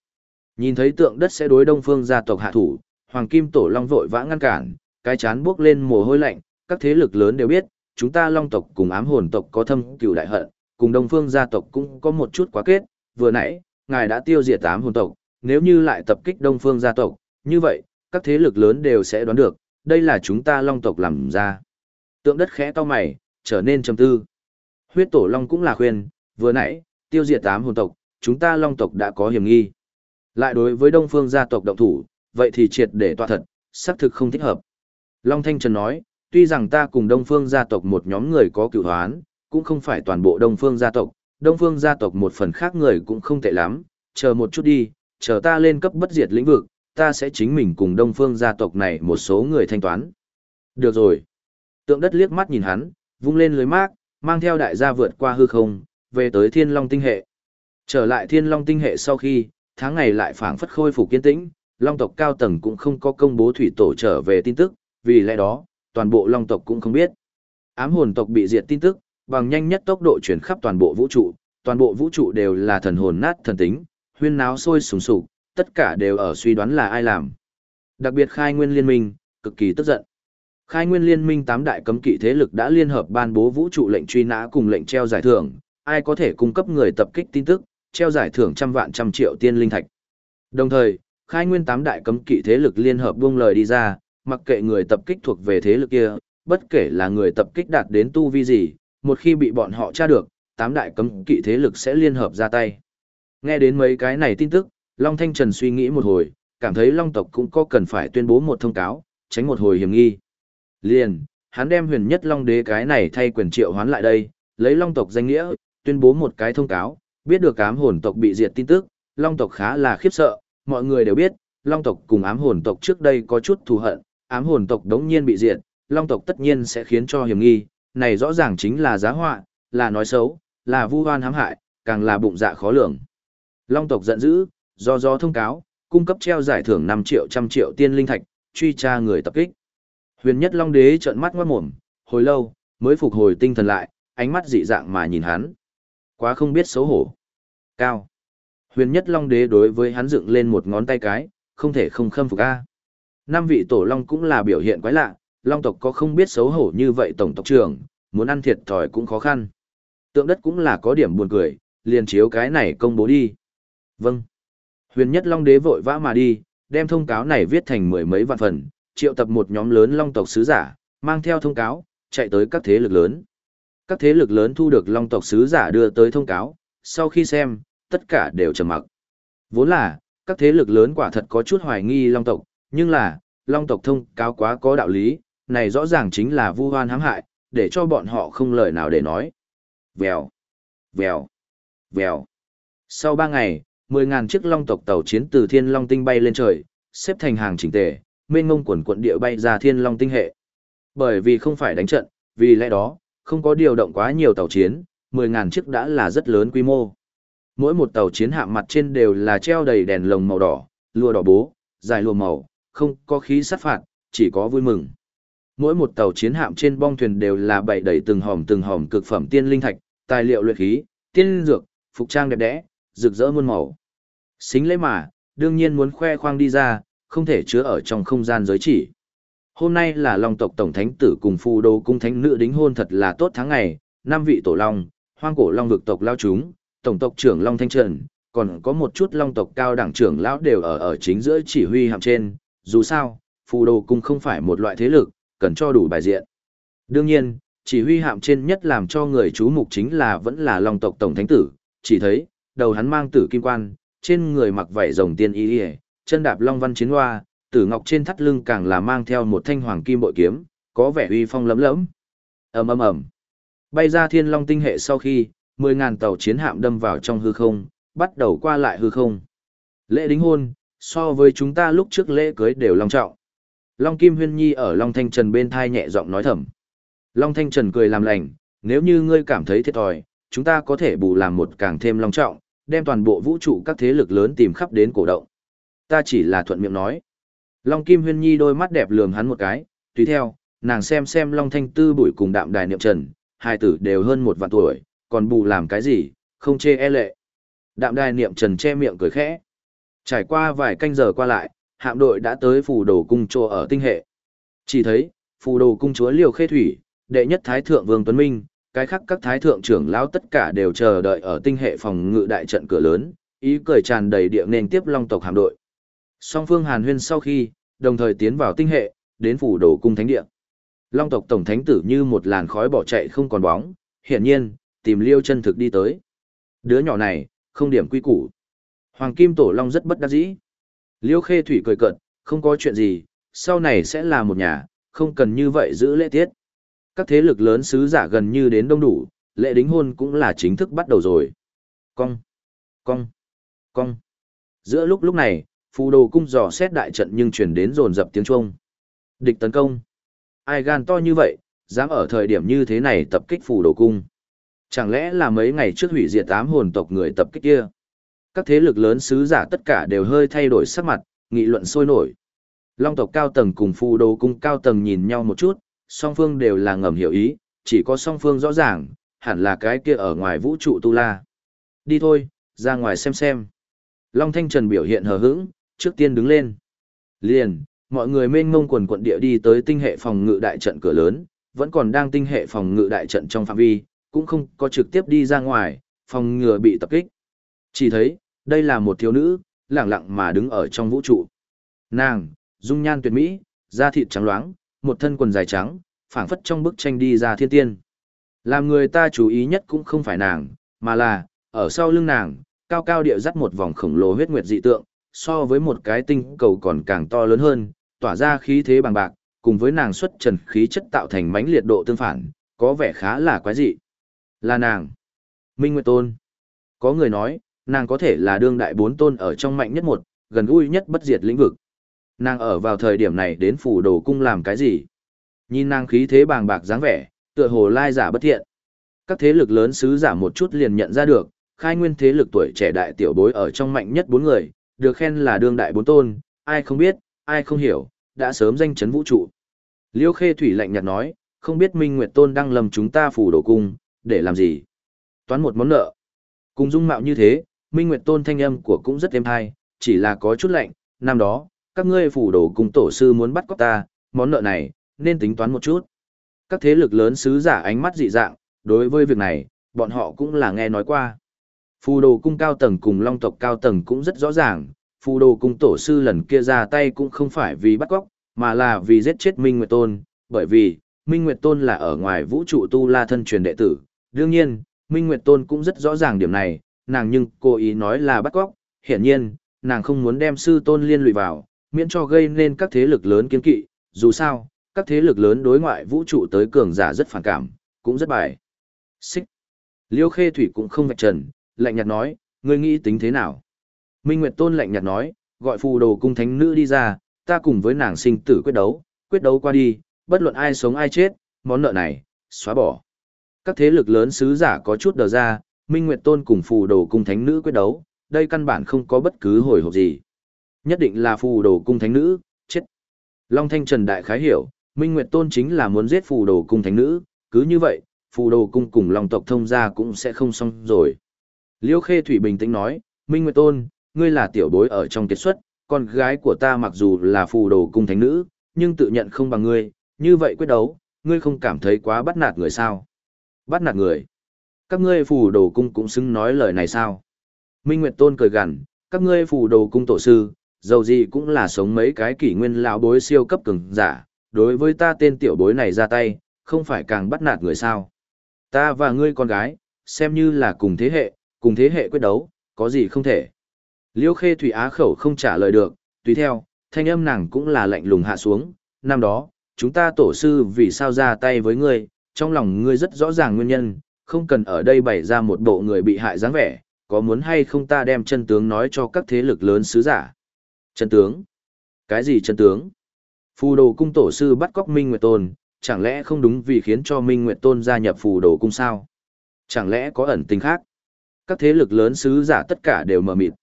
Speaker 1: Nhìn thấy tượng đất sẽ đối đông phương gia tộc hạ thủ, Hoàng Kim Tổ Long vội vã ngăn cản, cái chán bước lên mồ hôi lạnh, các thế lực lớn đều biết, chúng ta Long tộc cùng ám hồn tộc có thâm cừu đại hận, cùng đông phương gia tộc cũng có một chút quá kết, vừa nãy, ngài đã tiêu diệt ám hồn tộc, nếu như lại tập kích đông phương gia tộc, như vậy, các thế lực lớn đều sẽ đoán được, đây là chúng ta Long tộc làm ra. Tượng đất khẽ to mày, trở nên trầm tư. Huyết tổ Long cũng là khuyên, vừa nãy, tiêu diệt tám hồn tộc, chúng ta Long tộc đã có hiểm nghi. Lại đối với đông phương gia tộc động thủ, vậy thì triệt để tọa thật, xác thực không thích hợp. Long Thanh Trần nói, tuy rằng ta cùng đông phương gia tộc một nhóm người có cựu hoán, cũng không phải toàn bộ đông phương gia tộc, đông phương gia tộc một phần khác người cũng không tệ lắm, chờ một chút đi, chờ ta lên cấp bất diệt lĩnh vực, ta sẽ chính mình cùng đông phương gia tộc này một số người thanh toán. Được rồi. Tượng đất liếc mắt nhìn hắn, vung lên lưới mác, mang theo đại gia vượt qua hư không, về tới thiên long tinh hệ. Trở lại thiên long tinh hệ sau khi, tháng ngày lại phảng phất khôi phục kiên tĩnh, long tộc cao tầng cũng không có công bố thủy tổ trở về tin tức, vì lẽ đó, toàn bộ long tộc cũng không biết. Ám hồn tộc bị diệt tin tức, bằng nhanh nhất tốc độ chuyển khắp toàn bộ vũ trụ, toàn bộ vũ trụ đều là thần hồn nát thần tính, huyên náo sôi sùng sục, tất cả đều ở suy đoán là ai làm. Đặc biệt khai nguyên liên minh, cực kỳ tức giận. Khai nguyên liên minh tám đại cấm kỵ thế lực đã liên hợp ban bố vũ trụ lệnh truy nã cùng lệnh treo giải thưởng, ai có thể cung cấp người tập kích tin tức, treo giải thưởng trăm vạn trăm triệu tiên linh thạch. Đồng thời, khai nguyên tám đại cấm kỵ thế lực liên hợp buông lời đi ra, mặc kệ người tập kích thuộc về thế lực kia, bất kể là người tập kích đạt đến tu vi gì, một khi bị bọn họ tra được, tám đại cấm kỵ thế lực sẽ liên hợp ra tay. Nghe đến mấy cái này tin tức, Long Thanh Trần suy nghĩ một hồi, cảm thấy Long tộc cũng có cần phải tuyên bố một thông cáo, tránh một hồi hiểm nghi. Liền, hắn đem huyền nhất Long đế cái này thay quyền triệu hoán lại đây, lấy Long tộc danh nghĩa, tuyên bố một cái thông cáo, biết được ám hồn tộc bị diệt tin tức, Long tộc khá là khiếp sợ, mọi người đều biết, Long tộc cùng ám hồn tộc trước đây có chút thù hận, ám hồn tộc đống nhiên bị diệt, Long tộc tất nhiên sẽ khiến cho hiểm nghi, này rõ ràng chính là giá họa, là nói xấu, là vu oan hãm hại, càng là bụng dạ khó lường. Long tộc giận dữ, do do thông cáo, cung cấp treo giải thưởng 5 triệu trăm triệu tiên linh thạch, truy tra người tập kích. Huyền nhất Long đế trợn mắt ngoát mồm, hồi lâu, mới phục hồi tinh thần lại, ánh mắt dị dạng mà nhìn hắn. Quá không biết xấu hổ. Cao. Huyền nhất Long đế đối với hắn dựng lên một ngón tay cái, không thể không khâm phục a. Năm vị tổ long cũng là biểu hiện quái lạ, long tộc có không biết xấu hổ như vậy tổng tộc trưởng, muốn ăn thiệt thòi cũng khó khăn. Tượng đất cũng là có điểm buồn cười, liền chiếu cái này công bố đi. Vâng. Huyền nhất long đế vội vã mà đi, đem thông cáo này viết thành mười mấy vạn phần, triệu tập một nhóm lớn long tộc sứ giả, mang theo thông cáo, chạy tới các thế lực lớn. Các thế lực lớn thu được long tộc sứ giả đưa tới thông cáo, sau khi xem, tất cả đều trầm mặc. Vốn là, các thế lực lớn quả thật có chút hoài nghi long tộc, nhưng là, long tộc thông cáo quá có đạo lý, này rõ ràng chính là vu hoan hãm hại, để cho bọn họ không lời nào để nói. Vèo, vèo, vèo. Sau ba ngày, 10.000 chiếc long tộc tàu chiến từ thiên long tinh bay lên trời, xếp thành hàng chỉnh tề, mênh mông quần quận địa bay ra thiên long tinh hệ. Bởi vì không phải đánh trận, vì lẽ đó, không có điều động quá nhiều tàu chiến, 10.000 chiếc đã là rất lớn quy mô. Mỗi một tàu chiến hạm mặt trên đều là treo đầy đèn lồng màu đỏ, lụa đỏ bố, dài lụa màu, không có khí sát phạt, chỉ có vui mừng. Mỗi một tàu chiến hạm trên bong thuyền đều là bày đầy từng hòm từng hòm cực phẩm tiên linh thạch, tài liệu luyện khí, tiên dược, phục trang đẹp đẽ, rực rỡ muôn màu. Xính lễ mà, đương nhiên muốn khoe khoang đi ra, không thể chứa ở trong không gian giới chỉ. Hôm nay là Long tộc tổng thánh tử cùng phù đô cung thánh nữ đính hôn thật là tốt tháng ngày, năm vị tổ long, hoang cổ long vực tộc lao chúng, tổng tộc trưởng Long Thanh Trần, còn có một chút long tộc cao đẳng trưởng lão đều ở ở chính giữa chỉ huy hạm trên, dù sao, phù đồ cung không phải một loại thế lực, cần cho đủ bài diện. Đương nhiên, chỉ huy hạm trên nhất làm cho người chú mục chính là vẫn là long tộc tổng thánh tử, chỉ thấy, đầu hắn mang tử kim quan, trên người mặc vảy rồng tiên y y, chân đạp long văn chiến hoa, tử ngọc trên thắt lưng càng là mang theo một thanh hoàng kim bội kiếm, có vẻ uy phong lấm lẫm. Ầm ầm ầm. Bay ra thiên long tinh hệ sau khi, 10000 tàu chiến hạm đâm vào trong hư không, bắt đầu qua lại hư không. Lễ đính hôn, so với chúng ta lúc trước lễ cưới đều long trọng. Long Kim Huyên Nhi ở Long Thanh Trần bên thai nhẹ giọng nói thầm. Long Thanh Trần cười làm lành, nếu như ngươi cảm thấy thiệt thòi, chúng ta có thể bù làm một càng thêm long trọng, đem toàn bộ vũ trụ các thế lực lớn tìm khắp đến cổ động. Ta chỉ là thuận miệng nói. Long Kim Huyên Nhi đôi mắt đẹp lườm hắn một cái, tùy theo, nàng xem xem Long Thanh Tư bụi cùng đạm đài niệm trần, hai tử đều hơn một vạn tuổi, còn bù làm cái gì, không chê e lệ. Đạm đài niệm trần che miệng cười khẽ. Trải qua vài canh giờ qua lại, hạm đội đã tới phù đồ cung chỗ ở tinh hệ. Chỉ thấy, phù đồ cung chúa Liều Khê Thủy, đệ nhất Thái Thượng Vương Tuấn Minh, cái khác các Thái Thượng trưởng lão tất cả đều chờ đợi ở tinh hệ phòng ngự đại trận cửa lớn, ý cười tràn đầy địa nền tiếp long tộc hạm đội. Song phương Hàn Huyên sau khi, đồng thời tiến vào tinh hệ, đến phủ đồ cung thánh địa. Long tộc tổng thánh tử như một làn khói bỏ chạy không còn bóng, hiển nhiên, tìm liêu chân thực đi tới. Đứa nhỏ này, không điểm quy củ. Hoàng Kim Tổ Long rất bất đắc dĩ. Liêu Khê Thủy cười cợt, không có chuyện gì, sau này sẽ là một nhà, không cần như vậy giữ lễ tiết. Các thế lực lớn sứ giả gần như đến đông đủ, lễ đính hôn cũng là chính thức bắt đầu rồi. Cong, cong, cong. Giữa lúc lúc này, phù đồ cung dò xét đại trận nhưng chuyển đến rồn dập tiếng chuông, Địch tấn công. Ai gan to như vậy, dám ở thời điểm như thế này tập kích phù đồ cung. Chẳng lẽ là mấy ngày trước hủy diệt tám hồn tộc người tập kích kia? Các thế lực lớn sứ giả tất cả đều hơi thay đổi sắc mặt, nghị luận sôi nổi. Long tộc cao tầng cùng phù đồ cung cao tầng nhìn nhau một chút, song phương đều là ngầm hiểu ý, chỉ có song phương rõ ràng, hẳn là cái kia ở ngoài vũ trụ tu la. Đi thôi, ra ngoài xem xem. Long Thanh Trần biểu hiện hờ hững, trước tiên đứng lên. Liền, mọi người mênh mông quần quận địa đi tới tinh hệ phòng ngự đại trận cửa lớn, vẫn còn đang tinh hệ phòng ngự đại trận trong phạm vi, cũng không có trực tiếp đi ra ngoài, phòng ngừa bị tập kích. Chỉ thấy, đây là một thiếu nữ, lặng lặng mà đứng ở trong vũ trụ. Nàng, dung nhan tuyệt mỹ, da thịt trắng loáng, một thân quần dài trắng, phảng phất trong bức tranh đi ra thiên tiên. Làm người ta chú ý nhất cũng không phải nàng, mà là, ở sau lưng nàng, cao cao địa dắt một vòng khổng lồ huyết nguyệt dị tượng, so với một cái tinh cầu còn càng to lớn hơn, tỏa ra khí thế bằng bạc, cùng với nàng xuất trần khí chất tạo thành mãnh liệt độ tương phản, có vẻ khá là quái dị. Là nàng. Minh Nguyệt Tôn. Có người nói, nàng có thể là đương đại bốn tôn ở trong mạnh nhất một, gần gũi nhất bất diệt lĩnh vực. Nàng ở vào thời điểm này đến phủ đồ cung làm cái gì? Nhìn nàng khí thế bàng bạc dáng vẻ, tựa hồ lai giả bất thiện. Các thế lực lớn sứ giả một chút liền nhận ra được, khai nguyên thế lực tuổi trẻ đại tiểu bối ở trong mạnh nhất bốn người, được khen là đương đại bốn tôn, ai không biết, ai không hiểu, đã sớm danh chấn vũ trụ. Liêu Khê Thủy lạnh nhạt nói, không biết Minh Nguyệt Tôn đang lầm chúng ta phủ đồ cung, để làm gì? Toán một món nợ. Cùng dung mạo như thế, Minh Nguyệt Tôn thanh âm của cũng rất êm hay, chỉ là có chút lạnh, năm đó, các ngươi phủ đồ cung tổ sư muốn bắt cóc ta, món nợ này, nên tính toán một chút. Các thế lực lớn sứ giả ánh mắt dị dạng, đối với việc này, bọn họ cũng là nghe nói qua. Phù đồ cung cao tầng cùng long tộc cao tầng cũng rất rõ ràng, phù đồ cung tổ sư lần kia ra tay cũng không phải vì bắt cóc, mà là vì giết chết Minh Nguyệt Tôn, bởi vì, Minh Nguyệt Tôn là ở ngoài vũ trụ tu la thân truyền đệ tử. Đương nhiên, Minh Nguyệt Tôn cũng rất rõ ràng điểm này, nàng nhưng cố ý nói là bắt cóc, hiển nhiên, nàng không muốn đem sư tôn liên lụy vào, miễn cho gây nên các thế lực lớn kiên kỵ, dù sao, các thế lực lớn đối ngoại vũ trụ tới cường giả rất phản cảm, cũng rất bài. Xích. Liêu Khê Thủy cũng không vạch trần, lạnh nhạt nói, ngươi nghĩ tính thế nào? Minh Nguyệt Tôn lạnh nhạt nói, gọi phù đồ cung thánh nữ đi ra, ta cùng với nàng sinh tử quyết đấu, quyết đấu qua đi, bất luận ai sống ai chết, món nợ này, xóa bỏ. Các thế lực lớn sứ giả có chút đờ ra, Minh Nguyệt Tôn cùng phù đồ cung thánh nữ quyết đấu, đây căn bản không có bất cứ hồi hộp gì. Nhất định là phù đồ cung thánh nữ, chết. Long Thanh Trần Đại khái hiểu, Minh Nguyệt Tôn chính là muốn giết phù đồ cung thánh nữ, cứ như vậy, phù đồ cung cùng Long tộc thông gia cũng sẽ không xong rồi. Liêu Khê Thủy bình tĩnh nói, Minh Nguyệt Tôn, ngươi là tiểu bối ở trong kết xuất, con gái của ta mặc dù là phù đồ cung thánh nữ, nhưng tự nhận không bằng ngươi, như vậy quyết đấu, ngươi không cảm thấy quá bắt nạt người sao? Bắt nạt người? Các ngươi phù đồ cung cũng xứng nói lời này sao? Minh Nguyệt Tôn cười gằn, các ngươi phù đồ cung tổ sư, dầu gì cũng là sống mấy cái kỷ nguyên lão bối siêu cấp cường giả, đối với ta tên tiểu bối này ra tay, không phải càng bắt nạt người sao? Ta và ngươi con gái, xem như là cùng thế hệ, cùng thế hệ quyết đấu, có gì không thể. Liêu Khê Thủy Á khẩu không trả lời được, tùy theo, thanh âm nàng cũng là lạnh lùng hạ xuống, năm đó, chúng ta tổ sư vì sao ra tay với ngươi, trong lòng ngươi rất rõ ràng nguyên nhân, không cần ở đây bày ra một bộ người bị hại dáng vẻ, có muốn hay không ta đem chân tướng nói cho các thế lực lớn sứ giả. Chân tướng? Cái gì chân tướng? Phù đồ cung tổ sư bắt cóc Minh Nguyệt Tôn, chẳng lẽ không đúng vì khiến cho Minh Nguyệt Tôn gia nhập phù đồ cung sao? Chẳng lẽ có ẩn tình khác? Các thế lực lớn sứ giả tất cả đều mở mịt.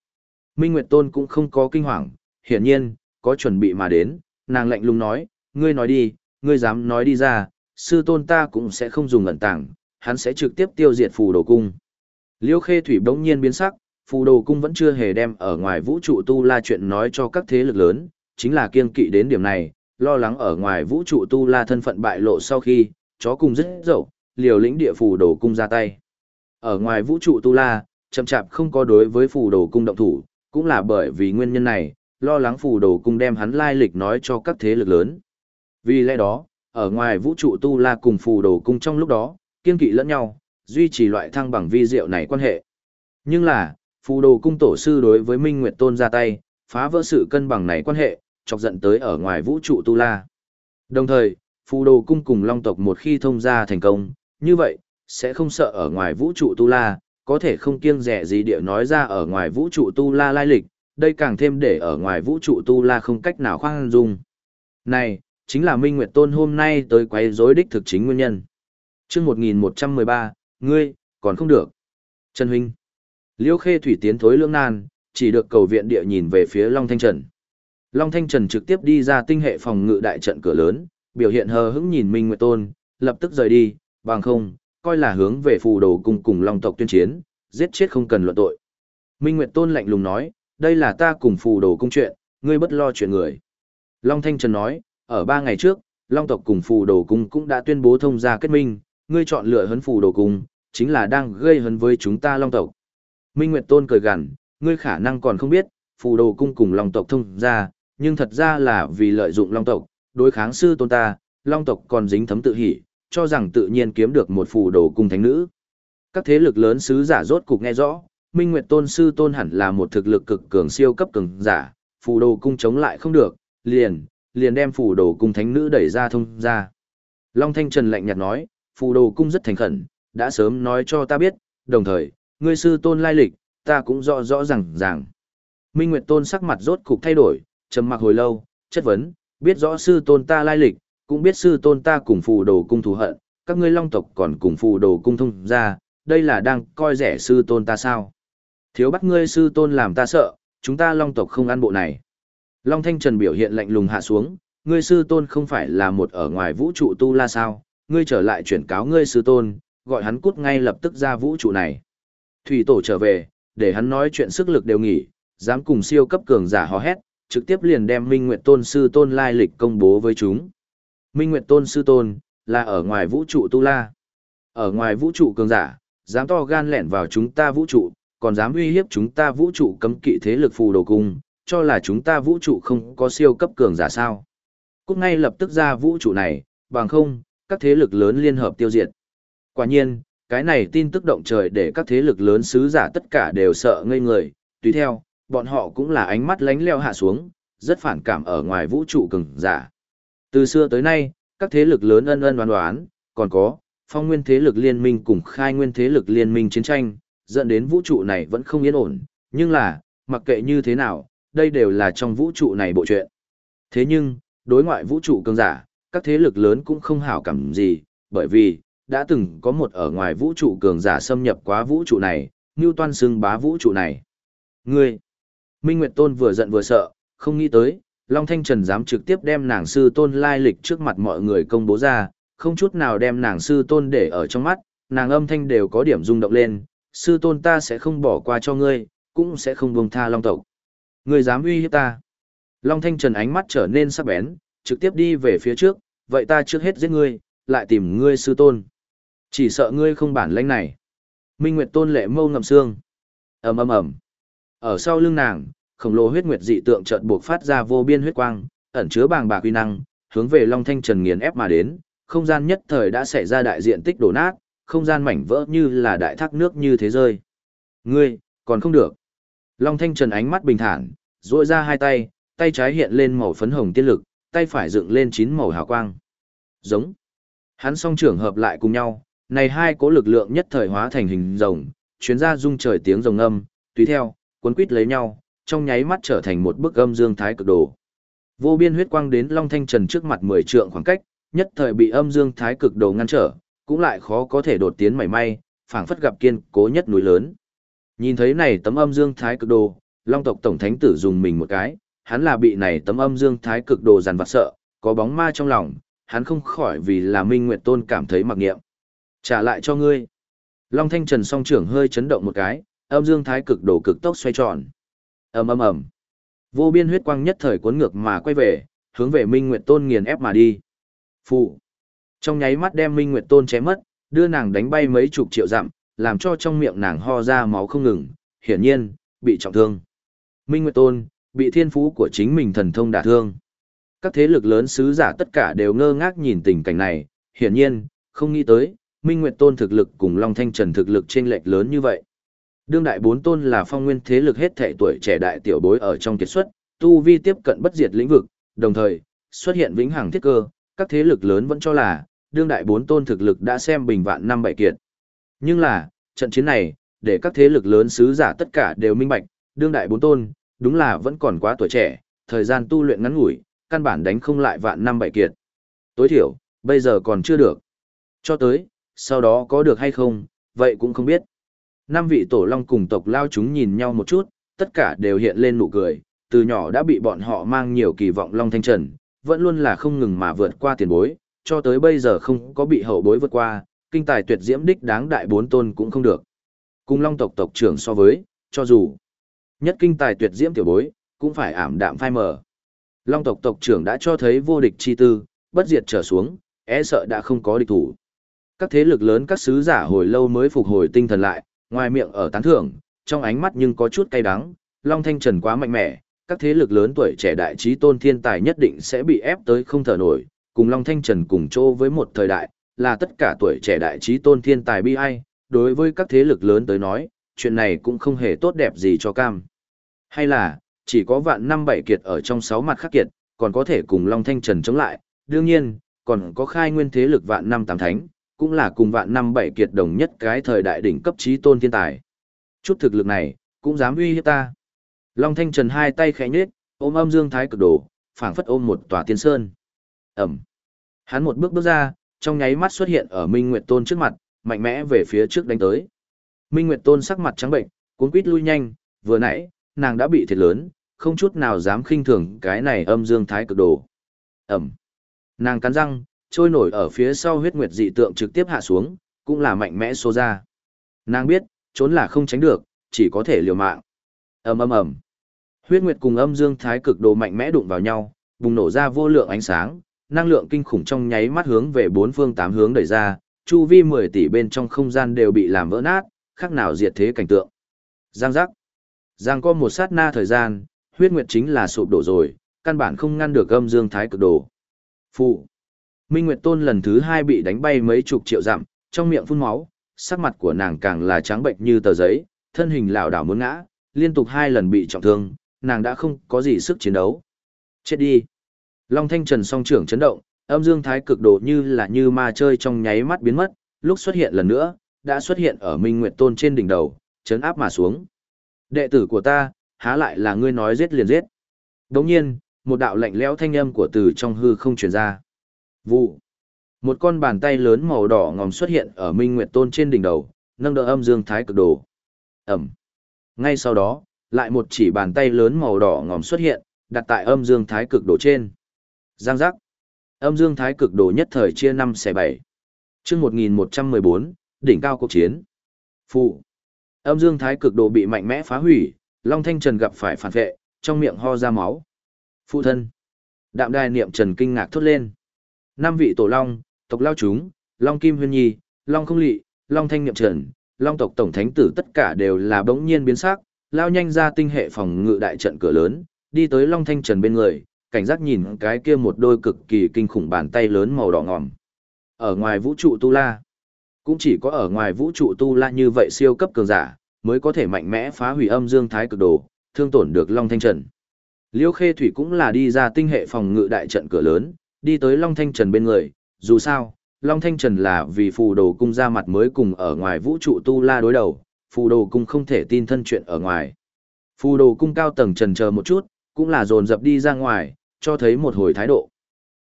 Speaker 1: Minh Nguyệt Tôn cũng không có kinh hoàng, hiển nhiên, có chuẩn bị mà đến, nàng lạnh lùng nói, ngươi nói đi, ngươi dám nói đi ra, sư tôn ta cũng sẽ không dùng ẩn tàng, hắn sẽ trực tiếp tiêu diệt phù đồ cung. Liêu Khê Thủy bỗng nhiên biến sắc, phù đồ cung vẫn chưa hề đem ở ngoài vũ trụ tu la chuyện nói cho các thế lực lớn, chính là kiêng kỵ đến điểm này, lo lắng ở ngoài vũ trụ tu la thân phận bại lộ sau khi, chó cùng rất dậu, liều lĩnh địa phù đồ cung ra tay. Ở ngoài vũ trụ tu la, chậm chạp không có đối với phù đồ cung động thủ, cũng là bởi vì nguyên nhân này, lo lắng phù đồ cung đem hắn lai lịch nói cho các thế lực lớn. Vì lẽ đó, ở ngoài vũ trụ tu la cùng phù đồ cung trong lúc đó, kiên kỵ lẫn nhau, duy trì loại thăng bằng vi diệu này quan hệ. Nhưng là, phù đồ cung tổ sư đối với Minh Nguyệt Tôn ra tay, phá vỡ sự cân bằng này quan hệ, chọc giận tới ở ngoài vũ trụ tu la. Đồng thời, phù đồ cung cùng long tộc một khi thông ra thành công, như vậy, sẽ không sợ ở ngoài vũ trụ tu la, có thể không kiêng rẻ gì địa nói ra ở ngoài vũ trụ tu la lai lịch, đây càng thêm để ở ngoài vũ trụ tu la không cách nào khoan dung. Này, chính là Minh Nguyệt Tôn hôm nay tới quấy rối đích thực chính nguyên nhân. chương 1113, ngươi, còn không được. Trần Huynh. Liêu Khê Thủy tiến thối lưỡng nan, chỉ được cầu viện địa nhìn về phía Long Thanh Trần. Long Thanh Trần trực tiếp đi ra tinh hệ phòng ngự đại trận cửa lớn, biểu hiện hờ hững nhìn Minh Nguyệt Tôn, lập tức rời đi, bằng không, coi là hướng về phù đồ cung cùng Long tộc tuyên chiến, giết chết không cần luận tội. Minh Nguyệt Tôn lạnh lùng nói, đây là ta cùng phù đồ cung chuyện, ngươi bất lo chuyện người. Long Thanh Trần nói, ở ba ngày trước, Long tộc cùng phù đồ cung cũng đã tuyên bố thông gia kết minh, ngươi chọn lựa hấn phù đồ cung, chính là đang gây hấn với chúng ta Long tộc. Minh Nguyệt Tôn cười gằn, ngươi khả năng còn không biết, phù đồ cung cùng Long tộc thông ra, nhưng thật ra là vì lợi dụng Long tộc, đối kháng sư tôn ta, Long tộc còn dính thấm tự hỉ, cho rằng tự nhiên kiếm được một phù đồ cung thánh nữ. Các thế lực lớn sứ giả rốt cục nghe rõ, Minh Nguyệt Tôn sư tôn hẳn là một thực lực cực cường siêu cấp cường giả, phù đồ cung chống lại không được, liền, liền đem phù đồ cung thánh nữ đẩy ra thông ra. Long Thanh Trần lạnh nhạt nói, phù đồ cung rất thành khẩn, đã sớm nói cho ta biết, đồng thời, ngươi sư tôn lai lịch, ta cũng rõ rõ ràng ràng. Minh Nguyệt Tôn sắc mặt rốt cục thay đổi, trầm mặc hồi lâu, chất vấn, biết rõ sư tôn ta lai lịch, cũng biết sư tôn ta cùng phù đồ cung thù hận, các ngươi long tộc còn cùng phù đồ cung thông ra, đây là đang coi rẻ sư tôn ta sao. Thiếu bắt ngươi sư tôn làm ta sợ, chúng ta long tộc không ăn bộ này. Long Thanh Trần biểu hiện lạnh lùng hạ xuống, ngươi sư tôn không phải là một ở ngoài vũ trụ tu la sao, ngươi trở lại chuyển cáo ngươi sư tôn, gọi hắn cút ngay lập tức ra vũ trụ này. Thủy tổ trở về, để hắn nói chuyện sức lực đều nghỉ, dám cùng siêu cấp cường giả hò hét, trực tiếp liền đem Minh Nguyệt Tôn sư tôn lai lịch công bố với chúng. Minh Nguyệt Tôn sư tôn là ở ngoài vũ trụ tu la. Ở ngoài vũ trụ cường giả, dám to gan lẻn vào chúng ta vũ trụ, còn dám uy hiếp chúng ta vũ trụ cấm kỵ thế lực phù đồ cung, cho là chúng ta vũ trụ không có siêu cấp cường giả sao. Cúc ngay lập tức ra vũ trụ này, bằng không, các thế lực lớn liên hợp tiêu diệt. Quả nhiên, cái này tin tức động trời để các thế lực lớn sứ giả tất cả đều sợ ngây người, tùy theo, bọn họ cũng là ánh mắt lánh leo hạ xuống, rất phản cảm ở ngoài vũ trụ cường giả. Từ xưa tới nay, các thế lực lớn ân ân đoán đoán, còn có, phong nguyên thế lực liên minh cùng khai nguyên thế lực liên minh chiến tranh, dẫn đến vũ trụ này vẫn không yên ổn, nhưng là, mặc kệ như thế nào, đây đều là trong vũ trụ này bộ chuyện. Thế nhưng, đối ngoại vũ trụ cường giả, các thế lực lớn cũng không hảo cảm gì, bởi vì, đã từng có một ở ngoài vũ trụ cường giả xâm nhập quá vũ trụ này, như toan xưng bá vũ trụ này. Ngươi, Minh Nguyệt Tôn vừa giận vừa sợ, không nghĩ tới, Long Thanh Trần dám trực tiếp đem nàng sư tôn lai lịch trước mặt mọi người công bố ra, không chút nào đem nàng sư tôn để ở trong mắt, nàng âm thanh đều có điểm rung động lên, sư tôn ta sẽ không bỏ qua cho ngươi, cũng sẽ không buông tha Long tộc. Ngươi dám uy hiếp ta. Long Thanh Trần ánh mắt trở nên sắc bén, trực tiếp đi về phía trước, vậy ta trước hết giết ngươi, lại tìm ngươi sư tôn. Chỉ sợ ngươi không bản lãnh này. Minh Nguyệt Tôn lệ mâu ngậm xương. ầm ầm ầm. Ở sau lưng nàng, khổng lồ huyết nguyệt dị tượng chợt buộc phát ra vô biên huyết quang, ẩn chứa bàng bạc uy năng, hướng về Long Thanh Trần nghiền ép mà đến, không gian nhất thời đã xảy ra đại diện tích đổ nát, không gian mảnh vỡ như là đại thác nước như thế rơi. Ngươi, còn không được. Long Thanh Trần ánh mắt bình thản, duỗi ra hai tay, tay trái hiện lên màu phấn hồng tiên lực, tay phải dựng lên chín màu hào quang. Giống. Hắn song trưởng hợp lại cùng nhau, này hai cố lực lượng nhất thời hóa thành hình rồng, chuyến ra rung trời tiếng rồng âm, tùy theo, cuốn quýt lấy nhau, trong nháy mắt trở thành một bức âm dương thái cực đồ. Vô biên huyết quang đến Long Thanh Trần trước mặt 10 trượng khoảng cách, nhất thời bị âm dương thái cực đồ ngăn trở, cũng lại khó có thể đột tiến mảy may, phảng phất gặp kiên cố nhất núi lớn. Nhìn thấy này tấm âm dương thái cực đồ, Long tộc tổng thánh tử dùng mình một cái, hắn là bị này tấm âm dương thái cực đồ dằn vặt sợ, có bóng ma trong lòng, hắn không khỏi vì là Minh Nguyệt Tôn cảm thấy mặc nghiệm. Trả lại cho ngươi. Long Thanh Trần song trưởng hơi chấn động một cái, âm dương thái cực đồ cực tốc xoay tròn. Ầm ầm ầm. Vô biên huyết quang nhất thời cuốn ngược mà quay về, hướng về Minh Nguyệt Tôn nghiền ép mà đi. Phụ. Trong nháy mắt đem Minh Nguyệt Tôn chém mất, đưa nàng đánh bay mấy chục triệu dặm, làm cho trong miệng nàng ho ra máu không ngừng, hiển nhiên, bị trọng thương. Minh Nguyệt Tôn, bị thiên phú của chính mình thần thông đả thương. Các thế lực lớn sứ giả tất cả đều ngơ ngác nhìn tình cảnh này, hiển nhiên, không nghĩ tới, Minh Nguyệt Tôn thực lực cùng Long Thanh Trần thực lực chênh lệch lớn như vậy. Đương đại bốn tôn là phong nguyên thế lực hết thể tuổi trẻ đại tiểu bối ở trong kiệt xuất, tu vi tiếp cận bất diệt lĩnh vực, đồng thời, xuất hiện vĩnh hằng thiết cơ, các thế lực lớn vẫn cho là, đương đại bốn tôn thực lực đã xem bình vạn năm bảy kiệt. Nhưng là, trận chiến này, để các thế lực lớn sứ giả tất cả đều minh bạch, đương đại bốn tôn, đúng là vẫn còn quá tuổi trẻ, thời gian tu luyện ngắn ngủi, căn bản đánh không lại vạn năm bảy kiệt. Tối thiểu, bây giờ còn chưa được. Cho tới, sau đó có được hay không, vậy cũng không biết. Năm vị tổ long cùng tộc lao chúng nhìn nhau một chút, tất cả đều hiện lên nụ cười, từ nhỏ đã bị bọn họ mang nhiều kỳ vọng long thanh trần, vẫn luôn là không ngừng mà vượt qua tiền bối, cho tới bây giờ không có bị hậu bối vượt qua, kinh tài tuyệt diễm đích đáng đại bốn tôn cũng không được. Cùng long tộc tộc trưởng so với, cho dù nhất kinh tài tuyệt diễm tiểu bối, cũng phải ảm đạm phai mờ. Long tộc tộc trưởng đã cho thấy vô địch chi tư, bất diệt trở xuống, e sợ đã không có địch thủ. Các thế lực lớn các sứ giả hồi lâu mới phục hồi tinh thần lại, ngoài miệng ở tán thưởng, trong ánh mắt nhưng có chút cay đắng, Long Thanh Trần quá mạnh mẽ, các thế lực lớn tuổi trẻ đại trí tôn thiên tài nhất định sẽ bị ép tới không thở nổi, cùng Long Thanh Trần cùng chỗ với một thời đại, là tất cả tuổi trẻ đại trí tôn thiên tài bi ai, đối với các thế lực lớn tới nói, chuyện này cũng không hề tốt đẹp gì cho cam. Hay là, chỉ có vạn năm bảy kiệt ở trong sáu mặt khắc kiệt, còn có thể cùng Long Thanh Trần chống lại, đương nhiên, còn có khai nguyên thế lực vạn năm tám thánh, cũng là cùng vạn năm bảy kiệt đồng nhất cái thời đại đỉnh cấp trí tôn thiên tài. Chút thực lực này, cũng dám uy hiếp ta. Long Thanh Trần hai tay khẽ nhếch, ôm âm dương thái cực đồ, phảng phất ôm một tòa tiên sơn. Ẩm. Hắn một bước bước ra, trong nháy mắt xuất hiện ở Minh Nguyệt Tôn trước mặt, mạnh mẽ về phía trước đánh tới. Minh Nguyệt Tôn sắc mặt trắng bệnh, cuốn quýt lui nhanh, vừa nãy, nàng đã bị thiệt lớn, không chút nào dám khinh thường cái này âm dương thái cực đồ. Ẩm. Nàng cắn răng, trôi nổi ở phía sau huyết nguyệt dị tượng trực tiếp hạ xuống, cũng là mạnh mẽ xô ra. Nàng biết, trốn là không tránh được, chỉ có thể liều mạng. ầm ầm ầm. Huyết nguyệt cùng âm dương thái cực đồ mạnh mẽ đụng vào nhau, bùng nổ ra vô lượng ánh sáng, năng lượng kinh khủng trong nháy mắt hướng về bốn phương tám hướng đẩy ra, chu vi 10 tỷ bên trong không gian đều bị làm vỡ nát, khác nào diệt thế cảnh tượng. Giang giác. Giang có một sát na thời gian, huyết nguyệt chính là sụp đổ rồi, căn bản không ngăn được âm dương thái cực đồ. Phụ. Minh Nguyệt Tôn lần thứ hai bị đánh bay mấy chục triệu dặm, trong miệng phun máu, sắc mặt của nàng càng là trắng bệnh như tờ giấy, thân hình lảo đảo muốn ngã, liên tục hai lần bị trọng thương, nàng đã không có gì sức chiến đấu. Chết đi. Long Thanh Trần song trưởng chấn động, âm dương thái cực độ như là như ma chơi trong nháy mắt biến mất, lúc xuất hiện lần nữa, đã xuất hiện ở Minh Nguyệt Tôn trên đỉnh đầu, chấn áp mà xuống. Đệ tử của ta, há lại là ngươi nói giết liền giết. Đồng nhiên, một đạo lạnh lẽo thanh âm của từ trong hư không truyền ra. Vụ. Một con bàn tay lớn màu đỏ ngòm xuất hiện ở Minh Nguyệt Tôn trên đỉnh đầu, nâng đỡ âm dương thái cực đồ. Ẩm. Ngay sau đó, lại một chỉ bàn tay lớn màu đỏ ngòm xuất hiện, đặt tại âm dương thái cực đồ trên. Giang giác. Âm dương thái cực đồ nhất thời chia 5 xẻ 7. Trước 1114, đỉnh cao cuộc chiến. Phụ. Âm dương thái cực đồ bị mạnh mẽ phá hủy, Long Thanh Trần gặp phải phản vệ, trong miệng ho ra máu. Phụ thân. Đạm đài niệm Trần kinh ngạc thốt lên. Năm vị tổ long, tộc lao chúng, Long Kim Huyên Nhi, Long Không Lị, Long Thanh Niệm Trần, Long tộc tổng thánh tử tất cả đều là bỗng nhiên biến sắc, lao nhanh ra tinh hệ phòng ngự đại trận cửa lớn, đi tới Long Thanh Trần bên người, cảnh giác nhìn cái kia một đôi cực kỳ kinh khủng bàn tay lớn màu đỏ ngòm. Ở ngoài vũ trụ Tu La, cũng chỉ có ở ngoài vũ trụ Tu La như vậy siêu cấp cường giả, mới có thể mạnh mẽ phá hủy âm dương thái cực đồ, thương tổn được Long Thanh Trần. Liêu Khê Thủy cũng là đi ra tinh hệ phòng ngự đại trận cửa lớn, đi tới Long Thanh Trần bên người, dù sao, Long Thanh Trần là vì phù đồ cung ra mặt mới cùng ở ngoài vũ trụ tu la đối đầu, phù đồ cung không thể tin thân chuyện ở ngoài. Phù đồ cung cao tầng trần chờ một chút, cũng là dồn dập đi ra ngoài, cho thấy một hồi thái độ.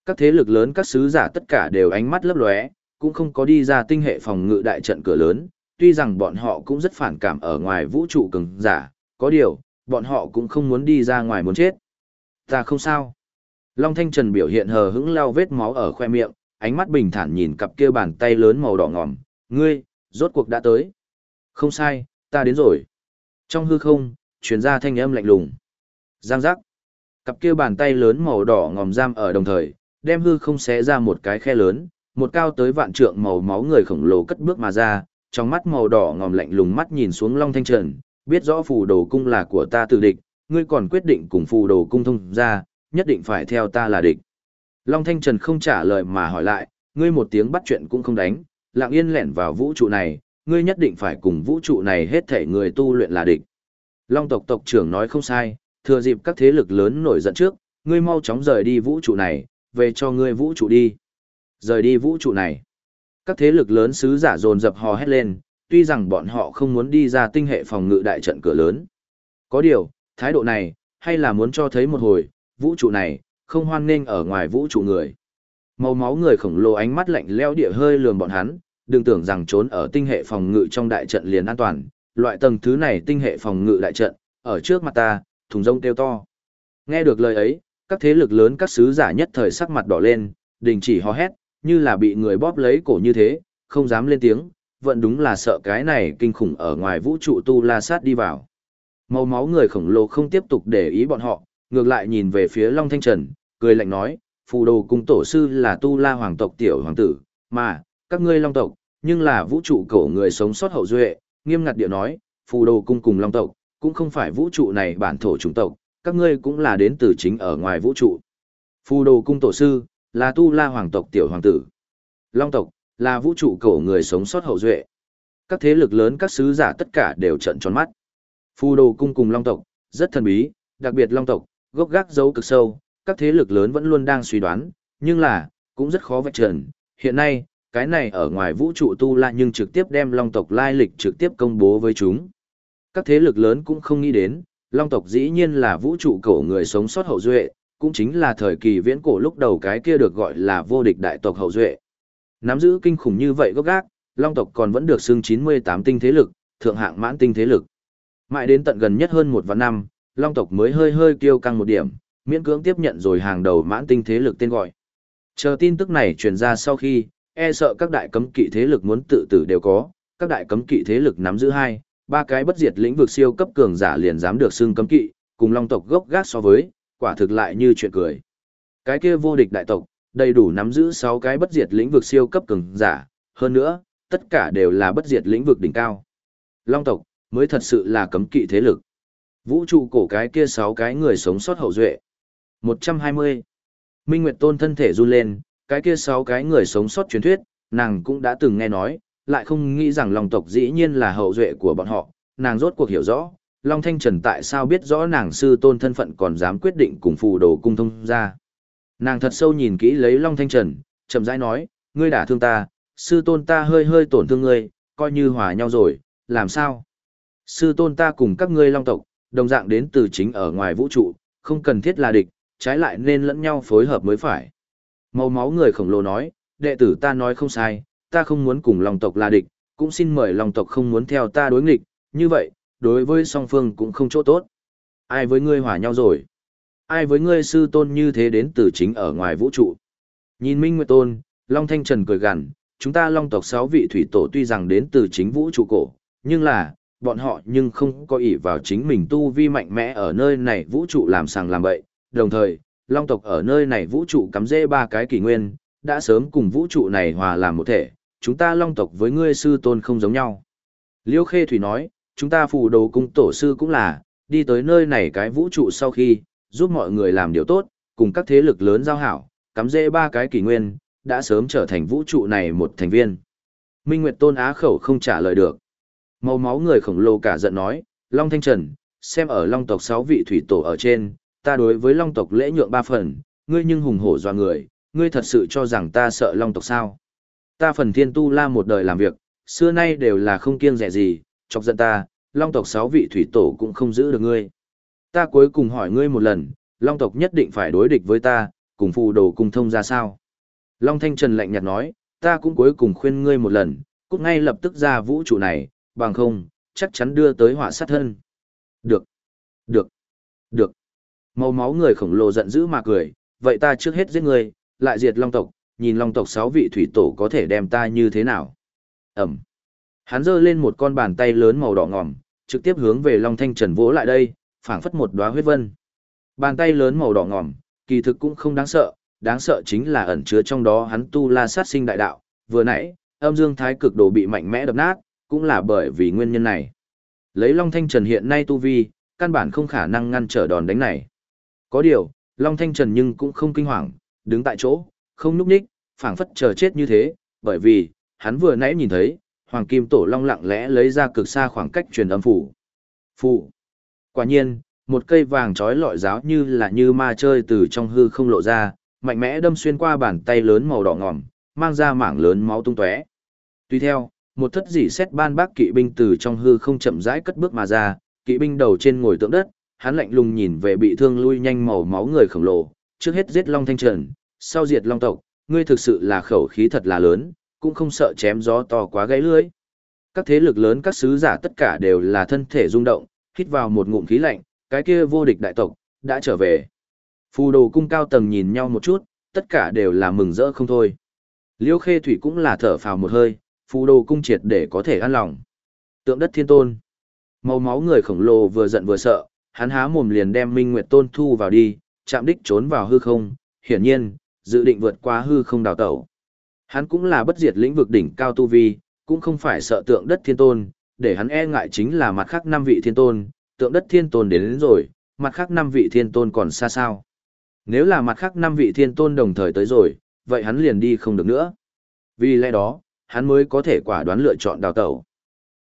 Speaker 1: Các thế lực lớn các sứ giả tất cả đều ánh mắt lấp lóe, cũng không có đi ra tinh hệ phòng ngự đại trận cửa lớn, tuy rằng bọn họ cũng rất phản cảm ở ngoài vũ trụ cường giả, có điều, bọn họ cũng không muốn đi ra ngoài muốn chết. Ta không sao. Long Thanh Trần biểu hiện hờ hững lao vết máu ở khoe miệng, ánh mắt bình thản nhìn cặp kia bàn tay lớn màu đỏ ngòm, ngươi, rốt cuộc đã tới. Không sai, ta đến rồi. Trong hư không, truyền ra thanh âm lạnh lùng. Giang giác. Cặp kia bàn tay lớn màu đỏ ngòm giam ở đồng thời, đem hư không xé ra một cái khe lớn, một cao tới vạn trượng màu máu người khổng lồ cất bước mà ra, trong mắt màu đỏ ngòm lạnh lùng mắt nhìn xuống Long Thanh Trần, biết rõ phù đồ cung là của ta tự địch, ngươi còn quyết định cùng phù đồ cung thông ra, nhất định phải theo ta là địch. Long Thanh Trần không trả lời mà hỏi lại, ngươi một tiếng bắt chuyện cũng không đánh, lặng yên lẻn vào vũ trụ này, ngươi nhất định phải cùng vũ trụ này hết thể người tu luyện là địch. Long tộc tộc trưởng nói không sai, thừa dịp các thế lực lớn nổi giận trước, ngươi mau chóng rời đi vũ trụ này, về cho ngươi vũ trụ đi. Rời đi vũ trụ này. Các thế lực lớn sứ giả dồn dập hò hét lên, tuy rằng bọn họ không muốn đi ra tinh hệ phòng ngự đại trận cửa lớn. Có điều, thái độ này, hay là muốn cho thấy một hồi, vũ trụ này, không hoan nghênh ở ngoài vũ trụ người. Màu máu người khổng lồ ánh mắt lạnh leo địa hơi lườm bọn hắn, đừng tưởng rằng trốn ở tinh hệ phòng ngự trong đại trận liền an toàn, loại tầng thứ này tinh hệ phòng ngự đại trận, ở trước mặt ta, thùng rông kêu to. Nghe được lời ấy, các thế lực lớn các sứ giả nhất thời sắc mặt đỏ lên, đình chỉ hò hét, như là bị người bóp lấy cổ như thế, không dám lên tiếng, vẫn đúng là sợ cái này kinh khủng ở ngoài vũ trụ tu la sát đi vào. Màu máu người khổng lồ không tiếp tục để ý bọn họ, ngược lại nhìn về phía Long Thanh Trần, cười lạnh nói, phù đồ cung tổ sư là tu la hoàng tộc tiểu hoàng tử, mà, các ngươi long tộc, nhưng là vũ trụ cổ người sống sót hậu duệ, nghiêm ngặt địa nói, phù đồ cung cùng long tộc, cũng không phải vũ trụ này bản thổ chủng tộc, các ngươi cũng là đến từ chính ở ngoài vũ trụ. Phù đồ cung tổ sư, là tu la hoàng tộc tiểu hoàng tử. Long tộc, là vũ trụ cổ người sống sót hậu duệ. Các thế lực lớn các sứ giả tất cả đều trận tròn mắt. Phù đồ cung cùng long tộc, rất thần bí, đặc biệt long tộc, gốc gác dấu cực sâu, các thế lực lớn vẫn luôn đang suy đoán, nhưng là, cũng rất khó vạch trần. Hiện nay, cái này ở ngoài vũ trụ tu la nhưng trực tiếp đem long tộc lai lịch trực tiếp công bố với chúng. Các thế lực lớn cũng không nghĩ đến, long tộc dĩ nhiên là vũ trụ cổ người sống sót hậu duệ, cũng chính là thời kỳ viễn cổ lúc đầu cái kia được gọi là vô địch đại tộc hậu duệ. Nắm giữ kinh khủng như vậy gốc gác, long tộc còn vẫn được xưng 98 tinh thế lực, thượng hạng mãn tinh thế lực. Mãi đến tận gần nhất hơn một vạn năm, long tộc mới hơi hơi kiêu căng một điểm, miễn cưỡng tiếp nhận rồi hàng đầu mãn tinh thế lực tên gọi. Chờ tin tức này truyền ra sau khi, e sợ các đại cấm kỵ thế lực muốn tự tử đều có, các đại cấm kỵ thế lực nắm giữ hai, ba cái bất diệt lĩnh vực siêu cấp cường giả liền dám được xưng cấm kỵ, cùng long tộc gốc gác so với, quả thực lại như chuyện cười. Cái kia vô địch đại tộc, đầy đủ nắm giữ 6 cái bất diệt lĩnh vực siêu cấp cường giả, hơn nữa, tất cả đều là bất diệt lĩnh vực đỉnh cao. Long tộc, mới thật sự là cấm kỵ thế lực. Vũ trụ cổ cái kia sáu cái người sống sót hậu duệ. 120. Minh Nguyệt Tôn thân thể run lên, cái kia sáu cái người sống sót truyền thuyết, nàng cũng đã từng nghe nói, lại không nghĩ rằng Long tộc dĩ nhiên là hậu duệ của bọn họ, nàng rốt cuộc hiểu rõ, Long Thanh Trần tại sao biết rõ nàng sư tôn thân phận còn dám quyết định cùng phù đồ cung thông ra. Nàng thật sâu nhìn kỹ lấy Long Thanh Trần, chậm rãi nói, ngươi đã thương ta, sư tôn ta hơi hơi tổn thương ngươi, coi như hòa nhau rồi, làm sao? Sư tôn ta cùng các ngươi Long tộc, đồng dạng đến từ chính ở ngoài vũ trụ, không cần thiết là địch, trái lại nên lẫn nhau phối hợp mới phải. Màu máu người khổng lồ nói, đệ tử ta nói không sai, ta không muốn cùng lòng tộc là địch, cũng xin mời lòng tộc không muốn theo ta đối nghịch, như vậy, đối với song phương cũng không chỗ tốt. Ai với ngươi hòa nhau rồi? Ai với ngươi sư tôn như thế đến từ chính ở ngoài vũ trụ? Nhìn Minh Nguyệt Tôn, Long Thanh Trần cười gằn, chúng ta Long tộc sáu vị thủy tổ tuy rằng đến từ chính vũ trụ cổ, nhưng là, bọn họ nhưng không có ỷ vào chính mình tu vi mạnh mẽ ở nơi này vũ trụ làm sàng làm bậy. Đồng thời, Long tộc ở nơi này vũ trụ cắm rễ ba cái kỷ nguyên, đã sớm cùng vũ trụ này hòa làm một thể, chúng ta Long tộc với ngươi sư tôn không giống nhau. Liêu Khê Thủy nói, chúng ta phù đồ cung tổ sư cũng là, đi tới nơi này cái vũ trụ sau khi, giúp mọi người làm điều tốt, cùng các thế lực lớn giao hảo, cắm dễ ba cái kỷ nguyên, đã sớm trở thành vũ trụ này một thành viên. Minh Nguyệt Tôn Á khẩu không trả lời được. Màu máu người khổng lồ cả giận nói, Long Thanh Trần, xem ở Long tộc 6 vị thủy tổ ở trên, ta đối với Long tộc lễ nhượng ba phần, ngươi nhưng hùng hổ doa người, ngươi thật sự cho rằng ta sợ Long tộc sao? Ta phần thiên tu la một đời làm việc, xưa nay đều là không kiêng rẻ gì, chọc giận ta, long tộc sáu vị thủy tổ cũng không giữ được ngươi. Ta cuối cùng hỏi ngươi một lần, long tộc nhất định phải đối địch với ta, cùng phù đồ cùng thông ra sao? Long Thanh Trần lạnh nhạt nói, ta cũng cuối cùng khuyên ngươi một lần, cút ngay lập tức ra vũ trụ này, bằng không, chắc chắn đưa tới họa sát thân. Được, được, được. Màu máu người khổng lồ giận dữ mà cười, vậy ta trước hết giết người lại diệt long tộc, nhìn long tộc sáu vị thủy tổ có thể đem ta như thế nào. Ẩm. Hắn giơ lên một con bàn tay lớn màu đỏ ngòm, trực tiếp hướng về Long Thanh Trần vỗ lại đây, phảng phất một đóa huyết vân. Bàn tay lớn màu đỏ ngòm, kỳ thực cũng không đáng sợ, đáng sợ chính là ẩn chứa trong đó hắn tu la sát sinh đại đạo, vừa nãy, âm dương thái cực đồ bị mạnh mẽ đập nát, cũng là bởi vì nguyên nhân này. Lấy Long Thanh Trần hiện nay tu vi, căn bản không khả năng ngăn trở đòn đánh này. Có điều, Long Thanh Trần nhưng cũng không kinh hoàng, đứng tại chỗ, không núp ních, phảng phất chờ chết như thế, bởi vì, hắn vừa nãy nhìn thấy, Hoàng Kim Tổ Long lặng lẽ lấy ra cực xa khoảng cách truyền âm phủ. Phủ. Quả nhiên, một cây vàng trói lọi giáo như là như ma chơi từ trong hư không lộ ra, mạnh mẽ đâm xuyên qua bàn tay lớn màu đỏ ngòm, mang ra mảng lớn máu tung tóe. Tuy theo, một thất dỉ xét ban bác kỵ binh từ trong hư không chậm rãi cất bước mà ra, kỵ binh đầu trên ngồi tượng đất, hắn lạnh lùng nhìn về bị thương lui nhanh màu máu người khổng lồ, trước hết giết Long Thanh Trần, sau diệt Long tộc, ngươi thực sự là khẩu khí thật là lớn, cũng không sợ chém gió to quá gãy lưỡi. Các thế lực lớn các sứ giả tất cả đều là thân thể rung động, hít vào một ngụm khí lạnh, cái kia vô địch đại tộc, đã trở về. Phù đồ cung cao tầng nhìn nhau một chút, tất cả đều là mừng rỡ không thôi. Liêu khê thủy cũng là thở phào một hơi, phù đồ cung triệt để có thể an lòng. Tượng đất thiên tôn. Màu máu người khổng lồ vừa giận vừa sợ, hắn há mồm liền đem Minh Nguyệt Tôn thu vào đi, chạm đích trốn vào hư không, hiển nhiên, dự định vượt qua hư không đào tẩu. Hắn cũng là bất diệt lĩnh vực đỉnh cao tu vi, cũng không phải sợ tượng đất thiên tôn, để hắn e ngại chính là mặt khác năm vị thiên tôn, tượng đất thiên tôn đến, đến rồi, mặt khác năm vị thiên tôn còn xa sao. Nếu là mặt khác năm vị thiên tôn đồng thời tới rồi, vậy hắn liền đi không được nữa. Vì lẽ đó, hắn mới có thể quả đoán lựa chọn đào tẩu.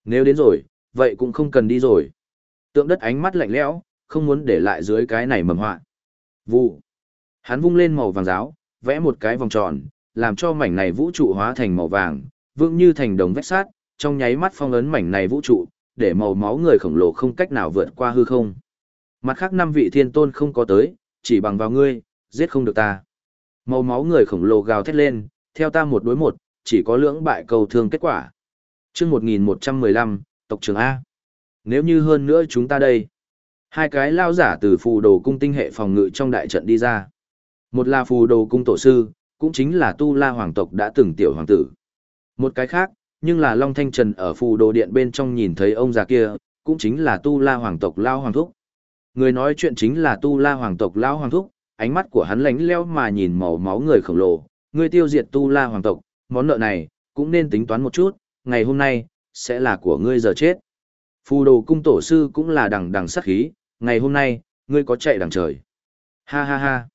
Speaker 1: Nếu đến rồi, vậy cũng không cần đi rồi. Tượng đất ánh mắt lạnh lẽo, không muốn để lại dưới cái này mầm họa. Vụ. Hắn vung lên màu vàng giáo, vẽ một cái vòng tròn, làm cho mảnh này vũ trụ hóa thành màu vàng, vững như thành đồng vách sát, trong nháy mắt phong ấn mảnh này vũ trụ, để màu máu người khổng lồ không cách nào vượt qua hư không. Mặt khác năm vị thiên tôn không có tới, chỉ bằng vào ngươi, giết không được ta. Màu máu người khổng lồ gào thét lên, theo ta một đối một, chỉ có lưỡng bại cầu thương kết quả. chương 1115, tộc trưởng A. Nếu như hơn nữa chúng ta đây. Hai cái lao giả từ phù đồ cung tinh hệ phòng ngự trong đại trận đi ra. Một là phù đồ cung tổ sư, cũng chính là tu la hoàng tộc đã từng tiểu hoàng tử. Một cái khác, nhưng là Long Thanh Trần ở phù đồ điện bên trong nhìn thấy ông già kia, cũng chính là tu la hoàng tộc lao hoàng thúc. Người nói chuyện chính là tu la hoàng tộc lao hoàng thúc, ánh mắt của hắn lánh leo mà nhìn màu máu người khổng lồ, người tiêu diệt tu la hoàng tộc, món nợ này, cũng nên tính toán một chút, ngày hôm nay, sẽ là của ngươi giờ chết. Phù đồ cung tổ sư cũng là đằng đằng sát khí, ngày hôm nay, ngươi có chạy đằng trời. Ha ha ha.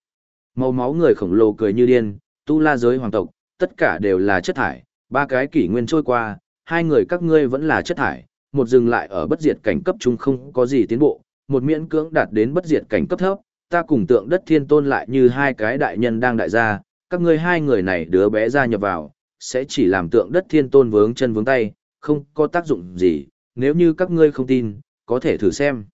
Speaker 1: Màu máu người khổng lồ cười như điên, tu la giới hoàng tộc, tất cả đều là chất thải, ba cái kỷ nguyên trôi qua, hai người các ngươi vẫn là chất thải, một dừng lại ở bất diệt cảnh cấp trung không có gì tiến bộ, một miễn cưỡng đạt đến bất diệt cảnh cấp thấp, ta cùng tượng đất thiên tôn lại như hai cái đại nhân đang đại gia, các ngươi hai người này đứa bé ra nhập vào, sẽ chỉ làm tượng đất thiên tôn vướng chân vướng tay, không có tác dụng gì, nếu như các ngươi không tin, có thể thử xem.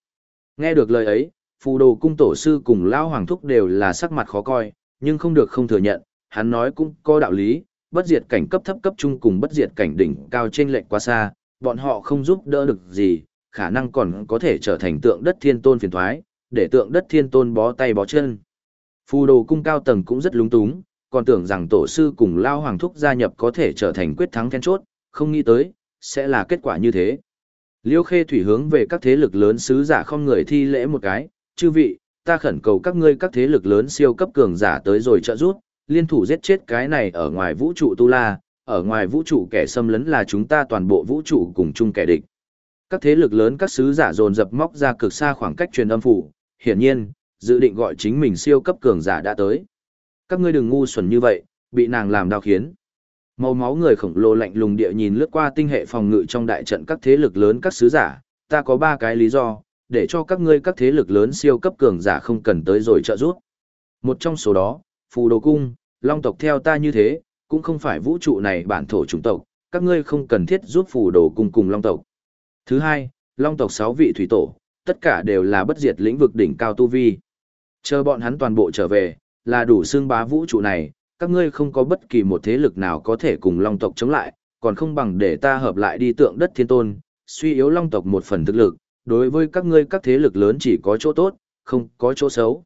Speaker 1: Nghe được lời ấy, phù đồ cung tổ sư cùng lão hoàng thúc đều là sắc mặt khó coi, nhưng không được không thừa nhận, hắn nói cũng có đạo lý, bất diệt cảnh cấp thấp cấp trung cùng bất diệt cảnh đỉnh cao trên lệnh quá xa, bọn họ không giúp đỡ được gì, khả năng còn có thể trở thành tượng đất thiên tôn phiền thoái, để tượng đất thiên tôn bó tay bó chân. Phù đồ cung cao tầng cũng rất lúng túng, còn tưởng rằng tổ sư cùng lao hoàng thúc gia nhập có thể trở thành quyết thắng then chốt, không nghĩ tới, sẽ là kết quả như thế. Liêu khê thủy hướng về các thế lực lớn sứ giả không người thi lễ một cái, chư vị, ta khẩn cầu các ngươi các thế lực lớn siêu cấp cường giả tới rồi trợ giúp, liên thủ giết chết cái này ở ngoài vũ trụ tu la, ở ngoài vũ trụ kẻ xâm lấn là chúng ta toàn bộ vũ trụ cùng chung kẻ địch. Các thế lực lớn các sứ giả dồn dập móc ra cực xa khoảng cách truyền âm phủ, hiển nhiên, dự định gọi chính mình siêu cấp cường giả đã tới. Các ngươi đừng ngu xuẩn như vậy, bị nàng làm đau khiến. Màu máu người khổng lồ lạnh lùng địa nhìn lướt qua tinh hệ phòng ngự trong đại trận các thế lực lớn các sứ giả, ta có ba cái lý do, để cho các ngươi các thế lực lớn siêu cấp cường giả không cần tới rồi trợ giúp. Một trong số đó, phù đồ cung, long tộc theo ta như thế, cũng không phải vũ trụ này bản thổ chủng tộc, các ngươi không cần thiết giúp phù đồ cung cùng long tộc. Thứ hai, long tộc 6 vị thủy tổ, tất cả đều là bất diệt lĩnh vực đỉnh cao tu vi. Chờ bọn hắn toàn bộ trở về, là đủ xương bá vũ trụ này, các ngươi không có bất kỳ một thế lực nào có thể cùng long tộc chống lại, còn không bằng để ta hợp lại đi tượng đất thiên tôn, suy yếu long tộc một phần thực lực, đối với các ngươi các thế lực lớn chỉ có chỗ tốt, không có chỗ xấu.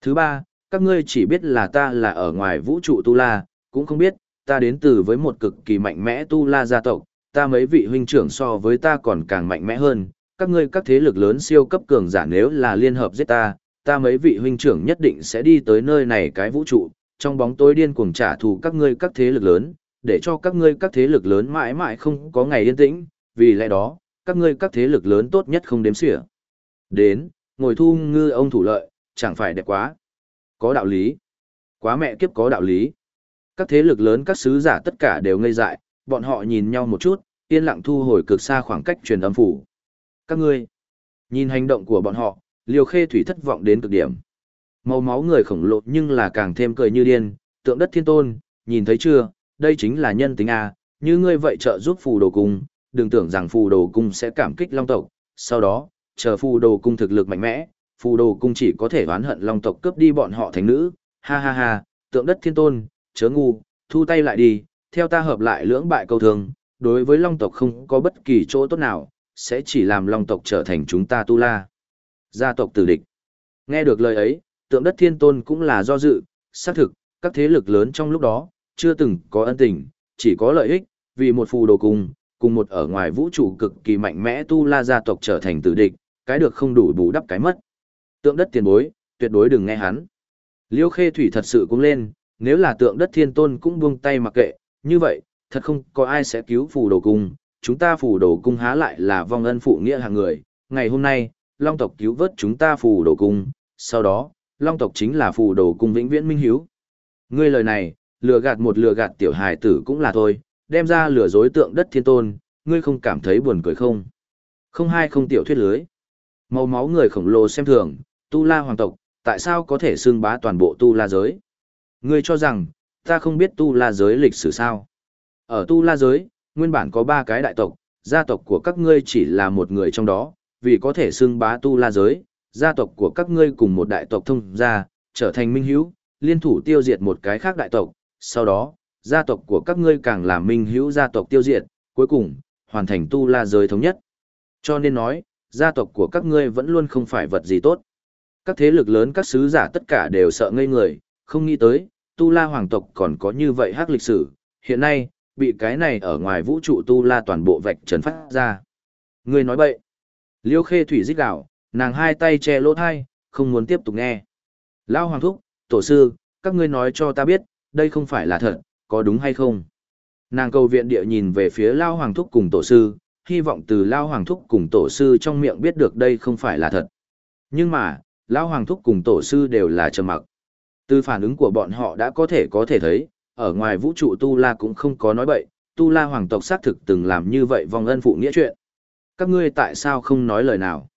Speaker 1: Thứ ba, các ngươi chỉ biết là ta là ở ngoài vũ trụ Tu La, cũng không biết, ta đến từ với một cực kỳ mạnh mẽ Tu La gia tộc, ta mấy vị huynh trưởng so với ta còn càng mạnh mẽ hơn, các ngươi các thế lực lớn siêu cấp cường giả nếu là liên hợp giết ta, ta mấy vị huynh trưởng nhất định sẽ đi tới nơi này cái vũ trụ, trong bóng tối điên cuồng trả thù các ngươi các thế lực lớn, để cho các ngươi các thế lực lớn mãi mãi không có ngày yên tĩnh, vì lẽ đó, các ngươi các thế lực lớn tốt nhất không đếm xỉa. Đến, ngồi thu ngư ông thủ lợi, chẳng phải đẹp quá. Có đạo lý. Quá mẹ kiếp có đạo lý. Các thế lực lớn các sứ giả tất cả đều ngây dại, bọn họ nhìn nhau một chút, yên lặng thu hồi cực xa khoảng cách truyền âm phủ. Các ngươi, nhìn hành động của bọn họ, liều khê thủy thất vọng đến cực điểm. Màu máu người khổng lồ nhưng là càng thêm cười như điên, tượng đất thiên tôn, nhìn thấy chưa, đây chính là nhân tính A, như ngươi vậy trợ giúp phù đồ cung, đừng tưởng rằng phù đồ cung sẽ cảm kích long tộc, sau đó, chờ phù đồ cung thực lực mạnh mẽ, phù đồ cung chỉ có thể oán hận long tộc cướp đi bọn họ thành nữ, ha ha ha, tượng đất thiên tôn, chớ ngu, thu tay lại đi, theo ta hợp lại lưỡng bại câu thương, đối với long tộc không có bất kỳ chỗ tốt nào, sẽ chỉ làm long tộc trở thành chúng ta tu la. Gia tộc tử địch. Nghe được lời ấy, tượng đất thiên tôn cũng là do dự, xác thực, các thế lực lớn trong lúc đó, chưa từng có ân tình, chỉ có lợi ích, vì một phù đồ cung, cùng một ở ngoài vũ trụ cực kỳ mạnh mẽ tu la gia tộc trở thành tử địch, cái được không đủ bù đắp cái mất. Tượng đất tiền bối, tuyệt đối đừng nghe hắn. Liêu khê thủy thật sự cũng lên, nếu là tượng đất thiên tôn cũng buông tay mặc kệ, như vậy, thật không có ai sẽ cứu phù đồ cung, chúng ta phù đồ cung há lại là vong ân phụ nghĩa hàng người, ngày hôm nay, long tộc cứu vớt chúng ta phù đồ cung, sau đó, long tộc chính là phù đồ cung vĩnh viễn minh hiếu. Ngươi lời này, lừa gạt một lừa gạt tiểu hài tử cũng là thôi, đem ra lừa dối tượng đất thiên tôn, ngươi không cảm thấy buồn cười không? Không hai không tiểu thuyết lưới. Màu máu người khổng lồ xem thường, tu la hoàng tộc, tại sao có thể xưng bá toàn bộ tu la giới? Ngươi cho rằng, ta không biết tu la giới lịch sử sao? Ở tu la giới, nguyên bản có ba cái đại tộc, gia tộc của các ngươi chỉ là một người trong đó, vì có thể xưng bá tu la giới, gia tộc của các ngươi cùng một đại tộc thông gia, trở thành minh hữu, liên thủ tiêu diệt một cái khác đại tộc, sau đó, gia tộc của các ngươi càng làm minh hữu gia tộc tiêu diệt, cuối cùng, hoàn thành tu la giới thống nhất. Cho nên nói, gia tộc của các ngươi vẫn luôn không phải vật gì tốt. Các thế lực lớn các sứ giả tất cả đều sợ ngây người, không nghĩ tới, tu la hoàng tộc còn có như vậy hắc lịch sử, hiện nay, bị cái này ở ngoài vũ trụ tu la toàn bộ vạch trần phát ra. Ngươi nói bậy. Liêu khê thủy dích đảo, nàng hai tay che lỗ thai, không muốn tiếp tục nghe. Lao hoàng thúc, tổ sư, các ngươi nói cho ta biết, đây không phải là thật, có đúng hay không? Nàng cầu viện địa nhìn về phía Lao Hoàng Thúc cùng tổ sư, hy vọng từ Lao Hoàng Thúc cùng tổ sư trong miệng biết được đây không phải là thật. Nhưng mà, Lao Hoàng Thúc cùng tổ sư đều là trầm mặc. Từ phản ứng của bọn họ đã có thể có thể thấy, ở ngoài vũ trụ Tu La cũng không có nói bậy, Tu La Hoàng tộc xác thực từng làm như vậy vong ân phụ nghĩa chuyện. Các ngươi tại sao không nói lời nào?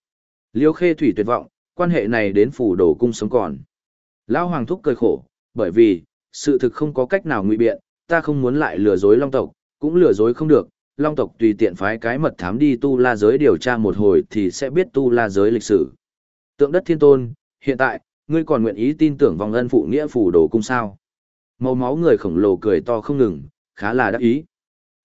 Speaker 1: Liêu khê thủy tuyệt vọng, quan hệ này đến phủ đổ cung sống còn. Lao Hoàng Thúc cười khổ, bởi vì, sự thực không có cách nào ngụy biện, ta không muốn lại lừa dối Long tộc, cũng lừa dối không được. Long tộc tùy tiện phái cái mật thám đi tu la giới điều tra một hồi thì sẽ biết tu la giới lịch sử. Tượng đất thiên tôn, hiện tại, ngươi còn nguyện ý tin tưởng vòng ân phụ nghĩa phủ đồ cung sao. Màu máu người khổng lồ cười to không ngừng, khá là đắc ý.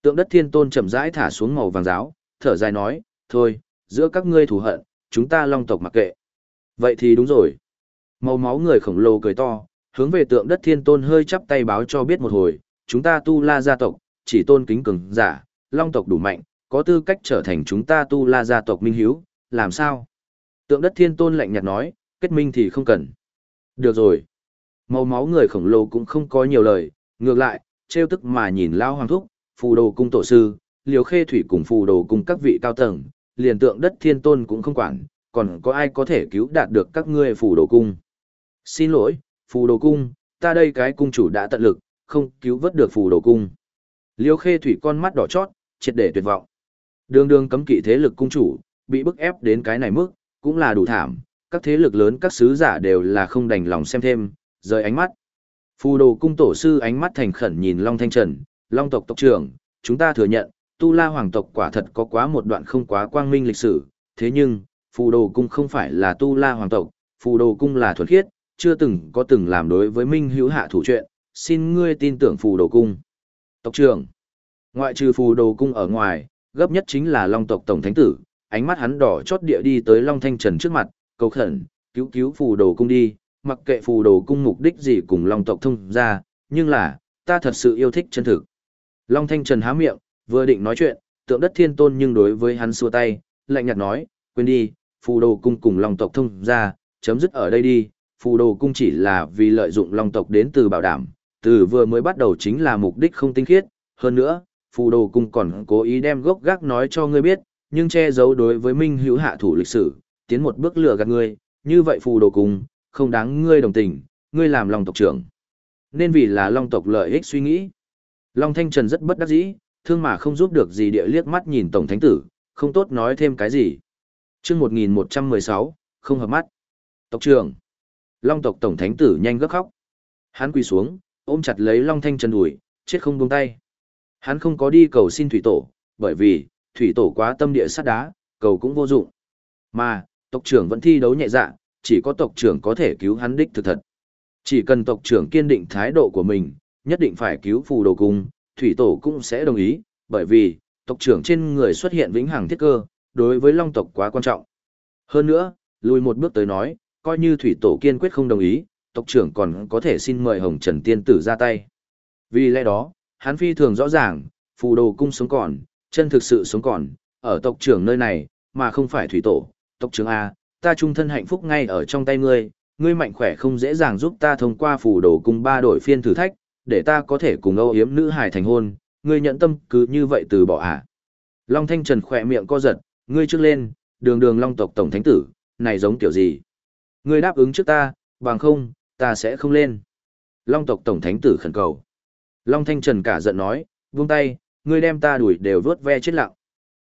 Speaker 1: Tượng đất thiên tôn chậm rãi thả xuống màu vàng giáo, thở dài nói, thôi, giữa các ngươi thù hận, chúng ta long tộc mặc kệ. Vậy thì đúng rồi. Màu máu người khổng lồ cười to, hướng về tượng đất thiên tôn hơi chắp tay báo cho biết một hồi, chúng ta tu la gia tộc, chỉ tôn kính cường giả, long tộc đủ mạnh, có tư cách trở thành chúng ta tu la gia tộc minh hiếu, làm sao? Tượng đất thiên tôn lạnh nhạt nói, kết minh thì không cần. Được rồi. Màu máu người khổng lồ cũng không có nhiều lời, ngược lại, trêu tức mà nhìn lao hoàng thúc, phù đồ cung tổ sư, liều khê thủy cùng phù đồ cung các vị cao tầng, liền tượng đất thiên tôn cũng không quản, còn có ai có thể cứu đạt được các ngươi phù đồ cung. Xin lỗi, phù đồ cung, ta đây cái cung chủ đã tận lực, không cứu vớt được phù đồ cung. Liêu khê thủy con mắt đỏ chót, triệt để tuyệt vọng. Đường đường cấm kỵ thế lực cung chủ, bị bức ép đến cái này mức, cũng là đủ thảm, các thế lực lớn các sứ giả đều là không đành lòng xem thêm, rời ánh mắt. Phù đồ cung tổ sư ánh mắt thành khẩn nhìn Long Thanh Trần, Long tộc tộc trưởng, chúng ta thừa nhận, Tu La Hoàng tộc quả thật có quá một đoạn không quá quang minh lịch sử, thế nhưng, phù đồ cung không phải là Tu La Hoàng tộc, phù đồ cung là thuần khiết, chưa từng có từng làm đối với minh hữu hạ thủ chuyện, xin ngươi tin tưởng phù đồ cung. Tộc trưởng, ngoại trừ phù đồ cung ở ngoài, gấp nhất chính là Long tộc tổng thánh tử, ánh mắt hắn đỏ chót địa đi tới Long Thanh Trần trước mặt, cầu khẩn, cứu cứu phù đồ cung đi, mặc kệ phù đồ cung mục đích gì cùng Long tộc thông ra, nhưng là, ta thật sự yêu thích chân thực. Long Thanh Trần há miệng, vừa định nói chuyện, tượng đất thiên tôn nhưng đối với hắn xua tay, lạnh nhạt nói, quên đi, phù đồ cung cùng Long tộc thông ra, chấm dứt ở đây đi, phù đồ cung chỉ là vì lợi dụng Long tộc đến từ bảo đảm, từ vừa mới bắt đầu chính là mục đích không tinh khiết, hơn nữa, phù đồ cung còn cố ý đem gốc gác nói cho ngươi biết, nhưng che giấu đối với minh hữu hạ thủ lịch sử, tiến một bước lừa gạt ngươi, như vậy phù đồ cung, không đáng ngươi đồng tình, ngươi làm lòng tộc trưởng. Nên vì là long tộc lợi ích suy nghĩ. Long Thanh Trần rất bất đắc dĩ, thương mà không giúp được gì địa liếc mắt nhìn Tổng Thánh Tử, không tốt nói thêm cái gì. chương 1116, không hợp mắt. Tộc trưởng. Long tộc Tổng Thánh Tử nhanh gấp khóc. Hắn quỳ xuống, ôm chặt lấy Long Thanh Trần đùi, chết không buông tay. Hắn không có đi cầu xin thủy tổ, bởi vì, thủy tổ quá tâm địa sắt đá, cầu cũng vô dụng. Mà, tộc trưởng vẫn thi đấu nhẹ dạ, chỉ có tộc trưởng có thể cứu hắn đích thực thật. Chỉ cần tộc trưởng kiên định thái độ của mình, nhất định phải cứu phù đồ cung, thủy tổ cũng sẽ đồng ý, bởi vì, tộc trưởng trên người xuất hiện vĩnh hằng thiết cơ, đối với long tộc quá quan trọng. Hơn nữa, lùi một bước tới nói, coi như thủy tổ kiên quyết không đồng ý, tộc trưởng còn có thể xin mời Hồng Trần Tiên Tử ra tay. Vì lẽ đó, hắn phi thường rõ ràng, phù đồ cung sống còn, chân thực sự sống còn, ở tộc trưởng nơi này, mà không phải thủy tổ, tộc trưởng A, ta trung thân hạnh phúc ngay ở trong tay ngươi, ngươi mạnh khỏe không dễ dàng giúp ta thông qua phù đồ cung ba đổi phiên thử thách, để ta có thể cùng âu yếm nữ hài thành hôn, ngươi nhận tâm cứ như vậy từ bỏ à. Long Thanh Trần khỏe miệng co giật, ngươi trước lên, đường đường long tộc tổng thánh tử, này giống kiểu gì? Ngươi đáp ứng trước ta, bằng không, ta sẽ không lên. Long tộc tổng thánh tử khẩn cầu. Long Thanh Trần cả giận nói, buông tay, ngươi đem ta đuổi đều vớt ve chết lặng.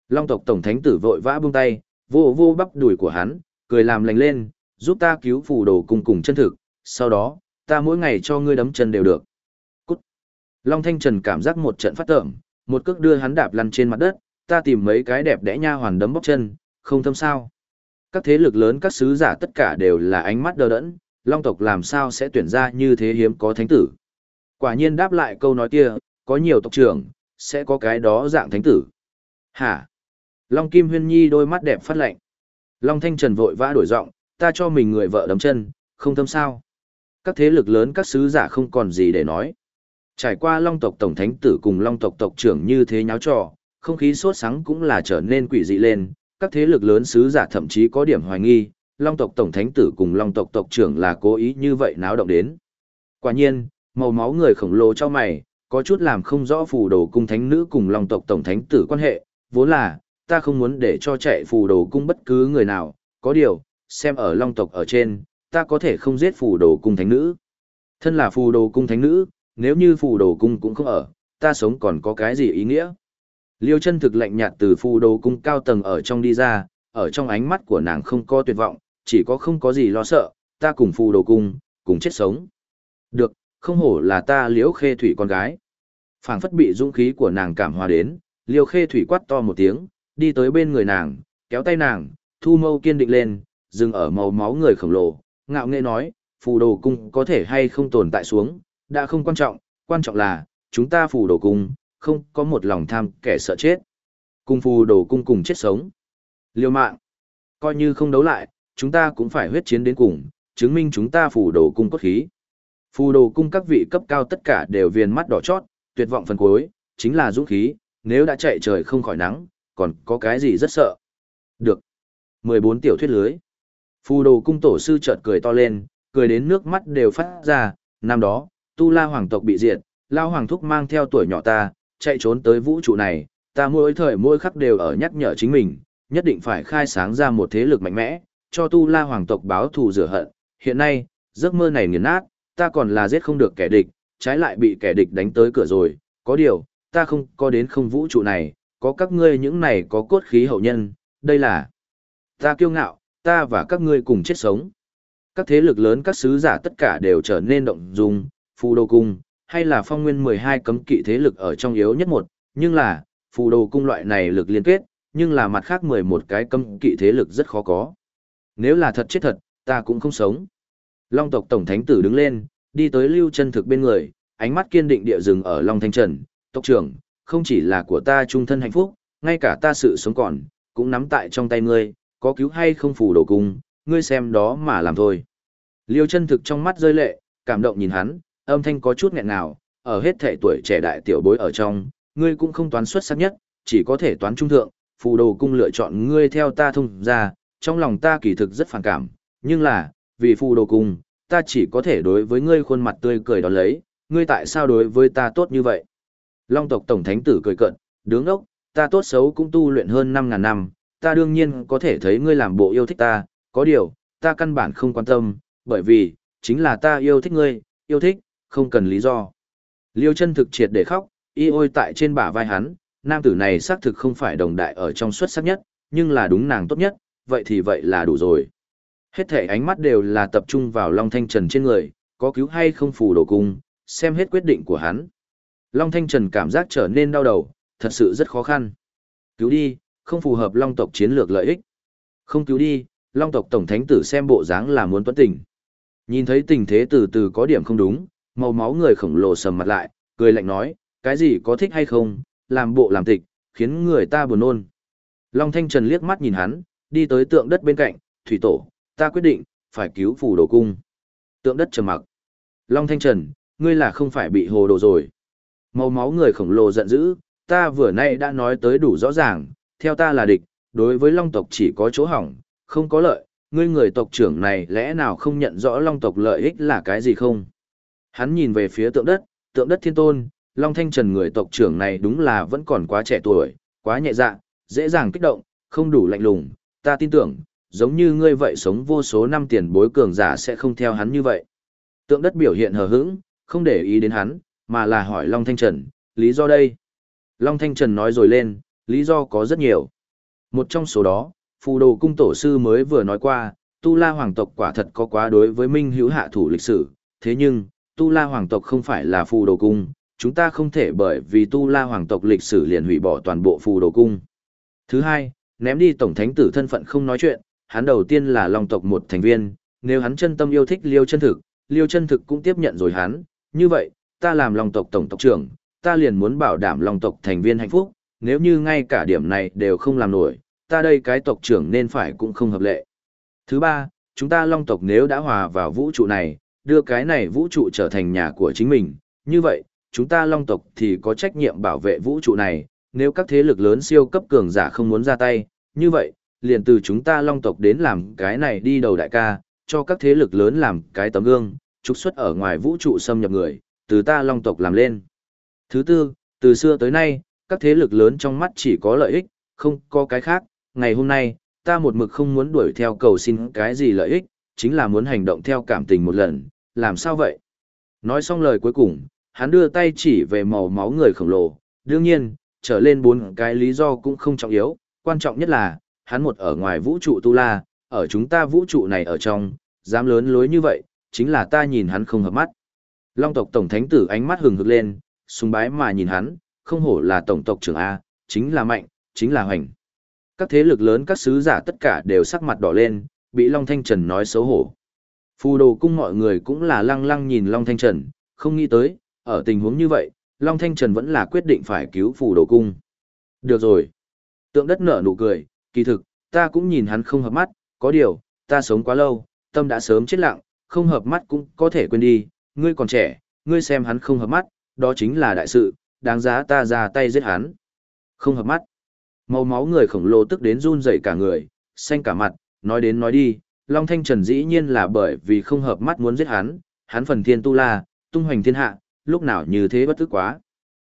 Speaker 1: Long tộc tổng thánh tử vội vã buông tay, vô vô bắp đuổi của hắn, cười làm lành lên, giúp ta cứu phù đồ cùng cùng chân thực, sau đó, ta mỗi ngày cho ngươi đấm chân đều được. Long Thanh Trần cảm giác một trận phát tởm, một cước đưa hắn đạp lăn trên mặt đất, ta tìm mấy cái đẹp đẽ nha hoàn đấm bóc chân, không thâm sao. Các thế lực lớn các sứ giả tất cả đều là ánh mắt đờ đẫn, Long tộc làm sao sẽ tuyển ra như thế hiếm có thánh tử. Quả nhiên đáp lại câu nói kia, có nhiều tộc trưởng, sẽ có cái đó dạng thánh tử. Hả? Long Kim Huyên Nhi đôi mắt đẹp phát lạnh. Long Thanh Trần vội vã đổi giọng, ta cho mình người vợ đấm chân, không thâm sao. Các thế lực lớn các sứ giả không còn gì để nói. Trải qua Long tộc Tổng Thánh Tử cùng Long tộc tộc trưởng như thế nháo trò, không khí sốt sắng cũng là trở nên quỷ dị lên, các thế lực lớn sứ giả thậm chí có điểm hoài nghi, Long tộc Tổng Thánh Tử cùng Long tộc tộc trưởng là cố ý như vậy náo động đến. Quả nhiên, màu máu người khổng lồ cho mày, có chút làm không rõ phù đồ cung thánh nữ cùng Long tộc Tổng Thánh Tử quan hệ, vốn là, ta không muốn để cho chạy phù đồ cung bất cứ người nào, có điều, xem ở long tộc ở trên, ta có thể không giết phù đồ cung thánh nữ. Thân là phù đồ cung thánh nữ, nếu như phù đồ cung cũng không ở, ta sống còn có cái gì ý nghĩa. Liêu chân thực lạnh nhạt từ phù đồ cung cao tầng ở trong đi ra, ở trong ánh mắt của nàng không có tuyệt vọng, chỉ có không có gì lo sợ, ta cùng phù đồ cung, cùng chết sống. Được, không hổ là ta liễu khê thủy con gái. phảng phất bị dũng khí của nàng cảm hòa đến, liêu khê thủy quát to một tiếng, đi tới bên người nàng, kéo tay nàng, thu mâu kiên định lên, dừng ở màu máu người khổng lồ, ngạo nghễ nói, phù đồ cung có thể hay không tồn tại xuống, đã không quan trọng, quan trọng là, chúng ta phù đồ cung, không có một lòng tham kẻ sợ chết. Cung phù đồ cung cùng chết sống. Liêu mạng, coi như không đấu lại, chúng ta cũng phải huyết chiến đến cùng, chứng minh chúng ta phù đồ cung cốt khí. Phù đồ cung các vị cấp cao tất cả đều viền mắt đỏ chót, tuyệt vọng phần cuối, chính là dũng khí, nếu đã chạy trời không khỏi nắng, còn có cái gì rất sợ. Được. 14 tiểu thuyết lưới. Phù đồ cung tổ sư chợt cười to lên, cười đến nước mắt đều phát ra, năm đó, tu la hoàng tộc bị diệt, lao hoàng thúc mang theo tuổi nhỏ ta, chạy trốn tới vũ trụ này, ta mỗi thời mỗi khắc đều ở nhắc nhở chính mình, nhất định phải khai sáng ra một thế lực mạnh mẽ, cho tu la hoàng tộc báo thù rửa hận. Hiện nay, giấc mơ này nghiền nát, ta còn là giết không được kẻ địch, trái lại bị kẻ địch đánh tới cửa rồi, có điều, ta không có đến không vũ trụ này, có các ngươi những này có cốt khí hậu nhân, đây là ta kiêu ngạo, ta và các ngươi cùng chết sống. Các thế lực lớn các sứ giả tất cả đều trở nên động dung, phù đồ cung, hay là phong nguyên 12 cấm kỵ thế lực ở trong yếu nhất một, nhưng là, phù đồ cung loại này lực liên kết, nhưng là mặt khác 11 cái cấm kỵ thế lực rất khó có. Nếu là thật chết thật, ta cũng không sống. Long tộc tổng thánh tử đứng lên, đi tới lưu chân thực bên người, ánh mắt kiên định địa rừng ở Long Thanh Trần, tộc trưởng, không chỉ là của ta trung thân hạnh phúc, ngay cả ta sự sống còn, cũng nắm tại trong tay ngươi, có cứu hay không phù đồ cung, ngươi xem đó mà làm thôi. Liêu chân thực trong mắt rơi lệ, cảm động nhìn hắn, âm thanh có chút nghẹn nào, ở hết thể tuổi trẻ đại tiểu bối ở trong, ngươi cũng không toán xuất sắc nhất, chỉ có thể toán trung thượng, phù đồ cung lựa chọn ngươi theo ta thông ra, trong lòng ta kỳ thực rất phản cảm, nhưng là, vì phù đồ cung, ta chỉ có thể đối với ngươi khuôn mặt tươi cười đón lấy, ngươi tại sao đối với ta tốt như vậy? Long tộc tổng thánh tử cười cận, đứng ốc, ta tốt xấu cũng tu luyện hơn 5.000 năm, ta đương nhiên có thể thấy ngươi làm bộ yêu thích ta, có điều, ta căn bản không quan tâm, bởi vì, chính là ta yêu thích ngươi, yêu thích, không cần lý do. Liêu chân thực triệt để khóc, y ôi tại trên bả vai hắn, nam tử này xác thực không phải đồng đại ở trong xuất sắc nhất, nhưng là đúng nàng tốt nhất, vậy thì vậy là đủ rồi. Hết thể ánh mắt đều là tập trung vào Long Thanh Trần trên người, có cứu hay không phù đồ cung, xem hết quyết định của hắn. Long Thanh Trần cảm giác trở nên đau đầu, thật sự rất khó khăn. Cứu đi, không phù hợp Long tộc chiến lược lợi ích. Không cứu đi, Long tộc tổng thánh tử xem bộ dáng là muốn tuấn tình. Nhìn thấy tình thế từ từ có điểm không đúng, màu máu người khổng lồ sầm mặt lại, cười lạnh nói, cái gì có thích hay không, làm bộ làm tịch, khiến người ta buồn nôn. Long Thanh Trần liếc mắt nhìn hắn, đi tới tượng đất bên cạnh, thủy tổ, ta quyết định, phải cứu phù đồ cung. Tượng đất trầm mặc. Long Thanh Trần, ngươi là không phải bị hồ đồ rồi. Màu máu người khổng lồ giận dữ, ta vừa nay đã nói tới đủ rõ ràng, theo ta là địch, đối với long tộc chỉ có chỗ hỏng, không có lợi, ngươi người tộc trưởng này lẽ nào không nhận rõ long tộc lợi ích là cái gì không? Hắn nhìn về phía tượng đất, tượng đất thiên tôn, long thanh trần người tộc trưởng này đúng là vẫn còn quá trẻ tuổi, quá nhẹ dạ, dễ dàng kích động, không đủ lạnh lùng, ta tin tưởng, giống như ngươi vậy sống vô số năm tiền bối cường giả sẽ không theo hắn như vậy. Tượng đất biểu hiện hờ hững, không để ý đến hắn, mà là hỏi Long Thanh Trần, lý do đây? Long Thanh Trần nói rồi lên, lý do có rất nhiều. Một trong số đó, phù đồ cung tổ sư mới vừa nói qua, Tu La Hoàng tộc quả thật có quá đối với Minh hữu hạ thủ lịch sử, thế nhưng, Tu La Hoàng tộc không phải là phù đồ cung, chúng ta không thể bởi vì Tu La Hoàng tộc lịch sử liền hủy bỏ toàn bộ phù đồ cung. Thứ hai, ném đi tổng thánh tử thân phận không nói chuyện, hắn đầu tiên là Long tộc một thành viên, nếu hắn chân tâm yêu thích Liêu chân thực, Liêu chân thực cũng tiếp nhận rồi hắn, như vậy, ta làm Long tộc tổng tộc trưởng, ta liền muốn bảo đảm Long tộc thành viên hạnh phúc, nếu như ngay cả điểm này đều không làm nổi, ta đây cái tộc trưởng nên phải cũng không hợp lệ. Thứ ba, chúng ta Long tộc nếu đã hòa vào vũ trụ này, đưa cái này vũ trụ trở thành nhà của chính mình, như vậy, chúng ta Long tộc thì có trách nhiệm bảo vệ vũ trụ này, nếu các thế lực lớn siêu cấp cường giả không muốn ra tay, như vậy, liền từ chúng ta long tộc đến làm cái này đi đầu đại ca, cho các thế lực lớn làm cái tấm gương, trục xuất ở ngoài vũ trụ xâm nhập người, từ ta long tộc làm lên. Thứ tư, từ xưa tới nay, các thế lực lớn trong mắt chỉ có lợi ích, không có cái khác, ngày hôm nay, ta một mực không muốn đuổi theo cầu xin cái gì lợi ích, chính là muốn hành động theo cảm tình một lần, làm sao vậy? Nói xong lời cuối cùng, hắn đưa tay chỉ về màu máu người khổng lồ, đương nhiên, trở lên bốn cái lý do cũng không trọng yếu, quan trọng nhất là, hắn một ở ngoài vũ trụ tu la, ở chúng ta vũ trụ này ở trong, dám lớn lối như vậy, chính là ta nhìn hắn không hợp mắt. Long tộc tổng thánh tử ánh mắt hừng hực lên, sùng bái mà nhìn hắn, không hổ là tổng tộc trưởng A, chính là mạnh, chính là hoành. Các thế lực lớn các sứ giả tất cả đều sắc mặt đỏ lên, bị Long Thanh Trần nói xấu hổ. Phù đồ cung mọi người cũng là lăng lăng nhìn Long Thanh Trần, không nghĩ tới, ở tình huống như vậy, Long Thanh Trần vẫn là quyết định phải cứu phù đồ cung. Được rồi. Tượng đất nở nụ cười, kỳ thực, ta cũng nhìn hắn không hợp mắt, có điều, ta sống quá lâu, tâm đã sớm chết lặng, không hợp mắt cũng có thể quên đi, ngươi còn trẻ, ngươi xem hắn không hợp mắt, đó chính là đại sự, đáng giá ta ra tay giết hắn. Không hợp mắt. Màu máu người khổng lồ tức đến run rẩy cả người, xanh cả mặt, nói đến nói đi, Long Thanh Trần dĩ nhiên là bởi vì không hợp mắt muốn giết hắn, hắn phần thiên tu la, tung hoành thiên hạ, lúc nào như thế bất tức quá.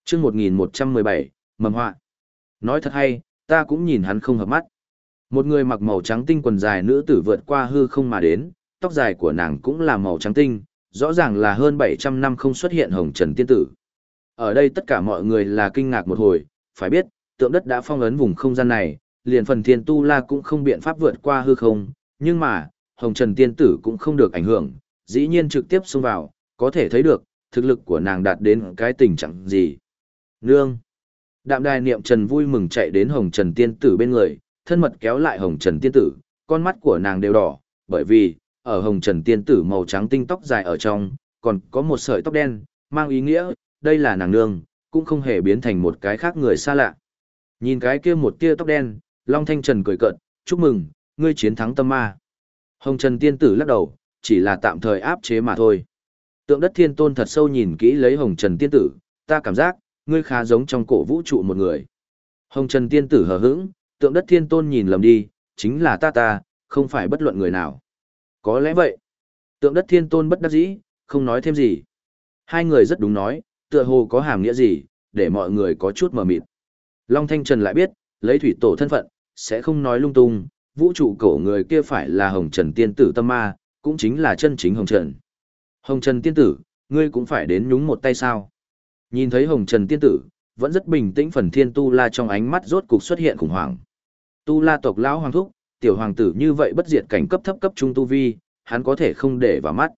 Speaker 1: chương 1117, mầm họa. Nói thật hay, ta cũng nhìn hắn không hợp mắt. Một người mặc màu trắng tinh quần dài nữ tử vượt qua hư không mà đến, tóc dài của nàng cũng là màu trắng tinh, rõ ràng là hơn 700 năm không xuất hiện hồng trần tiên tử. Ở đây tất cả mọi người là kinh ngạc một hồi, phải biết, tượng đất đã phong ấn vùng không gian này, liền phần thiên tu la cũng không biện pháp vượt qua hư không, nhưng mà, hồng trần tiên tử cũng không được ảnh hưởng, dĩ nhiên trực tiếp xông vào, có thể thấy được, thực lực của nàng đạt đến cái tình trạng gì. Nương! Đạm đài niệm trần vui mừng chạy đến hồng trần tiên tử bên người, thân mật kéo lại hồng trần tiên tử, con mắt của nàng đều đỏ, bởi vì, ở hồng trần tiên tử màu trắng tinh tóc dài ở trong, còn có một sợi tóc đen, mang ý nghĩa, đây là nàng nương, cũng không hề biến thành một cái khác người xa lạ. Nhìn cái kia một tia tóc đen, Long Thanh Trần cười cợt, chúc mừng, ngươi chiến thắng tâm ma. Hồng Trần tiên tử lắc đầu, chỉ là tạm thời áp chế mà thôi. Tượng đất thiên tôn thật sâu nhìn kỹ lấy Hồng Trần tiên tử, ta cảm giác, ngươi khá giống trong cổ vũ trụ một người. Hồng Trần tiên tử hờ hững, tượng đất thiên tôn nhìn lầm đi, chính là ta ta, không phải bất luận người nào. Có lẽ vậy. Tượng đất thiên tôn bất đắc dĩ, không nói thêm gì. Hai người rất đúng nói, tựa hồ có hàm nghĩa gì, để mọi người có chút mờ mịt. Long Thanh Trần lại biết, lấy thủy tổ thân phận, sẽ không nói lung tung, vũ trụ cổ người kia phải là Hồng Trần tiên tử tâm ma, cũng chính là chân chính Hồng Trần. Hồng Trần tiên tử, ngươi cũng phải đến nhúng một tay sao. Nhìn thấy Hồng Trần tiên tử, vẫn rất bình tĩnh phần thiên tu la trong ánh mắt rốt cục xuất hiện khủng hoảng. Tu la tộc lão hoàng thúc, tiểu hoàng tử như vậy bất diệt cảnh cấp thấp cấp trung tu vi, hắn có thể không để vào mắt.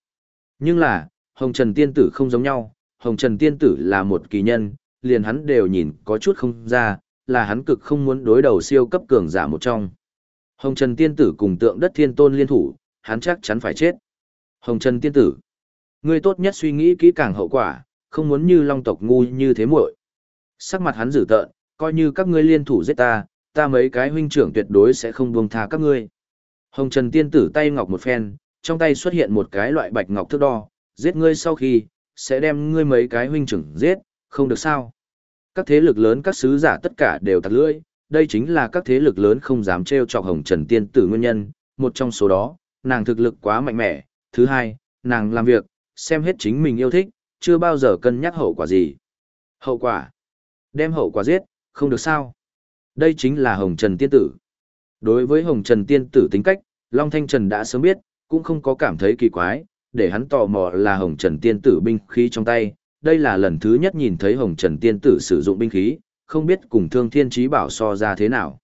Speaker 1: Nhưng là, Hồng Trần tiên tử không giống nhau, Hồng Trần tiên tử là một kỳ nhân, liền hắn đều nhìn có chút không ra, là hắn cực không muốn đối đầu siêu cấp cường giả một trong. Hồng Trần tiên tử cùng tượng đất thiên tôn liên thủ, hắn chắc chắn phải chết. Hồng Trần tiên tử, ngươi tốt nhất suy nghĩ kỹ càng hậu quả, không muốn như long tộc ngu như thế muội. Sắc mặt hắn dữ tợn, coi như các ngươi liên thủ giết ta, ta mấy cái huynh trưởng tuyệt đối sẽ không buông tha các ngươi. Hồng Trần tiên tử tay ngọc một phen, trong tay xuất hiện một cái loại bạch ngọc thước đo, giết ngươi sau khi, sẽ đem ngươi mấy cái huynh trưởng giết, không được sao. Các thế lực lớn các sứ giả tất cả đều tặc lưỡi, đây chính là các thế lực lớn không dám trêu chọc Hồng Trần Tiên Tử nguyên nhân, một trong số đó, nàng thực lực quá mạnh mẽ, thứ hai, nàng làm việc, xem hết chính mình yêu thích, chưa bao giờ cân nhắc hậu quả gì. Hậu quả? Đem hậu quả giết, không được sao? Đây chính là Hồng Trần Tiên Tử. Đối với Hồng Trần Tiên Tử tính cách, Long Thanh Trần đã sớm biết, cũng không có cảm thấy kỳ quái, để hắn tò mò là Hồng Trần Tiên Tử binh khí trong tay. Đây là lần thứ nhất nhìn thấy Hồng Trần Tiên Tử sử dụng binh khí, không biết cùng Thương Thiên Chí Bảo so ra thế nào.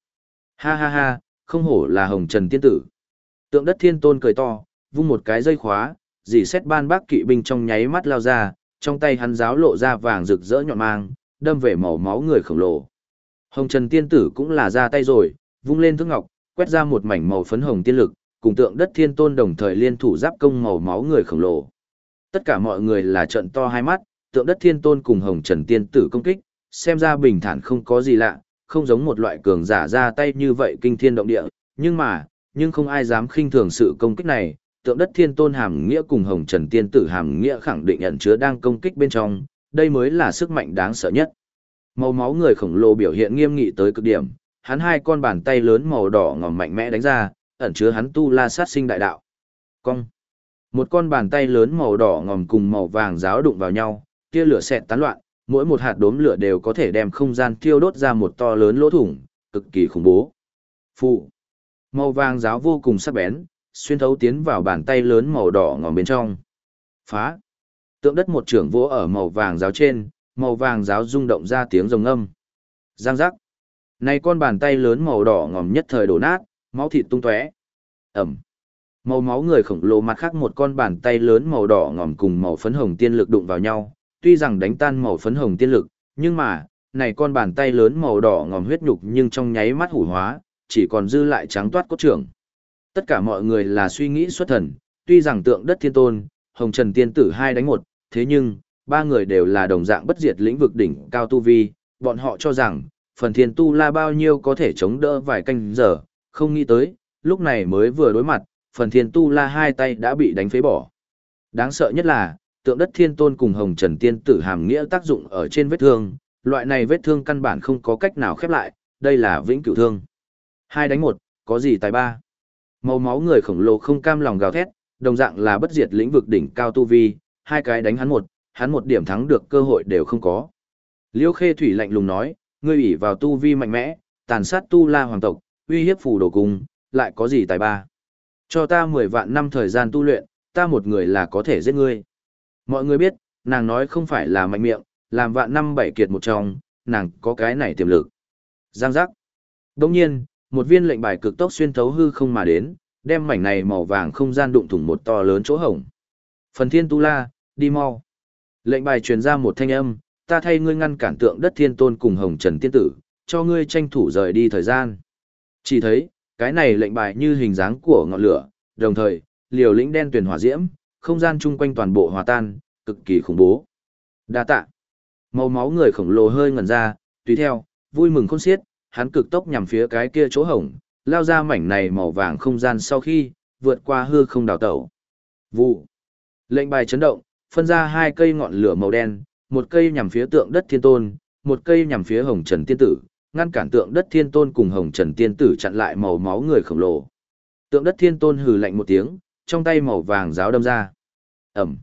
Speaker 1: Ha ha ha, không hổ là Hồng Trần Tiên Tử. Tượng đất thiên tôn cười to, vung một cái dây khóa, dì xét ban bác kỵ binh trong nháy mắt lao ra, trong tay hắn giáo lộ ra vàng rực rỡ nhọn mang, đâm về màu máu người khổng lồ. Hồng Trần Tiên Tử cũng là ra tay rồi, vung lên thước ngọc, quét ra một mảnh màu phấn hồng tiên lực, cùng tượng đất thiên tôn đồng thời liên thủ giáp công màu máu người khổng lồ. Tất cả mọi người là trận to hai mắt, tượng đất thiên tôn cùng hồng trần tiên tử công kích, xem ra bình thản không có gì lạ, không giống một loại cường giả ra tay như vậy kinh thiên động địa, nhưng mà, nhưng không ai dám khinh thường sự công kích này, tượng đất thiên tôn hàm nghĩa cùng hồng trần tiên tử hàm nghĩa khẳng định ẩn chứa đang công kích bên trong, đây mới là sức mạnh đáng sợ nhất. Màu máu người khổng lồ biểu hiện nghiêm nghị tới cực điểm, hắn hai con bàn tay lớn màu đỏ ngòm mạnh mẽ đánh ra, ẩn chứa hắn tu la sát sinh đại đạo. Cong. Một con bàn tay lớn màu đỏ ngòm cùng màu vàng giáo đụng vào nhau, tia lửa xẹt tán loạn, mỗi một hạt đốm lửa đều có thể đem không gian thiêu đốt ra một to lớn lỗ thủng, cực kỳ khủng bố. Phụ. Màu vàng giáo vô cùng sắc bén, xuyên thấu tiến vào bàn tay lớn màu đỏ ngòm bên trong. Phá. Tượng đất một trưởng vỗ ở màu vàng giáo trên, màu vàng giáo rung động ra tiếng rồng âm. Giang giác. Này con bàn tay lớn màu đỏ ngòm nhất thời đổ nát, máu thịt tung tóe. Ẩm. Màu máu người khổng lồ mặt khác một con bàn tay lớn màu đỏ ngòm cùng màu phấn hồng tiên lực đụng vào nhau, tuy rằng đánh tan màu phấn hồng tiên lực, nhưng mà, này con bàn tay lớn màu đỏ ngòm huyết nhục nhưng trong nháy mắt hủ hóa, chỉ còn dư lại trắng toát cốt trưởng. Tất cả mọi người là suy nghĩ xuất thần, tuy rằng tượng đất thiên tôn, hồng trần tiên tử hai đánh một, thế nhưng, ba người đều là đồng dạng bất diệt lĩnh vực đỉnh cao tu vi, bọn họ cho rằng, phần thiên tu la bao nhiêu có thể chống đỡ vài canh giờ, không nghĩ tới, lúc này mới vừa đối mặt, phần thiên tu la hai tay đã bị đánh phế bỏ. Đáng sợ nhất là, tượng đất thiên tôn cùng hồng trần tiên tử hàm nghĩa tác dụng ở trên vết thương, loại này vết thương căn bản không có cách nào khép lại, đây là vĩnh cửu thương. Hai đánh một, có gì tài ba. Màu máu người khổng lồ không cam lòng gào thét, đồng dạng là bất diệt lĩnh vực đỉnh cao tu vi, hai cái đánh hắn một, hắn một điểm thắng được cơ hội đều không có. Liêu Khê Thủy lạnh lùng nói, ngươi ủy vào tu vi mạnh mẽ, tàn sát tu la hoàng tộc, uy hiếp phù đồ cung, lại có gì tài ba. Cho ta 10 vạn năm thời gian tu luyện, ta một người là có thể giết ngươi. Mọi người biết, nàng nói không phải là mạnh miệng, làm vạn năm bảy kiệt một trong, nàng có cái này tiềm lực. Giang giác. Đồng nhiên, một viên lệnh bài cực tốc xuyên thấu hư không mà đến, đem mảnh này màu vàng không gian đụng thủng một to lớn chỗ hổng. Phần thiên tu la, đi mau. Lệnh bài truyền ra một thanh âm, ta thay ngươi ngăn cản tượng đất thiên tôn cùng hồng trần tiên tử, cho ngươi tranh thủ rời đi thời gian. Chỉ thấy, cái này lệnh bài như hình dáng của ngọn lửa, đồng thời, liều lĩnh đen tuyển hỏa diễm, không gian chung quanh toàn bộ hòa tan, cực kỳ khủng bố. Đa tạ. Màu máu người khổng lồ hơi ngẩn ra, tùy theo, vui mừng khôn xiết, hắn cực tốc nhằm phía cái kia chỗ hổng, lao ra mảnh này màu vàng không gian sau khi, vượt qua hư không đào tẩu. Vụ. Lệnh bài chấn động, phân ra hai cây ngọn lửa màu đen, một cây nhằm phía tượng đất thiên tôn, một cây nhằm phía hồng trần tiên tử, ngăn cản tượng đất thiên tôn cùng hồng trần tiên tử chặn lại màu máu người khổng lồ. Tượng đất thiên tôn hừ lạnh một tiếng, trong tay màu vàng giáo đâm ra. Ẩm.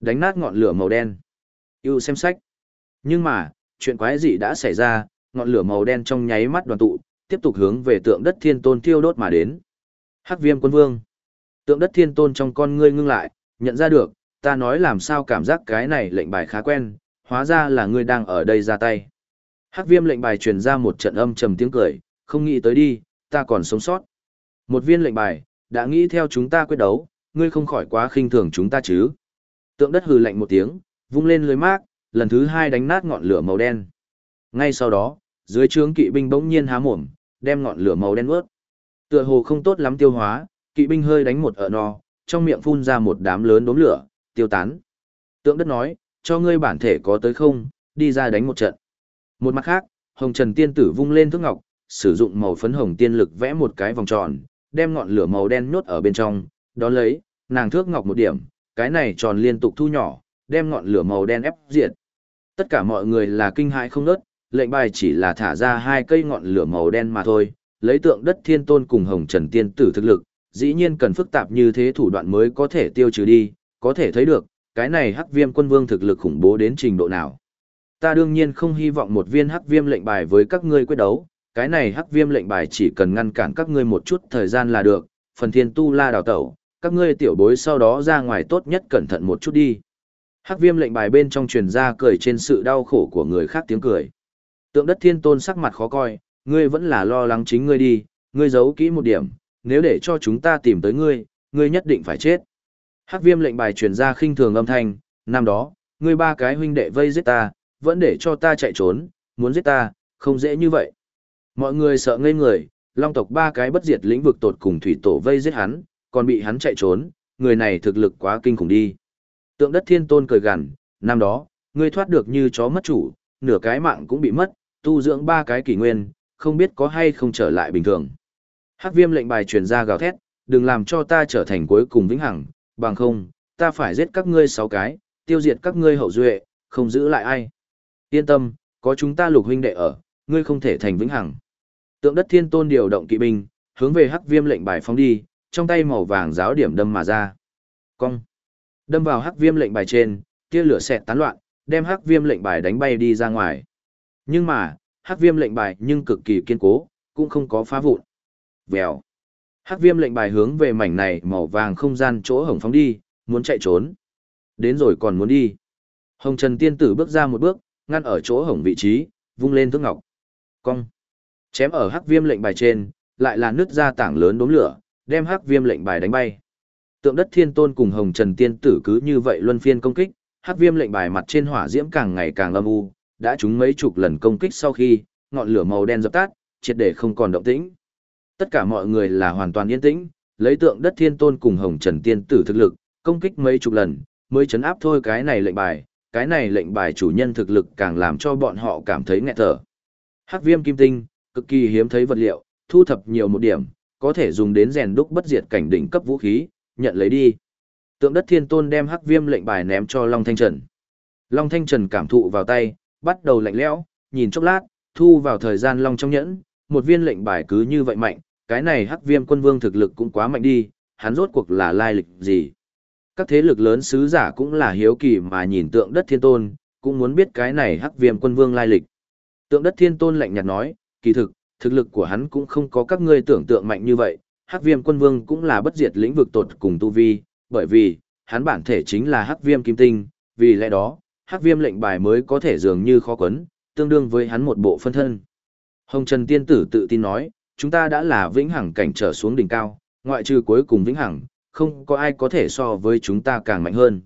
Speaker 1: Đánh nát ngọn lửa màu đen. Yêu xem sách. Nhưng mà, chuyện quái dị đã xảy ra, ngọn lửa màu đen trong nháy mắt đoàn tụ, tiếp tục hướng về tượng đất thiên tôn thiêu đốt mà đến. Hắc viêm quân vương. Tượng đất thiên tôn trong con ngươi ngưng lại, nhận ra được, ta nói làm sao cảm giác cái này lệnh bài khá quen, hóa ra là ngươi đang ở đây ra tay. Hắc viêm lệnh bài truyền ra một trận âm trầm tiếng cười, không nghĩ tới đi, ta còn sống sót. Một viên lệnh bài, đã nghĩ theo chúng ta quyết đấu, ngươi không khỏi quá khinh thường chúng ta chứ. Tượng đất hừ lạnh một tiếng, vung lên lưới mác, lần thứ hai đánh nát ngọn lửa màu đen. Ngay sau đó, dưới trướng kỵ binh bỗng nhiên há mồm, đem ngọn lửa màu đen ướt. Tựa hồ không tốt lắm tiêu hóa, kỵ binh hơi đánh một ở no, trong miệng phun ra một đám lớn đốm lửa, tiêu tán. Tượng đất nói, cho ngươi bản thể có tới không, đi ra đánh một trận. Một mặt khác, Hồng Trần Tiên Tử vung lên thước ngọc, sử dụng màu phấn hồng tiên lực vẽ một cái vòng tròn, đem ngọn lửa màu đen nhốt ở bên trong, đó lấy, nàng thước ngọc một điểm, cái này tròn liên tục thu nhỏ, đem ngọn lửa màu đen ép diệt. Tất cả mọi người là kinh hãi không nớt, lệnh bài chỉ là thả ra hai cây ngọn lửa màu đen mà thôi, lấy tượng đất thiên tôn cùng hồng trần tiên tử thực lực, dĩ nhiên cần phức tạp như thế thủ đoạn mới có thể tiêu trừ đi, có thể thấy được, cái này hắc viêm quân vương thực lực khủng bố đến trình độ nào. Ta đương nhiên không hy vọng một viên hắc viêm lệnh bài với các ngươi quyết đấu, cái này hắc viêm lệnh bài chỉ cần ngăn cản các ngươi một chút thời gian là được, phần thiên tu la đào tẩu, các ngươi tiểu bối sau đó ra ngoài tốt nhất cẩn thận một chút đi. Hắc viêm lệnh bài bên trong truyền ra cười trên sự đau khổ của người khác tiếng cười. Tượng đất thiên tôn sắc mặt khó coi, ngươi vẫn là lo lắng chính ngươi đi, ngươi giấu kỹ một điểm, nếu để cho chúng ta tìm tới ngươi, ngươi nhất định phải chết. Hắc viêm lệnh bài truyền ra khinh thường âm thanh, năm đó, ngươi ba cái huynh đệ vây giết ta, vẫn để cho ta chạy trốn, muốn giết ta, không dễ như vậy. Mọi người sợ ngây người, long tộc ba cái bất diệt lĩnh vực tột cùng thủy tổ vây giết hắn, còn bị hắn chạy trốn, người này thực lực quá kinh khủng đi. Tượng đất thiên tôn cười gằn, năm đó, ngươi thoát được như chó mất chủ, nửa cái mạng cũng bị mất, tu dưỡng ba cái kỷ nguyên, không biết có hay không trở lại bình thường. Hắc viêm lệnh bài truyền ra gào thét, đừng làm cho ta trở thành cuối cùng vĩnh hằng, bằng không, ta phải giết các ngươi sáu cái, tiêu diệt các ngươi hậu duệ, không giữ lại ai. Yên tâm, có chúng ta lục huynh đệ ở, ngươi không thể thành vĩnh hằng. Tượng đất thiên tôn điều động kỵ binh, hướng về hắc viêm lệnh bài phóng đi, trong tay màu vàng giáo điểm đâm mà ra. Cong. Đâm vào hắc viêm lệnh bài trên, tia lửa xẹt tán loạn, đem hắc viêm lệnh bài đánh bay đi ra ngoài. Nhưng mà, hắc viêm lệnh bài nhưng cực kỳ kiên cố, cũng không có phá vụn. Vèo. Hắc viêm lệnh bài hướng về mảnh này màu vàng không gian chỗ hồng phóng đi, muốn chạy trốn. Đến rồi còn muốn đi. Hồng Trần Tiên Tử bước ra một bước, ngăn ở chỗ hồng vị trí, vung lên thước ngọc. Cong. Chém ở hắc viêm lệnh bài trên, lại là nứt ra tảng lớn đốm lửa, đem hắc viêm lệnh bài đánh bay. Tượng đất thiên tôn cùng hồng trần tiên tử cứ như vậy luân phiên công kích, hắc viêm lệnh bài mặt trên hỏa diễm càng ngày càng âm u, đã trúng mấy chục lần công kích sau khi, ngọn lửa màu đen dập tắt, triệt để không còn động tĩnh. Tất cả mọi người là hoàn toàn yên tĩnh, lấy tượng đất thiên tôn cùng hồng trần tiên tử thực lực, công kích mấy chục lần, mới chấn áp thôi cái này lệnh bài, cái này lệnh bài chủ nhân thực lực càng làm cho bọn họ cảm thấy nghẹt thở. Hắc viêm kim tinh, cực kỳ hiếm thấy vật liệu, thu thập nhiều một điểm, có thể dùng đến rèn đúc bất diệt cảnh đỉnh cấp vũ khí, nhận lấy đi. Tượng đất thiên tôn đem hắc viêm lệnh bài ném cho Long Thanh Trần. Long Thanh Trần cảm thụ vào tay, bắt đầu lạnh lẽo, nhìn chốc lát, thu vào thời gian Long trong nhẫn, một viên lệnh bài cứ như vậy mạnh, cái này hắc viêm quân vương thực lực cũng quá mạnh đi, hắn rốt cuộc là lai lịch gì. Các thế lực lớn sứ giả cũng là hiếu kỳ mà nhìn tượng đất thiên tôn, cũng muốn biết cái này hắc viêm quân vương lai lịch. Tượng đất thiên tôn lạnh nhạt nói, kỳ thực, thực lực của hắn cũng không có các ngươi tưởng tượng mạnh như vậy, hắc viêm quân vương cũng là bất diệt lĩnh vực tột cùng tu vi, bởi vì, hắn bản thể chính là hắc viêm kim tinh, vì lẽ đó, hắc viêm lệnh bài mới có thể dường như khó quấn, tương đương với hắn một bộ phân thân. Hồng Trần Tiên Tử tự tin nói, chúng ta đã là vĩnh hằng cảnh trở xuống đỉnh cao, ngoại trừ cuối cùng vĩnh hằng, không có ai có thể so với chúng ta càng mạnh hơn.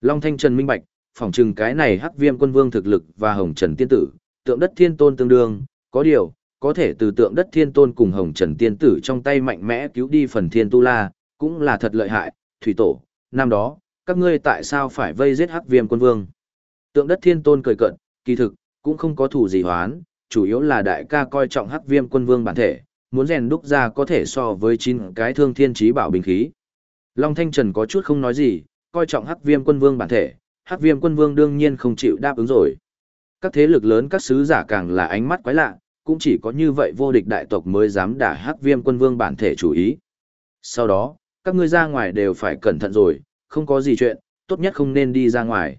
Speaker 1: Long Thanh Trần minh bạch, phỏng chừng cái này hắc viêm quân vương thực lực và hồng trần tiên tử, tượng đất thiên tôn tương đương, có điều, có thể từ tượng đất thiên tôn cùng hồng trần tiên tử trong tay mạnh mẽ cứu đi phần thiên tu la, cũng là thật lợi hại, thủy tổ, năm đó, các ngươi tại sao phải vây giết hắc viêm quân vương? Tượng đất thiên tôn cười cận, kỳ thực, cũng không có thủ gì hoán, chủ yếu là đại ca coi trọng hắc viêm quân vương bản thể, muốn rèn đúc ra có thể so với chín cái thương thiên trí bảo bình khí. Long Thanh Trần có chút không nói gì, coi trọng hắc viêm quân vương bản thể, hắc viêm quân vương đương nhiên không chịu đáp ứng rồi. Các thế lực lớn các sứ giả càng là ánh mắt quái lạ, cũng chỉ có như vậy vô địch đại tộc mới dám đả hắc viêm quân vương bản thể chủ ý. Sau đó, các ngươi ra ngoài đều phải cẩn thận rồi, không có gì chuyện, tốt nhất không nên đi ra ngoài.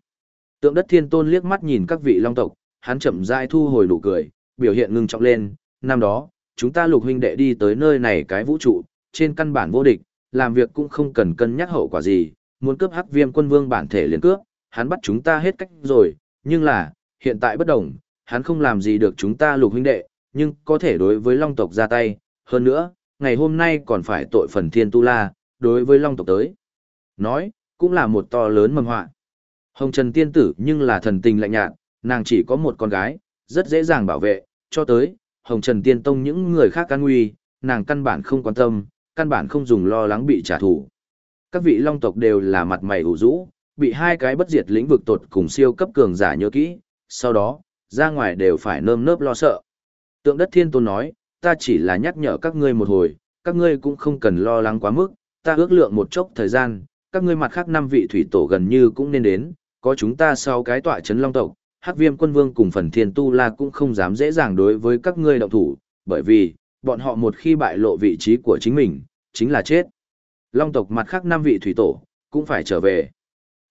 Speaker 1: Tượng đất thiên tôn liếc mắt nhìn các vị long tộc, hắn chậm rãi thu hồi nụ cười, biểu hiện ngưng trọng lên, năm đó, chúng ta lục huynh đệ đi tới nơi này cái vũ trụ, trên căn bản vô địch, làm việc cũng không cần cân nhắc hậu quả gì, muốn cướp hắc viêm quân vương bản thể liền cướp, hắn bắt chúng ta hết cách rồi, nhưng là, hiện tại bất đồng, hắn không làm gì được chúng ta lục huynh đệ, nhưng có thể đối với long tộc ra tay, hơn nữa, ngày hôm nay còn phải tội phần thiên tu la, đối với long tộc tới. Nói, cũng là một to lớn mầm họa. Hồng Trần tiên tử nhưng là thần tình lạnh nhạt, nàng chỉ có một con gái, rất dễ dàng bảo vệ, cho tới, Hồng Trần tiên tông những người khác can nguy, nàng căn bản không quan tâm, căn bản không dùng lo lắng bị trả thù. Các vị long tộc đều là mặt mày ủ rũ, bị hai cái bất diệt lĩnh vực tột cùng siêu cấp cường giả nhớ kỹ, sau đó, ra ngoài đều phải nơm nớp lo sợ. Tượng đất thiên tôn nói, ta chỉ là nhắc nhở các ngươi một hồi, các ngươi cũng không cần lo lắng quá mức, ta ước lượng một chốc thời gian, các ngươi mặt khác năm vị thủy tổ gần như cũng nên đến, có chúng ta sau cái tọa chấn long tộc, hắc viêm quân vương cùng phần thiên tu la cũng không dám dễ dàng đối với các ngươi động thủ, bởi vì, bọn họ một khi bại lộ vị trí của chính mình, chính là chết. Long tộc mặt khác năm vị thủy tổ, cũng phải trở về.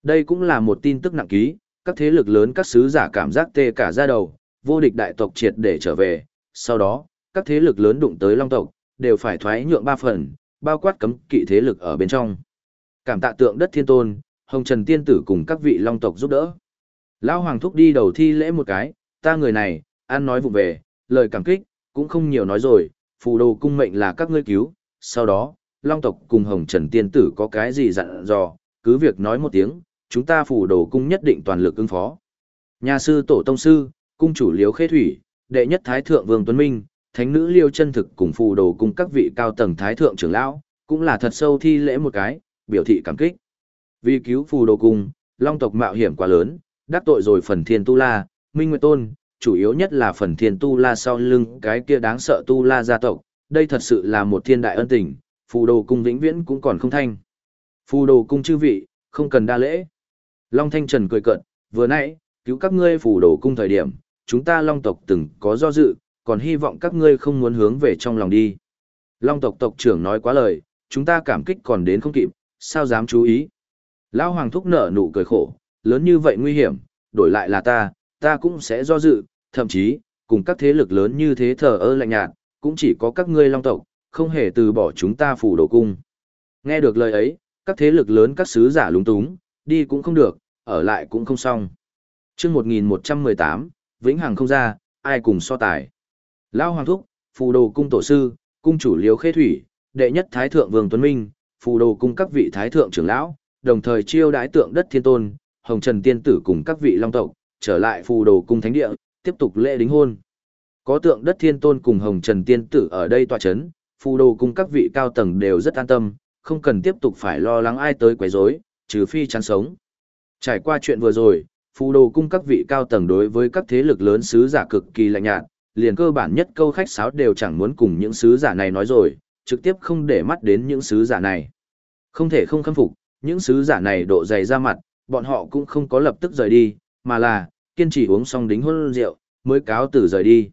Speaker 1: Đây cũng là một tin tức nặng ký, các thế lực lớn các sứ giả cảm giác tê cả ra đầu, vô địch đại tộc triệt để trở về, sau đó, các thế lực lớn đụng tới long tộc, đều phải thoái nhượng ba phần, bao quát cấm kỵ thế lực ở bên trong. Cảm tạ tượng đất thiên tôn, hồng trần tiên tử cùng các vị long tộc giúp đỡ. Lão hoàng thúc đi đầu thi lễ một cái, ta người này, ăn nói vụ về, lời cảm kích, cũng không nhiều nói rồi, phù đồ cung mệnh là các ngươi cứu, sau đó, long tộc cùng hồng trần tiên tử có cái gì dặn dò, cứ việc nói một tiếng, chúng ta phủ đồ cung nhất định toàn lực ứng phó. Nhà sư tổ tông sư, cung chủ liếu khê thủy, đệ nhất thái thượng vương tuấn minh, thánh nữ liêu chân thực cùng phù đồ cung các vị cao tầng thái thượng trưởng lão, cũng là thật sâu thi lễ một cái, biểu thị cảm kích. Vì cứu phù đồ cung, long tộc mạo hiểm quá lớn, đắc tội rồi phần thiên tu la, minh nguyệt tôn, chủ yếu nhất là phần thiên tu la sau lưng cái kia đáng sợ tu la gia tộc, đây thật sự là một thiên đại ân tình, phù đồ cung vĩnh viễn cũng còn không thanh. Phù đồ cung chư vị, không cần đa lễ. Long Thanh Trần cười cợt, vừa nãy, cứu các ngươi phủ đổ cung thời điểm, chúng ta long tộc từng có do dự, còn hy vọng các ngươi không muốn hướng về trong lòng đi. Long tộc tộc trưởng nói quá lời, chúng ta cảm kích còn đến không kịp, sao dám chú ý. Lão Hoàng thúc nở nụ cười khổ, lớn như vậy nguy hiểm, đổi lại là ta, ta cũng sẽ do dự, thậm chí, cùng các thế lực lớn như thế thờ ơ lạnh nhạt, cũng chỉ có các ngươi long tộc, không hề từ bỏ chúng ta phủ đổ cung. Nghe được lời ấy, các thế lực lớn các sứ giả lúng túng, đi cũng không được, ở lại cũng không xong. chương 1118, Vĩnh Hằng không ra, ai cùng so tài. Lao Hoàng Thúc, phù đồ cung tổ sư, cung chủ liếu khê thủy, đệ nhất thái thượng vương Tuấn Minh, phù đồ cung các vị thái thượng trưởng lão, đồng thời chiêu đái tượng đất thiên tôn, hồng trần tiên tử cùng các vị long tộc, trở lại phù đồ cung thánh địa, tiếp tục lễ đính hôn. Có tượng đất thiên tôn cùng hồng trần tiên tử ở đây tòa chấn, phù đồ cung các vị cao tầng đều rất an tâm, không cần tiếp tục phải lo lắng ai tới quấy rối, trừ phi chán sống. Trải qua chuyện vừa rồi, phù đồ cung các vị cao tầng đối với các thế lực lớn sứ giả cực kỳ lạnh nhạt, liền cơ bản nhất câu khách sáo đều chẳng muốn cùng những sứ giả này nói rồi, trực tiếp không để mắt đến những sứ giả này. Không thể không khâm phục, những sứ giả này độ dày ra mặt, bọn họ cũng không có lập tức rời đi, mà là, kiên trì uống xong đính hôn rượu, mới cáo từ rời đi.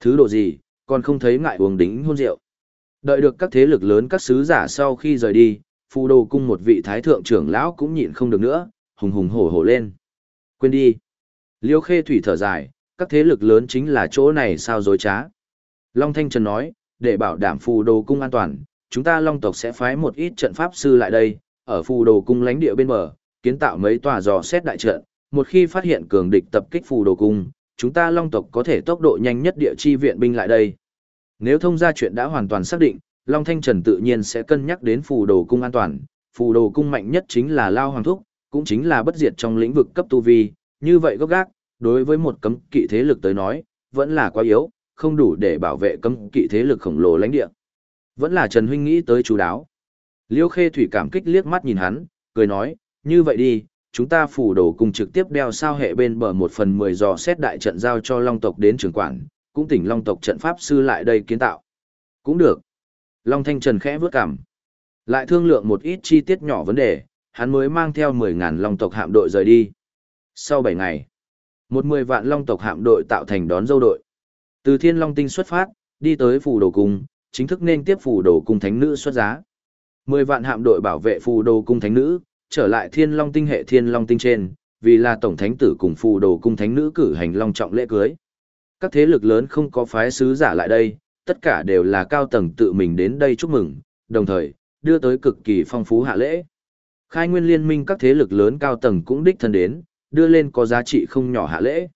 Speaker 1: Thứ độ gì, còn không thấy ngại uống đính hôn rượu. Đợi được các thế lực lớn các sứ giả sau khi rời đi, phù đồ cung một vị thái thượng trưởng lão cũng nhịn không được nữa, hùng hùng hổ hổ lên. Quên đi. Liêu khê thủy thở dài, các thế lực lớn chính là chỗ này sao dối trá. Long Thanh Trần nói, để bảo đảm phù đồ cung an toàn, chúng ta Long tộc sẽ phái một ít trận pháp sư lại đây, ở phù đồ cung lãnh địa bên bờ, kiến tạo mấy tòa dò xét đại trận, một khi phát hiện cường địch tập kích phù đồ cung, chúng ta Long tộc có thể tốc độ nhanh nhất địa chi viện binh lại đây. Nếu thông ra chuyện đã hoàn toàn xác định, Long Thanh Trần tự nhiên sẽ cân nhắc đến phù đồ cung an toàn, phù đồ cung mạnh nhất chính là Lao Hoàng Thúc, cũng chính là bất diệt trong lĩnh vực cấp tu vi, như vậy gốc gác, đối với một cấm kỵ thế lực tới nói, vẫn là quá yếu, không đủ để bảo vệ cấm kỵ thế lực khổng lồ lãnh địa. Vẫn là Trần Huynh nghĩ tới chú đáo. Liêu Khê Thủy cảm kích liếc mắt nhìn hắn, cười nói, như vậy đi, chúng ta phủ đồ cùng trực tiếp đeo sao hệ bên bờ một phần mười dò xét đại trận giao cho Long tộc đến trường quản, cũng tỉnh Long tộc trận pháp sư lại đây kiến tạo. Cũng được. Long Thanh Trần khẽ vướt cảm. Lại thương lượng một ít chi tiết nhỏ vấn đề, hắn mới mang theo 10.000 Long tộc hạm đội rời đi. Sau 7 ngày, một 10 vạn Long tộc hạm đội tạo thành đón dâu đội. Từ Thiên Long Tinh xuất phát, đi tới phủ đồ cung, chính thức nên tiếp phủ đồ cung thánh nữ xuất giá. 10 vạn hạm đội bảo vệ phù đồ cung thánh nữ, trở lại Thiên Long Tinh hệ Thiên Long Tinh trên, vì là tổng thánh tử cùng phù đồ cung thánh nữ cử hành long trọng lễ cưới. Các thế lực lớn không có phái sứ giả lại đây, tất cả đều là cao tầng tự mình đến đây chúc mừng, đồng thời, đưa tới cực kỳ phong phú hạ lễ. Khai nguyên liên minh các thế lực lớn cao tầng cũng đích thân đến, đưa lên có giá trị không nhỏ hạ lễ.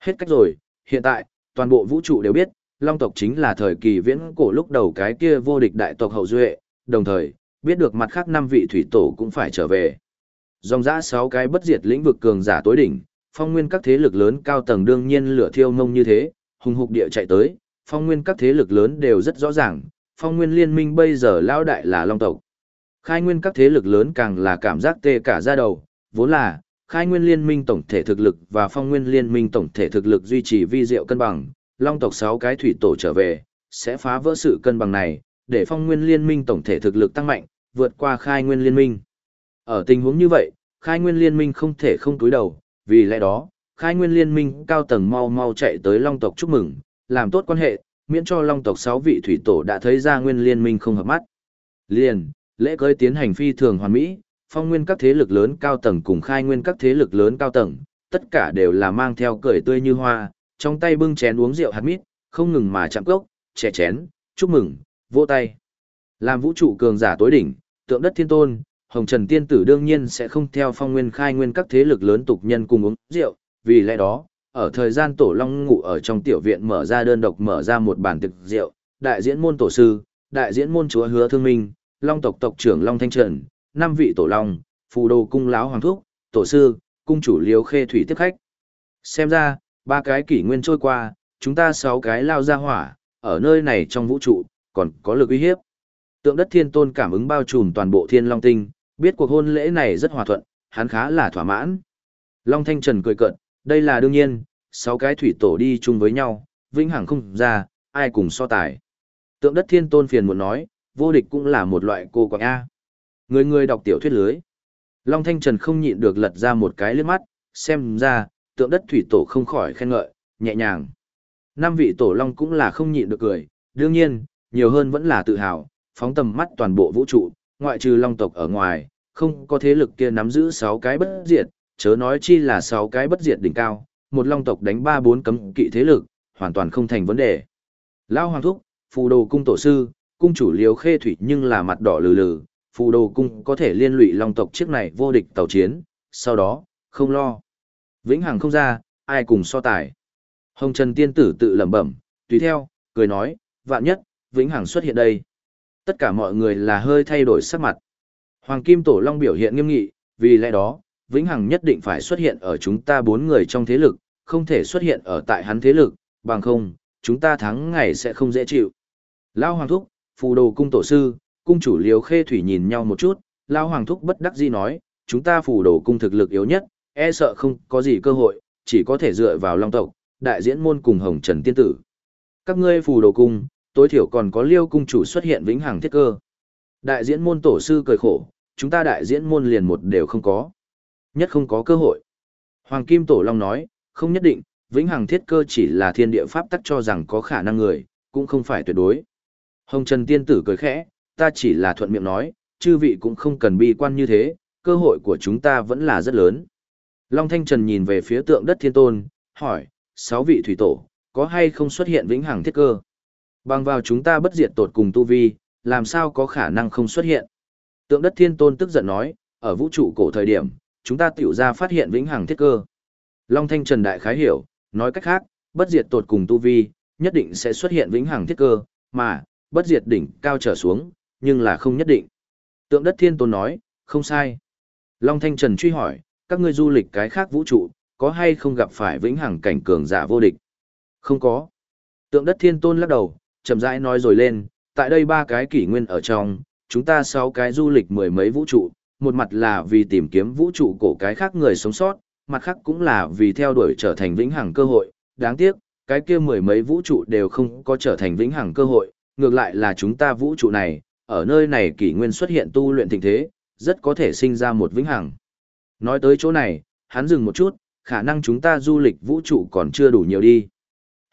Speaker 1: Hết cách rồi, hiện tại, toàn bộ vũ trụ đều biết, Long tộc chính là thời kỳ viễn cổ lúc đầu cái kia vô địch đại tộc hậu duệ, đồng thời, biết được mặt khác năm vị thủy tổ cũng phải trở về. Dòng dã sáu cái bất diệt lĩnh vực cường giả tối đỉnh, phong nguyên các thế lực lớn cao tầng đương nhiên lửa thiêu mông như thế, hùng hục địa chạy tới, phong nguyên các thế lực lớn đều rất rõ ràng, phong nguyên liên minh bây giờ lao đại là long tộc. Khai nguyên các thế lực lớn càng là cảm giác tê cả ra đầu, vốn là, khai nguyên liên minh tổng thể thực lực và phong nguyên liên minh tổng thể thực lực duy trì vi diệu cân bằng, long tộc 6 cái thủy tổ trở về, sẽ phá vỡ sự cân bằng này, để phong nguyên liên minh tổng thể thực lực tăng mạnh, vượt qua khai nguyên liên minh. Ở tình huống như vậy, khai nguyên liên minh không thể không túi đầu, vì lẽ đó, khai nguyên liên minh cao tầng mau mau chạy tới long tộc chúc mừng, làm tốt quan hệ, miễn cho long tộc 6 vị thủy tổ đã thấy ra nguyên liên minh không hợp mắt. Liền, lễ cưới tiến hành phi thường hoàn mỹ, phong nguyên các thế lực lớn cao tầng cùng khai nguyên các thế lực lớn cao tầng, tất cả đều là mang theo cười tươi như hoa, trong tay bưng chén uống rượu hạt mít, không ngừng mà chạm cốc, chè chén, chúc mừng, vỗ tay. Làm vũ trụ cường giả tối đỉnh, tượng đất thiên tôn, hồng trần tiên tử đương nhiên sẽ không theo phong nguyên khai nguyên các thế lực lớn tục nhân cùng uống rượu, vì lẽ đó, ở thời gian tổ long ngủ ở trong tiểu viện mở ra đơn độc mở ra một bản tiệc rượu, đại diễn môn tổ sư, đại diễn môn chúa hứa thương minh, long tộc tộc trưởng long thanh trần, năm vị tổ long, phù đồ cung láo hoàng thúc, tổ sư, cung chủ liếu khê thủy tiếp khách. Xem ra, ba cái kỷ nguyên trôi qua, chúng ta sáu cái lao ra hỏa, ở nơi này trong vũ trụ, còn có lực uy hiếp. Tượng đất thiên tôn cảm ứng bao trùm toàn bộ thiên long tinh, biết cuộc hôn lễ này rất hòa thuận, hắn khá là thỏa mãn. Long Thanh Trần cười cợt, đây là đương nhiên, sáu cái thủy tổ đi chung với nhau, vĩnh hằng không ra, ai cùng so tài. Tượng đất thiên tôn phiền muốn nói, vô địch cũng là một loại cô quạng A. Người người đọc tiểu thuyết lưới. Long Thanh Trần không nhịn được lật ra một cái liếc mắt, xem ra, tượng đất thủy tổ không khỏi khen ngợi, nhẹ nhàng. Năm vị tổ long cũng là không nhịn được cười, đương nhiên, nhiều hơn vẫn là tự hào, phóng tầm mắt toàn bộ vũ trụ, ngoại trừ long tộc ở ngoài, không có thế lực kia nắm giữ sáu cái bất diệt, chớ nói chi là sáu cái bất diệt đỉnh cao, một long tộc đánh 3-4 cấm kỵ thế lực, hoàn toàn không thành vấn đề. Lao Hoàng Thúc, phù đồ cung tổ sư, cung chủ liều khê thủy nhưng là mặt đỏ lừ lừ, phù đồ cung có thể liên lụy long tộc chiếc này vô địch tàu chiến, sau đó, không lo. Vĩnh hằng không ra, ai cùng so tài. Hồng Trần Tiên Tử tự lẩm bẩm, tùy theo, cười nói, vạn nhất, Vĩnh hằng xuất hiện đây. Tất cả mọi người là hơi thay đổi sắc mặt. Hoàng Kim Tổ Long biểu hiện nghiêm nghị, vì lẽ đó, Vĩnh Hằng nhất định phải xuất hiện ở chúng ta bốn người trong thế lực, không thể xuất hiện ở tại hắn thế lực, bằng không, chúng ta thắng ngày sẽ không dễ chịu. Lao Hoàng Thúc, Phù Đồ Cung Tổ Sư, Cung Chủ Liều Khê Thủy nhìn nhau một chút, Lao Hoàng Thúc bất đắc dĩ nói, chúng ta Phù Đồ Cung thực lực yếu nhất, e sợ không có gì cơ hội, chỉ có thể dựa vào Long Tộc, đại diễn môn cùng Hồng Trần Tiên Tử. Các ngươi Phù Đồ Cung, tối thiểu còn có Liêu Cung Chủ xuất hiện vĩnh hằng thiết cơ. Đại diễn môn tổ sư cười khổ, chúng ta đại diễn môn liền một đều không có. Nhất không có cơ hội. Hoàng Kim Tổ Long nói, không nhất định, vĩnh hằng thiết cơ chỉ là thiên địa pháp tắc cho rằng có khả năng người, cũng không phải tuyệt đối. Hồng Trần Tiên Tử cười khẽ, ta chỉ là thuận miệng nói, chư vị cũng không cần bi quan như thế, cơ hội của chúng ta vẫn là rất lớn. Long Thanh Trần nhìn về phía tượng đất thiên tôn, hỏi, sáu vị thủy tổ, có hay không xuất hiện vĩnh hằng thiết cơ? Bằng vào chúng ta bất diệt tột cùng tu vi, làm sao có khả năng không xuất hiện? Tượng đất thiên tôn tức giận nói, ở vũ trụ cổ thời điểm, chúng ta tiểu ra phát hiện vĩnh hằng thiết cơ. Long Thanh Trần Đại khái hiểu, nói cách khác, bất diệt tột cùng tu vi, nhất định sẽ xuất hiện vĩnh hằng thiết cơ, mà, bất diệt đỉnh cao trở xuống, nhưng là không nhất định. Tượng đất thiên tôn nói, không sai. Long Thanh Trần truy hỏi, các ngươi du lịch cái khác vũ trụ, có hay không gặp phải vĩnh hằng cảnh cường giả vô địch? Không có. Tượng đất thiên tôn lắc đầu, chậm rãi nói rồi lên, tại đây ba cái kỷ nguyên ở trong, chúng ta sáu cái du lịch mười mấy vũ trụ, một mặt là vì tìm kiếm vũ trụ cổ cái khác người sống sót, mặt khác cũng là vì theo đuổi trở thành vĩnh hằng cơ hội, đáng tiếc, cái kia mười mấy vũ trụ đều không có trở thành vĩnh hằng cơ hội, ngược lại là chúng ta vũ trụ này, ở nơi này kỷ nguyên xuất hiện tu luyện thịnh thế, rất có thể sinh ra một vĩnh hằng. Nói tới chỗ này, hắn dừng một chút, khả năng chúng ta du lịch vũ trụ còn chưa đủ nhiều đi.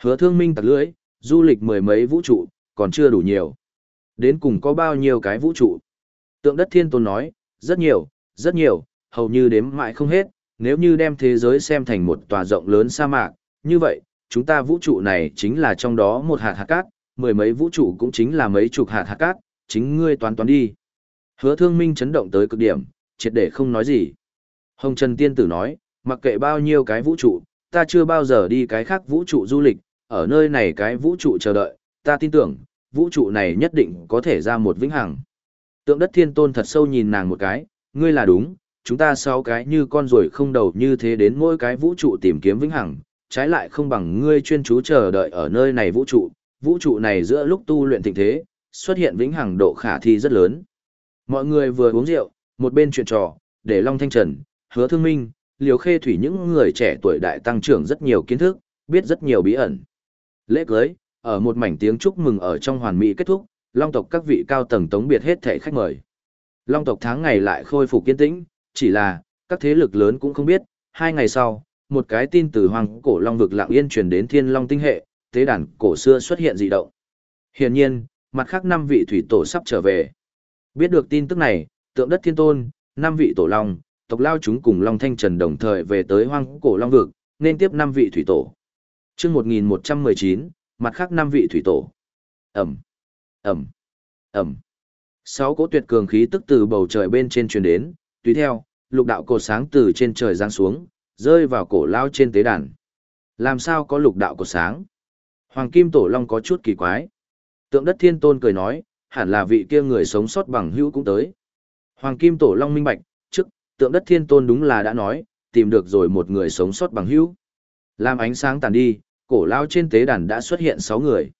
Speaker 1: Hứa thương minh tặc lưỡi, du lịch mười mấy vũ trụ, còn chưa đủ nhiều. Đến cùng có bao nhiêu cái vũ trụ? Tượng đất thiên tôn nói, rất nhiều, rất nhiều, hầu như đếm mãi không hết, nếu như đem thế giới xem thành một tòa rộng lớn sa mạc, như vậy, chúng ta vũ trụ này chính là trong đó một hạt hạt cát, mười mấy vũ trụ cũng chính là mấy chục hạt hạt cát, chính ngươi toán toán đi. Hứa thương minh chấn động tới cực điểm, triệt để không nói gì. Hồng Trần Tiên Tử nói, mặc kệ bao nhiêu cái vũ trụ, ta chưa bao giờ đi cái khác vũ trụ du lịch, ở nơi này cái vũ trụ chờ đợi, ta tin tưởng, vũ trụ này nhất định có thể ra một vĩnh hằng. Tượng đất thiên tôn thật sâu nhìn nàng một cái, ngươi là đúng, chúng ta sáu cái như con ruồi không đầu như thế đến mỗi cái vũ trụ tìm kiếm vĩnh hằng, trái lại không bằng ngươi chuyên chú chờ đợi ở nơi này vũ trụ, vũ trụ này giữa lúc tu luyện thịnh thế, xuất hiện vĩnh hằng độ khả thi rất lớn. Mọi người vừa uống rượu, một bên chuyện trò, để Long Thanh Trần, Hứa Thương Minh, Liều Khê Thủy những người trẻ tuổi đại tăng trưởng rất nhiều kiến thức, biết rất nhiều bí ẩn. Lễ cưới, ở một mảnh tiếng chúc mừng ở trong hoàn mỹ kết thúc, Long tộc các vị cao tầng tống biệt hết thảy khách mời. Long tộc tháng ngày lại khôi phục kiên tĩnh, chỉ là, các thế lực lớn cũng không biết, hai ngày sau, một cái tin từ hoàng cổ Long vực lạng yên truyền đến thiên Long tinh hệ, tế đàn cổ xưa xuất hiện dị động. Hiển nhiên, mặt khác năm vị thủy tổ sắp trở về. Biết được tin tức này, tượng đất thiên tôn, năm vị tổ long, tộc lao chúng cùng Long Thanh Trần đồng thời về tới hoang cổ Long vực, nên tiếp năm vị thủy tổ. chương 1119, mặt khác năm vị thủy tổ. Ẩm, Ẩm, Ẩm. Sáu cỗ tuyệt cường khí tức từ bầu trời bên trên truyền đến, tùy theo, lục đạo cột sáng từ trên trời giáng xuống, rơi vào cổ lao trên tế đàn. Làm sao có lục đạo cột sáng? Hoàng Kim Tổ Long có chút kỳ quái. Tượng đất thiên tôn cười nói, hẳn là vị kia người sống sót bằng hữu cũng tới. Hoàng Kim Tổ Long minh bạch, trước, tượng đất thiên tôn đúng là đã nói, tìm được rồi một người sống sót bằng hữu. Làm ánh sáng tàn đi, cổ lao trên tế đàn đã xuất hiện 6 người.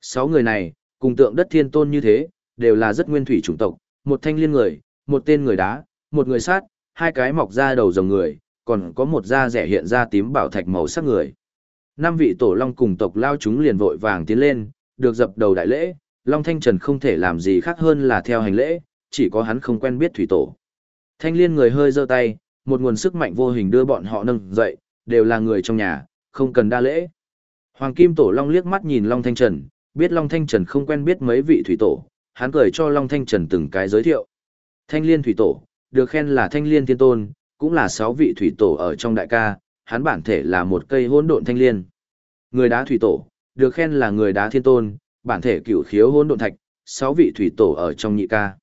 Speaker 1: 6 người này, cùng tượng đất thiên tôn như thế, đều là rất nguyên thủy chủng tộc, một thanh liên người, một tên người đá, một người sát, hai cái mọc ra đầu rồng người, còn có một da rẻ hiện ra tím bảo thạch màu sắc người. Năm vị tổ long cùng tộc lao chúng liền vội vàng tiến lên, được dập đầu đại lễ, Long Thanh Trần không thể làm gì khác hơn là theo hành lễ, chỉ có hắn không quen biết thủy tổ. Thanh liên người hơi giơ tay, một nguồn sức mạnh vô hình đưa bọn họ nâng dậy, đều là người trong nhà, không cần đa lễ. Hoàng Kim Tổ Long liếc mắt nhìn Long Thanh Trần, biết Long Thanh Trần không quen biết mấy vị thủy tổ, hắn cười cho Long Thanh Trần từng cái giới thiệu. Thanh liên thủy tổ, được khen là thanh liên thiên tôn, cũng là sáu vị thủy tổ ở trong đại ca, hắn bản thể là một cây hỗn độn thanh liên. Người đá thủy tổ, được khen là người đá thiên tôn, bản thể cửu khiếu hỗn độn thạch, sáu vị thủy tổ ở trong nhị ca.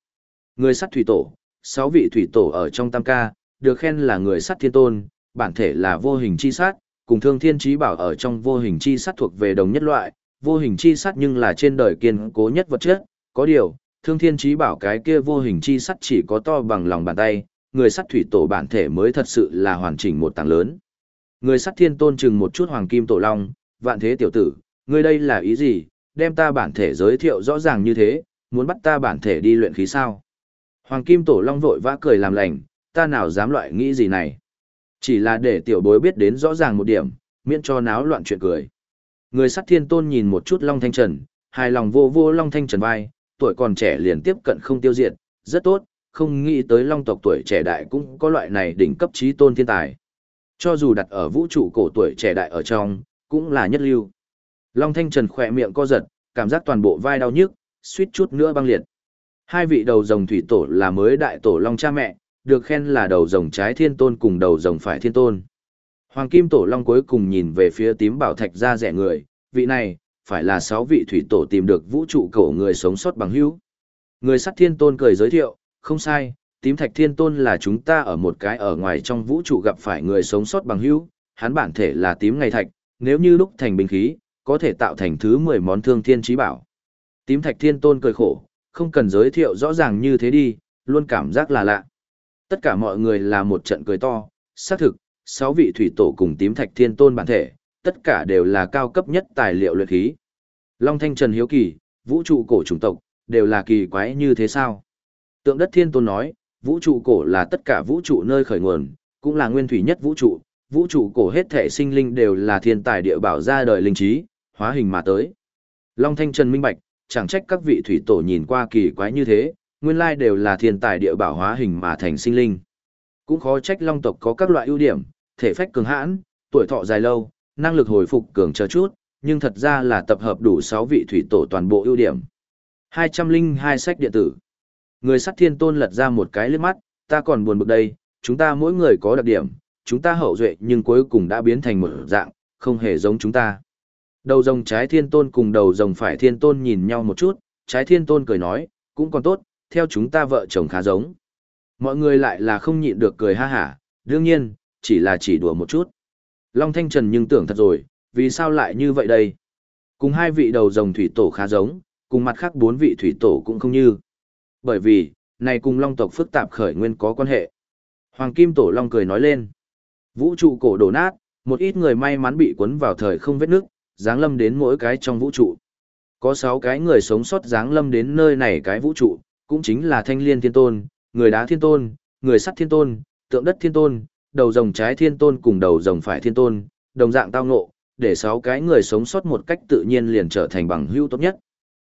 Speaker 1: Người sắt thủy tổ, sáu vị thủy tổ ở trong tam ca, được khen là người sắt thiên tôn, bản thể là vô hình chi sát, cùng thương thiên trí bảo ở trong vô hình chi sát thuộc về đồng nhất loại, vô hình chi sắt nhưng là trên đời kiên cố nhất vật chất, có điều, thương thiên trí bảo cái kia vô hình chi sắt chỉ có to bằng lòng bàn tay, người sắt thủy tổ bản thể mới thật sự là hoàn chỉnh một tảng lớn. Người sắt thiên tôn chừng một chút hoàng kim tổ long, vạn thế tiểu tử, ngươi đây là ý gì, đem ta bản thể giới thiệu rõ ràng như thế, muốn bắt ta bản thể đi luyện khí sao? Hoàng kim tổ long vội vã cười làm lành, ta nào dám loại nghĩ gì này. Chỉ là để tiểu bối biết đến rõ ràng một điểm, miễn cho náo loạn chuyện cười. Người sắt thiên tôn nhìn một chút long thanh trần, hài lòng vô vô long thanh trần vai, tuổi còn trẻ liền tiếp cận không tiêu diệt, rất tốt, không nghĩ tới long tộc tuổi trẻ đại cũng có loại này đỉnh cấp trí tôn thiên tài. Cho dù đặt ở vũ trụ cổ tuổi trẻ đại ở trong, cũng là nhất lưu. Long Thanh Trần khỏe miệng co giật, cảm giác toàn bộ vai đau nhức, suýt chút nữa băng liệt. Hai vị đầu rồng thủy tổ là mới đại tổ Long cha mẹ, được khen là đầu rồng trái thiên tôn cùng đầu rồng phải thiên tôn. Hoàng Kim Tổ Long cuối cùng nhìn về phía tím bảo thạch ra rẻ người, vị này, phải là sáu vị thủy tổ tìm được vũ trụ cổ người sống sót bằng hữu. Người sắt thiên tôn cười giới thiệu, không sai, tím thạch thiên tôn là chúng ta ở một cái ở ngoài trong vũ trụ gặp phải người sống sót bằng hữu, hắn bản thể là tím ngày thạch, nếu như lúc thành binh khí, có thể tạo thành thứ 10 món thương thiên trí bảo. Tím thạch thiên tôn cười khổ, không cần giới thiệu rõ ràng như thế đi, luôn cảm giác là lạ. Tất cả mọi người là một trận cười to, xác thực, sáu vị thủy tổ cùng tím thạch thiên tôn bản thể, tất cả đều là cao cấp nhất tài liệu luyện khí. Long Thanh Trần Hiếu Kỳ, vũ trụ cổ chủng tộc, đều là kỳ quái như thế sao? Tượng đất thiên tôn nói, vũ trụ cổ là tất cả vũ trụ nơi khởi nguồn, cũng là nguyên thủy nhất vũ trụ, vũ trụ cổ hết thể sinh linh đều là thiên tài địa bảo ra đời linh trí, hóa hình mà tới. Long Thanh Trần minh bạch, chẳng trách các vị thủy tổ nhìn qua kỳ quái như thế, nguyên lai đều là thiên tài địa bảo hóa hình mà thành sinh linh. Cũng khó trách long tộc có các loại ưu điểm, thể phách cường hãn, tuổi thọ dài lâu, năng lực hồi phục cường chờ chút, nhưng thật ra là tập hợp đủ 6 vị thủy tổ toàn bộ ưu điểm. 202 sách điện tử. Người sắt thiên tôn lật ra một cái liếc mắt, ta còn buồn bực đây, chúng ta mỗi người có đặc điểm, chúng ta hậu duệ nhưng cuối cùng đã biến thành một dạng, không hề giống chúng ta. Đầu rồng trái thiên tôn cùng đầu rồng phải thiên tôn nhìn nhau một chút, trái thiên tôn cười nói, cũng còn tốt, theo chúng ta vợ chồng khá giống. Mọi người lại là không nhịn được cười ha hả, đương nhiên, chỉ là chỉ đùa một chút. Long Thanh Trần nhưng tưởng thật rồi, vì sao lại như vậy đây? Cùng hai vị đầu rồng thủy tổ khá giống, cùng mặt khác bốn vị thủy tổ cũng không như. Bởi vì, này cùng long tộc phức tạp khởi nguyên có quan hệ. Hoàng Kim Tổ Long cười nói lên. Vũ trụ cổ đổ nát, một ít người may mắn bị cuốn vào thời không vết nước, giáng lâm đến mỗi cái trong vũ trụ. Có sáu cái người sống sót giáng lâm đến nơi này cái vũ trụ, cũng chính là Thanh Liên Thiên Tôn, người đá Thiên Tôn, người sắt Thiên Tôn, tượng đất Thiên Tôn, đầu rồng trái Thiên Tôn cùng đầu rồng phải Thiên Tôn, đồng dạng tao ngộ, để 6 cái người sống sót một cách tự nhiên liền trở thành bằng hữu tốt nhất.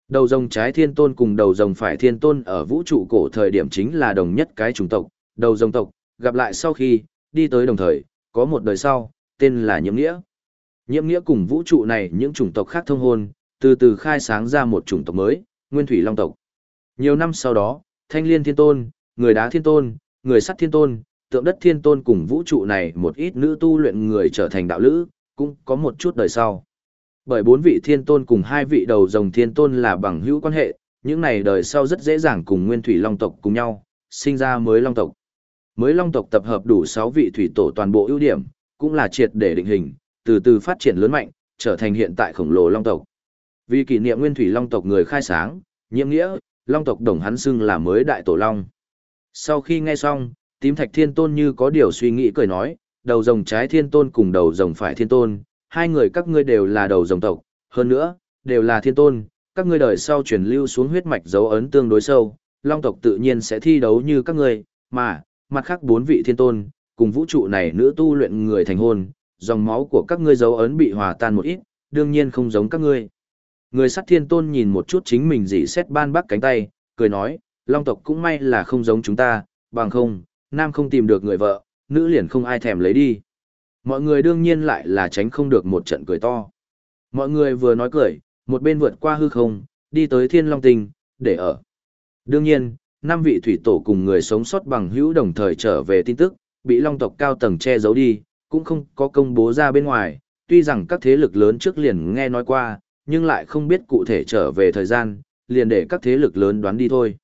Speaker 1: Đầu rồng trái Thiên Tôn cùng đầu rồng phải Thiên Tôn ở vũ trụ cổ thời điểm chính là đồng nhất cái chủng tộc, đầu rồng tộc, gặp lại sau khi, đi tới đồng thời, có một đời sau, tên là Nhiễm Nghĩa. Nhiễm Nghĩa cùng vũ trụ này những chủng tộc khác thông hôn, từ từ khai sáng ra một chủng tộc mới, Nguyên Thủy Long tộc. Nhiều năm sau đó, Thanh Liên Thiên Tôn, Người Đá Thiên Tôn, Người Sắt Thiên Tôn, Tượng Đất Thiên Tôn cùng vũ trụ này một ít nữ tu luyện người trở thành đạo lữ, cũng có một chút đời sau. Bởi bốn vị Thiên Tôn cùng hai vị đầu rồng Thiên Tôn là bằng hữu quan hệ, những này đời sau rất dễ dàng cùng Nguyên Thủy Long tộc cùng nhau, sinh ra mới Long tộc. Mới Long tộc tập hợp đủ 6 vị thủy tổ toàn bộ ưu điểm, cũng là triệt để định hình, từ từ phát triển lớn mạnh, trở thành hiện tại khổng lồ Long tộc. Vì kỷ niệm Nguyên Thủy Long tộc người khai sáng, nhiệm nghĩa, Long tộc đồng hắn xưng là mới đại tổ Long. Sau khi nghe xong, tím thạch thiên tôn như có điều suy nghĩ cười nói, đầu rồng trái thiên tôn cùng đầu rồng phải thiên tôn, hai người các ngươi đều là đầu rồng tộc, hơn nữa, đều là thiên tôn, các ngươi đời sau truyền lưu xuống huyết mạch dấu ấn tương đối sâu, long tộc tự nhiên sẽ thi đấu như các ngươi, mà, mặt khác bốn vị thiên tôn, cùng vũ trụ này nữ tu luyện người thành hôn, dòng máu của các ngươi dấu ấn bị hòa tan một ít, đương nhiên không giống các ngươi. Người sắt thiên tôn nhìn một chút chính mình dị xét ban bắc cánh tay, cười nói, long tộc cũng may là không giống chúng ta, bằng không, nam không tìm được người vợ, nữ liền không ai thèm lấy đi. Mọi người đương nhiên lại là tránh không được một trận cười to. Mọi người vừa nói cười, một bên vượt qua hư không, đi tới thiên long tinh, để ở. Đương nhiên, năm vị thủy tổ cùng người sống sót bằng hữu đồng thời trở về tin tức, bị long tộc cao tầng che giấu đi, cũng không có công bố ra bên ngoài, tuy rằng các thế lực lớn trước liền nghe nói qua, nhưng lại không biết cụ thể trở về thời gian, liền để các thế lực lớn đoán đi thôi.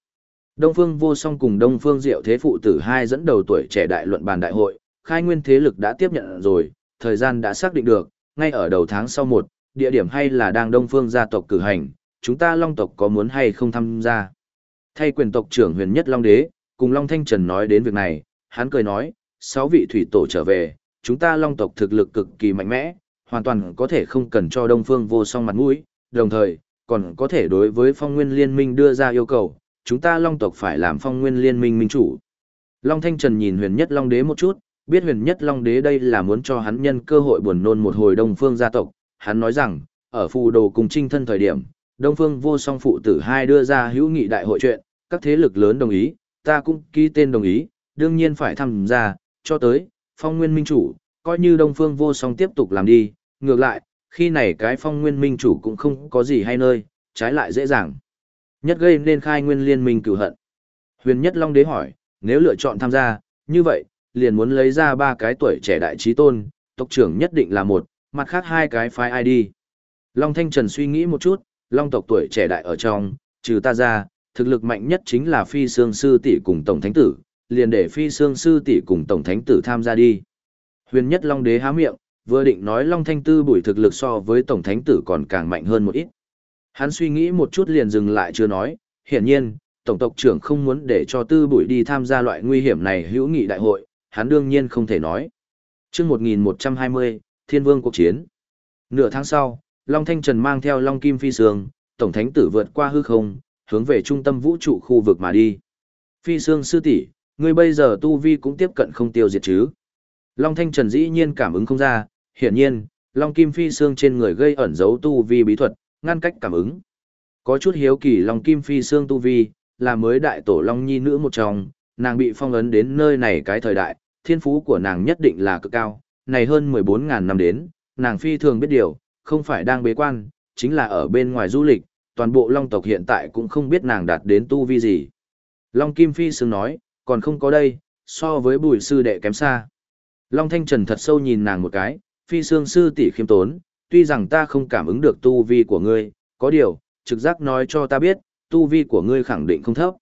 Speaker 1: Đông Phương Vô Song cùng Đông Phương Diệu Thế phụ tử hai dẫn đầu tuổi trẻ đại luận bàn đại hội, khai nguyên thế lực đã tiếp nhận rồi, thời gian đã xác định được, ngay ở đầu tháng sau một, địa điểm hay là đang Đông Phương gia tộc cử hành, chúng ta Long tộc có muốn hay không tham gia. Thay quyền tộc trưởng huyền nhất Long Đế, cùng Long Thanh Trần nói đến việc này, hắn cười nói, sáu vị thủy tổ trở về, chúng ta Long tộc thực lực cực kỳ mạnh mẽ, hoàn toàn có thể không cần cho Đông Phương vô song mặt mũi, đồng thời, còn có thể đối với phong nguyên liên minh đưa ra yêu cầu, chúng ta Long tộc phải làm phong nguyên liên minh minh chủ. Long Thanh Trần nhìn huyền nhất Long Đế một chút, biết huyền nhất Long Đế đây là muốn cho hắn nhân cơ hội buồn nôn một hồi Đông Phương gia tộc, hắn nói rằng, ở phù đồ cùng trinh thân thời điểm, Đông Phương vô song phụ tử hai đưa ra hữu nghị đại hội chuyện, các thế lực lớn đồng ý, ta cũng ký tên đồng ý, đương nhiên phải tham gia, cho tới, phong nguyên minh chủ, coi như Đông Phương vô song tiếp tục làm đi, ngược lại, khi này cái phong nguyên minh chủ cũng không có gì hay nơi, trái lại dễ dàng. Nhất gây nên khai nguyên liên minh cửu hận. Huyền Nhất Long Đế hỏi, nếu lựa chọn tham gia, như vậy, liền muốn lấy ra ba cái tuổi trẻ đại trí tôn, tộc trưởng nhất định là một, mặt khác hai cái phái ID. Long Thanh Trần suy nghĩ một chút, Long tộc tuổi trẻ đại ở trong, trừ ta ra, thực lực mạnh nhất chính là Phi Sương Sư tỷ cùng Tổng Thánh Tử, liền để Phi Sương Sư tỷ cùng Tổng Thánh Tử tham gia đi. Huyền Nhất Long Đế há miệng, vừa định nói Long Thanh Tư bùi thực lực so với Tổng Thánh Tử còn càng mạnh hơn một ít. Hắn suy nghĩ một chút liền dừng lại chưa nói, hiển nhiên, tổng tộc trưởng không muốn để cho tư bụi đi tham gia loại nguy hiểm này hữu nghị đại hội, hắn đương nhiên không thể nói. Trước 1120, Thiên Vương cuộc chiến. Nửa tháng sau, Long Thanh Trần mang theo Long Kim Phi Sương, Tổng Thánh Tử vượt qua hư không, hướng về trung tâm vũ trụ khu vực mà đi. Phi Sương sư tỷ, ngươi bây giờ tu vi cũng tiếp cận không tiêu diệt chứ. Long Thanh Trần dĩ nhiên cảm ứng không ra, hiển nhiên, Long Kim Phi Sương trên người gây ẩn giấu tu vi bí thuật, ngăn cách cảm ứng. Có chút hiếu kỳ Long Kim Phi Sương tu vi, là mới đại tổ Long Nhi nữ một trong, nàng bị phong ấn đến nơi này cái thời đại, thiên phú của nàng nhất định là cực cao, này hơn 14.000 năm đến, nàng phi thường biết điều, không phải đang bế quan, chính là ở bên ngoài du lịch, toàn bộ Long tộc hiện tại cũng không biết nàng đạt đến tu vi gì. Long Kim Phi Sương nói, còn không có đây, so với bùi sư đệ kém xa. Long Thanh Trần thật sâu nhìn nàng một cái, Phi Sương sư tỷ khiêm tốn, tuy rằng ta không cảm ứng được tu vi của ngươi, có điều, trực giác nói cho ta biết, tu vi của ngươi khẳng định không thấp.